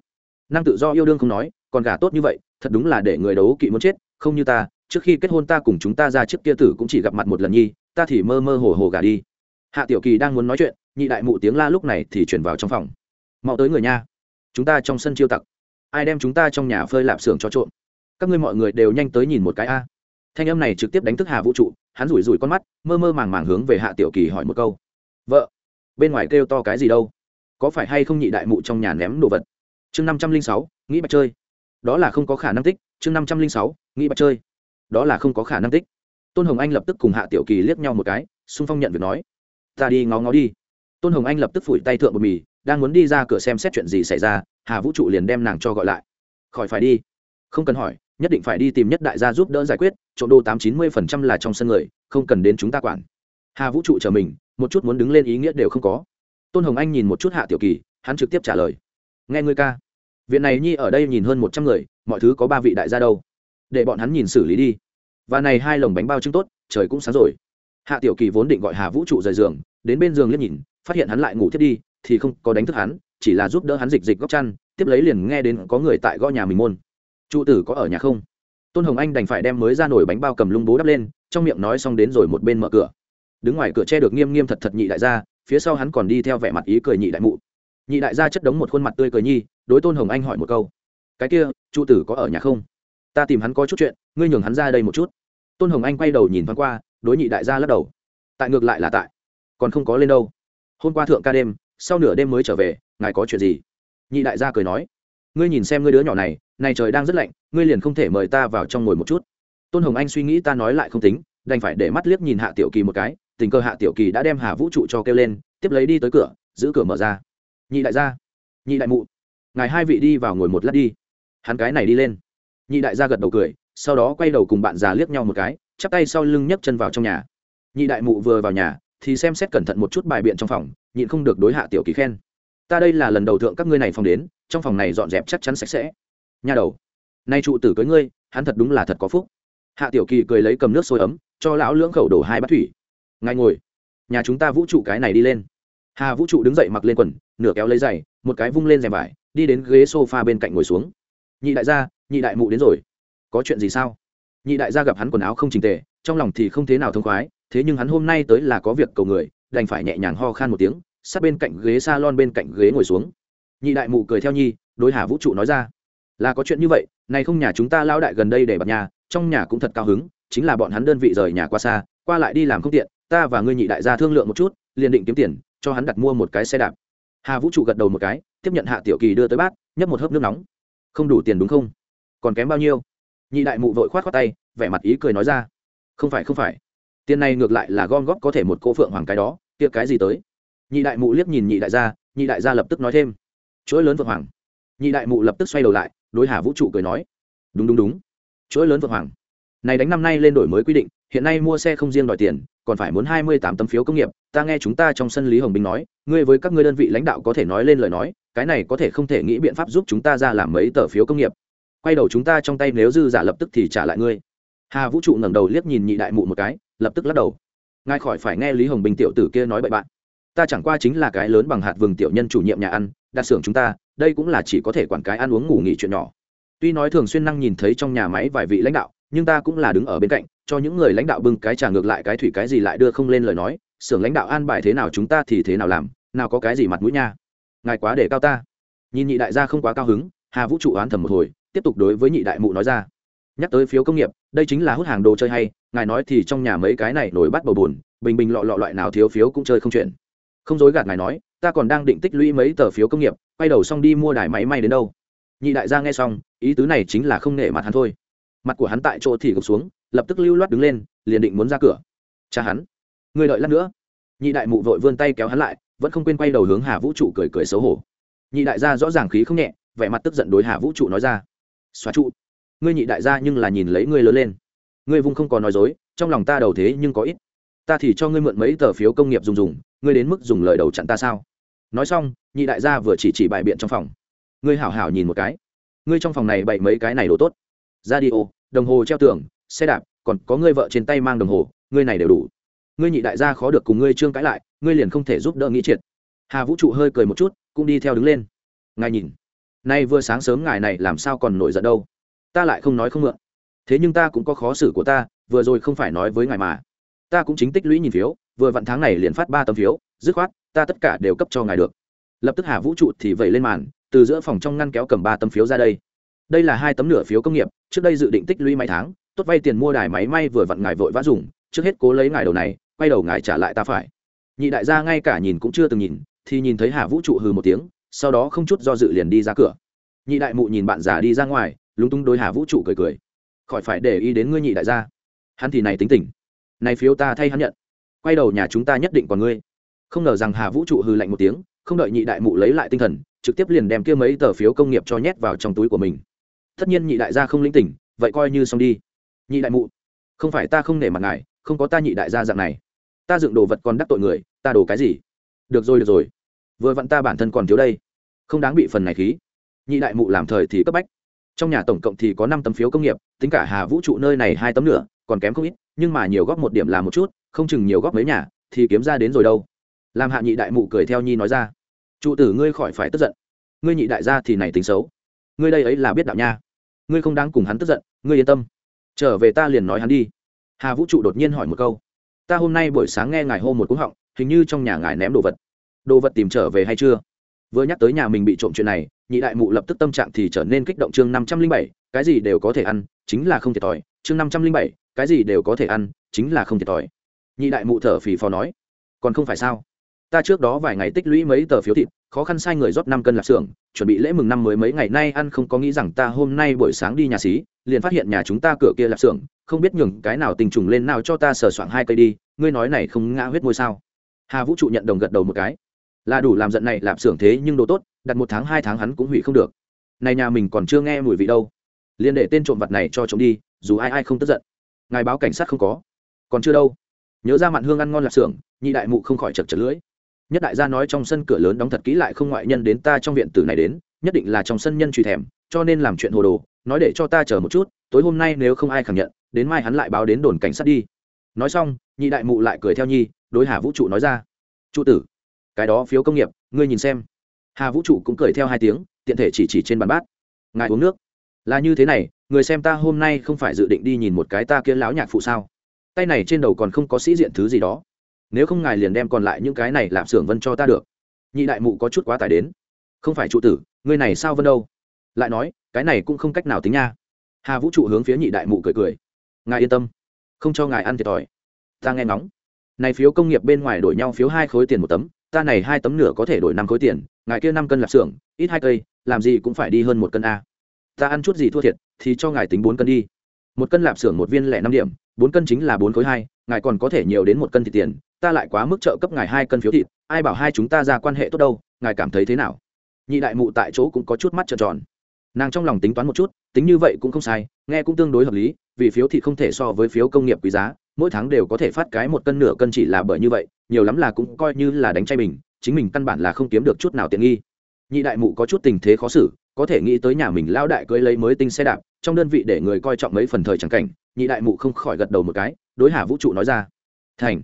Năng tự do yêu đương không nói, còn gả tốt như vậy, thật đúng là để người đấu kỵ muốn chết, không như ta, trước khi kết hôn ta cùng chúng ta ra trước kia tử cũng chỉ gặp mặt một lần nhi, ta thì mơ mơ hồ hồ gả đi. Hạ tiểu kỳ đang muốn nói chuyện, nhị đại mụ tiếng la lúc này thì chuyển vào trong phòng. Mau tới người nha. Chúng ta trong sân chiêu tặc. Ai đem chúng ta trong nhà phơi lạp xưởng cho trộm? Các ngươi mọi người đều nhanh tới nhìn một cái a. Thanh âm này trực tiếp đánh thức hà vũ trụ, hắn rủi rủi con mắt, mơ mơ màng màng hướng về hạ tiểu kỳ hỏi một câu. Vợ, bên ngoài kêu to cái gì đâu? Có phải hay không nhị đại mụ trong nhà ném đồ vật? Chương năm trăm linh sáu, nghĩ bạch chơi. Đó là không có khả năng tích, chương năm trăm linh sáu, nghĩ bạch chơi. Đó là không có khả năng tích. Tôn hồng anh lập tức cùng hạ tiểu kỳ liếc nhau một cái, xung phong nhận việc nói, ta đi ngó ngó đi. Tôn hồng anh lập tức phủi tay thượng bột mì, đang muốn đi ra cửa xem xét chuyện gì xảy ra, hà vũ trụ liền đem nàng cho gọi lại. Khỏi phải đi. Không cần hỏi, nhất định phải đi tìm nhất đại gia giúp đỡ giải quyết, trộm đồ tám chín mươi phần trăm là trong sân người, không cần đến chúng ta quản. Hà vũ trụ chờ mình, một chút muốn đứng lên ý nghĩa đều không có tôn hồng anh nhìn một chút hạ tiểu kỳ, hắn trực tiếp trả lời. Nghe ngươi ca. Viện này nhi ở đây nhìn hơn một trăm người, mọi thứ có ba vị đại gia đâu. Để bọn hắn nhìn xử lý đi. Và này hai lồng bánh bao trưng tốt, trời cũng sáng rồi. Hạ tiểu kỳ vốn định gọi hà vũ trụ rời giường, đến bên giường liếc nhìn, phát hiện hắn lại ngủ thiết đi, thì không có đánh thức hắn, chỉ là giúp đỡ hắn dịch dịch góc chăn, tiếp lấy liền nghe đến có người tại gõ nhà mình môn. Trụ tử có ở nhà không? Tôn hồng anh đành phải đem mới ra nổi bánh bao cầm lung bố đắp lên, trong miệng nói xong đến rồi một bên mở cửa. Đứng ngoài cửa che được nghiêm nghiêm thật thật nhị đại gia phía sau hắn còn đi theo vẻ mặt ý cười nhị đại mụ. Nhị đại gia chất đống một khuôn mặt tươi cười nhi, đối tôn hồng anh hỏi một câu. Cái kia trụ tử có ở nhà không? Ta tìm hắn có chút chuyện, ngươi nhường hắn ra đây một chút. Tôn hồng anh quay đầu nhìn thoáng qua, đối nhị đại gia lắc đầu. Tại ngược lại là tại. Còn không có lên đâu. Hôm qua thượng ca đêm, sau nửa đêm mới trở về, ngài có chuyện gì? Nhị đại gia cười nói. Ngươi nhìn xem ngươi đứa nhỏ này này trời đang rất lạnh, ngươi liền không thể mời ta vào trong ngồi một chút. Tôn hồng anh suy nghĩ ta nói lại không tính, đành phải để mắt liếc nhìn hạ tiểu kỳ một cái tình cờ hạ tiểu kỳ đã đem hà vũ trụ cho kêu lên, tiếp lấy đi tới cửa, giữ cửa mở ra. Nhị đại gia, nhị đại mụ, ngài hai vị đi vào ngồi một lát đi. Hắn cái này đi lên. Nhị đại gia gật đầu cười, sau đó quay đầu cùng bạn già liếc nhau một cái, chắp tay sau lưng nhấc chân vào trong nhà. Nhị đại mụ vừa vào nhà, thì xem xét cẩn thận một chút bài biện trong phòng, nhịn không được đối hạ tiểu kỳ khen. Ta đây là lần đầu thượng các ngươi này phòng đến, trong phòng này dọn dẹp chắc chắn sạch sẽ. Nhà đầu, nay trụ tử cưới ngươi, hắn thật đúng là thật có phúc. Hạ tiểu kỳ cười lấy cầm nước sôi ấm, cho lão lưỡng khẩu đổ hai bát thủy ngài ngồi. Nhà chúng ta vũ trụ cái này đi lên. Hà vũ trụ đứng dậy mặc lên quần, nửa kéo lấy giày, một cái vung lên rèm vải, đi đến ghế sofa bên cạnh ngồi xuống. Nhị đại gia, nhị đại mụ đến rồi. Có chuyện gì sao? Nhị đại gia gặp hắn quần áo không trình tề, trong lòng thì không thế nào thông khoái, thế nhưng hắn hôm nay tới là có việc cầu người, đành phải nhẹ nhàng ho khan một tiếng, sát bên cạnh ghế s a lon bên cạnh ghế ngồi xuống. Nhị đại mụ cười theo nhi, đối hà vũ trụ nói ra. Là có chuyện như vậy, này không nhà chúng ta lao đại gần đây để bật nhà, trong nhà cũng thật cao hứng, chính là bọn hắn đơn vị rời nhà qua xa, qua lại đi làm không tiện ta và ngươi nhị đại gia thương lượng một chút, liền định kiếm tiền, cho hắn đặt mua một cái xe đạp. Hà vũ trụ gật đầu một cái, tiếp nhận hạ tiểu kỳ đưa tới bát, nhấp một hớp nước nóng. Không đủ tiền đúng không? Còn kém bao nhiêu? Nhị đại mụ vội khoát khoát tay, vẻ mặt ý cười nói ra. Không phải không phải. Tiền này ngược lại là gom góp có thể một cô phượng hoàng cái đó tiệc cái gì tới? Nhị đại mụ liếc nhìn nhị đại gia, nhị đại gia lập tức nói thêm. Chuỗi lớn phượng hoàng. Nhị đại mụ lập tức xoay đầu lại, đối hà vũ trụ cười nói. Đúng đúng đúng. Chuỗi lớn phượng hoàng này đánh năm nay lên đổi mới quy định, hiện nay mua xe không riêng đòi tiền, còn phải muốn hai mươi tám tấm phiếu công nghiệp. Ta nghe chúng ta trong sân lý hồng bình nói, ngươi với các ngươi đơn vị lãnh đạo có thể nói lên lời nói, cái này có thể không thể nghĩ biện pháp giúp chúng ta ra làm mấy tờ phiếu công nghiệp. Quay đầu chúng ta trong tay nếu dư giả lập tức thì trả lại ngươi. Hà vũ trụ ngẩng đầu liếc nhìn nhị đại mụ một cái, lập tức lắc đầu. Ngài khỏi phải nghe lý hồng bình tiểu tử kia nói bậy bạn. Ta chẳng qua chính là cái lớn bằng hạt vừng tiểu nhân chủ nhiệm nhà ăn, đặt xưởng chúng ta, đây cũng là chỉ có thể quản cái ăn uống ngủ nghỉ chuyện nhỏ. Tuy nói thường xuyên năng nhìn thấy trong nhà máy vài vị lãnh đạo nhưng ta cũng là đứng ở bên cạnh, cho những người lãnh đạo bưng cái trà ngược lại cái thủy cái gì lại đưa không lên lời nói, xưởng lãnh đạo an bài thế nào chúng ta thì thế nào làm, nào có cái gì mặt mũi nha. Ngài quá để cao ta. Nhìn nhị đại gia không quá cao hứng, hà vũ trụ oán thầm một hồi, tiếp tục đối với nhị đại mụ nói ra. Nhắc tới phiếu công nghiệp, đây chính là hút hàng đồ chơi hay, ngài nói thì trong nhà mấy cái này nổi bắt bầu bùn bình bình lọ lọ loại nào thiếu phiếu cũng chơi không chuyện. Không dối gạt ngài nói, ta còn đang định tích lũy mấy tờ phiếu công nghiệp, quay đầu xong đi mua đài máy may đến đâu. Nhị đại gia nghe xong, ý tứ này chính là không nể mặt hắn thôi mặt của hắn tại chỗ thì gục xuống, lập tức lưu loát đứng lên, liền định muốn ra cửa. Cha hắn người đợi lát nữa. Nhị đại mụ vội vươn tay kéo hắn lại, vẫn không quên quay đầu hướng hà vũ trụ cười cười xấu hổ. Nhị đại gia rõ ràng khí không nhẹ, vẻ mặt tức giận đối hà vũ trụ nói ra. Xóa trụ, ngươi nhị đại gia nhưng là nhìn lấy ngươi lớn lên. Ngươi vung không có nói dối, trong lòng ta đầu thế nhưng có ít. Ta thì cho ngươi mượn mấy tờ phiếu công nghiệp dùng dùng, ngươi đến mức dùng lời đầu chặn ta sao? Nói xong, nhị đại gia vừa chỉ chỉ bài biện trong phòng. Ngươi hảo hảo nhìn một cái. Ngươi trong phòng này bày mấy cái này đồ tốt radio, đồng hồ treo tường xe đạp còn có ngươi vợ trên tay mang đồng hồ ngươi này đều đủ. Ngươi nhị đại gia khó được cùng ngươi trương cãi lại ngươi liền không thể giúp đỡ nghĩ triệt. Hà vũ trụ hơi cười một chút cũng đi theo đứng lên. Ngài nhìn nay vừa sáng sớm ngài này làm sao còn nổi giận đâu? Ta lại không nói không mượn. Thế nhưng ta cũng có khó xử của ta vừa rồi không phải nói với ngài mà. Ta cũng chính tích lũy nhìn phiếu vừa vặn tháng này liền phát ba tấm phiếu dứt khoát ta tất cả đều cấp cho ngài được. Lập tức hà vũ trụ thì vẩy lên màn từ giữa phòng trong ngăn kéo cầm ba tấm phiếu ra đây đây là hai tấm nửa phiếu công nghiệp, trước đây dự định tích lũy mấy tháng, tốt vay tiền mua đài máy may vừa vặn ngài vội vã dùng, trước hết cố lấy ngài đầu này, quay đầu ngài trả lại ta phải. Nhị đại gia ngay cả nhìn cũng chưa từng nhìn, thì nhìn thấy hà vũ trụ hừ một tiếng, sau đó không chút do dự liền đi ra cửa. Nhị đại mụ nhìn bạn già đi ra ngoài, lúng túng đôi hà vũ trụ cười cười. Khỏi phải để ý đến ngươi nhị đại gia. Hắn thì này tính tình. Này phiếu ta thay hắn nhận. Quay đầu nhà chúng ta nhất định còn ngươi. Không ngờ rằng hà vũ trụ hừ lạnh một tiếng, không đợi nhị đại mụ lấy lại tinh thần, trực tiếp liền đem kia mấy tờ phiếu công nghiệp cho nhét vào trong túi của mình tất nhiên nhị đại gia không linh tỉnh vậy coi như xong đi. Nhị đại mụ, không phải ta không nể mặt ngài, không có ta nhị đại gia dạng này. Ta dựng đồ vật còn đắc tội người, ta đổ cái gì? Được rồi được rồi. Vừa vặn ta bản thân còn thiếu đây. Không đáng bị phần này khí. Nhị đại mụ làm thời thì cấp bách. Trong nhà tổng cộng thì có năm tấm phiếu công nghiệp, tính cả hà vũ trụ nơi này hai tấm nữa, còn kém không ít, nhưng mà nhiều góp một điểm là một chút, không chừng nhiều góp mấy nhà, thì kiếm ra đến rồi đâu. Làm hạ nhị đại mụ cười theo nhi nói ra. Trụ tử ngươi khỏi phải tức giận. Ngươi nhị đại gia thì này tính xấu ngươi đây ấy là biết đạo nha. Ngươi không đáng cùng hắn tức giận, ngươi yên tâm. Trở về ta liền nói hắn đi. Hà vũ trụ đột nhiên hỏi một câu. Ta hôm nay buổi sáng nghe ngài hô một cúng họng, hình như trong nhà ngài ném đồ vật. Đồ vật tìm trở về hay chưa? Vừa nhắc tới nhà mình bị trộm chuyện này, nhị đại mụ lập tức tâm trạng thì trở nên kích động chương năm trăm linh bảy, cái gì đều có thể ăn, chính là không thiệt thòi. Chương năm trăm linh bảy, cái gì đều có thể ăn, chính là không thiệt thòi. Nhị đại mụ thở phì phò nói. Còn không phải sao? Ta trước đó vài ngày tích lũy mấy tờ phiếu thịt, khó khăn sai người rót năm cân lạp xưởng chuẩn bị lễ mừng năm mới mấy ngày nay, ăn không có nghĩ rằng ta hôm nay buổi sáng đi nhà xí, liền phát hiện nhà chúng ta cửa kia lạp xưởng, không biết nhường cái nào tình trùng lên nào cho ta sờ soạng hai cây đi, ngươi nói này không ngã huyết môi sao? Hà vũ trụ nhận đồng gật đầu một cái. Là đủ làm giận này lạp xưởng thế nhưng đồ tốt, đặt một tháng, hai tháng hắn cũng hủy không được. Này nhà mình còn chưa nghe mùi vị đâu. Liền để tên trộm vật này cho trộm đi, dù ai ai không tức giận. Ngài báo cảnh sát không có. Còn chưa đâu. Nhớ ra mặn hương ăn ngon lạp xưởng, nhị đại mụ không khỏi chật chật lưỡi nhất đại gia nói trong sân cửa lớn đóng thật kỹ lại không ngoại nhân đến ta trong viện tử này đến, nhất định là trong sân nhân truy thèm, cho nên làm chuyện hồ đồ, nói để cho ta chờ một chút, tối hôm nay nếu không ai khẳng nhận, đến mai hắn lại báo đến đồn cảnh sát đi. Nói xong, nhị đại mụ lại cười theo nhi, đối hà vũ trụ nói ra, trụ tử, cái đó phiếu công nghiệp, ngươi nhìn xem. Hà vũ trụ cũng cười theo hai tiếng, tiện thể chỉ chỉ trên bàn bát. Ngài uống nước. Là như thế này, người xem ta hôm nay không phải dự định đi nhìn một cái ta kia láo nhạc phụ sao? Tay này trên đầu còn không có sĩ diện thứ gì đó nếu không ngài liền đem còn lại những cái này làm xưởng vân cho ta được. Nhị đại mụ có chút quá tải đến. Không phải trụ tử người này sao vân đâu? Lại nói, cái này cũng không cách nào tính nha. Hà vũ trụ hướng phía nhị đại mụ cười cười. Ngài yên tâm, không cho ngài ăn thiệt thòi. Ta nghe ngóng. Này phiếu công nghiệp bên ngoài đổi nhau phiếu hai khối tiền một tấm, ta này hai tấm nửa có thể đổi năm khối tiền, ngài kia năm cân lạp xưởng, ít hai cây, làm gì cũng phải đi hơn một cân a. Ta ăn chút gì thua thiệt, thì cho ngài tính bốn cân đi một cân lạp xưởng một viên lẻ năm điểm, bốn cân chính là bốn khối hai, ngài còn có thể nhiều đến một cân thịt tiền, ta lại quá mức trợ cấp ngài hai cân phiếu thịt, ai bảo hai chúng ta ra quan hệ tốt đâu, ngài cảm thấy thế nào? Nhị đại mụ tại chỗ cũng có chút mắt trợn tròn. Nàng trong lòng tính toán một chút, tính như vậy cũng không sai, nghe cũng tương đối hợp lý, vì phiếu thịt không thể so với phiếu công nghiệp quý giá, mỗi tháng đều có thể phát cái một cân nửa cân chỉ là bởi như vậy, nhiều lắm là cũng coi như là đánh chay mình, chính mình căn bản là không kiếm được chút nào tiện nghi. Nhị đại mụ có chút tình thế khó xử, có thể nghĩ tới nhà mình lao đại cưới lấy mới tinh xe đạp trong đơn vị để người coi trọng mấy phần thời chẳng cảnh, nhị đại mụ không khỏi gật đầu một cái, đối hà vũ trụ nói ra, thành,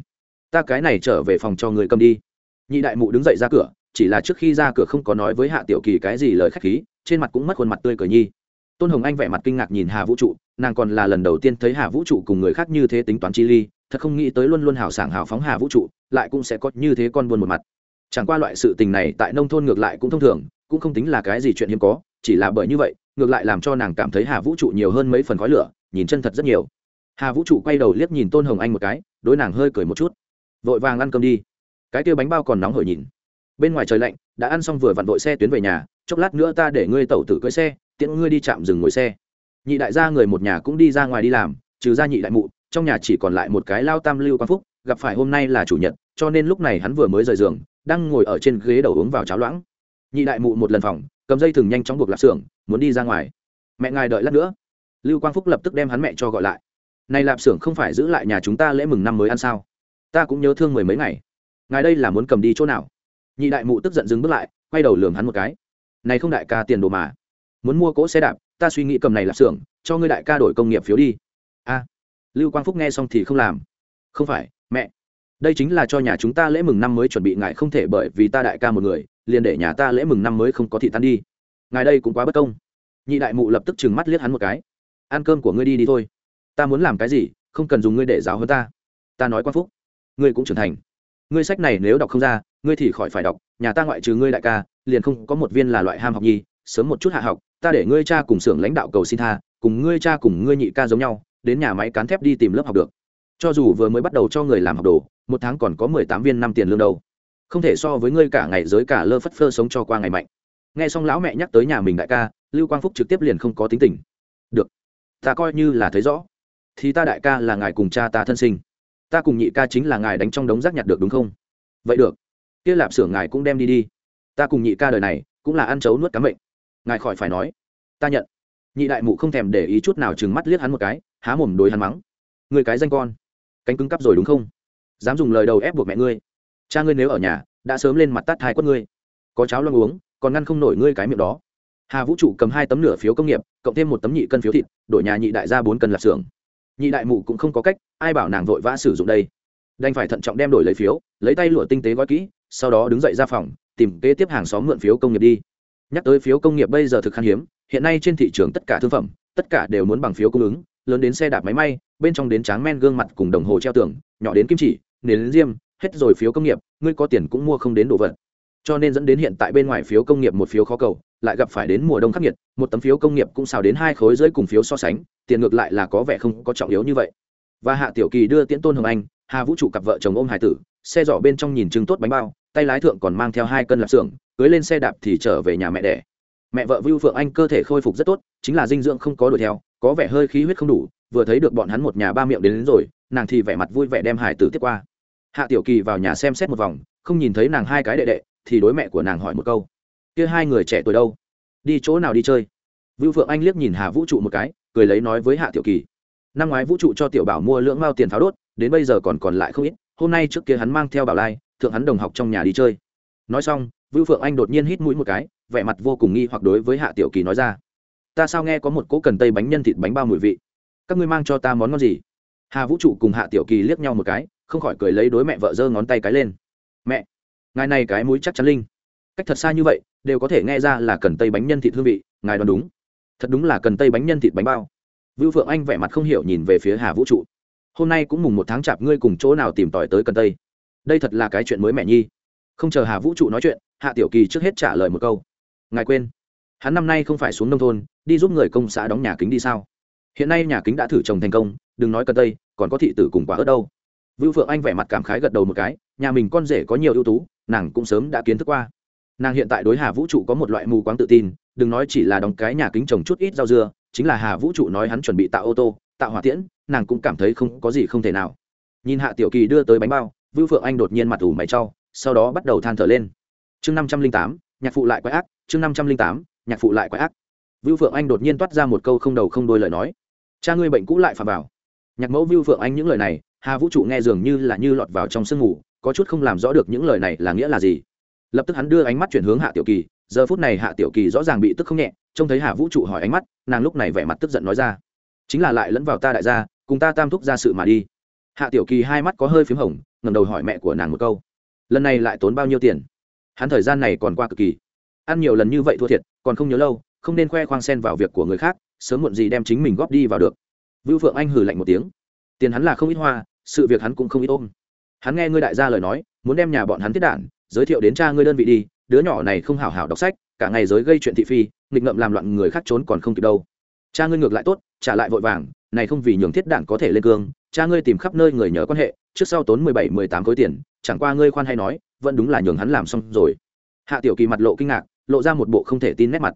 ta cái này trở về phòng cho người cầm đi. Nhị đại mụ đứng dậy ra cửa, chỉ là trước khi ra cửa không có nói với hạ tiểu kỳ cái gì lời khách khí, trên mặt cũng mất khuôn mặt tươi cười nhi. Tôn hồng anh vẻ mặt kinh ngạc nhìn hà vũ trụ, nàng còn là lần đầu tiên thấy hà vũ trụ cùng người khác như thế tính toán chi ly, thật không nghĩ tới luôn luôn hào sảng hào phóng hà vũ trụ, lại cũng sẽ có như thế con buôn một mặt. Chẳng qua loại sự tình này tại nông thôn ngược lại cũng thông thường, cũng không tính là cái gì chuyện hiếm có, chỉ là bởi như vậy ngược lại làm cho nàng cảm thấy hà vũ trụ nhiều hơn mấy phần khói lửa, nhìn chân thật rất nhiều. Hà vũ trụ quay đầu liếc nhìn tôn hồng anh một cái, đối nàng hơi cười một chút. Vội vàng ăn cơm đi. Cái kia bánh bao còn nóng hổi nhìn. Bên ngoài trời lạnh, đã ăn xong vừa vặn vội xe tuyến về nhà, chốc lát nữa ta để ngươi tẩu tử cưỡi xe, tiễn ngươi đi chạm dừng ngồi xe. Nhị đại gia người một nhà cũng đi ra ngoài đi làm, trừ ra nhị đại mụ, trong nhà chỉ còn lại một cái lao tam lưu quang phúc, gặp phải hôm nay là chủ nhật, cho nên lúc này hắn vừa mới rời giường, đang ngồi ở trên ghế đầu uống vào cháo loãng. Nhị đại mụ một lần phòng, cầm dây thừng nhanh chóng buộc lạp xưởng muốn đi ra ngoài. Mẹ ngài đợi lát nữa. Lưu quang phúc lập tức đem hắn mẹ cho gọi lại. Này lạp xưởng không phải giữ lại nhà chúng ta lễ mừng năm mới ăn sao? Ta cũng nhớ thương mười mấy ngày. Ngài đây là muốn cầm đi chỗ nào? Nhị đại mụ tức giận dừng bước lại, quay đầu lường hắn một cái. Này không đại ca tiền đồ mà. Muốn mua cỗ xe đạp, ta suy nghĩ cầm này lạp xưởng, cho ngươi đại ca đổi công nghiệp phiếu đi. A. Lưu quang phúc nghe xong thì không làm. Không phải, mẹ. Đây chính là cho nhà chúng ta lễ mừng năm mới chuẩn bị, ngài không thể bởi vì ta đại ca một người, liền để nhà ta lễ mừng năm mới không có thị tan đi ngài đây cũng quá bất công. Nhị đại mụ lập tức trừng mắt liếc hắn một cái. Ăn cơm của ngươi đi đi thôi. Ta muốn làm cái gì, không cần dùng ngươi để giáo hơn ta. Ta nói quang phúc. Ngươi cũng trưởng thành. Ngươi sách này nếu đọc không ra, ngươi thì khỏi phải đọc. Nhà ta ngoại trừ ngươi đại ca, liền không có một viên là loại ham học nhi. Sớm một chút hạ học, ta để ngươi cha cùng xưởng lãnh đạo cầu xin tha, cùng ngươi cha cùng ngươi nhị ca giống nhau, đến nhà máy cán thép đi tìm lớp học được. Cho dù vừa mới bắt đầu cho người làm học đồ, một tháng còn có mười tám viên năm tiền lương đâu. Không thể so với ngươi cả ngày giới cả lơ phất phơ sống cho qua ngày mạnh nghe xong lão mẹ nhắc tới nhà mình đại ca, lưu quang phúc trực tiếp liền không có tính tình. Được, ta coi như là thấy rõ, thì ta đại ca là ngài cùng cha ta thân sinh. Ta cùng nhị ca chính là ngài đánh trong đống rác nhặt được đúng không? Vậy được, kia lạp xưởng ngài cũng đem đi đi. Ta cùng nhị ca đời này cũng là ăn chấu nuốt cám bệnh ngài khỏi phải nói, ta nhận. Nhị đại mụ không thèm để ý chút nào chừng mắt liếc hắn một cái, há mồm đối hắn mắng. Người cái danh con, cánh cứng cắp rồi đúng không? Dám dùng lời đầu ép buộc mẹ ngươi. Cha ngươi nếu ở nhà, đã sớm lên mặt tắt hai quất ngươi. Có cháo loang uống còn ngăn không nổi ngươi cái miệng đó. Hà vũ trụ cầm hai tấm nửa phiếu công nghiệp, cộng thêm một tấm nhị cân phiếu thịt, đổi nhà nhị đại ra bốn cân lạp xưởng. Nhị đại mụ cũng không có cách, ai bảo nàng vội vã sử dụng đây? Đành phải thận trọng đem đổi lấy phiếu, lấy tay lụa tinh tế gói kỹ, sau đó đứng dậy ra phòng, tìm kế tiếp hàng xóm mượn phiếu công nghiệp đi. Nhắc tới phiếu công nghiệp bây giờ thực khan hiếm, hiện nay trên thị trường tất cả thương phẩm, tất cả đều muốn bằng phiếu cung ứng, lớn đến xe đạp máy may, bên trong đến tráng men gương mặt cùng đồng hồ treo tường, nhỏ đến kim chỉ nến diêm, hết rồi phiếu công nghiệp, ngươi có tiền cũng mua không đến đồ vật cho nên dẫn đến hiện tại bên ngoài phiếu công nghiệp một phiếu khó cầu lại gặp phải đến mùa đông khắc nghiệt một tấm phiếu công nghiệp cũng xào đến hai khối dưới cùng phiếu so sánh tiền ngược lại là có vẻ không có trọng yếu như vậy. Và hạ tiểu kỳ đưa tiễn tôn hồng anh hà vũ trụ cặp vợ chồng ôm hải tử xe giỏ bên trong nhìn trứng tốt bánh bao tay lái thượng còn mang theo hai cân lạp xưởng cưới lên xe đạp thì trở về nhà mẹ đẻ. Mẹ vợ vưu phượng anh cơ thể khôi phục rất tốt chính là dinh dưỡng không có đuổi theo có vẻ hơi khí huyết không đủ vừa thấy được bọn hắn một nhà ba miệng đến, đến rồi nàng thì vẻ mặt vui vẻ đem hải tử tiếp qua. Hạ tiểu kỳ vào nhà xem xét một vòng không nhìn thấy nàng hai cái đệ đệ thì đối mẹ của nàng hỏi một câu. Kia hai người trẻ tuổi đâu? Đi chỗ nào đi chơi? Vưu phượng anh liếc nhìn hà vũ trụ một cái, cười lấy nói với hạ tiểu kỳ. Năm ngoái vũ trụ cho tiểu bảo mua lưỡng mao tiền pháo đốt, đến bây giờ còn còn lại không ít, hôm nay trước kia hắn mang theo bảo lai, thượng hắn đồng học trong nhà đi chơi. Nói xong, vưu phượng anh đột nhiên hít mũi một cái, vẻ mặt vô cùng nghi hoặc đối với hạ tiểu kỳ nói ra. Ta sao nghe có một cỗ cần tây bánh nhân thịt bánh bao mùi vị? Các ngươi mang cho ta món ngon gì? Hà vũ trụ cùng hạ tiểu kỳ liếc nhau một cái, không khỏi cười lấy đối mẹ vợ giơ ngón tay cái lên. Mẹ ngài này cái mũi chắc chắn linh. Cách thật xa như vậy, đều có thể nghe ra là cần tây bánh nhân thịt hương vị, ngài đoán đúng. Thật đúng là cần tây bánh nhân thịt bánh bao. Vưu phượng anh vẻ mặt không hiểu nhìn về phía hà vũ trụ. Hôm nay cũng mùng một tháng chạp ngươi cùng chỗ nào tìm tỏi tới cần tây. Đây thật là cái chuyện mới mẻ nhi. Không chờ hà vũ trụ nói chuyện, hạ tiểu kỳ trước hết trả lời một câu. Ngài quên. Hắn năm nay không phải xuống nông thôn, đi giúp người công xã đóng nhà kính đi sao? Hiện nay nhà kính đã thử trồng thành công, đừng nói cần tây, còn có thị tử cùng quả ớt đâu. Vưu phượng anh vẻ mặt cảm khái gật đầu một cái, nhà mình con rể có nhiều ưu tú nàng cũng sớm đã kiến thức qua. Nàng hiện tại đối hà vũ trụ có một loại mù quáng tự tin, đừng nói chỉ là đóng cái nhà kính trồng chút ít rau dưa, chính là hà vũ trụ nói hắn chuẩn bị tạo ô tô, tạo hỏa tiễn, nàng cũng cảm thấy không có gì không thể nào. Nhìn hạ tiểu kỳ đưa tới bánh bao, vưu phượng anh đột nhiên mặt ủ mày trau sau đó bắt đầu than thở lên. Chương năm trăm linh tám, nhạc phụ lại quái ác, chương năm trăm linh tám, nhạc phụ lại quái ác. Vưu phượng anh đột nhiên toát ra một câu không đầu không đôi lời nói. Cha ngươi bệnh cũ lại phà vào. Nhạc mẫu vưu phượng anh những lời này, hà vũ trụ nghe dường như là như lọt vào trong sương ngủ có chút không làm rõ được những lời này là nghĩa là gì. Lập tức hắn đưa ánh mắt chuyển hướng hạ tiểu kỳ, giờ phút này hạ tiểu kỳ rõ ràng bị tức không nhẹ, trông thấy hà vũ trụ hỏi ánh mắt, nàng lúc này vẻ mặt tức giận nói ra, chính là lại lẫn vào ta đại gia, cùng ta tam thúc ra sự mà đi. Hạ tiểu kỳ hai mắt có hơi p h í m hồng ngầm đầu hỏi mẹ của nàng một câu, lần này lại tốn bao nhiêu tiền? Hắn thời gian này còn qua cực kỳ, ăn nhiều lần như vậy thua thiệt, còn không nhớ lâu, không nên khoe khoang sen vào việc của người khác, sớm muộn gì đem chính mình góp đi vào được. Vưu phượng anh hừ lạnh một tiếng, tiền hắn là không ít hoa, sự việc hắn cũng không ít ôm hắn nghe ngươi đại gia lời nói, muốn đem nhà bọn hắn tiết đản giới thiệu đến cha ngươi đơn vị đi, đứa nhỏ này không hảo hảo đọc sách, cả ngày giới gây chuyện thị phi, nghịch ngợm làm loạn người khác trốn còn không kịp đâu. Cha ngươi ngược lại tốt, trả lại vội vàng, này không vì nhường thiết đản có thể lên cương, cha ngươi tìm khắp nơi người nhớ quan hệ, trước sau tốn mười bảy, mười tám khối tiền, chẳng qua ngươi khoan hay nói, vẫn đúng là nhường hắn làm xong rồi. Hạ tiểu kỳ mặt lộ kinh ngạc, lộ ra một bộ không thể tin nét mặt.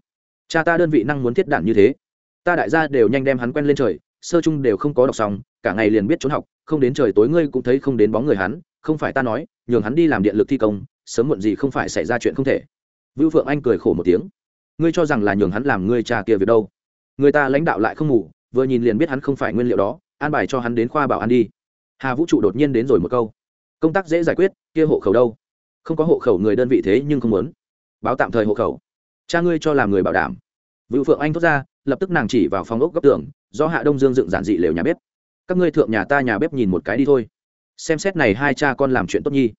Cha ta đơn vị năng muốn thiết đản như thế, ta đại gia đều nhanh đem hắn quen lên trời, sơ chung đều không có đọc xong cả ngày liền biết trốn học, không đến trời tối ngươi cũng thấy không đến bóng người hắn, không phải ta nói, nhường hắn đi làm điện lực thi công, sớm muộn gì không phải xảy ra chuyện không thể. Vưu phượng anh cười khổ một tiếng. Ngươi cho rằng là nhường hắn làm ngươi cha kia việc đâu? Người ta lãnh đạo lại không ngủ, vừa nhìn liền biết hắn không phải nguyên liệu đó, an bài cho hắn đến khoa bảo an đi. Hà vũ trụ đột nhiên đến rồi một câu. Công tác dễ giải quyết, kia hộ khẩu đâu? Không có hộ khẩu người đơn vị thế nhưng không muốn. Báo tạm thời hộ khẩu. Cha ngươi cho làm người bảo đảm. Vưu phượng anh thốt ra, lập tức nàng chỉ vào phòng ốc góc tường, do hạ đông dương dựng giản dị lều nhà bếp các ngươi thượng nhà ta nhà bếp nhìn một cái đi thôi. Xem xét này hai cha con làm chuyện tốt nhi.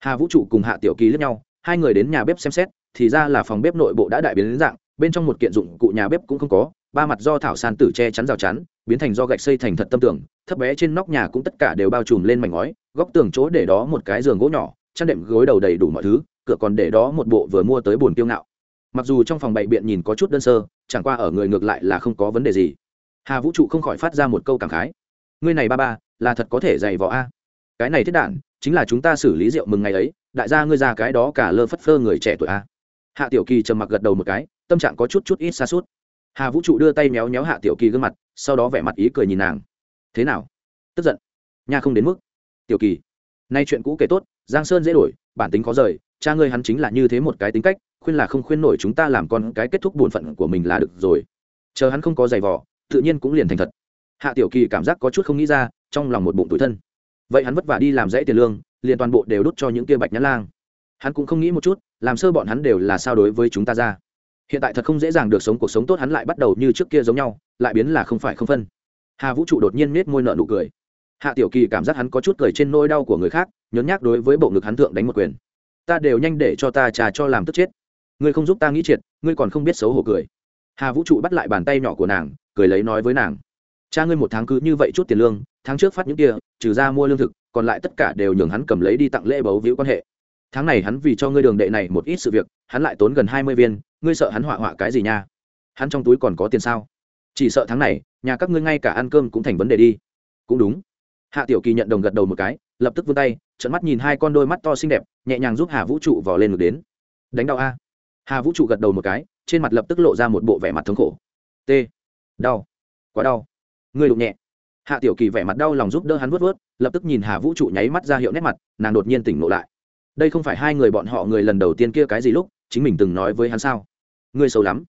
Hà vũ trụ cùng hạ tiểu kỳ lẫn nhau, hai người đến nhà bếp xem xét, thì ra là phòng bếp nội bộ đã đại biến đến dạng, bên trong một kiện dụng cụ nhà bếp cũng không có, ba mặt do thảo sàn tử che chắn rào chắn, biến thành do gạch xây thành thật tâm tưởng thấp bé trên nóc nhà cũng tất cả đều bao trùm lên mảnh ngói, góc tường chỗ để đó một cái giường gỗ nhỏ, chăn đệm gối đầu đầy đủ mọi thứ, cửa còn để đó một bộ vừa mua tới bồn kiêu ngạo. Mặc dù trong phòng bậy biện nhìn có chút đơn sơ, chẳng qua ở người ngược lại là không có vấn đề gì. Hà vũ trụ không khỏi phát ra một câu cảm khái ngươi này ba ba, là thật có thể dày vỏ a. Cái này thiết đản chính là chúng ta xử lý rượu mừng ngày ấy, đại gia ngươi ra cái đó cả lơ phất phơ người trẻ tuổi a. Hạ tiểu kỳ trầm mặc gật đầu một cái, tâm trạng có chút chút ít xa suốt hà vũ trụ đưa tay méo méo hạ tiểu kỳ gương mặt, sau đó vẻ mặt ý cười nhìn nàng. Thế nào? Tức giận. Nha không đến mức. Tiểu kỳ. Nay chuyện cũ kể tốt, giang sơn dễ đổi, bản tính khó rời, cha ngươi hắn chính là như thế một cái tính cách, khuyên là không khuyên nổi chúng ta làm con cái kết thúc bổn phận của mình là được rồi. Chờ hắn không có giày vỏ tự nhiên cũng liền thành thật hạ tiểu kỳ cảm giác có chút không nghĩ ra, trong lòng một bụng tủi thân. Vậy hắn vất vả đi làm dãy tiền lương, liền toàn bộ đều đút cho những kia bạch nhãn lang. Hắn cũng không nghĩ một chút, làm sơ bọn hắn đều là sao đối với chúng ta ra. Hiện tại thật không dễ dàng được sống cuộc sống tốt hắn lại bắt đầu như trước kia giống nhau, lại biến là không phải không phân. Hà vũ trụ đột nhiên nết môi nợ nụ cười. Hạ tiểu kỳ cảm giác hắn có chút cười trên nôi đau của người khác nhớ nhác đối với bộ ngực hắn thượng đánh một quyền. Ta đều nhanh để cho ta trà cho làm tức chết. Ngươi không giúp ta nghĩ triệt, ngươi còn không biết xấu hổ cười. Hà vũ trụ bắt lại bàn tay nhỏ của nàng, cười lấy nói với nàng cha ngươi một tháng cứ như vậy chút tiền lương, tháng trước phát những kia, trừ ra mua lương thực, còn lại tất cả đều nhường hắn cầm lấy đi tặng lễ bấu víu quan hệ. Tháng này hắn vì cho ngươi đường đệ này một ít sự việc, hắn lại tốn gần hai mươi viên, ngươi sợ hắn họa họa cái gì nha? Hắn trong túi còn có tiền sao? Chỉ sợ tháng này, nhà các ngươi ngay cả ăn cơm cũng thành vấn đề đi. Cũng đúng. Hạ tiểu kỳ nhận đồng gật đầu một cái, lập tức vươn tay trận mắt nhìn hai con đôi mắt to xinh đẹp, nhẹ nhàng giúp hà vũ trụ vò lên ngực đến. Đánh đau a. Hà vũ trụ gật đầu một cái, trên mặt lập tức lộ ra một bộ vẻ mặt thống khổ. T. Đau. Quá đau ngươi đụng nhẹ. Hạ tiểu kỳ vẻ mặt đau lòng giúp đỡ hắn vớt vớt lập tức nhìn hà vũ trụ nháy mắt ra hiệu nét mặt, nàng đột nhiên tỉnh ngộ lại. Đây không phải hai người bọn họ người lần đầu tiên kia cái gì lúc, chính mình từng nói với hắn sao? Ngươi xấu lắm.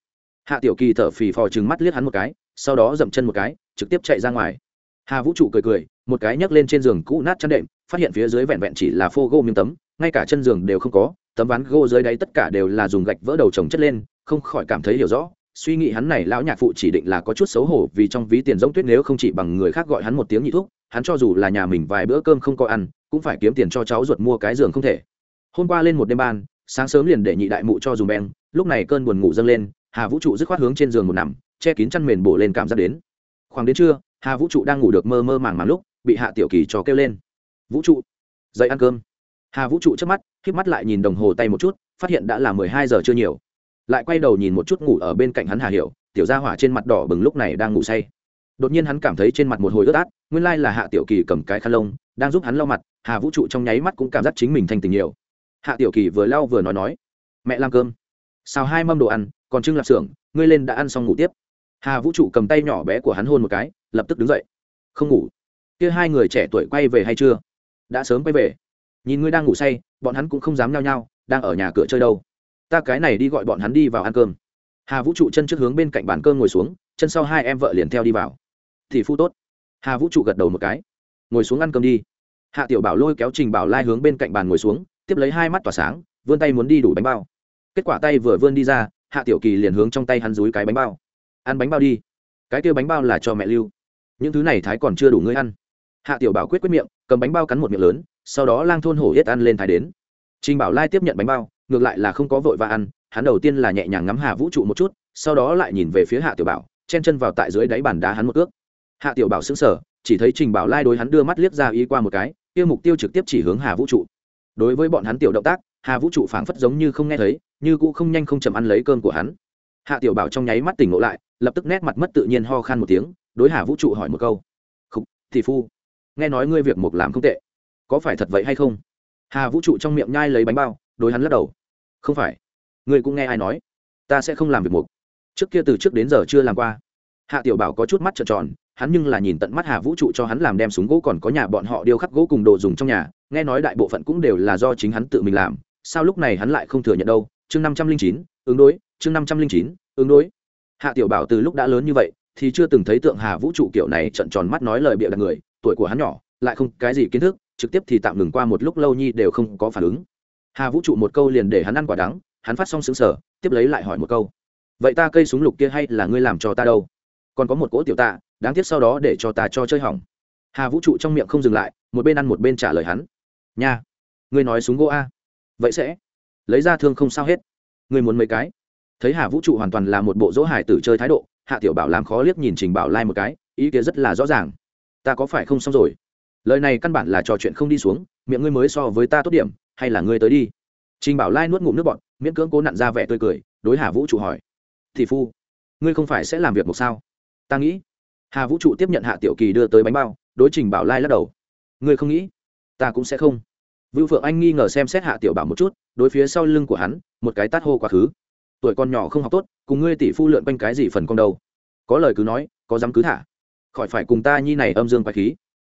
Hạ tiểu kỳ thở phì phò chừng mắt liếc hắn một cái, sau đó dậm chân một cái, trực tiếp chạy ra ngoài. Hà vũ trụ cười cười, một cái nhấc lên trên giường cũ nát chăn đệm, phát hiện phía dưới vẹn vẹn chỉ là phô gô miếng tấm, ngay cả chân giường đều không có, tấm ván gô dưới đáy tất cả đều là dùng gạch vỡ đầu trồng chất lên, không khỏi cảm thấy hiểu rõ suy nghĩ hắn này lão nhạc phụ chỉ định là có chút xấu hổ vì trong ví tiền giống tuyết nếu không chỉ bằng người khác gọi hắn một tiếng nhị thuốc hắn cho dù là nhà mình vài bữa cơm không có ăn, cũng phải kiếm tiền cho cháu ruột mua cái giường không thể. Hôm qua lên một đêm ban, sáng sớm liền để nhị đại mụ cho dùng beng, lúc này cơn buồn ngủ dâng lên, hà vũ trụ dứt khoát hướng trên giường một nằm, che kín chăn mền bổ lên cảm giác đến. Khoảng đến trưa, hà vũ trụ đang ngủ được mơ mơ màng màng lúc, bị hạ tiểu kỳ cho kêu lên. Vũ trụ, dậy ăn cơm. Hà vũ trụ trước mắt k mắt lại nhìn đồng hồ tay một chút, phát hiện đã là mười hai giờ chưa nhiều lại quay đầu nhìn một chút ngủ ở bên cạnh hắn hà hiểu, tiểu gia hỏa trên mặt đỏ bừng lúc này đang ngủ say. Đột nhiên hắn cảm thấy trên mặt một hồi ướt át, nguyên lai là hạ tiểu kỳ cầm cái khăn lông, đang giúp hắn lau mặt, hà vũ trụ trong nháy mắt cũng cảm giác chính mình thành tình nhiều. Hạ tiểu kỳ vừa lau vừa nói nói, mẹ làm cơm, xào hai mâm đồ ăn, còn trưng lạp xưởng ngươi lên đã ăn xong ngủ tiếp. Hà vũ trụ cầm tay nhỏ bé của hắn hôn một cái, lập tức đứng dậy. Không ngủ. Kia hai người trẻ tuổi quay về hay chưa? Đã sớm quay về. Nhìn ngươi đang ngủ say, bọn hắn cũng không dám nhao nhao, đang ở nhà cửa chơi đâu ta cái này đi gọi bọn hắn đi vào ăn cơm. Hà vũ trụ chân trước hướng bên cạnh bàn cơm ngồi xuống, chân sau hai em vợ liền theo đi vào. Thì phu tốt. Hà vũ trụ gật đầu một cái. Ngồi xuống ăn cơm đi. Hạ tiểu bảo lôi kéo trình bảo lai hướng bên cạnh bàn ngồi xuống, tiếp lấy hai mắt tỏa sáng, vươn tay muốn đi đủ bánh bao. Kết quả tay vừa vươn đi ra, hạ tiểu kỳ liền hướng trong tay hắn dúi cái bánh bao. Ăn bánh bao đi. Cái kia bánh bao là cho mẹ lưu. Những thứ này thái còn chưa đủ ngươi ăn. Hạ tiểu bảo quyết quyết miệng, cầm bánh bao cắn một miệng lớn, sau đó lang thôn hổ yết ăn lên thái đến. Trình bảo lai tiếp nhận bánh bao ngược lại là không có vội và ăn, hắn đầu tiên là nhẹ nhàng ngắm hà vũ trụ một chút, sau đó lại nhìn về phía hạ tiểu bảo, chen chân vào tại dưới đáy bàn đá hắn một ước hạ tiểu bảo xứng sở chỉ thấy trình bảo lai đối hắn đưa mắt liếc ra ý qua một cái, kia mục tiêu trực tiếp chỉ hướng hà vũ trụ. Đối với bọn hắn tiểu động tác hà vũ trụ phảng phất giống như không nghe thấy, như cũ không nhanh không chậm ăn lấy cơm của hắn. Hạ tiểu bảo trong nháy mắt tỉnh ngộ lại, lập tức nét mặt mất tự nhiên ho khan một tiếng, đối hà vũ trụ hỏi một câu. Khúc thị phu, nghe nói ngươi việc mục làm không tệ, có phải thật vậy hay không? Hà vũ trụ trong miệng nhai lấy bánh bao đối hắn lắc đầu. Không phải. Ngươi cũng nghe ai nói. Ta sẽ không làm việc mục. Trước kia từ trước đến giờ chưa làm qua. Hạ tiểu bảo có chút mắt trợn tròn, hắn nhưng là nhìn tận mắt hà vũ trụ cho hắn làm đem súng gỗ còn có nhà bọn họ điêu khắc gỗ cùng đồ dùng trong nhà, nghe nói đại bộ phận cũng đều là do chính hắn tự mình làm. Sao lúc này hắn lại không thừa nhận đâu? Chương năm trăm linh chín, ứng đối, chương năm trăm linh chín, ứng đối. Hạ tiểu bảo từ lúc đã lớn như vậy, thì chưa từng thấy tượng hà vũ trụ kiểu này trận tròn mắt nói lời bịa đặt người, tuổi của hắn nhỏ, lại không cái gì kiến thức, trực tiếp thì tạm ngừng qua một lúc lâu nhi đều không có phản ứng hà vũ trụ một câu liền để hắn ăn quả đắng, hắn phát xong xứng sở tiếp lấy lại hỏi một câu. Vậy ta cây súng lục kia hay là ngươi làm cho ta đâu? Còn có một cỗ tiểu tạ, đáng tiếc sau đó để cho ta cho chơi hỏng. Hà vũ trụ trong miệng không dừng lại, một bên ăn một bên trả lời hắn. Nha, ngươi nói súng gỗ a? Vậy sẽ. Lấy ra thương không sao hết. Ngươi muốn mấy cái? Thấy hà vũ trụ hoàn toàn là một bộ dỗ hải tử chơi thái độ, hạ tiểu bảo làm khó liếc nhìn trình bảo lai một cái, ý kia rất là rõ ràng. Ta có phải không xong rồi? Lời này căn bản là trò chuyện không đi xuống, miệng ngươi mới so với ta tốt điểm hay là ngươi tới đi? Trình bảo lai nuốt ngụm nước bọn miễn cưỡng cố nặn ra vẻ tươi cười đối hà vũ trụ hỏi. Thì phu ngươi không phải sẽ làm việc một sao? Ta nghĩ. Hà vũ trụ tiếp nhận hạ tiểu kỳ đưa tới bánh bao đối trình bảo lai lắc đầu. Ngươi không nghĩ? Ta cũng sẽ không. Vưu phượng anh nghi ngờ xem xét hạ tiểu bảo một chút đối phía sau lưng của hắn một cái tát hô quá khứ. Tuổi con nhỏ không học tốt cùng ngươi tỷ phu lượn quanh cái gì phần con đầu, có lời cứ nói có dám cứ thả. Khỏi phải cùng ta nhi này âm dương quái khí.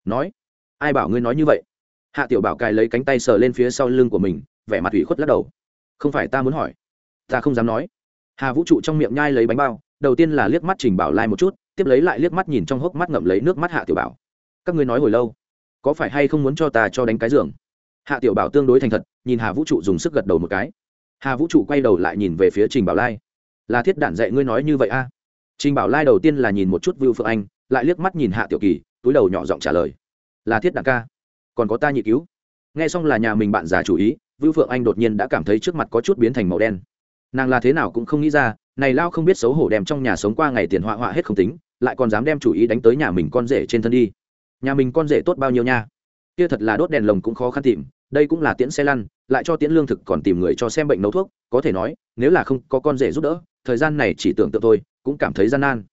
Nói. Ai bảo ngươi nói như vậy? Hạ tiểu bảo cài lấy cánh tay sờ lên phía sau lưng của mình, vẻ mặt ủy khuất lắc đầu. Không phải ta muốn hỏi, ta không dám nói. Hà vũ trụ trong miệng nhai lấy bánh bao, đầu tiên là liếc mắt trình bảo lai một chút, tiếp lấy lại liếc mắt nhìn trong hốc mắt ngậm lấy nước mắt hạ tiểu bảo. Các ngươi nói hồi lâu, có phải hay không muốn cho ta cho đánh cái giường? Hạ tiểu bảo tương đối thành thật, nhìn hà vũ trụ dùng sức gật đầu một cái. Hà vũ trụ quay đầu lại nhìn về phía trình bảo lai. Là thiết đản dạy ngươi nói như vậy a? Trình bảo lai đầu tiên là nhìn một chút vưu phượng anh, lại liếc mắt nhìn hạ tiểu kỳ, túi đầu nhỏ giọng trả lời. Là thiết đản ca còn có ta nhị cứu. Nghe xong là nhà mình bạn già chủ ý, vưu phượng anh đột nhiên đã cảm thấy trước mặt có chút biến thành màu đen. Nàng là thế nào cũng không nghĩ ra, này lao không biết xấu hổ đem trong nhà sống qua ngày tiền họa họa hết không tính, lại còn dám đem chủ ý đánh tới nhà mình con rể trên thân đi. Nhà mình con rể tốt bao nhiêu nha? Kia thật là đốt đèn lồng cũng khó khăn tìm, đây cũng là tiễn xe lăn, lại cho tiễn lương thực còn tìm người cho xem bệnh nấu thuốc, có thể nói, nếu là không có con rể giúp đỡ, thời gian này chỉ tưởng tượng thôi, cũng cảm thấy gian nan.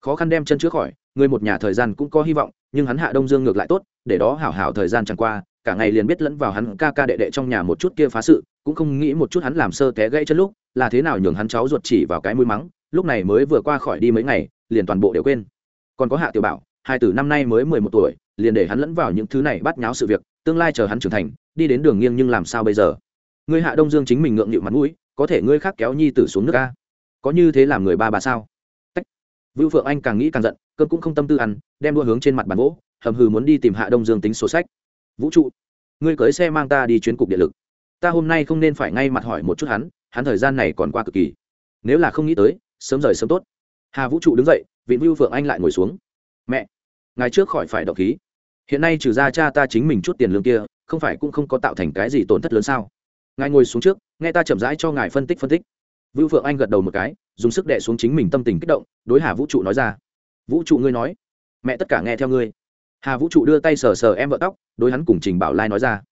Khó khăn đem chân trước khỏi người một nhà thời gian cũng có hy vọng nhưng hắn hạ đông dương ngược lại tốt để đó hảo hảo thời gian chẳng qua cả ngày liền biết lẫn vào hắn ca ca đệ đệ trong nhà một chút kia phá sự cũng không nghĩ một chút hắn làm sơ té gãy chân lúc là thế nào nhường hắn cháu ruột chỉ vào cái mũi mắng lúc này mới vừa qua khỏi đi mấy ngày liền toàn bộ đều quên. Còn có hạ tiểu bảo hai tử năm nay mới mười một tuổi liền để hắn lẫn vào những thứ này bắt nháo sự việc tương lai chờ hắn trưởng thành đi đến đường nghiêng nhưng làm sao bây giờ? Ngươi hạ đông dương chính mình ngượng nghịu mặt mũi có thể ngươi khác kéo nhi tử xuống nước ca, có như thế làm người ba bà sao? Vưu phượng anh càng nghĩ càng giận cơn cũng không tâm tư ăn, đem đua hướng trên mặt bàn gỗ hầm hừ muốn đi tìm hạ đông dương tính sổ sách. Vũ trụ, ngươi cưới xe mang ta đi chuyến cục điện lực. Ta hôm nay không nên phải ngay mặt hỏi một chút hắn hắn thời gian này còn qua cực kỳ. Nếu là không nghĩ tới, sớm rời sớm tốt. Hà vũ trụ đứng dậy vị vưu phượng anh lại ngồi xuống. Mẹ ngày trước khỏi phải đọc khí. Hiện nay trừ ra cha ta chính mình chút tiền lương kia, không phải cũng không có tạo thành cái gì tổn thất lớn sao? Ngài ngồi xuống trước, nghe ta chậm rãi cho ngài phân tích phân tích. Vưu phượng anh gật đầu một cái, dùng sức đệ xuống chính mình tâm tình kích động, đối hà vũ trụ nói ra vũ trụ ngươi nói. Mẹ tất cả nghe theo ngươi. Hà vũ trụ đưa tay sờ sờ em vợ tóc, đối hắn cùng trình bảo lai nói ra.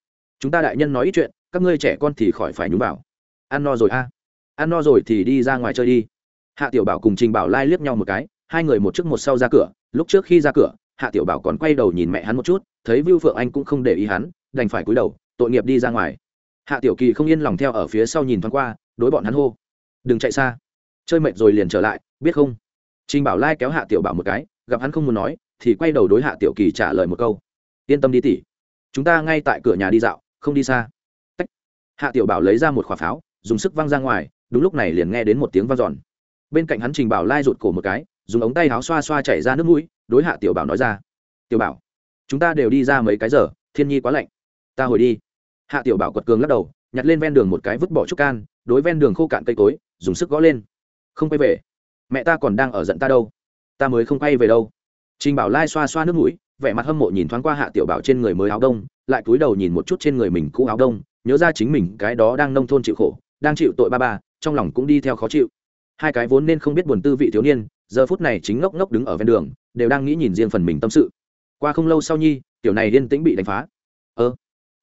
Chúng ta đại nhân nói ít chuyện, các ngươi trẻ con thì khỏi phải nhúng vào. Ăn no rồi a. Ăn no rồi thì đi ra ngoài chơi đi. Hạ tiểu bảo cùng trình bảo lai liếc nhau một cái, hai người một trước một sau ra cửa, lúc trước khi ra cửa, hạ tiểu bảo còn quay đầu nhìn mẹ hắn một chút, thấy vưu phượng anh cũng không để ý hắn, đành phải cúi đầu, tội nghiệp đi ra ngoài. Hạ tiểu kỳ không yên lòng theo ở phía sau nhìn thoáng qua, đối bọn hắn hô, đừng chạy xa, chơi mệt rồi liền trở lại, biết không? Trình bảo lai kéo hạ tiểu bảo một cái gặp hắn không muốn nói thì quay đầu đối hạ tiểu kỳ trả lời một câu. Yên tâm đi tỷ, chúng ta ngay tại cửa nhà đi dạo không đi xa. Tách. hạ tiểu bảo lấy ra một quả pháo dùng sức văng ra ngoài đúng lúc này liền nghe đến một tiếng vang giòn bên cạnh hắn trình bảo lai rụt cổ một cái dùng ống tay áo xoa xoa chảy ra nước mũi đối hạ tiểu bảo nói ra. Tiểu bảo chúng ta đều đi ra mấy cái giờ thiên nhi quá lạnh. Ta hồi đi. Hạ tiểu bảo quật cường lắc đầu nhặt lên ven đường một cái vứt bỏ trúc can đối ven đường khô cạn cây cối dùng sức gõ lên. Không quay về mẹ ta còn đang ở giận ta đâu, ta mới không quay về đâu. Trình bảo lai xoa xoa nước mũi, vẻ mặt hâm mộ nhìn thoáng qua hạ tiểu bảo trên người mới áo đông, lại cúi đầu nhìn một chút trên người mình cũ áo đông, nhớ ra chính mình cái đó đang nông thôn chịu khổ, đang chịu tội ba ba, trong lòng cũng đi theo khó chịu. Hai cái vốn nên không biết buồn tư vị thiếu niên, giờ phút này chính ngốc ngốc đứng ở ven đường, đều đang nghĩ nhìn riêng phần mình tâm sự. Qua không lâu sau nhi, tiểu này yên tĩnh bị đánh phá. Ơ,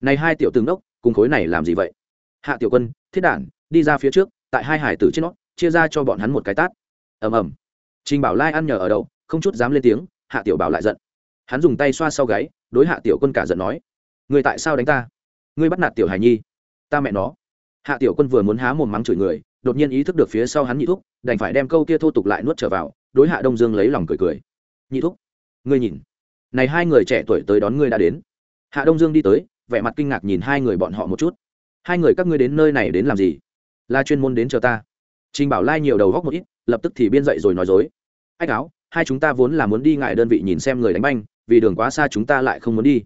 này hai tiểu tướng đốc cùng khối này làm gì vậy? Hạ tiểu quân, thiết đản, đi ra phía trước, tại hai hải tử trên nó, chia ra cho bọn hắn một cái tát ầm ầm. Trình bảo lai ăn nhờ ở đậu không chút dám lên tiếng, hạ tiểu bảo lại giận. Hắn dùng tay xoa sau gáy, đối hạ tiểu quân cả giận nói, người tại sao đánh ta? Ngươi bắt nạt tiểu hải nhi, ta mẹ nó. Hạ tiểu quân vừa muốn há mồm mắng chửi người, đột nhiên ý thức được phía sau hắn nhị thúc, đành phải đem câu kia thô tục lại nuốt trở vào, đối hạ đông dương lấy lòng cười cười. Nhị thúc, ngươi nhìn, này hai người trẻ tuổi tới đón ngươi đã đến. Hạ đông dương đi tới, vẻ mặt kinh ngạc nhìn hai người bọn họ một chút. Hai người các ngươi đến nơi này đến làm gì? Là chuyên môn đến chờ ta trình bảo lai nhiều đầu góc một ít, lập tức thì biên dậy rồi nói dối. Ách áo, hai chúng ta vốn là muốn đi ngại đơn vị nhìn xem người đánh banh, vì đường quá xa chúng ta lại không muốn đi.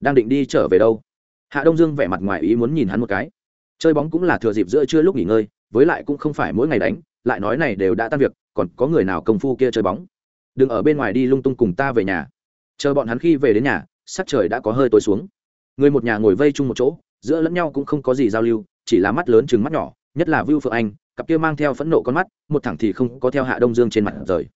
Đang định đi trở về đâu? Hạ đông dương vẻ mặt ngoài ý muốn nhìn hắn một cái. Chơi bóng cũng là thừa dịp giữa trưa lúc nghỉ ngơi, với lại cũng không phải mỗi ngày đánh, lại nói này đều đã tan việc, còn có người nào công phu kia chơi bóng? Đừng ở bên ngoài đi lung tung cùng ta về nhà. Chờ bọn hắn khi về đến nhà, sắc trời đã có hơi tối xuống. Người một nhà ngồi vây chung một chỗ, giữa lẫn nhau cũng không có gì giao lưu, chỉ là mắt lớn chừng mắt nhỏ nhất là vưu phượng anh, cặp kia mang theo phẫn nộ con mắt, một thẳng thì không có theo hạ đông dương trên mặt rời.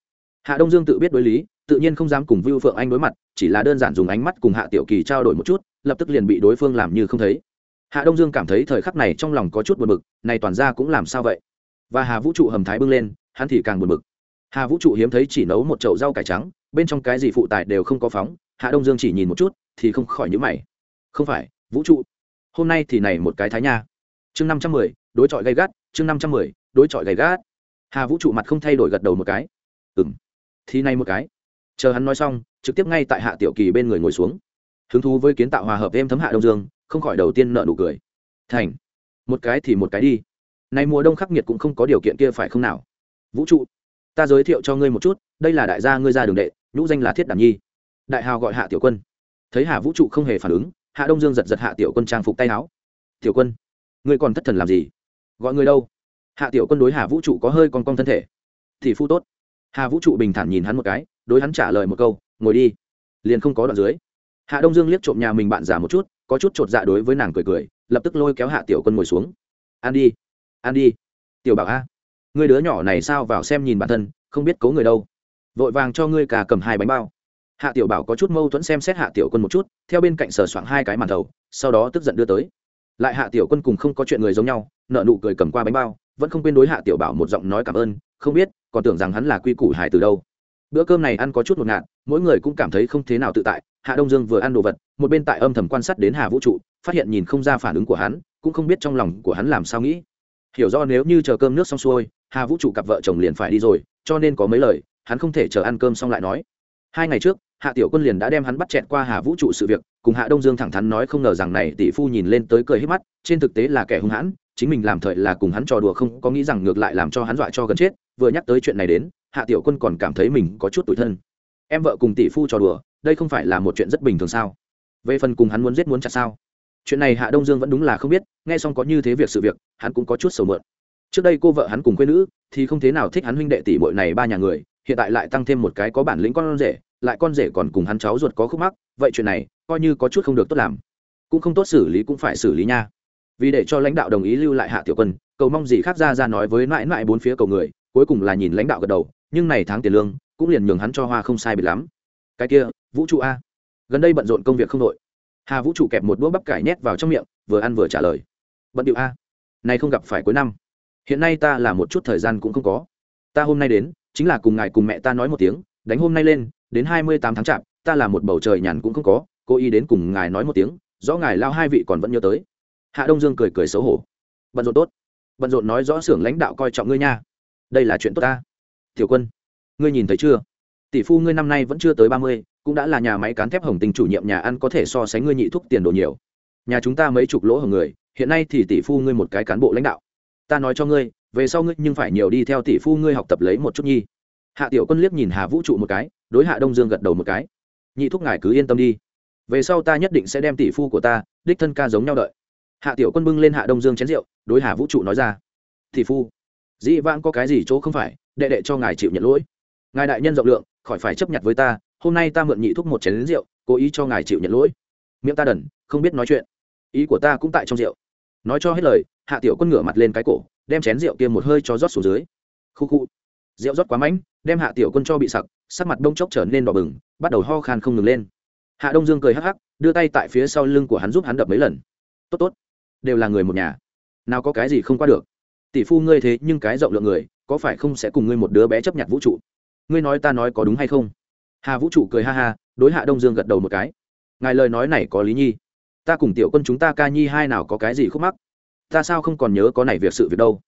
Hạ đông dương tự biết đối lý, tự nhiên không dám cùng vưu phượng anh đối mặt, chỉ là đơn giản dùng ánh mắt cùng hạ tiểu kỳ trao đổi một chút, lập tức liền bị đối phương làm như không thấy. Hạ đông dương cảm thấy thời khắc này trong lòng có chút buồn bực, này toàn ra cũng làm sao vậy? Và hà vũ trụ hầm thái bưng lên, hắn thì càng buồn bực. Hà vũ trụ hiếm thấy chỉ nấu một chậu rau cải trắng, bên trong cái gì phụ tài đều không có phóng, hạ đông dương chỉ nhìn một chút, thì không khỏi nhíu mày. Không phải, vũ trụ, hôm nay thì này một cái thái nha chương năm trăm mười, đối chọi gay gắt, chương năm trăm mười, đối chọi gay gắt. Hà vũ trụ mặt không thay đổi gật đầu một cái. Ừng thì này một cái. Chờ hắn nói xong, trực tiếp ngay tại hạ tiểu kỳ bên người ngồi xuống. Hứng thú với kiến tạo hòa hợp êm thấm hạ đông dương, không khỏi đầu tiên nợ nụ cười. Thành, một cái thì một cái đi. Nay mùa đông khắc nghiệt cũng không có điều kiện kia phải không nào? Vũ trụ, ta giới thiệu cho ngươi một chút, đây là đại gia ngươi ra đường đệ, nhũ danh là thiết đảm nhi. Đại hào gọi hạ tiểu quân. Thấy hà vũ trụ không hề phản ứng, hạ đông dương giật giật hạ tiểu quân trang phục tay áo. Tiểu quân ngươi còn thất thần làm gì? Gọi ngươi đâu? Hạ tiểu quân đối hạ vũ trụ có hơi con con thân thể. Thì phu tốt. Hà vũ trụ bình thản nhìn hắn một cái, đối hắn trả lời một câu, ngồi đi, liền không có đoạn dưới. Hạ đông dương liếc trộm nhà mình bạn giả một chút, có chút chột dạ đối với nàng cười cười, lập tức lôi kéo hạ tiểu quân ngồi xuống. Ăn đi ăn đi, tiểu bảo a người đứa nhỏ này sao vào xem nhìn bản thân, không biết cấu người đâu. Vội vàng cho ngươi cả cầm hai bánh bao. Hạ tiểu bảo có chút mâu thuẫn xem xét hạ tiểu quân một chút, theo bên cạnh sờ soạng hai cái màn thầu, sau đó tức giận đưa tới lại hạ tiểu quân cùng không có chuyện người giống nhau nợ nụ cười cầm qua bánh bao, vẫn không quên đối hạ tiểu bảo một giọng nói cảm ơn, không biết, còn tưởng rằng hắn là quy củ hài từ đâu. Bữa cơm này ăn có chút một ngạt, mỗi người cũng cảm thấy không thế nào tự tại, hạ đông dương vừa ăn đồ vật, một bên tại âm thầm quan sát đến hà vũ trụ, phát hiện nhìn không ra phản ứng của hắn, cũng không biết trong lòng của hắn làm sao nghĩ. Hiểu do nếu như chờ cơm nước xong xuôi, hà vũ trụ cặp vợ chồng liền phải đi rồi, cho nên có mấy lời, hắn không thể chờ ăn cơm xong lại nói. Hai ngày trước hạ tiểu quân liền đã đem hắn bắt chẹt qua hà vũ trụ sự việc, cùng hạ đông dương thẳng thắn nói không ngờ rằng này tỷ phu nhìn lên tới cười hết mắt, trên thực tế là kẻ hung hãn, chính mình làm thời là cùng hắn trò đùa không có nghĩ rằng ngược lại làm cho hắn dọa cho gần chết, vừa nhắc tới chuyện này đến, hạ tiểu quân còn cảm thấy mình có chút tủi thân. Em vợ cùng tỷ phu trò đùa, đây không phải là một chuyện rất bình thường sao? Về phần cùng hắn muốn giết muốn chặt sao? Chuyện này hạ đông dương vẫn đúng là không biết, nghe xong có như thế việc sự việc, hắn cũng có chút sầu mượn. Trước đây cô vợ hắn cùng quê nữ, thì không thế nào thích hắn huynh đệ tỷ bội này ba nhà người, hiện tại lại tăng thêm một cái có bản lĩnh con rể lại con rể còn cùng hắn cháu ruột có khúc mắc, vậy chuyện này coi như có chút không được tốt làm. Cũng không tốt xử lý cũng phải xử lý nha. Vì để cho lãnh đạo đồng ý lưu lại hạ tiểu quân, cầu mong gì khác ra ra nói với mãi mãi bốn phía cầu người, cuối cùng là nhìn lãnh đạo gật đầu, nhưng này tháng tiền lương cũng liền nhường hắn cho hoa không sai biệt lắm. Cái kia, vũ trụ a. Gần đây bận rộn công việc không đội. Hà vũ trụ kẹp một đũa bắp cải nhét vào trong miệng, vừa ăn vừa trả lời. Bận điệu a. Này không gặp phải cuối năm. Hiện nay ta là một chút thời gian cũng không có. Ta hôm nay đến, chính là cùng ngài cùng mẹ ta nói một tiếng, đánh hôm nay lên đến hai mươi tám tháng chạp, ta là một bầu trời nhàn cũng không có, cô y đến cùng ngài nói một tiếng, rõ ngài lao hai vị còn vẫn nhớ tới. Hạ đông dương cười cười xấu hổ. Bận rộn tốt. Bận rộn nói rõ xưởng lãnh đạo coi trọng ngươi nha. Đây là chuyện tốt ta. Tiểu quân, ngươi nhìn thấy chưa? Tỷ phu ngươi năm nay vẫn chưa tới ba mươi, cũng đã là nhà máy cán thép hồng tình chủ nhiệm nhà ăn có thể so sánh ngươi nhị thuốc tiền đồ nhiều. Nhà chúng ta mấy chục lỗ hồng người, hiện nay thì tỷ phu ngươi một cái cán bộ lãnh đạo. Ta nói cho ngươi, về sau ngươi nhưng phải nhiều đi theo tỷ phu ngươi học tập lấy một chút nhi hạ tiểu quân liếc nhìn hà vũ trụ một cái, đối hạ đông dương gật đầu một cái. Nhị thúc ngài cứ yên tâm đi. Về sau ta nhất định sẽ đem tỷ phu của ta, đích thân ca giống nhau đợi. Hạ tiểu quân bưng lên hạ đông dương chén rượu, đối hà vũ trụ nói ra. Tỷ phu, dĩ vãng có cái gì chỗ không phải, đệ đệ cho ngài chịu nhận lỗi. Ngài đại nhân rộng lượng, khỏi phải chấp nhận với ta, hôm nay ta mượn nhị thúc một chén rượu, cố ý cho ngài chịu nhận lỗi. Miệng ta đần, không biết nói chuyện. Ý của ta cũng tại trong rượu. Nói cho hết lời, hạ tiểu quân ngửa mặt lên cái cổ, đem chén rượu kia một hơi cho rót xuống dưới. Khu khu rượu rót quá mạnh đem hạ tiểu quân cho bị sặc, sắc mặt đông chốc trở nên đỏ bừng, bắt đầu ho khan không ngừng lên. Hạ đông dương cười hắc hắc, đưa tay tại phía sau lưng của hắn giúp hắn đập mấy lần. Tốt tốt, đều là người một nhà. Nào có cái gì không qua được. Tỷ phu ngươi thế nhưng cái rộng lượng người, có phải không sẽ cùng ngươi một đứa bé chấp nhận vũ trụ? Ngươi nói ta nói có đúng hay không? Hà vũ trụ cười ha ha, đối hạ đông dương gật đầu một cái. Ngài lời nói này có lý nhi. Ta cùng tiểu quân chúng ta ca nhi hai nào có cái gì khúc mắc? Ta sao không còn nhớ có này việc sự việc đâu?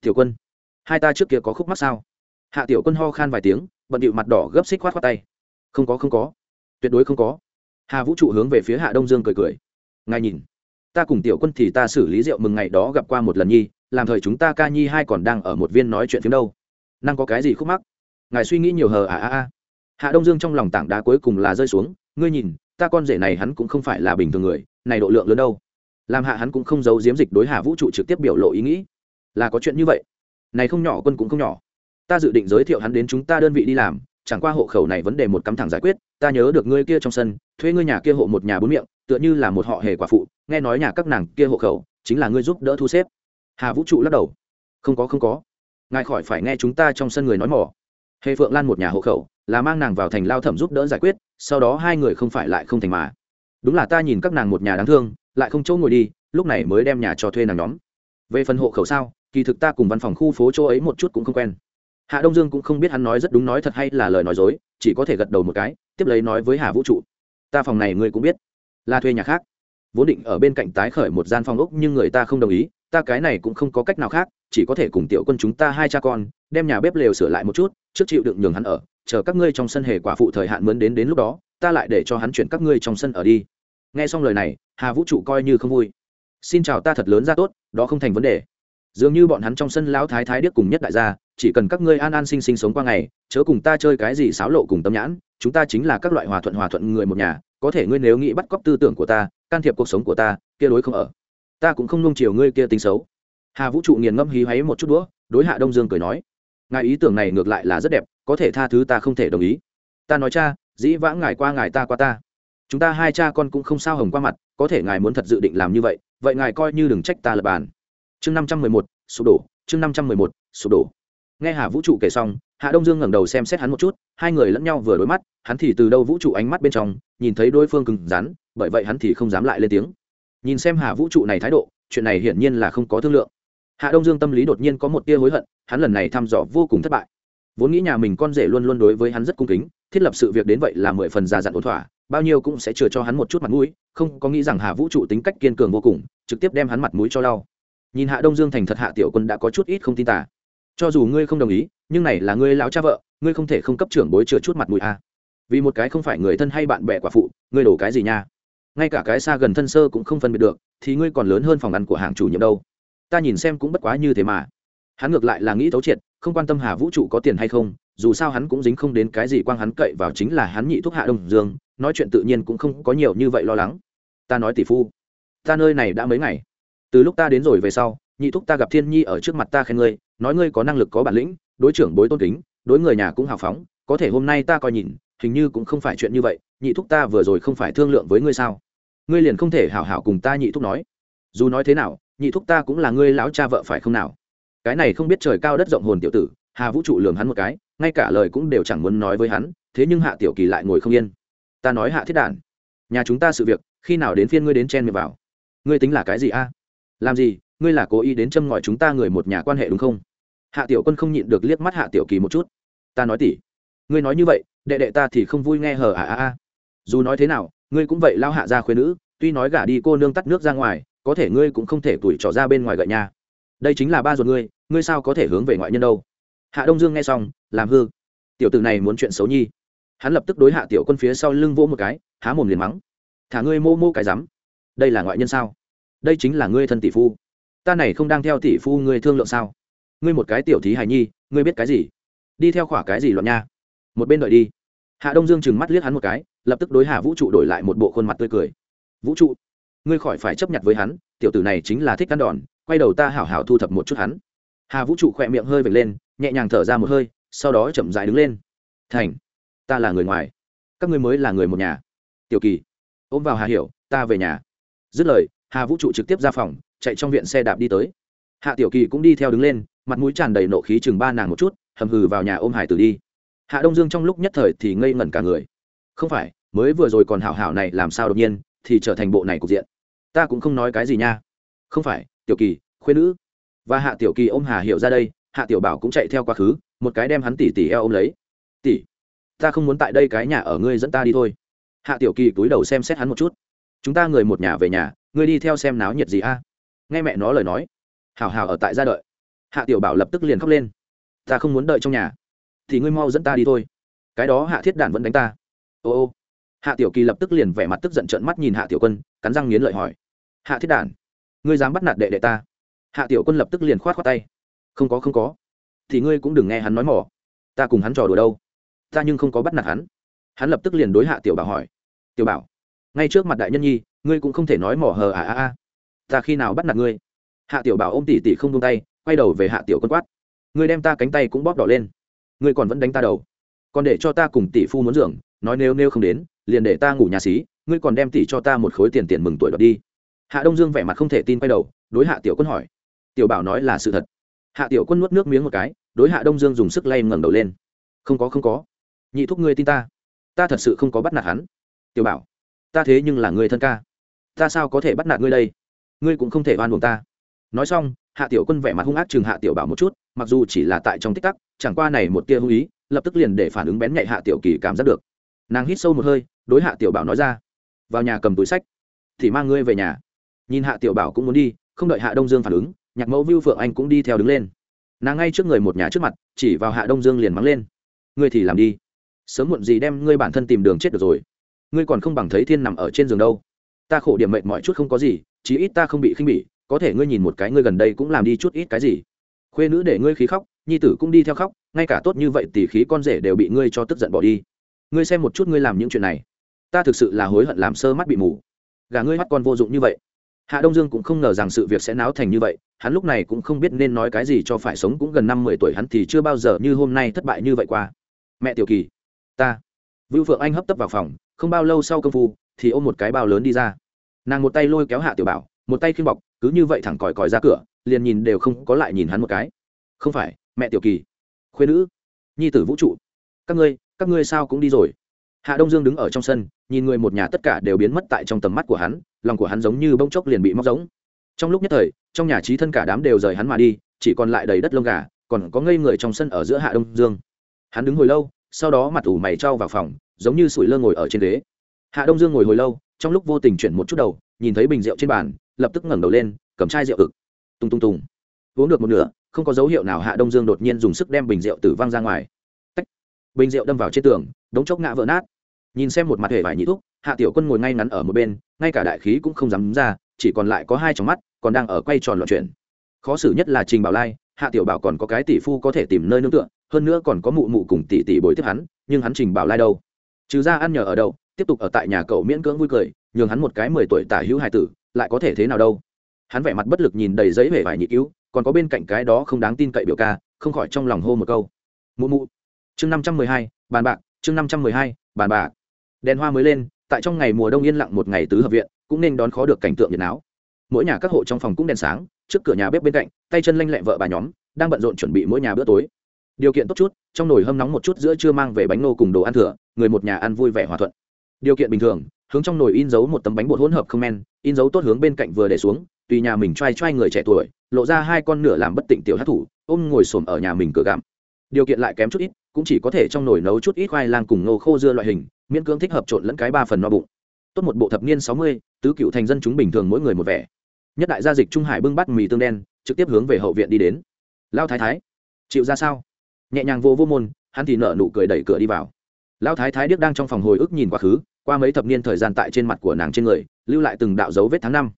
Tiểu quân, hai ta trước kia có khúc mắc sao? Hạ tiểu quân ho khan vài tiếng, bận điệu mặt đỏ gấp xích khoát khoát tay. Không có không có. Tuyệt đối không có. Hà vũ trụ hướng về phía hạ đông dương cười cười. Ngài nhìn, ta cùng tiểu quân thì ta xử lý rượu mừng ngày đó gặp qua một lần nhi, làm thời chúng ta ca nhi hai còn đang ở một viên nói chuyện phiếm đâu. Năng có cái gì khúc mắc? Ngài suy nghĩ nhiều hờ à à à. Hạ đông dương trong lòng tảng đá cuối cùng là rơi xuống, ngươi nhìn, ta con rể này hắn cũng không phải là bình thường người, này độ lượng lớn đâu. Làm hạ hắn cũng không giấu giếm dịch đối Hà vũ trụ trực tiếp biểu lộ ý nghĩ. Là có chuyện như vậy. Này không nhỏ, quân cũng không nhỏ ta dự định giới thiệu hắn đến chúng ta đơn vị đi làm, chẳng qua hộ khẩu này vấn đề một cắm thẳng giải quyết, ta nhớ được ngươi kia trong sân, thuê ngươi nhà kia hộ một nhà bốn miệng, tựa như là một họ hề quả phụ, nghe nói nhà các nàng kia hộ khẩu, chính là ngươi giúp đỡ thu xếp. Hà vũ trụ lắc đầu. Không có không có. Ngài khỏi phải nghe chúng ta trong sân người nói mỏ. Hề phượng lan một nhà hộ khẩu, là mang nàng vào thành lao thẩm giúp đỡ giải quyết, sau đó hai người không phải lại không thành mà. Đúng là ta nhìn các nàng một nhà đáng thương, lại không chỗ ngồi đi, lúc này mới đem nhà cho thuê nàng nhóm. Về phần hộ khẩu sao, kỳ thực ta cùng văn phòng khu phố chỗ ấy một chút cũng không quen hạ đông dương cũng không biết hắn nói rất đúng nói thật hay là lời nói dối, chỉ có thể gật đầu một cái, tiếp lấy nói với hà vũ trụ, ta phòng này ngươi cũng biết, là thuê nhà khác. Vốn định ở bên cạnh tái khởi một gian phòng ốc nhưng người ta không đồng ý, ta cái này cũng không có cách nào khác, chỉ có thể cùng tiểu quân chúng ta hai cha con, đem nhà bếp lều sửa lại một chút, trước chịu đựng nhường hắn ở, chờ các ngươi trong sân hề quả phụ thời hạn mướn đến đến lúc đó, ta lại để cho hắn chuyển các ngươi trong sân ở đi. Nghe xong lời này, hà vũ trụ coi như không vui. Xin chào, ta thật lớn ra tốt, đó không thành vấn đề dường như bọn hắn trong sân lão thái thái điếc cùng nhất đại gia, chỉ cần các ngươi an an sinh sinh sống qua ngày, chớ cùng ta chơi cái gì xáo lộ cùng tâm nhãn, chúng ta chính là các loại hòa thuận hòa thuận người một nhà, có thể ngươi nếu nghĩ bắt cóc tư tưởng của ta, can thiệp cuộc sống của ta, kia đối không ở. Ta cũng không nung chiều ngươi kia tính xấu. Hà vũ trụ nghiền ngẫm hí hoáy một chút đũa, đối hạ đông dương cười nói, ngài ý tưởng này ngược lại là rất đẹp, có thể tha thứ ta không thể đồng ý. Ta nói cha, dĩ vãng ngài qua ngài ta qua ta. Chúng ta hai cha con cũng không sao hồng qua mặt, có thể ngài muốn thật dự định làm như vậy vậy ngài coi như đừng trách ta lập bàn chương năm trăm mười một, sụp đổ. Chương năm trăm mười một, sụp đổ. Nghe hà vũ trụ kể xong, hạ đông dương ngẩng đầu xem xét hắn một chút, hai người lẫn nhau vừa đối mắt, hắn thì từ đâu vũ trụ ánh mắt bên trong, nhìn thấy đối phương cứng rắn, bởi vậy hắn thì không dám lại lên tiếng. Nhìn xem hà vũ trụ này thái độ, chuyện này hiển nhiên là không có thương lượng. Hạ đông dương tâm lý đột nhiên có một tia hối hận, hắn lần này thăm dò vô cùng thất bại. Vốn nghĩ nhà mình con rể luôn luôn đối với hắn rất cung kính, thiết lập sự việc đến vậy là mười phần già dặn ổn thỏa, bao nhiêu cũng sẽ chừa cho hắn một chút mặt mũi, không có nghĩ rằng hà vũ trụ tính cách kiên cường vô cùng, trực tiếp đem hắn mặt mũi cho lau nhìn hạ đông dương thành thật hạ tiểu quân đã có chút ít không tin tả cho dù ngươi không đồng ý, nhưng này là ngươi lão cha vợ, ngươi không thể không cấp trưởng bối chừa chút mặt mũi à. vì một cái không phải người thân hay bạn bè quả phụ, ngươi đổ cái gì nha? Ngay cả cái xa gần thân sơ cũng không phân biệt được, thì ngươi còn lớn hơn phòng ăn của hàng chủ nhiệm đâu. Ta nhìn xem cũng bất quá như thế mà. Hắn ngược lại là nghĩ thấu triệt, không quan tâm hà vũ trụ có tiền hay không, dù sao hắn cũng dính không đến cái gì quang hắn cậy vào chính là hắn nhị thuốc hạ đông dương, nói chuyện tự nhiên cũng không có nhiều như vậy lo lắng. Ta nói tỷ phu, ta nơi này đã mấy ngày từ lúc ta đến rồi về sau, nhị thúc ta gặp thiên nhi ở trước mặt ta khen ngươi, nói ngươi có năng lực, có bản lĩnh, đối trưởng bối tôn kính, đối người nhà cũng hào phóng, có thể hôm nay ta coi nhìn, hình như cũng không phải chuyện như vậy, nhị thúc ta vừa rồi không phải thương lượng với ngươi sao? Ngươi liền không thể hảo hảo cùng ta nhị thúc nói. Dù nói thế nào, nhị thúc ta cũng là ngươi lão cha vợ phải không nào? Cái này không biết trời cao đất rộng hồn tiểu tử, hà vũ trụ lường hắn một cái, ngay cả lời cũng đều chẳng muốn nói với hắn, thế nhưng hạ tiểu kỳ lại ngồi không yên. Ta nói hạ thiết đản, nhà chúng ta sự việc, khi nào đến phiên ngươi đến chen miệng vào? Ngươi tính là cái gì a? Làm gì, ngươi là cố ý đến châm ngòi chúng ta người một nhà quan hệ đúng không? Hạ tiểu quân không nhịn được liếc mắt hạ tiểu kỳ một chút. Ta nói tỉ, ngươi nói như vậy, đệ đệ ta thì không vui nghe hờ à à à. Dù nói thế nào, ngươi cũng vậy lao hạ ra khuyên nữ, tuy nói gả đi cô nương tắt nước ra ngoài, có thể ngươi cũng không thể tuổi trỏ ra bên ngoài gợi nhà. Đây chính là ba ruột ngươi ngươi sao có thể hướng về ngoại nhân đâu? Hạ đông dương nghe xong, làm hư. Tiểu tử này muốn chuyện xấu nhi. Hắn lập tức đối hạ tiểu quân phía sau lưng vỗ một cái, há mồm liền mắng. Thả ngươi mô mô cái rắm. Đây là ngoại nhân sao? Đây chính là ngươi thân tỷ phu. Ta này không đang theo tỷ phu ngươi thương lượng sao? Ngươi một cái tiểu thí hài nhi, ngươi biết cái gì? Đi theo khỏa cái gì loạn nha? Một bên đợi đi. Hạ đông dương chừng mắt liếc hắn một cái, lập tức đối hạ vũ trụ đổi lại một bộ khuôn mặt tươi cười. Vũ trụ, ngươi khỏi phải chấp nhận với hắn, tiểu tử này chính là thích cắn đòn, quay đầu ta hảo hảo thu thập một chút hắn. Hà vũ trụ khỏe miệng hơi vệt lên, nhẹ nhàng thở ra một hơi, sau đó chậm dại đứng lên. Thành, ta là người ngoài, các ngươi mới là người một nhà. Tiểu kỳ, ôm vào hà hiểu, ta về nhà. Dứt lời hà vũ trụ trực tiếp ra phòng, chạy trong viện xe đạp đi tới. Hạ tiểu kỳ cũng đi theo đứng lên, mặt mũi tràn đầy nộ khí chừng ba nàng một chút, hầm hừ vào nhà ôm hải tử đi. Hạ đông dương trong lúc nhất thời thì ngây ngẩn cả người. Không phải, mới vừa rồi còn hảo hảo này làm sao đột nhiên, thì trở thành bộ này cục diện. Ta cũng không nói cái gì nha. Không phải, tiểu kỳ, khuyên nữ. Và hạ tiểu kỳ ôm hà hiểu ra đây, hạ tiểu bảo cũng chạy theo quá khứ, một cái đem hắn tỉ tỉ eo ôm lấy. Tỉ, ta không muốn tại đây cái nhà ở ngươi dẫn ta đi thôi. Hạ tiểu kỳ túi đầu xem xét hắn một chút. Chúng ta người một nhà về nhà ngươi đi theo xem náo nhiệt gì a? Nghe mẹ nó lời nói. Hào hào ở tại gia đợi. Hạ tiểu bảo lập tức liền khóc lên. Ta không muốn đợi trong nhà. Thì ngươi mau dẫn ta đi thôi. Cái đó hạ thiết đản vẫn đánh ta. Ô ô. Hạ tiểu kỳ lập tức liền vẻ mặt tức giận trợn mắt nhìn hạ tiểu quân, cắn răng nghiến lợi hỏi. Hạ thiết đản, ngươi dám bắt nạt đệ đệ ta? Hạ tiểu quân lập tức liền khoát khoát tay. Không có không có. Thì ngươi cũng đừng nghe hắn nói mỏ. Ta cùng hắn trò đùa đâu? Ta nhưng không có bắt nạt hắn. Hắn lập tức liền đối hạ tiểu bảo hỏi. Tiểu bảo, ngay trước mặt đại nhân nhi ngươi cũng không thể nói mỏ hờ à à à. Ta khi nào bắt nạt ngươi? Hạ tiểu bảo ôm tỉ tỉ không buông tay, quay đầu về hạ tiểu quân quát. Ngươi đem ta cánh tay cũng bóp đỏ lên. Ngươi còn vẫn đánh ta đầu. Còn để cho ta cùng tỷ phu muốn dưỡng nói nếu nêu không đến, liền để ta ngủ nhà xí, ngươi còn đem tỷ cho ta một khối tiền tiền mừng tuổi đợt đi. Hạ đông dương vẻ mặt không thể tin quay đầu, đối hạ tiểu quân hỏi. Tiểu bảo nói là sự thật. Hạ tiểu quân nuốt nước miếng một cái, đối hạ đông dương dùng sức lay ngẩng đầu lên. Không có không có. Nhị thúc ngươi tin ta. Ta thật sự không có bắt nạt hắn. Tiểu bảo, ta thế nhưng là người thân ca ta sao có thể bắt nạt ngươi đây? Ngươi cũng không thể oan buồn ta. Nói xong, hạ tiểu quân vẻ mặt hung ác chừng hạ tiểu bảo một chút, mặc dù chỉ là tại trong tích tắc, chẳng qua này một tia hung ý, lập tức liền để phản ứng bén nhạy hạ tiểu kỳ cảm giác được. Nàng hít sâu một hơi, đối hạ tiểu bảo nói ra, vào nhà cầm túi sách, thì mang ngươi về nhà. Nhìn hạ tiểu bảo cũng muốn đi, không đợi hạ đông dương phản ứng, nhạc mẫu vưu phượng anh cũng đi theo đứng lên. Nàng ngay trước người một nhà trước mặt, chỉ vào hạ đông dương liền mắng lên, ngươi thì làm đi. Sớm muộn gì đem ngươi bản thân tìm đường chết được rồi. Ngươi còn không bằng thấy thiên nằm ở trên giường đâu ta khổ điểm mệnh mọi chút không có gì, chí ít ta không bị khinh bỉ, có thể ngươi nhìn một cái ngươi gần đây cũng làm đi chút ít cái gì. Khuê nữ để ngươi khí khóc, nhi tử cũng đi theo khóc, ngay cả tốt như vậy tỉ khí con rể đều bị ngươi cho tức giận bỏ đi. Ngươi xem một chút ngươi làm những chuyện này. Ta thực sự là hối hận làm sơ mắt bị mù. Gà ngươi mắt con vô dụng như vậy. Hạ đông dương cũng không ngờ rằng sự việc sẽ náo thành như vậy, hắn lúc này cũng không biết nên nói cái gì cho phải sống cũng gần năm mười tuổi hắn thì chưa bao giờ như hôm nay thất bại như vậy qua. Mẹ tiểu kỳ, ta. Vưu phượng anh hấp tấp vào phòng, không bao lâu sau công phu, thì ôm một cái bao lớn đi ra nàng một tay lôi kéo hạ tiểu bảo, một tay khiêm bọc, cứ như vậy thẳng còi còi ra cửa, liền nhìn đều không có lại nhìn hắn một cái. Không phải, mẹ tiểu kỳ. Khuyên nữ, nhi tử vũ trụ. Các ngươi các ngươi sao cũng đi rồi. Hạ đông dương đứng ở trong sân, nhìn người một nhà tất cả đều biến mất tại trong tầm mắt của hắn, lòng của hắn giống như bông chốc liền bị móc giống trong lúc nhất thời, trong nhà trí thân cả đám đều rời hắn mà đi, chỉ còn lại đầy đất lông gà, còn có ngây người trong sân ở giữa hạ đông dương. Hắn đứng hồi lâu, sau đó mặt ủ mày trao vào phòng, giống như sủi lơ ngồi ở trên ghế. Hạ đông dương ngồi hồi lâu trong lúc vô tình chuyển một chút đầu, nhìn thấy bình rượu trên bàn, lập tức ngẩng đầu lên, cầm chai rượu ực. Tung tung tung. Uống được một nửa, không có dấu hiệu nào hạ đông dương đột nhiên dùng sức đem bình rượu tử văng ra ngoài. Tách. bình rượu đâm vào trên tường, đống chốc ngã vỡ nát. Nhìn xem một mặt hề vải nhị thúc, hạ tiểu quân ngồi ngay ngắn ở một bên, ngay cả đại khí cũng không dám ra, chỉ còn lại có hai trong mắt, còn đang ở quay tròn loạn chuyển. Khó xử nhất là trình bảo lai, hạ tiểu bảo còn có cái tỷ phu có thể tìm nơi nương tựa, hơn nữa còn có mụ mụ cùng tỷ tỷ bồi tiếp hắn, nhưng hắn trình bảo lai đâu? Trừ ra ăn nhờ ở đâu tiếp tục ở tại nhà cậu miễn cưỡng vui cười, nhường hắn một cái mười tuổi tả hữu hài tử, lại có thể thế nào đâu. Hắn vẻ mặt bất lực nhìn đầy giấy vẻ vải nhị cứu, còn có bên cạnh cái đó không đáng tin cậy biểu ca, không khỏi trong lòng hô một câu. Mụ mụ. Chương năm trăm mười hai, bàn bạc, chương năm trăm mười hai, bàn bạc. Đèn hoa mới lên, tại trong ngày mùa đông yên lặng một ngày tứ hợp viện, cũng nên đón khó được cảnh tượng nhiệt áo mỗi nhà các hộ trong phòng cũng đèn sáng, trước cửa nhà bếp bên cạnh, tay chân lanh lẹ vợ bà nhóm, đang bận rộn chuẩn bị mỗi nhà bữa tối. Điều kiện tốt chút, trong nồi hâm nóng một chút giữa trưa mang về bánh nô cùng đồ ăn thừa, người một nhà ăn vui vẻ hòa thuận điều kiện bình thường, hướng trong nồi in dấu một tấm bánh bột hỗn hợp không men, in dấu tốt hướng bên cạnh vừa để xuống, tùy nhà mình t r a i t r a i người trẻ tuổi, lộ ra hai con nửa làm bất tỉnh tiểu hát thủ, ôm ngồi xổm ở nhà mình cửa gặm. Điều kiện lại kém chút ít, cũng chỉ có thể trong nồi nấu chút ít khoai lang cùng nô khô dưa loại hình, miễn cưỡng thích hợp trộn lẫn cái ba phần no bụng. Tốt một bộ thập niên sáu mươi, tứ cựu thành dân chúng bình thường mỗi người một vẻ. Nhất đại gia dịch trung hải bưng bắt mì tương đen, trực tiếp hướng về hậu viện đi đến. Lao thái thái, chịu ra sao? Nhẹ nhàng vô vô môn, hắn thì nở nụ cười đẩy cửa đi vào. Lao thái thái điếc đang trong phòng hồi ức nhìn quá khứ qua mấy thập niên thời gian tại trên mặt của nàng trên người, lưu lại từng đạo dấu vết tháng năm.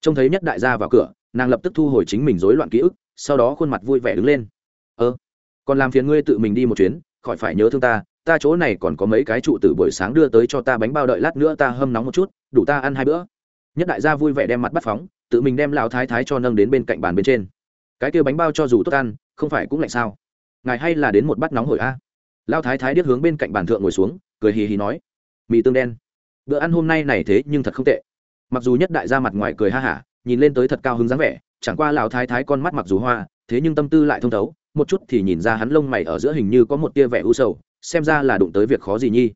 Trông thấy nhất đại gia vào cửa, nàng lập tức thu hồi chính mình rối loạn ký ức, sau đó khuôn mặt vui vẻ đứng lên. Ơ, còn làm phiền ngươi tự mình đi một chuyến, khỏi phải nhớ thương ta ta chỗ này còn có mấy cái trụ từ buổi sáng đưa tới cho ta bánh bao đợi lát nữa ta hâm nóng một chút, đủ ta ăn hai bữa. Nhất đại gia vui vẻ đem mặt bắt phóng, tự mình đem lão thái thái cho nâng đến bên cạnh bàn bên trên. Cái kia bánh bao cho dù tốt ăn, không phải cũng lạnh sao? Ngài hay là đến một bát nóng hổi a. Lão thái thái điếc hướng bên cạnh bàn thượng ngồi xuống, cười hì hì nói mì tương đen. Bữa ăn hôm nay này thế nhưng thật không tệ. Mặc dù nhất đại gia mặt ngoài cười ha hả, nhìn lên tới thật cao hứng dáng vẻ, chẳng qua lão thái thái con mắt mặc dù hoa, thế nhưng tâm tư lại thông thấu, một chút thì nhìn ra hắn lông mày ở giữa hình như có một tia vẻ u sầu, xem ra là đụng tới việc khó gì nhi.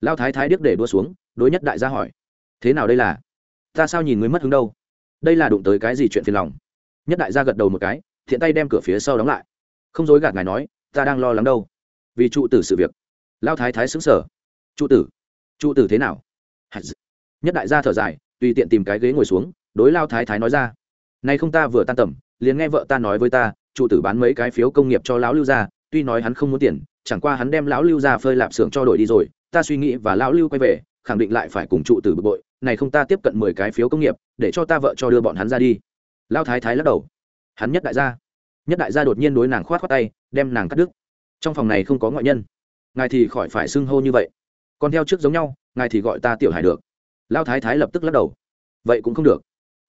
Lao thái thái điếc để đua xuống, đối nhất đại gia hỏi, thế nào đây là? Ta sao nhìn người mất hứng đâu? Đây là đụng tới cái gì chuyện phiền lòng? Nhất đại gia gật đầu một cái, thiện tay đem cửa phía sau đóng lại. Không dối gạt ngài nói, ta đang lo lắng đâu. Vì trụ tử sự việc. Lao thái thái xứng sở trụ tử? Trụ tử thế nào? Nhất đại gia thở dài, tùy tiện tìm cái ghế ngồi xuống, đối lao thái thái nói ra. Nay không ta vừa tan tầm, liền nghe vợ ta nói với ta trụ tử bán mấy cái phiếu công nghiệp cho lão lưu gia, tuy nói hắn không muốn tiền, chẳng qua hắn đem lão lưu gia phơi lạp xưởng cho đổi đi rồi, ta suy nghĩ và lão lưu quay về, khẳng định lại phải cùng trụ tử bực bội, này không ta tiếp cận mười cái phiếu công nghiệp, để cho ta vợ cho đưa bọn hắn ra đi. Lao thái thái lắc đầu. Hắn nhất đại gia. Nhất đại gia đột nhiên đối nàng khoát khoát tay, đem nàng cắt đứt. Trong phòng này không có ngoại nhân. Ngài thì khỏi phải xưng hô như vậy còn theo trước giống nhau, ngài thì gọi ta tiểu hải được. Lao thái thái lập tức lắc đầu. Vậy cũng không được.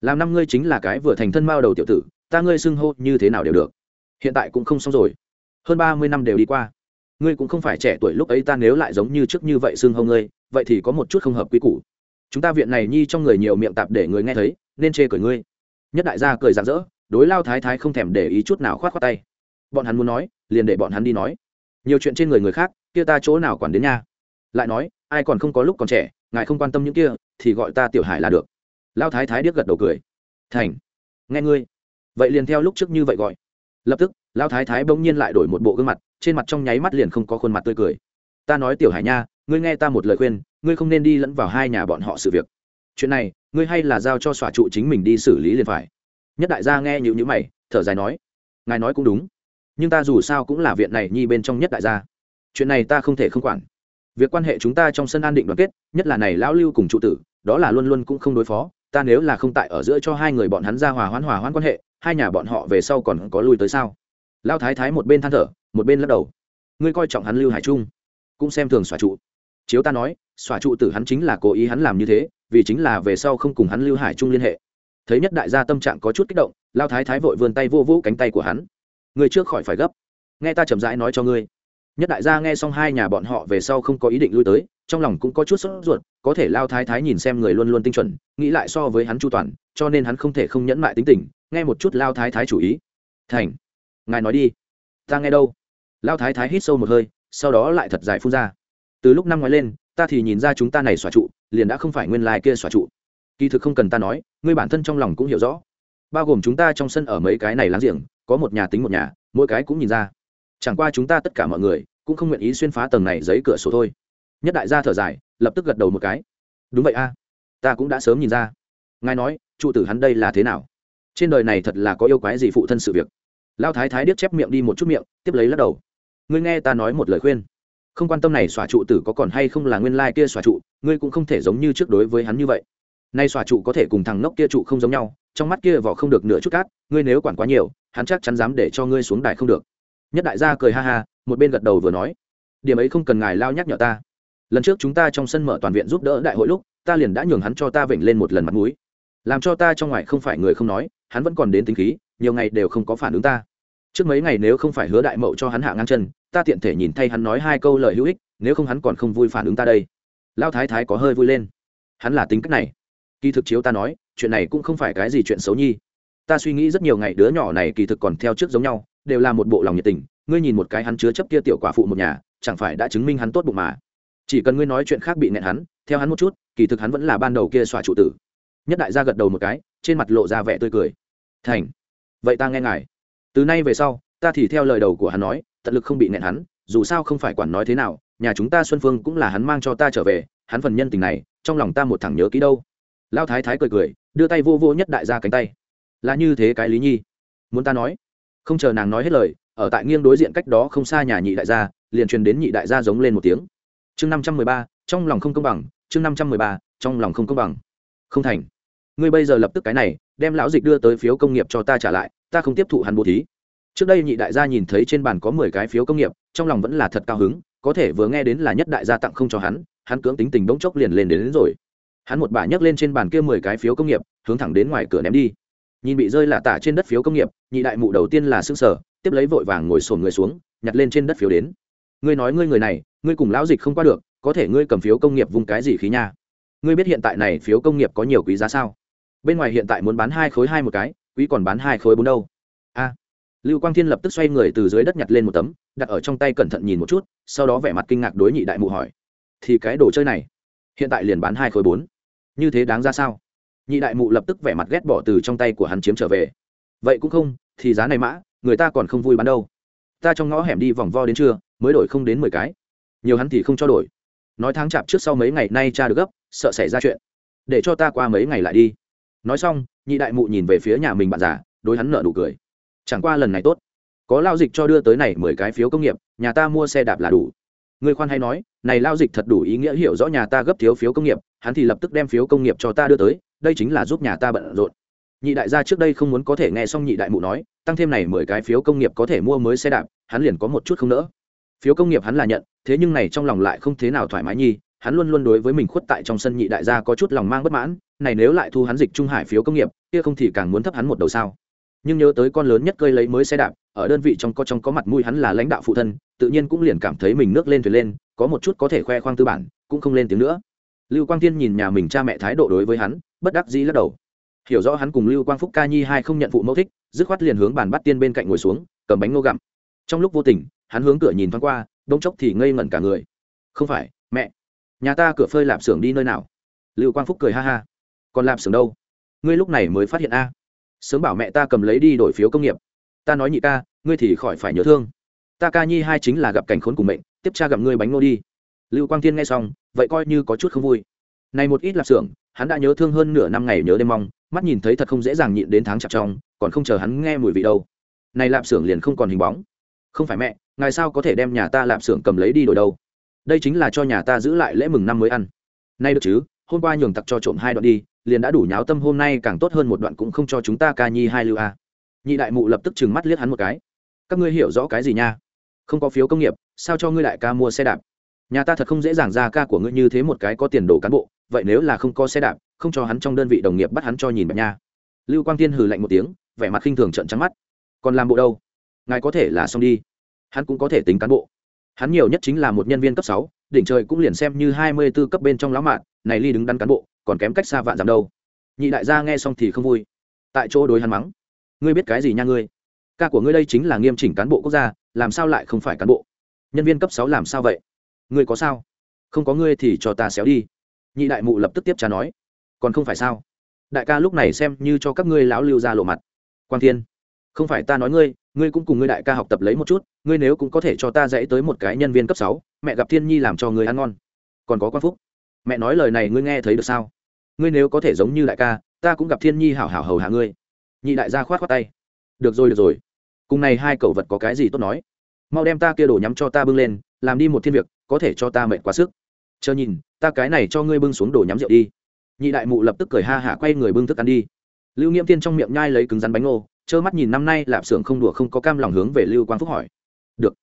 Làm năm ngươi chính là cái vừa thành thân mao đầu tiểu tử, ta ngươi xưng hô như thế nào đều được. Hiện tại cũng không xong rồi. Hơn ba mươi năm đều đi qua. Ngươi cũng không phải trẻ tuổi lúc ấy ta nếu lại giống như trước như vậy xưng hô ngươi, vậy thì có một chút không hợp quy củ. Chúng ta viện này nhi trong người nhiều miệng tạp để người nghe thấy, nên chê cười ngươi. Nhất đại gia cười rạng rỡ, đối lao thái thái không thèm để ý chút nào khoát khoát tay. Bọn hắn muốn nói, liền để bọn hắn đi nói. Nhiều chuyện trên người người khác, kia ta chỗ nào quản đến nha? Lại nói, ai còn không có lúc còn trẻ, ngài không quan tâm những kia, thì gọi ta tiểu hải là được. Lao thái thái điếc gật đầu cười. Thành, nghe ngươi. Vậy liền theo lúc trước như vậy gọi. Lập tức lao thái thái bỗng nhiên lại đổi một bộ gương mặt, trên mặt trong nháy mắt liền không có khuôn mặt tươi cười. Ta nói tiểu hải nha, ngươi nghe ta một lời khuyên, ngươi không nên đi lẫn vào hai nhà bọn họ sự việc. Chuyện này, ngươi hay là giao cho xòa trụ chính mình đi xử lý liền phải. Nhất đại gia nghe nhịu nhữ mày, thở dài nói, ngài nói cũng đúng, nhưng ta dù sao cũng là viện này nhi bên trong nhất đại gia. Chuyện này ta không thể không quản việc quan hệ chúng ta trong sân an định đoàn kết, nhất là này lão lưu cùng trụ tử, đó là luôn luôn cũng không đối phó, ta nếu là không tại ở giữa cho hai người bọn hắn ra hòa hoãn hòa hoãn quan hệ, hai nhà bọn họ về sau còn có lui tới sao? Lao thái thái một bên than thở, một bên lắc đầu. Ngươi coi trọng hắn lưu hải trung, cũng xem thường xòa trụ. Chiếu ta nói, xòa trụ tử hắn chính là cố ý hắn làm như thế, vì chính là về sau không cùng hắn lưu hải trung liên hệ. Thấy nhất đại gia tâm trạng có chút kích động lao thái thái vội vươn tay vô vũ cánh tay của hắn. Ngươi trước khỏi phải gấp. Nghe ta chậm rãi nói cho ngươi nhất đại gia nghe xong hai nhà bọn họ về sau không có ý định lui tới, trong lòng cũng có chút sốt ruột, có thể lao thái thái nhìn xem người luôn luôn tinh chuẩn, nghĩ lại so với hắn chu toàn, cho nên hắn không thể không nhẫn mại tính tình, nghe một chút lao thái thái chủ ý. Thành, ngài nói đi. Ta nghe đâu? Lao thái thái hít sâu một hơi, sau đó lại thật dài phun ra. Từ lúc năm ngoái lên, ta thì nhìn ra chúng ta này xóa trụ, liền đã không phải nguyên lai、like、kia xóa trụ. Kỳ thực không cần ta nói, ngươi bản thân trong lòng cũng hiểu rõ. Bao gồm chúng ta trong sân ở mấy cái này láng giềng, có một nhà tính một nhà, mỗi cái cũng nhìn ra. Chẳng qua chúng ta tất cả mọi người cũng không nguyện ý xuyên phá tầng này giấy cửa sổ thôi. Nhất đại gia thở dài, lập tức gật đầu một cái. Đúng vậy a, ta cũng đã sớm nhìn ra. Ngài nói, trụ tử hắn đây là thế nào? Trên đời này thật là có yêu quái gì phụ thân sự việc. Lao thái thái điếc chép miệng đi một chút miệng, tiếp lấy lắc đầu. Ngươi nghe ta nói một lời khuyên. Không quan tâm này xòa trụ tử có còn hay không là nguyên lai kia xòa trụ, ngươi cũng không thể giống như trước đối với hắn như vậy. Nay xòa trụ có thể cùng thằng ngốc kia trụ không giống nhau, trong mắt kia vỏ không được nửa chút cát, ngươi nếu quản quá nhiều, hắn chắc chắn dám để cho ngươi xuống đài không được. Nhất đại gia cười ha ha một bên gật đầu vừa nói, điểm ấy không cần ngài lao nhắc nhở ta. Lần trước chúng ta trong sân mở toàn viện giúp đỡ đại hội lúc, ta liền đã nhường hắn cho ta vểnh lên một lần mặt mũi. Làm cho ta trong ngoài không phải người không nói, hắn vẫn còn đến tính khí, nhiều ngày đều không có phản ứng ta. Trước mấy ngày nếu không phải hứa đại mậu cho hắn hạ ngang chân, ta tiện thể nhìn thay hắn nói hai câu lời hữu ích, nếu không hắn còn không vui phản ứng ta đây. Lao thái thái có hơi vui lên. Hắn là tính cách này. Kỳ thực chiếu ta nói, chuyện này cũng không phải cái gì chuyện xấu nhi. Ta suy nghĩ rất nhiều ngày đứa nhỏ này kỳ thực còn theo trước giống nhau, đều là một bộ lòng nhiệt tình ngươi nhìn một cái hắn chứa chấp kia tiểu quả phụ một nhà, chẳng phải đã chứng minh hắn tốt bụng mà. Chỉ cần ngươi nói chuyện khác bị nẹn hắn, theo hắn một chút, kỳ thực hắn vẫn là ban đầu kia xòa trụ tử. Nhất đại gia gật đầu một cái, trên mặt lộ ra vẻ tươi cười. Thành, vậy ta nghe ngài. Từ nay về sau, ta thì theo lời đầu của hắn nói, tận lực không bị nẹn hắn, dù sao không phải quản nói thế nào, nhà chúng ta xuân phương cũng là hắn mang cho ta trở về, hắn phần nhân tình này, trong lòng ta một thằng nhớ kỹ đâu. Lao thái thái cười cười, đưa tay vô vô nhất đại gia cánh tay. Là như thế cái lý nhi. Muốn ta nói? Không chờ nàng nói hết lời ở tại nghiêng đối diện cách đó không xa nhà nhị đại gia liền truyền đến nhị đại gia giống lên một tiếng. Chương năm trăm mười ba trong lòng không công bằng chương năm trăm mười ba trong lòng không công bằng. Không thành. Ngươi bây giờ lập tức cái này đem lão dịch đưa tới phiếu công nghiệp cho ta trả lại ta không tiếp thụ hắn bố thí. Trước đây nhị đại gia nhìn thấy trên bàn có mười cái phiếu công nghiệp trong lòng vẫn là thật cao hứng có thể vừa nghe đến là nhất đại gia tặng không cho hắn hắn cưỡng tính tình bỗng chốc liền lên đến, đến rồi. Hắn một bà nhấc lên trên bàn kia mười cái phiếu công nghiệp hướng thẳng đến ngoài cửa ném đi. Nhìn bị rơi là tả trên đất phiếu công nghiệp nhị đại mụ đầu tiên là xương sở tiếp lấy vội vàng ngồi sồn người xuống, nhặt lên trên đất phiếu đến. Ngươi nói ngươi người này, ngươi cùng lão dịch không qua được, có thể ngươi cầm phiếu công nghiệp vùng cái gì khí nha? Ngươi biết hiện tại này phiếu công nghiệp có nhiều quý giá sao? Bên ngoài hiện tại muốn bán hai khối hai một cái, quý còn bán hai khối bốn đâu? A. Lưu quang thiên lập tức xoay người từ dưới đất nhặt lên một tấm, đặt ở trong tay cẩn thận nhìn một chút, sau đó vẻ mặt kinh ngạc đối nhị đại mụ hỏi. Thì cái đồ chơi này, hiện tại liền bán hai khối bốn. Như thế đáng ra sao? Nhị đại mụ lập tức vẻ mặt ghét bỏ từ trong tay của hắn chiếm trở về. Vậy cũng không, thì giá này mã người ta còn không vui bán đâu. Ta trong ngõ hẻm đi vòng vo đến trưa, mới đổi không đến mười cái. Nhiều hắn thì không cho đổi. Nói tháng chạp trước sau mấy ngày nay cha được gấp, sợ xảy ra chuyện. Để cho ta qua mấy ngày lại đi. Nói xong, nhị đại mụ nhìn về phía nhà mình bạn già, đối hắn nợ nụ cười. Chẳng qua lần này tốt. Có lao dịch cho đưa tới này mười cái phiếu công nghiệp, nhà ta mua xe đạp là đủ. Người khoan hay nói, này lao dịch thật đủ ý nghĩa hiểu rõ nhà ta gấp thiếu phiếu công nghiệp, hắn thì lập tức đem phiếu công nghiệp cho ta đưa tới, đây chính là giúp nhà ta bận rộn nhị đại gia trước đây không muốn có thể nghe xong nhị đại mụ nói, tăng thêm này mười cái phiếu công nghiệp có thể mua mới xe đạp, hắn liền có một chút không nỡ. Phiếu công nghiệp hắn là nhận, thế nhưng này trong lòng lại không thế nào thoải mái nhi hắn luôn luôn đối với mình khuất tại trong sân nhị đại gia có chút lòng mang bất mãn, này nếu lại thu hắn dịch trung hải phiếu công nghiệp, kia không thì càng muốn thấp hắn một đầu sao. Nhưng nhớ tới con lớn nhất cơi lấy mới xe đạp, ở đơn vị trong có trong có mặt mũi hắn là lãnh đạo phụ thân, tự nhiên cũng liền cảm thấy mình nước lên thuyền lên, có một chút có thể khoe khoang tư bản, cũng không lên tiếng nữa. Lưu quang thiên nhìn nhà mình cha mẹ thái độ đối với hắn, bất đắc dĩ lắc đầu hiểu rõ hắn cùng lưu quang phúc ca nhi hai không nhận phụ mẫu thích, dứt khoát liền hướng bàn bắt tiên bên cạnh ngồi xuống, cầm bánh ngô gặm. Trong lúc vô tình, hắn hướng cửa nhìn thoáng qua, bỗng chốc thì ngây ngẩn cả người. Không phải, mẹ, nhà ta cửa phơi lạp xưởng đi nơi nào? Lưu quang phúc cười ha ha. Còn lạp xưởng đâu? Ngươi lúc này mới phát hiện a. Sớm bảo mẹ ta cầm lấy đi đổi phiếu công nghiệp. Ta nói nhị ca, ngươi thì khỏi phải nhớ thương. Ta ca nhi hai chính là gặp cảnh khốn cùng mệnh, tiếp cha gặp ngươi bánh ngô đi. Lưu quang thiên nghe xong, vậy coi như có chút không vui. Này một ít lạp xưởng, hắn đã nhớ thương hơn nửa năm ngày nhớ đêm mong mắt nhìn thấy thật không dễ dàng nhịn đến tháng chặt trong, còn không chờ hắn nghe mùi vị đâu. Này lạp xưởng liền không còn hình bóng. Không phải mẹ, ngài sao có thể đem nhà ta lạp xưởng cầm lấy đi đổi đâu? Đây chính là cho nhà ta giữ lại lễ mừng năm mới ăn. Nay được chứ, hôm qua nhường tặc cho trộm hai đoạn đi, liền đã đủ nháo tâm hôm nay càng tốt hơn một đoạn cũng không cho chúng ta ca nhi hai lưu a. Nhị đại mụ lập tức trừng mắt liếc hắn một cái. Các ngươi hiểu rõ cái gì nha? Không có phiếu công nghiệp, sao cho ngươi đại ca mua xe đạp? Nhà ta thật không dễ dàng ra ca của ngươi như thế một cái có tiền đồ cán bộ, vậy nếu là không có xe đạp không cho hắn trong đơn vị đồng nghiệp bắt hắn cho nhìn bạch nha. Lưu quang tiên hừ lạnh một tiếng, vẻ mặt khinh thường trận trắng mắt. Còn làm bộ đâu? Ngài có thể là xong đi. Hắn cũng có thể tính cán bộ. Hắn nhiều nhất chính là một nhân viên cấp sáu, đỉnh trời cũng liền xem như hai mươi b ố cấp bên trong lão mạn, này ly đứng đắn cán bộ, còn kém cách xa vạn giảm đâu. Nhị đại gia nghe xong thì không vui. Tại chỗ đối hắn mắng. Ngươi biết cái gì nha ngươi? Ca của ngươi đây chính là nghiêm chỉnh cán bộ quốc gia, làm sao lại không phải cán bộ? Nhân viên cấp sáu làm sao vậy? Ngươi có sao? Không có ngươi thì cho ta xéo đi. Nhị đại mụ lập tức tiếp trả nói còn không phải sao? Đại ca lúc này xem như cho các ngươi lão lưu ra lộ mặt. Quang thiên, không phải ta nói ngươi ngươi cũng cùng ngươi đại ca học tập lấy một chút, ngươi nếu cũng có thể cho ta dãy tới một cái nhân viên cấp sáu, mẹ gặp thiên nhi làm cho người ăn ngon. Còn có quan phúc, mẹ nói lời này ngươi nghe thấy được sao? Ngươi nếu có thể giống như đại ca, ta cũng gặp thiên nhi hảo hảo hầu hạ ngươi. Nhị đại gia khoát khoát tay. Được rồi được rồi. Cùng này hai cậu vật có cái gì tốt nói? Mau đem ta kia đổ nhắm cho ta bưng lên, làm đi một thiên việc, có thể cho ta mệt quá sức. Chờ nhìn, ta cái này cho ngươi bưng xuống đổ nhắm rượu đi nhị đại mụ lập tức cười ha hả quay người bưng thức ăn đi. Lưu nghiễm tiên trong miệng nhai lấy cứng rắn bánh ngô, trơ mắt nhìn năm nay lạp xưởng không đùa không có cam lòng hướng về lưu quang phúc hỏi. Được.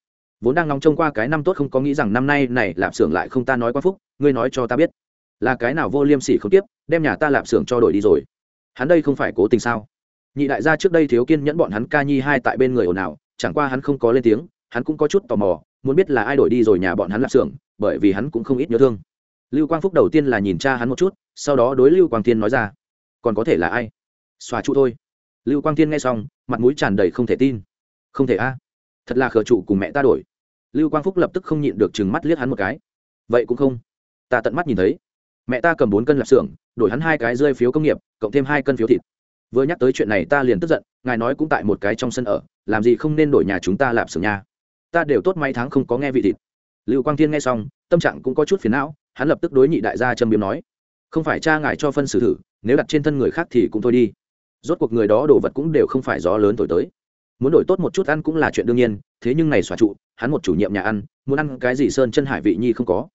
Vốn đang nóng trông qua cái năm tốt không có nghĩ rằng năm nay này lạp xưởng lại không ta nói quang phúc, ngươi nói cho ta biết. Là cái nào vô liêm sỉ không tiếp, đem nhà ta lạp xưởng cho đổi đi rồi. Hắn đây không phải cố tình sao? Nhị đại gia trước đây thiếu kiên nhẫn bọn hắn ca nhi hai tại bên người ồn ào, chẳng qua hắn không có lên tiếng, hắn cũng có chút tò mò, muốn biết là ai đổi đi rồi nhà bọn hắn lạp xưởng, bởi vì hắn cũng không ít nhớ thương lưu quang phúc đầu tiên là nhìn cha hắn một chút, sau đó đối lưu quang tiên nói ra, còn có thể là ai? Xòa trụ thôi. Lưu quang tiên nghe xong, mặt mũi tràn đầy không thể tin. Không thể a, thật là khờ trụ cùng mẹ ta đổi. Lưu quang phúc lập tức không nhịn được chừng mắt liếc hắn một cái. Vậy cũng không. Ta tận mắt nhìn thấy. Mẹ ta cầm bốn cân lạp xưởng, đổi hắn hai cái rơi phiếu công nghiệp, cộng thêm hai cân phiếu thịt. Vừa nhắc tới chuyện này ta liền tức giận, ngài nói cũng tại một cái trong sân ở, làm gì không nên đổi nhà chúng ta lạp xưởng nhà. ta đều tốt may tháng không có nghe vị thịt. Lưu quang thiên nghe xong, tâm trạng cũng có chút phiền não hắn lập tức đối nhị đại gia châm biếm nói, không phải cha ngài cho phân xử thử, nếu đặt trên thân người khác thì cũng thôi đi. Rốt cuộc người đó đồ vật cũng đều không phải gió lớn thổi tới. Muốn đổi tốt một chút ăn cũng là chuyện đương nhiên, thế nhưng này xóa trụ, hắn một chủ nhiệm nhà ăn, muốn ăn cái gì sơn chân hải vị nhi không có.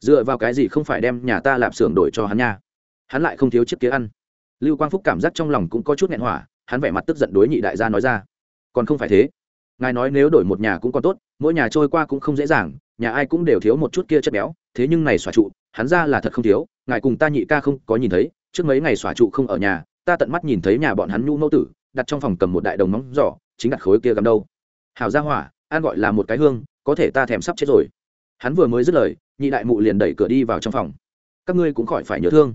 Dựa vào cái gì không phải đem nhà ta lạp xưởng đổi cho hắn nha? Hắn lại không thiếu chiếc kia ăn. Lưu quang phúc cảm giác trong lòng cũng có chút nghẹn hỏa, hắn vẻ mặt tức giận đối nhị đại gia nói ra, còn không phải thế. Ngài nói nếu đổi một nhà cũng còn tốt, mỗi nhà trôi qua cũng không dễ dàng nhà ai cũng đều thiếu một chút kia chất béo, thế nhưng này xóa trụ, hắn ra là thật không thiếu, ngài cùng ta nhị ca không có nhìn thấy, trước mấy ngày xóa trụ không ở nhà, ta tận mắt nhìn thấy nhà bọn hắn nhu mẫu tử, đặt trong phòng cầm một đại đồng móng giỏ chính đặt khối kia gắm đâu. Hào ra hỏa an gọi là một cái hương, có thể ta thèm sắp chết rồi. Hắn vừa mới dứt lời, nhị đại mụ liền đẩy cửa đi vào trong phòng. Các ngươi cũng khỏi phải nhớ thương.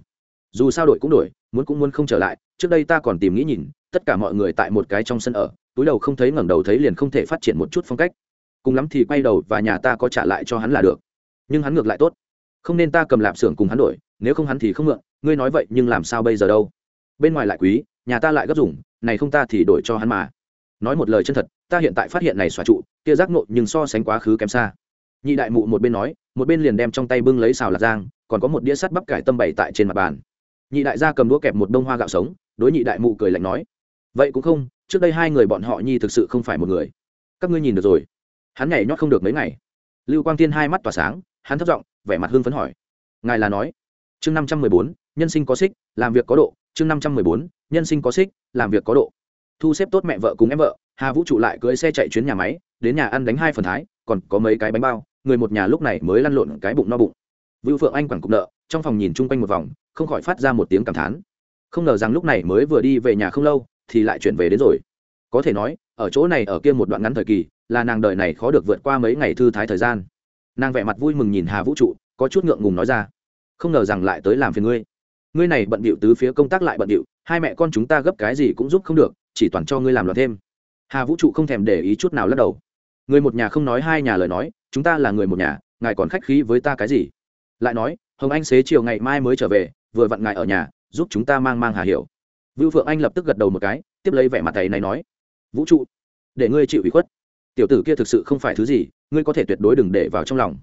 Dù sao đổi cũng đổi, muốn cũng muốn không trở lại, trước đây ta còn tìm nghĩ nhìn, tất cả mọi người tại một cái trong sân ở, túi đầu không thấy ngẩng đầu thấy liền không thể phát triển một chút phong cách cùng lắm thì quay đầu và nhà ta có trả lại cho hắn là được. Nhưng hắn ngược lại tốt. Không nên ta cầm lạp xưởng cùng hắn đổi, nếu không hắn thì không mượn, ngươi nói vậy nhưng làm sao bây giờ đâu? Bên ngoài lại quý, nhà ta lại gấp dùng, này không ta thì đổi cho hắn mà. Nói một lời chân thật, ta hiện tại phát hiện này xóa trụ, kia giác nộ nhưng so sánh quá khứ kém xa. Nhị đại mụ một bên nói, một bên liền đem trong tay bưng lấy xào lạc giang, còn có một đĩa sắt bắp cải tâm bày tại trên mặt bàn. Nhị đại gia cầm đũa kẹp một đông hoa gạo sống, đối nhị đại mụ cười lạnh nói, vậy cũng không, trước đây hai người bọn họ nhi thực sự không phải một người. Các ngươi nhìn được rồi hắn nhảy nhót không được mấy ngày. Lưu quang tiên hai mắt tỏa sáng, hắn thất giọng, vẻ mặt hương phấn hỏi. Ngài là nói, chương năm trăm mười bốn, nhân sinh có xích, làm việc có độ, chương năm trăm mười bốn, nhân sinh có xích, làm việc có độ. Thu xếp tốt mẹ vợ cùng em vợ, hà vũ trụ lại cưỡi xe chạy chuyến nhà máy, đến nhà ăn đánh hai phần thái, còn có mấy cái bánh bao, người một nhà lúc này mới lăn lộn cái bụng no bụng. Vưu phượng anh quẳng cục nợ, trong phòng nhìn chung quanh một vòng, không khỏi phát ra một tiếng cảm thán. Không ngờ rằng lúc này mới vừa đi về nhà không lâu, thì lại chuyển về đến rồi. Có thể nói, ở chỗ này ở kia một đoạn ngắn thời kỳ là nàng đời này khó được vượt qua mấy ngày thư thái thời gian. Nàng vẻ mặt vui mừng nhìn hà vũ trụ, có chút ngượng ngùng nói ra, không ngờ rằng lại tới làm phiền ngươi. Ngươi này bận bịu tứ phía công tác lại bận bịu, hai mẹ con chúng ta gấp cái gì cũng giúp không được, chỉ toàn cho ngươi làm loạt thêm. Hà vũ trụ không thèm để ý chút nào lắc đầu. Người một nhà không nói hai nhà lời nói, chúng ta là người một nhà, ngài còn khách khí với ta cái gì? Lại nói, hồng anh xế chiều ngày mai mới trở về, vừa vặn ngài ở nhà, giúp chúng ta mang mang hà hiểu. Vưu phượng anh lập tức gật đầu một cái, tiếp lấy vẻ mặt thầy này nói, vũ trụ, để ngươi chịu ủy khuất tiểu tử kia thực sự không phải thứ gì, ngươi có thể tuyệt đối đừng để vào trong lòng.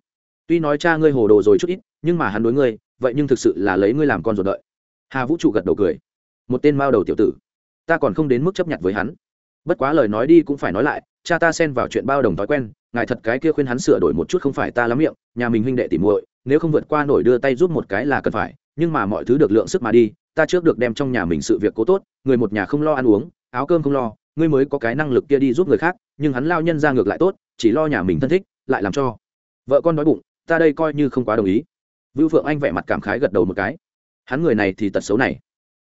Tuy nói cha ngươi hồ đồ rồi chút ít, nhưng mà hắn đối ngươi, vậy nhưng thực sự là lấy ngươi làm con ruột đợi. Hà vũ trụ gật đầu cười. Một tên mao đầu tiểu tử. Ta còn không đến mức chấp nhận với hắn. Bất quá lời nói đi cũng phải nói lại, cha ta xen vào chuyện bao đồng thói quen, ngài thật cái kia khuyên hắn sửa đổi một chút không phải ta lắm miệng, nhà mình huynh đệ tỉ muội, nếu không vượt qua nổi đưa tay giúp một cái là cần phải, nhưng mà mọi thứ được lượng sức mà đi, ta trước được đem trong nhà mình sự việc cố tốt, người một nhà không lo ăn uống, áo cơm không lo ngươi mới có cái năng lực kia đi giúp người khác, nhưng hắn lao nhân ra ngược lại tốt, chỉ lo nhà mình thân thích, lại làm cho vợ con đói bụng, ta đây coi như không quá đồng ý. Vưu phượng anh vẻ mặt cảm khái gật đầu một cái. Hắn người này thì tật xấu này,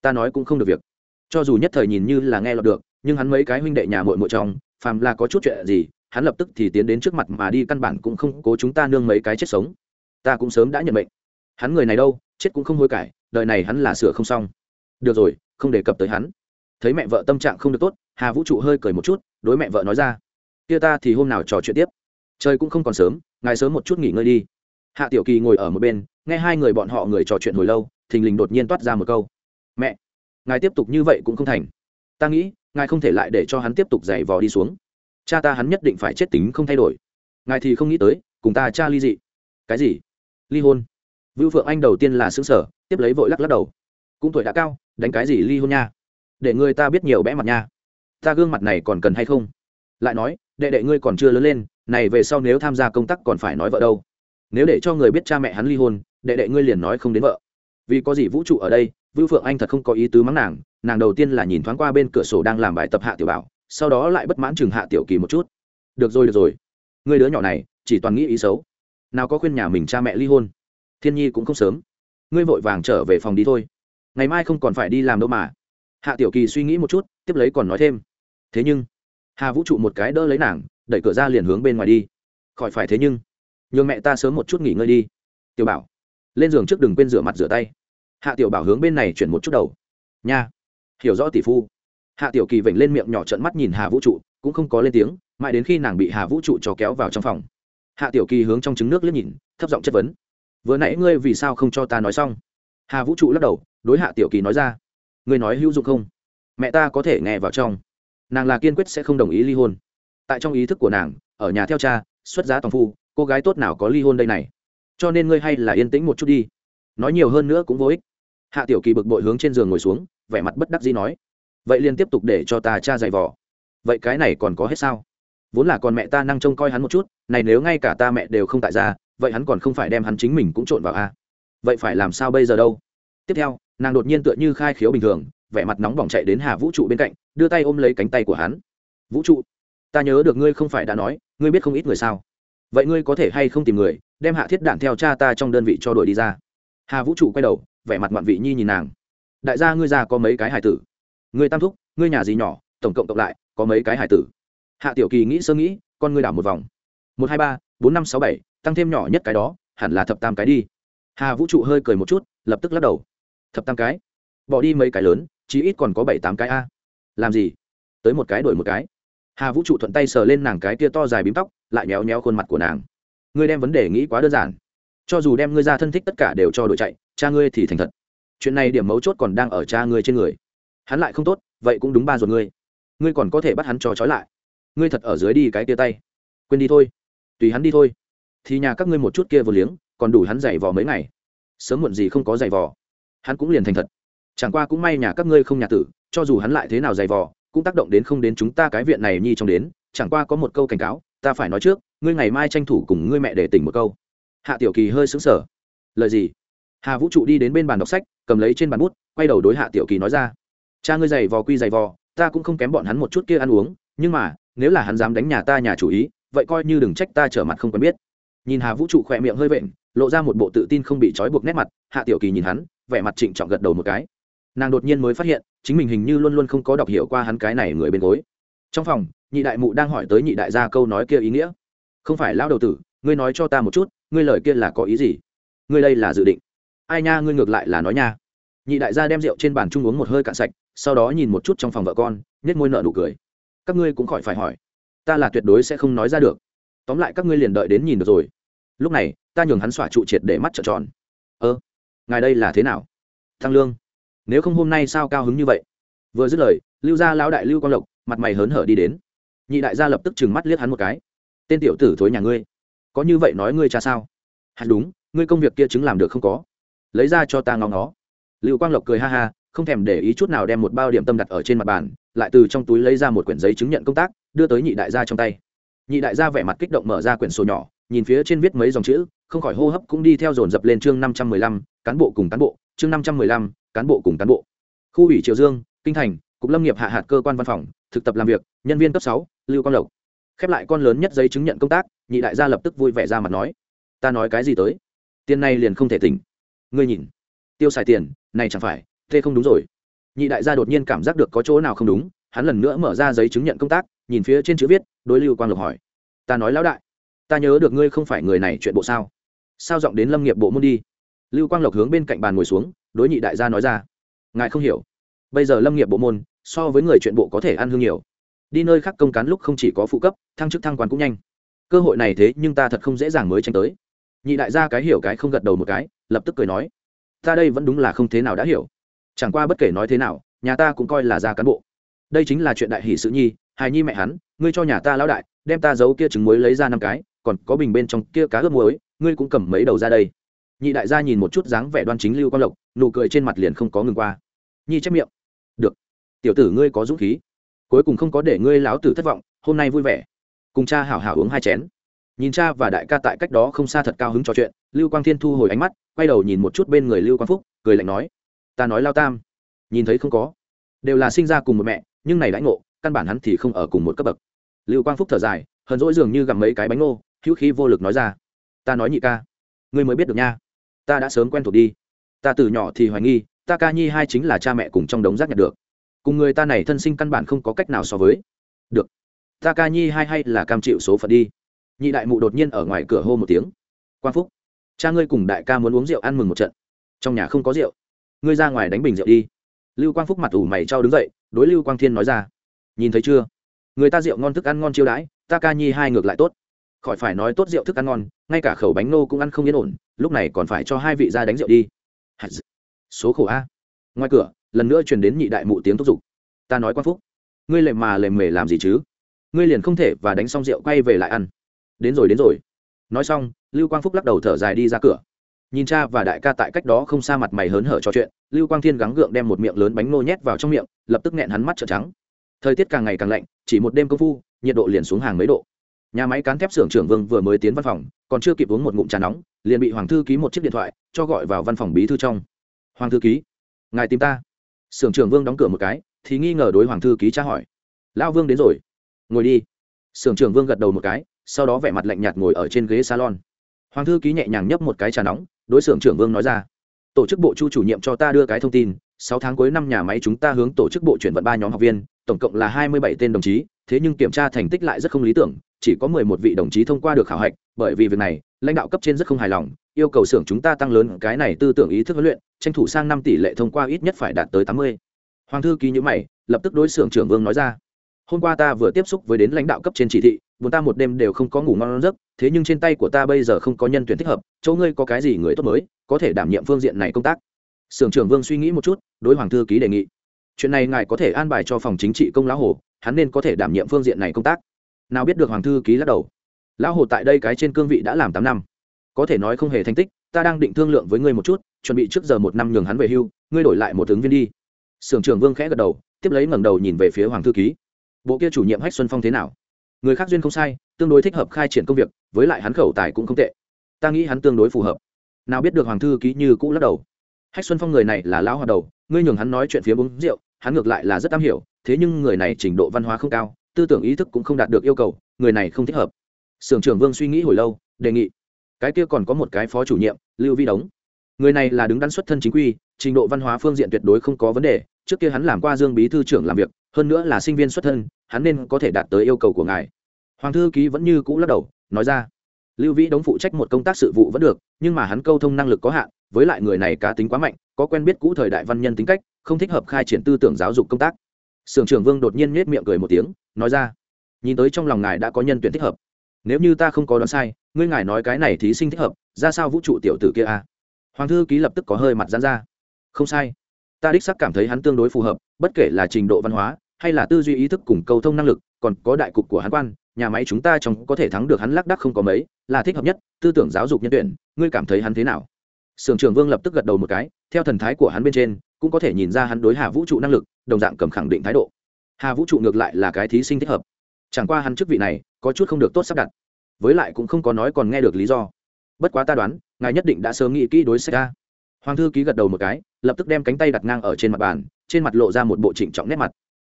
ta nói cũng không được việc. Cho dù nhất thời nhìn như là nghe lọt được, nhưng hắn mấy cái huynh đệ nhà muội muội trong, phàm là có chút chuyện gì, hắn lập tức thì tiến đến trước mặt mà đi, căn bản cũng không cố chúng ta nương mấy cái chết sống. Ta cũng sớm đã nhận mệnh. Hắn người này đâu, chết cũng không hối cải, đời này hắn là sửa không xong. Được rồi, không đề cập tới hắn thấy mẹ vợ tâm trạng không được tốt, hà vũ trụ hơi cười một chút, đối mẹ vợ nói ra, kia ta thì hôm nào trò chuyện tiếp. Trời cũng không còn sớm, ngài sớm một chút nghỉ ngơi đi. Hạ tiểu kỳ ngồi ở một bên, nghe hai người bọn họ người trò chuyện hồi lâu, thình lình đột nhiên toát ra một câu, mẹ, ngài tiếp tục như vậy cũng không thành. Ta nghĩ, ngài không thể lại để cho hắn tiếp tục giày vò đi xuống. Cha ta hắn nhất định phải chết tính không thay đổi. Ngài thì không nghĩ tới, cùng ta cha ly dị. Cái gì? Ly hôn? Vưu phượng anh đầu tiên là xứng sở tiếp lấy vội lắc lắc đầu. Cũng tuổi đã cao, đánh cái gì ly hôn nha? Để người ta biết nhiều bẽ mặt nha. Ta gương mặt này còn cần hay không? Lại nói, đệ đệ ngươi còn chưa lớn lên, này về sau nếu tham gia công tác còn phải nói vợ đâu. Nếu để cho người biết cha mẹ hắn ly hôn, đệ đệ ngươi liền nói không đến vợ. Vì có gì vũ trụ ở đây, vưu phượng anh thật không có ý tứ mắng nàng nàng đầu tiên là nhìn thoáng qua bên cửa sổ đang làm bài tập hạ tiểu bảo, sau đó lại bất mãn chừng hạ tiểu kỳ một chút. Được rồi được rồi. Người đứa nhỏ này, chỉ toàn nghĩ ý xấu. Nào có khuyên nhà mình cha mẹ ly hôn. Thiên nhi cũng không sớm. Ngươi vội vàng trở về phòng đi thôi. Ngày mai không còn phải đi làm đâu mà hạ tiểu kỳ suy nghĩ một chút, tiếp lấy còn nói thêm. Thế nhưng, hà vũ trụ một cái đỡ lấy nàng, đẩy cửa ra liền hướng bên ngoài đi. Khỏi phải thế nhưng, nhường mẹ ta sớm một chút nghỉ ngơi đi. Tiểu bảo, lên giường trước đừng quên rửa mặt rửa tay. Hạ tiểu bảo hướng bên này chuyển một chút đầu. Nha, hiểu rõ tỷ phu. Hạ tiểu kỳ vểnh lên miệng nhỏ trận mắt nhìn hà vũ trụ, cũng không có lên tiếng, mãi đến khi nàng bị hà vũ trụ cho kéo vào trong phòng. Hạ tiểu kỳ hướng trong trứng nước liếc nhìn, thấp giọng chất vấn. Vừa nãy ngươi vì sao không cho ta nói xong? Hà vũ trụ lắc đầu, đối hạ tiểu kỳ nói ra ngươi nói hữu dụng không? Mẹ ta có thể nghe vào trong. Nàng là kiên quyết sẽ không đồng ý ly hôn. Tại trong ý thức của nàng, ở nhà theo cha, xuất giá toàn phu, cô gái tốt nào có ly hôn đây này? Cho nên ngươi hay là yên tĩnh một chút đi. Nói nhiều hơn nữa cũng vô ích. Hạ tiểu kỳ bực bội hướng trên giường ngồi xuống, vẻ mặt bất đắc dĩ nói, vậy liền tiếp tục để cho ta cha dạy vò. Vậy cái này còn có hết sao? Vốn là còn mẹ ta năng trông coi hắn một chút, này nếu ngay cả ta mẹ đều không tại ra, vậy hắn còn không phải đem hắn chính mình cũng trộn vào a? À? vậy phải làm sao bây giờ đâu? Tiếp theo nàng đột nhiên tựa như khai khiếu bình thường, vẻ mặt nóng bỏng chạy đến hà vũ trụ bên cạnh, đưa tay ôm lấy cánh tay của hắn. Vũ trụ, ta nhớ được ngươi không phải đã nói, ngươi biết không ít người sao? Vậy ngươi có thể hay không tìm người, đem hạ thiết đạn theo cha ta trong đơn vị cho đội đi ra? Hà vũ trụ quay đầu, vẻ mặt ngoạn vị nhi nhìn nàng. Đại gia ngươi già có mấy cái hải tử? Ngươi tam thúc, ngươi nhà gì nhỏ, tổng cộng cộng lại, có mấy cái hải tử? Hạ tiểu kỳ nghĩ sơ nghĩ, con ngươi đảo một vòng. Một, hai, ba, bốn, năm, sáu, bảy, tăng thêm nhỏ nhất cái đó, hẳn là thập tam cái đi. Hà vũ trụ hơi cười một chút, lập tức lắc đầu thập tam cái. Bỏ đi mấy cái lớn, chí ít còn có bảy tám cái a. Làm gì? Tới một cái đổi một cái. Hà vũ trụ thuận tay sờ lên nàng cái tia to dài bím tóc, lại méo méo khuôn mặt của nàng. Ngươi đem vấn đề nghĩ quá đơn giản. Cho dù đem ngươi ra thân thích tất cả đều cho đội chạy, cha ngươi thì thành thật. Chuyện này điểm mấu chốt còn đang ở cha ngươi trên người. Hắn lại không tốt, vậy cũng đúng ba ruột ngươi. Ngươi còn có thể bắt hắn cho trói lại. Ngươi thật ở dưới đi cái tia tay. Quên đi thôi. Tùy hắn đi thôi. Thì nhà các ngươi một chút kia vừa liếng, còn đủ hắn giày vò mấy ngày. Sớm muộn gì không có giày vò hắn cũng liền thành thật. Chẳng qua cũng may nhà các ngươi không nhà tử, cho dù hắn lại thế nào dày vò, cũng tác động đến không đến chúng ta cái viện này nhi trong đến, chẳng qua có một câu cảnh cáo, ta phải nói trước, ngươi ngày mai tranh thủ cùng ngươi mẹ để tỉnh một câu. Hạ tiểu kỳ hơi xứng sở lời gì? Hà vũ trụ đi đến bên bàn đọc sách, cầm lấy trên bàn bút, quay đầu đối hạ tiểu kỳ nói ra. Cha ngươi giày vò quy giày vò, ta cũng không kém bọn hắn một chút kia ăn uống, nhưng mà, nếu là hắn dám đánh nhà ta nhà chủ ý, vậy coi như đừng trách ta trở mặt không quen biết. Nhìn hà vũ trụ khỏe miệng hơi vện, lộ ra một bộ tự tin không bị trói buộc nét mặt, hạ tiểu kỳ nhìn hắn vẻ mặt trịnh trọng gật đầu một cái. Nàng đột nhiên mới phát hiện, chính mình hình như luôn luôn không có đọc hiểu qua hắn cái này người bên gối. Trong phòng, nhị đại mụ đang hỏi tới nhị đại gia câu nói kia ý nghĩa. Không phải lão đầu tử, ngươi nói cho ta một chút, ngươi lời kia là có ý gì? Ngươi đây là dự định. Ai nha, ngươi ngược lại là nói nha. Nhị đại gia đem rượu trên bàn chung uống một hơi cạn sạch, sau đó nhìn một chút trong phòng vợ con nhét môi nợ nụ cười. Các ngươi cũng khỏi phải hỏi. Ta là tuyệt đối sẽ không nói ra được. Tóm lại các ngươi liền đợi đến nhìn được rồi. Lúc này, ta nhường hắn xỏa trụ triệt để mắt trợn tròn. Ơ ngài đây là thế nào? Thăng lương. Nếu không hôm nay sao cao hứng như vậy? Vừa dứt lời, lưu gia lão đại lưu quang lộc mặt mày hớn hở đi đến. Nhị đại gia lập tức trừng mắt liếc hắn một cái. Tên tiểu tử thối nhà ngươi, có như vậy nói ngươi cha sao? Hẳn đúng, ngươi công việc kia chứng làm được không có. Lấy ra cho ta ngóng nó. Lưu quang lộc cười ha ha, không thèm để ý chút nào đem một bao điểm tâm đặt ở trên mặt bàn, lại từ trong túi lấy ra một quyển giấy chứng nhận công tác, đưa tới nhị đại gia trong tay. Nhị đại gia vẻ mặt kích động mở ra quyển sổ nhỏ, nhìn phía trên viết mấy dòng chữ, không khỏi hô hấp cũng đi theo dồn dập lên chương năm trăm mười lăm cán bộ cùng cán bộ, chương năm trăm mười lăm, cán bộ cùng cán bộ. Khu ủy triều dương, kinh thành, cục lâm nghiệp hạ hạt cơ quan văn phòng, thực tập làm việc, nhân viên cấp sáu, lưu quang lộc. Khép lại con lớn nhất giấy chứng nhận công tác, nhị đại gia lập tức vui vẻ ra mặt nói, ta nói cái gì tới? Tiền này liền không thể tỉnh. Ngươi nhìn, tiêu xài tiền, này chẳng phải, thế không đúng rồi. Nhị đại gia đột nhiên cảm giác được có chỗ nào không đúng, hắn lần nữa mở ra giấy chứng nhận công tác, nhìn phía trên chữ viết, đối lưu quang lộc hỏi, ta nói lão đại, ta nhớ được ngươi không phải người này chuyện bộ sao? Sao giọng đến lâm nghiệp bộ môn đi? Lưu quang lộc hướng bên cạnh bàn ngồi xuống, đối nhị đại gia nói ra. Ngài không hiểu. Bây giờ lâm nghiệp bộ môn, so với người chuyện bộ có thể ăn hương nhiều. Đi nơi khác công cán lúc không chỉ có phụ cấp, thăng chức thăng quan cũng nhanh. Cơ hội này thế nhưng ta thật không dễ dàng mới tranh tới. Nhị đại gia cái hiểu cái không gật đầu một cái, lập tức cười nói. Ta đây vẫn đúng là không thế nào đã hiểu. Chẳng qua bất kể nói thế nào, nhà ta cũng coi là gia cán bộ. Đây chính là chuyện đại hỷ sự nhi, hài nhi mẹ hắn, ngươi cho nhà ta lão đại, đem ta giấu kia trứng muối lấy ra năm cái, còn có bình bên trong kia cá ướp muối, ngươi cũng cầm mấy đầu ra đây nhị đại gia nhìn một chút dáng vẻ đoan chính lưu quang lộc, nụ cười trên mặt liền không có ngừng qua. Nhi chép miệng. Được. Tiểu tử ngươi có dũng khí. Cuối cùng không có để ngươi láo tử thất vọng, hôm nay vui vẻ. Cùng cha hảo hảo uống hai chén. Nhìn cha và đại ca tại cách đó không xa thật cao hứng trò chuyện, lưu quang thiên thu hồi ánh mắt, quay đầu nhìn một chút bên người lưu quang phúc, cười lạnh nói, ta nói lao tam, nhìn thấy không có. Đều là sinh ra cùng một mẹ, nhưng này đãi ngộ, căn bản hắn thì không ở cùng một cấp bậc. Lưu quang phúc thở dài, hờn dỗi dường như gặm mấy cái bánh ngô, hữu khí vô lực nói ra, ta nói nhị ca, ngươi mới biết được nha ta đã sớm quen thuộc đi. Ta từ nhỏ thì hoài nghi, ta ca nhi hai chính là cha mẹ cùng trong đống rác nhặt được. Cùng người ta này thân sinh căn bản không có cách nào so với. Được. Ta ca nhi hai hay là cam chịu số phận đi. Nhị đại mụ đột nhiên ở ngoài cửa hô một tiếng. Quang phúc, cha ngươi cùng đại ca muốn uống rượu ăn mừng một trận. Trong nhà không có rượu. Ngươi ra ngoài đánh bình rượu đi. Lưu quang phúc mặt ủ mày trao đứng dậy, đối lưu quang thiên nói ra. Nhìn thấy chưa? Người ta rượu ngon thức ăn ngon chiêu đãi, ta ca nhi hai ngược lại tốt khỏi phải nói tốt rượu thức ăn ngon, ngay cả khẩu bánh nô cũng ăn không yên ổn, lúc này còn phải cho hai vị ra đánh rượu đi. Số khổ a. Ngoài cửa, lần nữa truyền đến nhị đại mụ tiếng thúc giục. Ta nói quang phúc. Ngươi lệ mà lệ mề làm gì chứ? Ngươi liền không thể và đánh xong rượu quay về lại ăn. Đến rồi đến rồi. Nói xong, lưu quang phúc lắc đầu thở dài đi ra cửa. Nhìn cha và đại ca tại cách đó không xa mặt mày hớn hở trò chuyện, lưu quang thiên gắng gượng đem một miệng lớn bánh nô nhét vào trong miệng, lập tức nghẹn hắn mắt trợn trắng. Thời tiết càng ngày càng lạnh, chỉ một đêm công phu, nhiệt độ liền xuống hàng mấy độ nhà máy cán thép xưởng trưởng vương vừa mới tiến văn phòng, còn chưa kịp uống một ngụm trà nóng, liền bị hoàng thư ký một chiếc điện thoại cho gọi vào văn phòng bí thư trong. Hoàng thư ký, ngài tìm ta. Xưởng trưởng vương đóng cửa một cái, thì nghi ngờ đối hoàng thư ký tra hỏi. Lão vương đến rồi. Ngồi đi. Xưởng trưởng vương gật đầu một cái, sau đó vẻ mặt lạnh nhạt ngồi ở trên ghế salon. Hoàng thư ký nhẹ nhàng nhấp một cái trà nóng, đối xưởng trưởng vương nói ra. Tổ chức bộ chu chủ nhiệm cho ta đưa cái thông tin, sáu tháng cuối năm nhà máy chúng ta hướng tổ chức bộ chuyển vận ba nhóm học viên, tổng cộng là hai mươi bảy tên đồng chí, thế nhưng kiểm tra thành tích lại rất không lý tưởng chỉ có mười một vị đồng chí thông qua được khảo hạch, bởi vì việc này, lãnh đạo cấp trên rất không hài lòng, yêu cầu xưởng chúng ta tăng lớn cái này tư tưởng ý thức huấn luyện, tranh thủ sang năm tỷ lệ thông qua ít nhất phải đạt tới tám mươi. Hoàng thư ký nhữ mày, lập tức đối xưởng trưởng vương nói ra, hôm qua ta vừa tiếp xúc với đến lãnh đạo cấp trên chỉ thị, buồn ta một đêm đều không có ngủ ngon giấc, thế nhưng trên tay của ta bây giờ không có nhân tuyển thích hợp, chỗ ngươi có cái gì người tốt mới, có thể đảm nhiệm phương diện này công tác. Sưởng trưởng vương suy nghĩ một chút, đối hoàng thư ký đề nghị, chuyện này ngài có thể an bài cho phòng chính trị công lão hồ, hắn nên có thể đảm nhiệm phương diện này công tác nào biết được hoàng thư ký lắc đầu. Lão hồ tại đây cái trên cương vị đã làm tám năm. Có thể nói không hề thành tích, ta đang định thương lượng với ngươi một chút, chuẩn bị trước giờ một năm nhường hắn về hưu, ngươi đổi lại một ứng viên đi. Sưởng trưởng vương khẽ gật đầu, tiếp lấy ngẩng đầu nhìn về phía hoàng thư ký. Bộ kia chủ nhiệm hách xuân phong thế nào? Người khác duyên không sai, tương đối thích hợp khai triển công việc, với lại hắn khẩu tài cũng không tệ. Ta nghĩ hắn tương đối phù hợp. Nào biết được hoàng thư ký như cũ lắc đầu. Hách xuân phong người này là lão hoạt đầu, ngươi nhường hắn nói chuyện phía uống rượu, hắn ngược lại là rất am hiểu, thế nhưng người này trình độ văn hóa không cao tư tưởng ý thức cũng không đạt được yêu cầu, người này không thích hợp. Sưởng trưởng vương suy nghĩ hồi lâu, đề nghị, cái kia còn có một cái phó chủ nhiệm, lưu vi đống. Người này là đứng đắn xuất thân chính quy, trình độ văn hóa phương diện tuyệt đối không có vấn đề, trước kia hắn làm qua dương bí thư trưởng làm việc, hơn nữa là sinh viên xuất thân, hắn nên có thể đạt tới yêu cầu của ngài. Hoàng thư ký vẫn như cũ lắc đầu, nói ra, lưu vĩ đống phụ trách một công tác sự vụ vẫn được, nhưng mà hắn câu thông năng lực có hạn, với lại người này cá tính quá mạnh, có quen biết cũ thời đại văn nhân tính cách, không thích hợp khai triển tư tưởng giáo dục công tác. Sưởng trưởng vương đột nhiên nhét miệng cười một tiếng nói ra, nhìn tới trong lòng ngài đã có nhân tuyển thích hợp. Nếu như ta không có đoán sai, ngươi ngài nói cái này thí sinh thích hợp, ra sao vũ trụ tiểu tử kia à? hoàng thư ký lập tức có hơi mặt dán ra. Không sai. Ta đích sắc cảm thấy hắn tương đối phù hợp, bất kể là trình độ văn hóa, hay là tư duy ý thức cùng cầu thông năng lực, còn có đại cục của hắn quan, nhà máy chúng ta trong có thể thắng được hắn lác đắc không có mấy, là thích hợp nhất, tư tưởng giáo dục nhân tuyển, ngươi cảm thấy hắn thế nào? Sưởng trưởng vương lập tức gật đầu một cái, theo thần thái của hắn bên trên, cũng có thể nhìn ra hắn đối hạ vũ trụ năng lực, đồng dạng cầm khẳng định thái độ hà vũ trụ ngược lại là cái thí sinh thích hợp. Chẳng qua hắn chức vị này có chút không được tốt sắp đặt. Với lại cũng không có nói còn nghe được lý do. Bất quá ta đoán ngài nhất định đã sớm nghĩ kỹ đối sách ra. Hoàng thư ký gật đầu một cái lập tức đem cánh tay đặt ngang ở trên mặt bàn trên mặt lộ ra một bộ trịnh trọng nét mặt.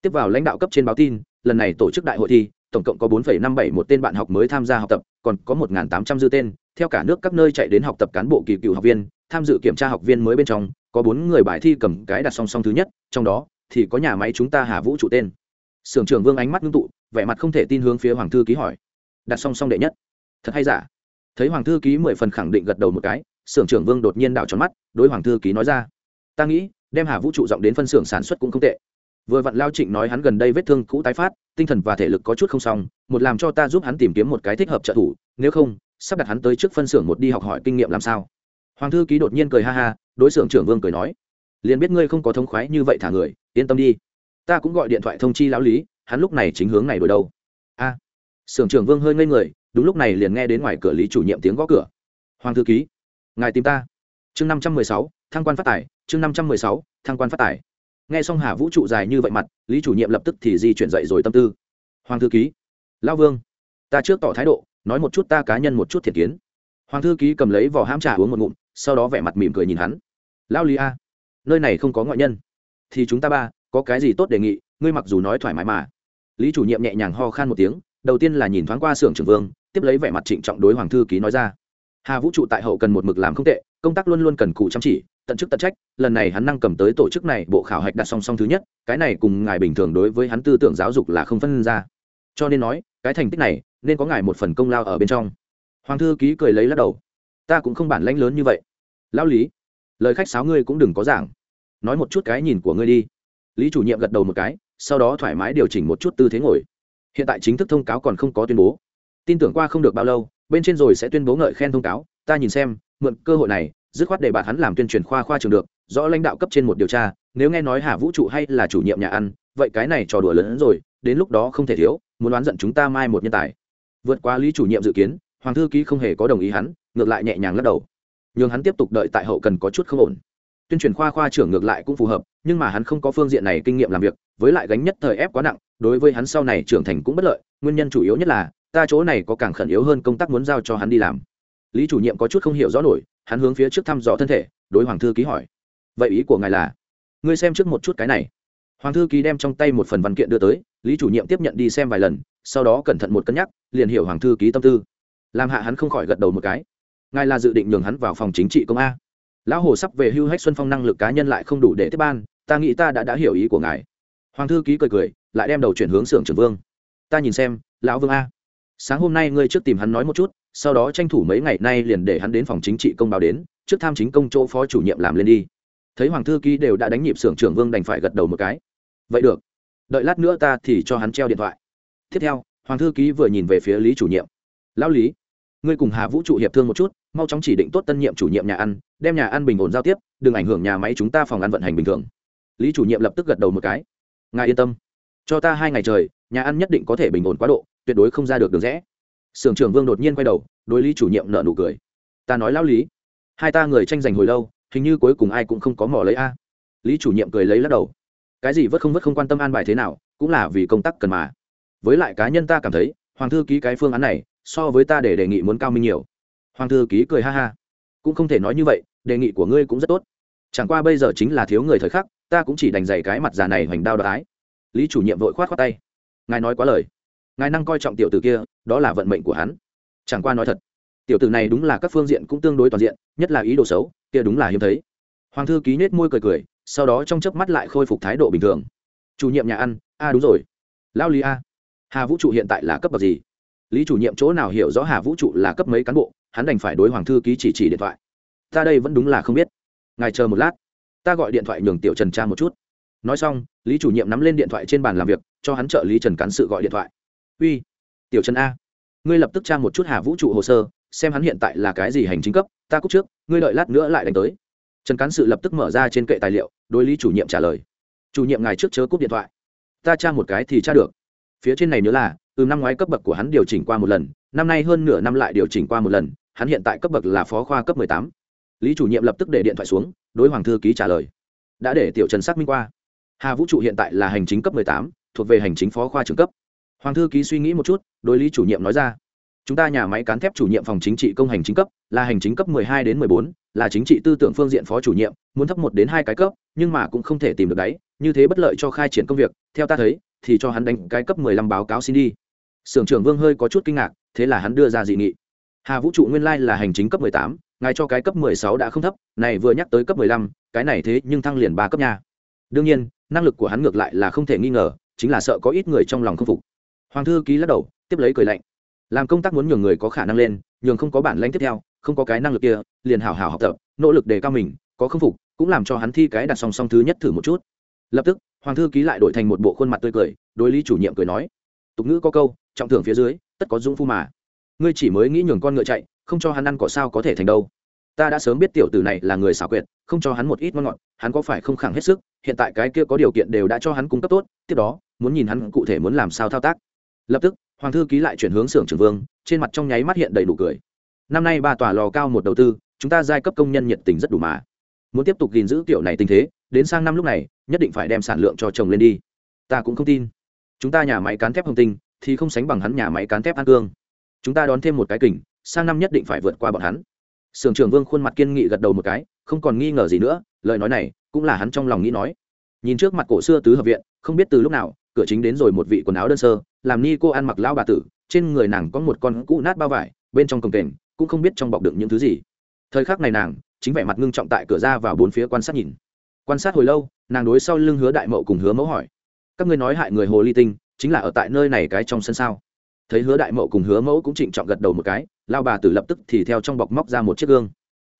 Tiếp vào lãnh đạo cấp trên báo tin lần này tổ chức đại hội thi tổng cộng có 4,57 một tên bạn học mới tham gia học tập còn có 1.800 dư tên theo cả nước các nơi chạy đến học tập cán bộ kỳ cựu học viên tham dự kiểm tra học viên mới bên trong có bốn người bài thi cầm cái đặt song song thứ nhất trong đó thì có nhà máy chúng ta hà vũ trụ tên. Sưởng trưởng vương ánh mắt ngưng tụ, vẻ mặt không thể tin hướng phía hoàng thư ký hỏi. Đặt song song đệ nhất. Thật hay giả? Thấy hoàng thư ký mười phần khẳng định gật đầu một cái, sưởng trưởng vương đột nhiên đảo tròn mắt, đối hoàng thư ký nói ra. Ta nghĩ, đem hà vũ trụ giọng đến phân xưởng sản xuất cũng không tệ. Vừa vặn lao trịnh nói hắn gần đây vết thương cũ tái phát, tinh thần và thể lực có chút không xong, một làm cho ta giúp hắn tìm kiếm một cái thích hợp trợ thủ, nếu không, sắp đặt hắn tới trước phân xưởng một đi học hỏi kinh nghiệm làm sao. Hoàng thư ký đột nhiên cười ha ha, đối xưởng trưởng vương cười nói liền biết ngươi không có thông khoái như vậy thả người yên tâm đi. Ta cũng gọi điện thoại thông chi lão lý hắn lúc này chính hướng này đổi đâu. A. À, trưởng vương hơi ngây người đúng lúc này liền nghe đến ngoài cửa lý chủ nhiệm tiếng gõ cửa. Hoàng thư ký ngài tìm ta. Chương năm trăm mười sáu thăng quan phát tài chương năm trăm mười sáu thăng quan phát tài. Nghe xong hà vũ trụ dài như vậy mặt lý chủ nhiệm lập tức thì di chuyển dậy rồi tâm tư. Hoàng thư ký lão vương ta trước tỏ thái độ nói một chút ta cá nhân một chút thiệt kiến. Hoàng thư ký cầm lấy vỏ hãm trà uống một ngụm sau đó vẻ mặt mỉm cười nhìn hắn. Lão lý a nơi này không có ngoại nhân. Thì chúng ta ba, có cái gì tốt đề nghị, ngươi mặc dù nói thoải mái mà. Lý chủ nhiệm nhẹ nhàng ho khan một tiếng, đầu tiên là nhìn thoáng qua xưởng trưởng vương, tiếp lấy vẻ mặt trịnh trọng đối hoàng thư ký nói ra. Hà vũ trụ tại hậu cần một mực làm không tệ, công tác luôn luôn cần cù chăm chỉ, tận chức tận trách, lần này hắn năng cầm tới tổ chức này, bộ khảo hạch đặt song song thứ nhất, cái này cùng ngài bình thường đối với hắn tư tưởng giáo dục là không phân ra. Cho nên nói, cái thành tích này, nên có ngài một phần công lao ở bên trong. Hoàng thư ký cười lấy lắc đầu. Ta cũng không bản lãnh lớn như vậy. Lão lý, lời khách sáo ngươi cũng đừng có giảng nói một chút cái nhìn của ngươi đi. Lý chủ nhiệm gật đầu một cái, sau đó thoải mái điều chỉnh một chút tư thế ngồi. Hiện tại chính thức thông cáo còn không có tuyên bố. Tin tưởng qua không được bao lâu, bên trên rồi sẽ tuyên bố ngợi khen thông cáo. Ta nhìn xem, mượn cơ hội này, dứt khoát để bạn hắn làm tuyên truyền khoa khoa trường được, rõ lãnh đạo cấp trên một điều tra, nếu nghe nói hà vũ trụ hay là chủ nhiệm nhà ăn, vậy cái này trò đùa lớn hơn rồi, đến lúc đó không thể thiếu, muốn đoán giận chúng ta mai một nhân tài. Vượt qua lý chủ nhiệm dự kiến, hoàng thư ký không hề có đồng ý hắn, ngược lại nhẹ nhàng lắc đầu. Nhưng hắn tiếp tục đợi tại hậu cần có chút không ổn tuyên truyền khoa khoa trưởng ngược lại cũng phù hợp, nhưng mà hắn không có phương diện này kinh nghiệm làm việc, với lại gánh nhất thời ép quá nặng, đối với hắn sau này trưởng thành cũng bất lợi, nguyên nhân chủ yếu nhất là, ta chỗ này có càng khẩn yếu hơn công tác muốn giao cho hắn đi làm. Lý chủ nhiệm có chút không hiểu rõ nổi, hắn hướng phía trước thăm dò thân thể, đối hoàng thư ký hỏi. Vậy ý của ngài là, ngươi xem trước một chút cái này. Hoàng thư ký đem trong tay một phần văn kiện đưa tới, lý chủ nhiệm tiếp nhận đi xem vài lần, sau đó cẩn thận một cân nhắc, liền hiểu hoàng thư ký tâm tư. Làm hạ hắn không khỏi gật đầu một cái. Ngài là dự định nhường hắn vào phòng chính trị công a lão hồ sắp về hưu hách xuân phong năng lực cá nhân lại không đủ để tiếp ban, ta nghĩ ta đã đã hiểu ý của ngài. Hoàng thư ký cười cười, lại đem đầu chuyển hướng xưởng trưởng vương. Ta nhìn xem, lão vương a. Sáng hôm nay ngươi trước tìm hắn nói một chút, sau đó tranh thủ mấy ngày nay liền để hắn đến phòng chính trị công báo đến, trước tham chính công chỗ phó chủ nhiệm làm lên đi. Thấy hoàng thư ký đều đã đánh nhịp xưởng trưởng vương đành phải gật đầu một cái. Vậy được. Đợi lát nữa ta thì cho hắn treo điện thoại. Tiếp theo, hoàng thư ký vừa nhìn về phía lý chủ nhiệm. Lão lý, ngươi cùng hà vũ trụ hiệp thương một chút mau chóng chỉ định tốt tân nhiệm chủ nhiệm nhà ăn, đem nhà ăn bình ổn giao tiếp, đừng ảnh hưởng nhà máy chúng ta phòng ăn vận hành bình thường. Lý chủ nhiệm lập tức gật đầu một cái. Ngài yên tâm, cho ta hai ngày trời, nhà ăn nhất định có thể bình ổn quá độ, tuyệt đối không ra được đường rẽ. Sưởng trưởng vương đột nhiên quay đầu, đối lý chủ nhiệm nợ nụ cười. Ta nói lão lý, hai ta người tranh giành hồi lâu, hình như cuối cùng ai cũng không có mỏ lấy a. Lý chủ nhiệm cười lấy lắc đầu. Cái gì vất không vất không quan tâm an bài thế nào, cũng là vì công tác cần mà. Với lại cá nhân ta cảm thấy, hoàng thư ký cái phương án này, so với ta để đề nghị muốn cao minh nhiều hoàng thư ký cười ha ha. Cũng không thể nói như vậy, đề nghị của ngươi cũng rất tốt. Chẳng qua bây giờ chính là thiếu người thời khắc, ta cũng chỉ đành dày cái mặt già này hoành đao đoái. lý chủ nhiệm vội khoát khoát tay. Ngài nói quá lời. Ngài năng coi trọng tiểu tử kia, đó là vận mệnh của hắn. Chẳng qua nói thật, tiểu tử này đúng là các phương diện cũng tương đối toàn diện, nhất là ý đồ xấu, kia đúng là hiếm thấy. Hoàng thư ký nết môi cười cười, sau đó trong chớp mắt lại khôi phục thái độ bình thường. Chủ nhiệm nhà ăn, a, đúng rồi. Lao lý a. Hà vũ trụ hiện tại là cấp bậc gì? Lý chủ nhiệm chỗ nào hiểu rõ hà vũ trụ là cấp mấy cán bộ, hắn đành phải đối hoàng thư ký chỉ chỉ điện thoại. Ta đây vẫn đúng là không biết. Ngài chờ một lát. Ta gọi điện thoại nhường tiểu trần tra một chút. Nói xong, lý chủ nhiệm nắm lên điện thoại trên bàn làm việc, cho hắn trợ lý trần cán sự gọi điện thoại. Uy, tiểu trần a, ngươi lập tức tra một chút hà vũ trụ hồ sơ, xem hắn hiện tại là cái gì hành chính cấp, ta cúc trước, ngươi đợi lát nữa lại đánh tới. Trần cán sự lập tức mở ra trên kệ tài liệu, đối lý chủ nhiệm trả lời. Chủ nhiệm ngài trước chớ cúp điện thoại. Ta tra một cái thì tra được. Phía trên này nhớ là từ năm ngoái cấp bậc của hắn điều chỉnh qua một lần, năm nay hơn nửa năm lại điều chỉnh qua một lần, hắn hiện tại cấp bậc là phó khoa cấp tám. Lý chủ nhiệm lập tức để điện thoại xuống, đối hoàng thư ký trả lời. Đã để tiểu trần xác minh qua. Hà vũ trụ hiện tại là hành chính cấp tám, thuộc về hành chính phó khoa trưởng cấp. Hoàng thư ký suy nghĩ một chút, đối lý chủ nhiệm nói ra. Chúng ta nhà máy cán thép chủ nhiệm phòng chính trị công hành chính cấp, là hành chính cấp hai đến bốn, là chính trị tư tưởng phương diện phó chủ nhiệm, muốn thấp một đến hai cái cấp, nhưng mà cũng không thể tìm được đấy như thế bất lợi cho khai triển công việc. Theo ta thấy, thì cho hắn đánh cái cấp lăm báo cáo xin đi sưởng trưởng vương hơi có chút kinh ngạc, thế là hắn đưa ra dị nghị. Hà vũ trụ nguyên lai là hành chính cấp tám, ngài cho cái cấp sáu đã không thấp, này vừa nhắc tới cấp lăm, cái này thế nhưng thăng liền ba cấp nha. Đương nhiên, năng lực của hắn ngược lại là không thể nghi ngờ, chính là sợ có ít người trong lòng không phục. Hoàng thư ký lắc đầu, tiếp lấy cười lạnh. Làm công tác muốn nhường người có khả năng lên, nhường không có bản lãnh tiếp theo, không có cái năng lực kia, liền hào hào học tập, nỗ lực đề cao mình, có không phục, cũng làm cho hắn thi cái đặt song song thứ nhất thử một chút. Lập tức, hoàng thư ký lại đổi thành một bộ khuôn mặt tươi cười, đối lý chủ nhiệm cười nói. Tục ngữ có câu trọng thưởng phía dưới, tất có dũng phu mà. Ngươi chỉ mới nghĩ nhường con ngựa chạy, không cho hắn ăn cỏ sao có thể thành đâu. Ta đã sớm biết tiểu tử này là người xảo quyệt, không cho hắn một ít ngon ngọt, hắn có phải không khẳng hết sức, hiện tại cái kia có điều kiện đều đã cho hắn cung cấp tốt, tiếp đó, muốn nhìn hắn cụ thể muốn làm sao thao tác. Lập tức, hoàng thư ký lại chuyển hướng xưởng trưởng vương, trên mặt trong nháy mắt hiện đầy đủ cười. Năm nay ba tòa lò cao một đầu tư, chúng ta giai cấp công nhân nhiệt tình rất đủ mà. Muốn tiếp tục gìn giữ kiểu này tình thế, đến sang năm lúc này, nhất định phải đem sản lượng cho chồng lên đi. Ta cũng không tin. Chúng ta nhà máy cán thép hồng tinh thì không sánh bằng hắn nhà máy cán thép an cương. Chúng ta đón thêm một cái kình, sang năm nhất định phải vượt qua bọn hắn. Sưởng trưởng vương khuôn mặt kiên nghị gật đầu một cái, không còn nghi ngờ gì nữa, lời nói này cũng là hắn trong lòng nghĩ nói. Nhìn trước mặt cổ xưa tứ hợp viện, không biết từ lúc nào, cửa chính đến rồi một vị quần áo đơn sơ, làm ni cô ăn mặc lao bà tử, trên người nàng có một con cũ nát bao vải, bên trong cồng kềnh, cũng không biết trong bọc đựng những thứ gì. Thời khắc này nàng, chính vẻ mặt ngưng trọng tại cửa ra vào bốn phía quan sát nhìn. Quan sát hồi lâu, nàng đối sau lưng hứa đại mậu cùng hứa mẫu hỏi. Các ngươi nói hại người hồ ly tinh chính là ở tại nơi này cái trong sân sao. Thấy hứa đại mậu cùng hứa mẫu cũng trịnh trọng gật đầu một cái, lao bà tử lập tức thì theo trong bọc móc ra một chiếc gương.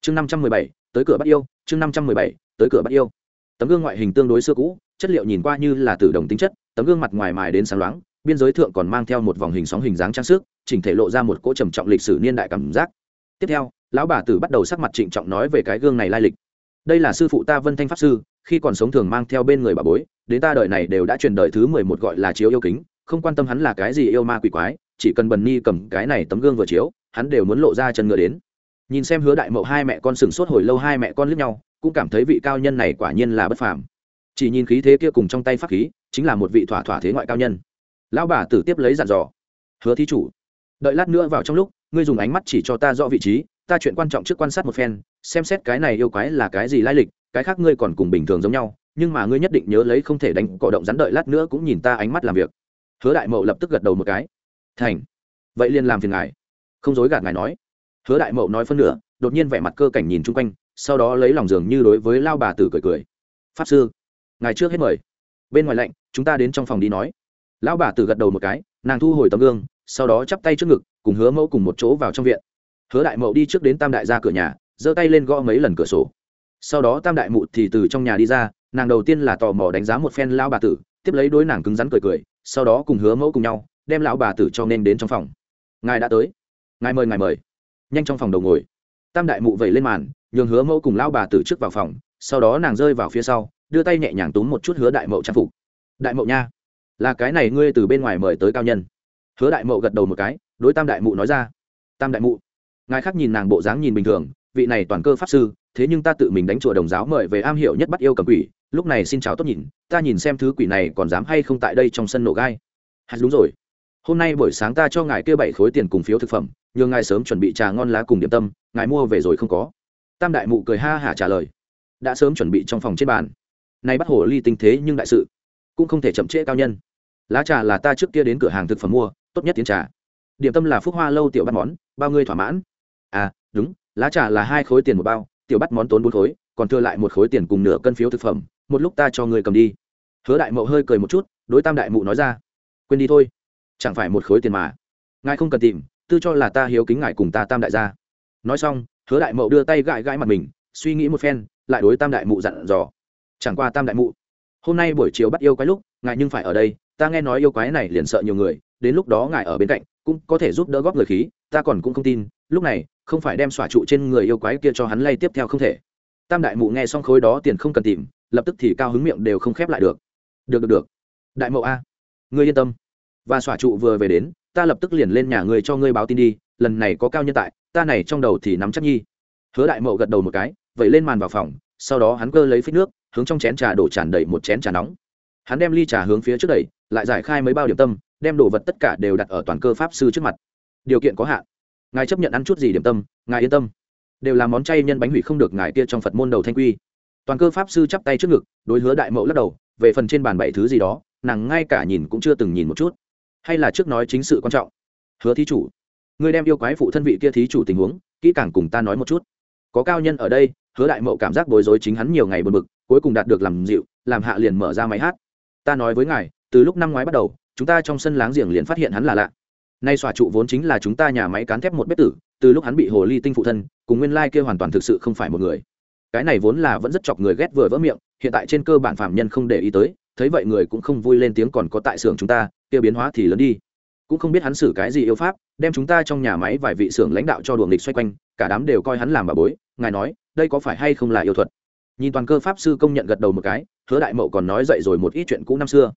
Chương năm trăm mười bảy, tới cửa bắt yêu, chương năm trăm mười bảy, tới cửa bắt yêu. Tấm gương ngoại hình tương đối xưa cũ, chất liệu nhìn qua như là từ đồng tính chất, tấm gương mặt ngoài mài đến sáng loáng, biên giới thượng còn mang theo một vòng hình sóng hình dáng trang sức, chỉnh thể lộ ra một cỗ trầm trọng lịch sử niên đại cảm giác. Tiếp theo, lão bà tử bắt đầu sắc mặt trịnh trọng nói về cái gương này lai lịch đây là sư phụ ta vân thanh pháp sư, khi còn sống thường mang theo bên người bà bối, đến ta đời này đều đã truyền đời thứ mười một gọi là chiếu yêu kính, không quan tâm hắn là cái gì yêu ma quỷ quái, chỉ cần bần ni cầm cái này tấm gương vừa chiếu, hắn đều muốn lộ ra chân ngựa đến. Nhìn xem hứa đại mậu hai mẹ con sừng sốt hồi lâu hai mẹ con lướt nhau, cũng cảm thấy vị cao nhân này quả nhiên là bất phàm. Chỉ nhìn khí thế kia cùng trong tay pháp khí, chính là một vị thỏa thỏa thế ngoại cao nhân. Lão bà tử tiếp lấy dặn dò. Hứa thí chủ, đợi lát nữa vào trong lúc, ngươi dùng ánh mắt chỉ cho ta rõ vị trí, ta chuyện quan trọng trước quan sát một phen xem xét cái này yêu quái là cái gì lai lịch, cái khác ngươi còn cùng bình thường giống nhau, nhưng mà ngươi nhất định nhớ lấy không thể đánh cọ động rắn đợi lát nữa cũng nhìn ta ánh mắt làm việc. Hứa đại mậu lập tức gật đầu một cái. Thành. Vậy liền làm phiền ngài. Không dối gạt ngài nói. Hứa đại mậu nói phân nửa, đột nhiên vẻ mặt cơ cảnh nhìn chung quanh, sau đó lấy lòng giường như đối với lao bà tử cười cười. Pháp sư, ngài trước hết mời. Bên ngoài lạnh, chúng ta đến trong phòng đi nói. Lão bà tử gật đầu một cái, nàng thu hồi tấm gương, sau đó chắp tay trước ngực, cùng hứa mẫu cùng một chỗ vào trong viện. Hứa đại mậu đi trước đến tam đại ra cửa nhà giơ tay lên gõ mấy lần cửa sổ. Sau đó tam đại mụ thì từ trong nhà đi ra, nàng đầu tiên là tò mò đánh giá một phen lão bà tử, tiếp lấy đối nàng cứng rắn cười cười, sau đó cùng hứa mẫu cùng nhau, đem lão bà tử cho nên đến trong phòng. Ngài đã tới. Ngài mời ngài mời. Nhanh trong phòng đầu ngồi. Tam đại mụ vẩy lên màn, nhường hứa mẫu cùng lão bà tử trước vào phòng, sau đó nàng rơi vào phía sau, đưa tay nhẹ nhàng túm một chút hứa đại mậu trang phục. Đại mậu nha, là cái này ngươi từ bên ngoài mời tới cao nhân. Hứa đại mậu gật đầu một cái, đối tam đại mụ nói ra. Tam đại mụ. Ngài khác nhìn nàng bộ dáng nhìn bình thường vị này toàn cơ pháp sư, thế nhưng ta tự mình đánh chùa đồng giáo mời về am hiểu nhất bắt yêu cầm quỷ, lúc này xin chào tốt nhìn, ta nhìn xem thứ quỷ này còn dám hay không tại đây trong sân nổ gai. Hạt đúng rồi. Hôm nay buổi sáng ta cho ngài kêu bảy khối tiền cùng phiếu thực phẩm nhờ ngài sớm chuẩn bị trà ngon lá cùng điểm tâm, ngài mua về rồi không có. Tam đại mụ cười ha hả trả lời. Đã sớm chuẩn bị trong phòng trên bàn. Nay bắt hồ ly tinh thế nhưng đại sự, cũng không thể chậm trễ cao nhân. Lá trà là ta trước kia đến cửa hàng thực phẩm mua, tốt nhất tiến trà. Điểm tâm là phúc hoa lâu tiểu bắt món, bao ngươi thỏa mãn. À đúng lá trà là hai khối tiền một bao, tiểu bắt món tốn bốn khối, còn thừa lại một khối tiền cùng nửa cân phiếu thực phẩm, một lúc ta cho người cầm đi. Hứa đại mậu hơi cười một chút, đối tam đại mụ nói ra. Quên đi thôi, chẳng phải một khối tiền mà. Ngài không cần tìm, tư cho là ta hiếu kính ngài cùng ta tam đại gia. Nói xong, hứa đại mậu đưa tay gãi gãi mặt mình, suy nghĩ một phen, lại đối tam đại mụ dặn dò. Chẳng qua tam đại mụ, hôm nay buổi chiều bắt yêu quái lúc, ngài nhưng phải ở đây, ta nghe nói yêu quái này liền sợ nhiều người, đến lúc đó ngài ở bên cạnh cũng có thể giúp đỡ góp người khí, ta còn cũng không tin, lúc này, không phải đem xỏa trụ trên người yêu quái kia cho hắn lay tiếp theo không thể. Tam đại mụ nghe xong khối đó tiền không cần tìm, lập tức thì cao hứng miệng đều không khép lại được. Được được được. Đại mậu a. Ngươi yên tâm. Và xỏa trụ vừa về đến, ta lập tức liền lên nhà ngươi cho ngươi báo tin đi, lần này có cao nhân tại, ta này trong đầu thì nắm chắc nhi. Hứa đại mậu gật đầu một cái vậy lên màn vào phòng, sau đó hắn cơ lấy phích nước, hướng trong chén trà đổ tràn đầy một chén trà nóng. Hắn đem ly trà hướng phía trước đẩy, lại giải khai mấy bao điểm tâm đem đồ vật tất cả đều đặt ở toàn cơ pháp sư trước mặt. Điều kiện có hạn. Ngài chấp nhận ăn chút gì điểm tâm, ngài yên tâm. Đều là món chay nhân bánh hủy không được ngài kia trong phật môn đầu thanh quy. Toàn cơ pháp sư chắp tay trước ngực, đối hứa đại mậu lắc đầu, về phần trên bàn bảy thứ gì đó, nàng ngay cả nhìn cũng chưa từng nhìn một chút. Hay là trước nói chính sự quan trọng. Hứa thí chủ người đem yêu quái phụ thân vị kia thí chủ tình huống, kỹ càng cùng ta nói một chút. Có cao nhân ở đây, hứa đại mậu cảm giác bối rối chính hắn nhiều ngày buồn bực, cuối cùng đạt được làm dịu, làm hạ liền mở ra máy hát. Ta nói với ngài, từ lúc năm ngoái bắt đầu chúng ta trong sân láng giềng liền phát hiện hắn là lạ. Nay xòa trụ vốn chính là chúng ta nhà máy cán thép một bếp tử, từ lúc hắn bị hồ ly tinh phụ thân, cùng nguyên lai kia hoàn toàn thực sự không phải một người. Cái này vốn là vẫn rất chọc người ghét vừa vỡ miệng, hiện tại trên cơ bản phạm nhân không để ý tới, thấy vậy người cũng không vui lên tiếng còn có tại xưởng chúng ta, kia biến hóa thì lớn đi. Cũng không biết hắn xử cái gì yêu pháp, đem chúng ta trong nhà máy vài vị xưởng lãnh đạo cho đuồng địch xoay quanh, cả đám đều coi hắn làm bà bối, ngài nói, đây có phải hay không là yêu thuật? Nhìn toàn cơ pháp sư công nhận gật đầu một cái, hứa đại mậu còn nói dậy rồi một ít chuyện cũ năm xưa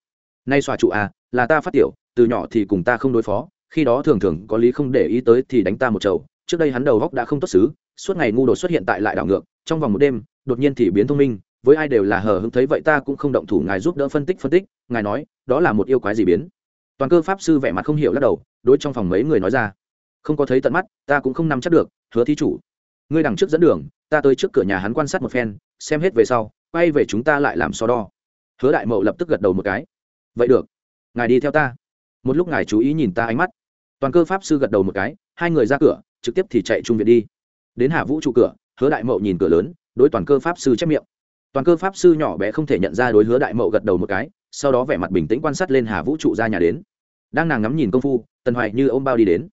nay xòa trụ à là ta phát tiểu, từ nhỏ thì cùng ta không đối phó, khi đó thường thường có lý không để ý tới thì đánh ta một chầu. Trước đây hắn đầu góc đã không tốt xứ, suốt ngày ngu đột xuất hiện tại lại đảo ngược, trong vòng một đêm, đột nhiên thì biến thông minh, với ai đều là hờ hững, thấy vậy ta cũng không động thủ, ngài giúp đỡ phân tích phân tích, ngài nói, đó là một yêu quái gì biến? Toàn cơ pháp sư vẻ mặt không hiểu lắc đầu, đối trong phòng mấy người nói ra. Không có thấy tận mắt, ta cũng không nắm chắc được, hứa thí chủ. Ngươi đằng trước dẫn đường, ta tới trước cửa nhà hắn quan sát một phen, xem hết về sau, quay về chúng ta lại làm so đo. Hứa đại mậu lập tức gật đầu một cái vậy được, ngài đi theo ta. Một lúc ngài chú ý nhìn ta ánh mắt. Toàn cơ pháp sư gật đầu một cái, hai người ra cửa, trực tiếp thì chạy trung viện đi. Đến hạ vũ trụ cửa, hứa đại mậu nhìn cửa lớn, đối toàn cơ pháp sư chép miệng. Toàn cơ pháp sư nhỏ bé không thể nhận ra đối hứa đại mậu gật đầu một cái, sau đó vẻ mặt bình tĩnh quan sát lên hà vũ trụ ra nhà đến. Đang nàng ngắm nhìn công phu, tần hoài như ô m bao đi đến.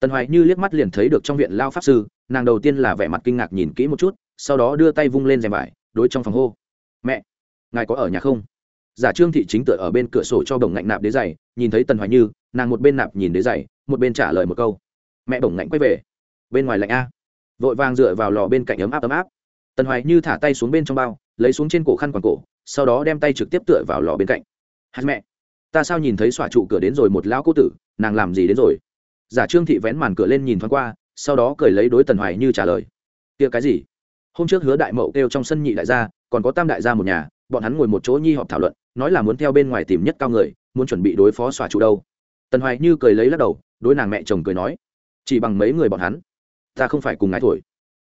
Tần hoài như liếc mắt liền thấy được trong viện lao pháp sư, nàng đầu tiên là vẻ mặt kinh ngạc nhìn kỹ một chút, sau đó đưa tay vung lên rèm vải, đối trong phòng hô, mẹ, ngài có ở nhà không? Giả trương thị chính tựa ở bên cửa sổ cho bồng ngạnh nạp đế giày, nhìn thấy tần hoài như, nàng một bên nạp nhìn đế giày, một bên trả lời một câu. Mẹ bồng ngạnh quay về. Bên ngoài lạnh a. Vội vàng dựa vào lò bên cạnh ấm áp ấm áp. Tần hoài như thả tay xuống bên trong bao, lấy xuống trên cổ khăn quàng cổ, sau đó đem tay trực tiếp tựa vào lò bên cạnh. Hát mẹ, ta sao nhìn thấy xòa trụ cửa đến rồi một lão cô tử, nàng làm gì đến rồi? Giả trương thị vén màn cửa lên nhìn thoáng qua, sau đó cười lấy đối tần hoài như trả lời. Kia cái gì? Hôm trước hứa đại mậu kêu trong sân nhị đại gia, còn có tam đại gia một nhà, bọn hắn ngồi một chỗ nhi họp thảo luận nói là muốn theo bên ngoài tìm nhất cao người, muốn chuẩn bị đối phó xòa trụ đâu. Tần hoài như cười lấy lắc đầu, đối nàng mẹ chồng cười nói, chỉ bằng mấy người bọn hắn, ta không phải cùng ngài thổi.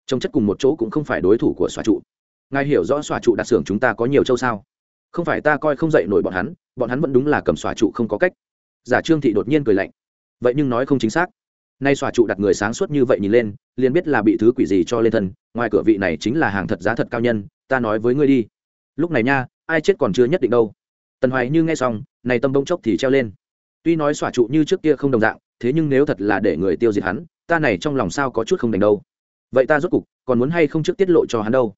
Trông chất cùng một chỗ cũng không phải đối thủ của xòa trụ. Ngài hiểu rõ xòa trụ đặt xưởng chúng ta có nhiều châu sao? Không phải ta coi không dậy nổi bọn hắn bọn hắn vẫn đúng là cầm xòa trụ không có cách. Giả trương thị đột nhiên cười lạnh. Vậy nhưng nói không chính xác. Nay xòa trụ đặt người sáng suốt như vậy nhìn lên, liền biết là bị thứ quỷ gì cho lên thân, ngoài cửa vị này chính là hàng thật giá thật cao nhân, ta nói với ngươi đi. Lúc này nha, ai chết còn chưa nhất định đâu tần hoài như nghe xong, này tâm bông chốc thì treo lên. Tuy nói xòa trụ như trước kia không đồng dạng, thế nhưng nếu thật là để người tiêu diệt hắn, ta này trong lòng sao có chút không đành đâu. Vậy ta rốt cục còn muốn hay không trước tiết lộ cho hắn đâu?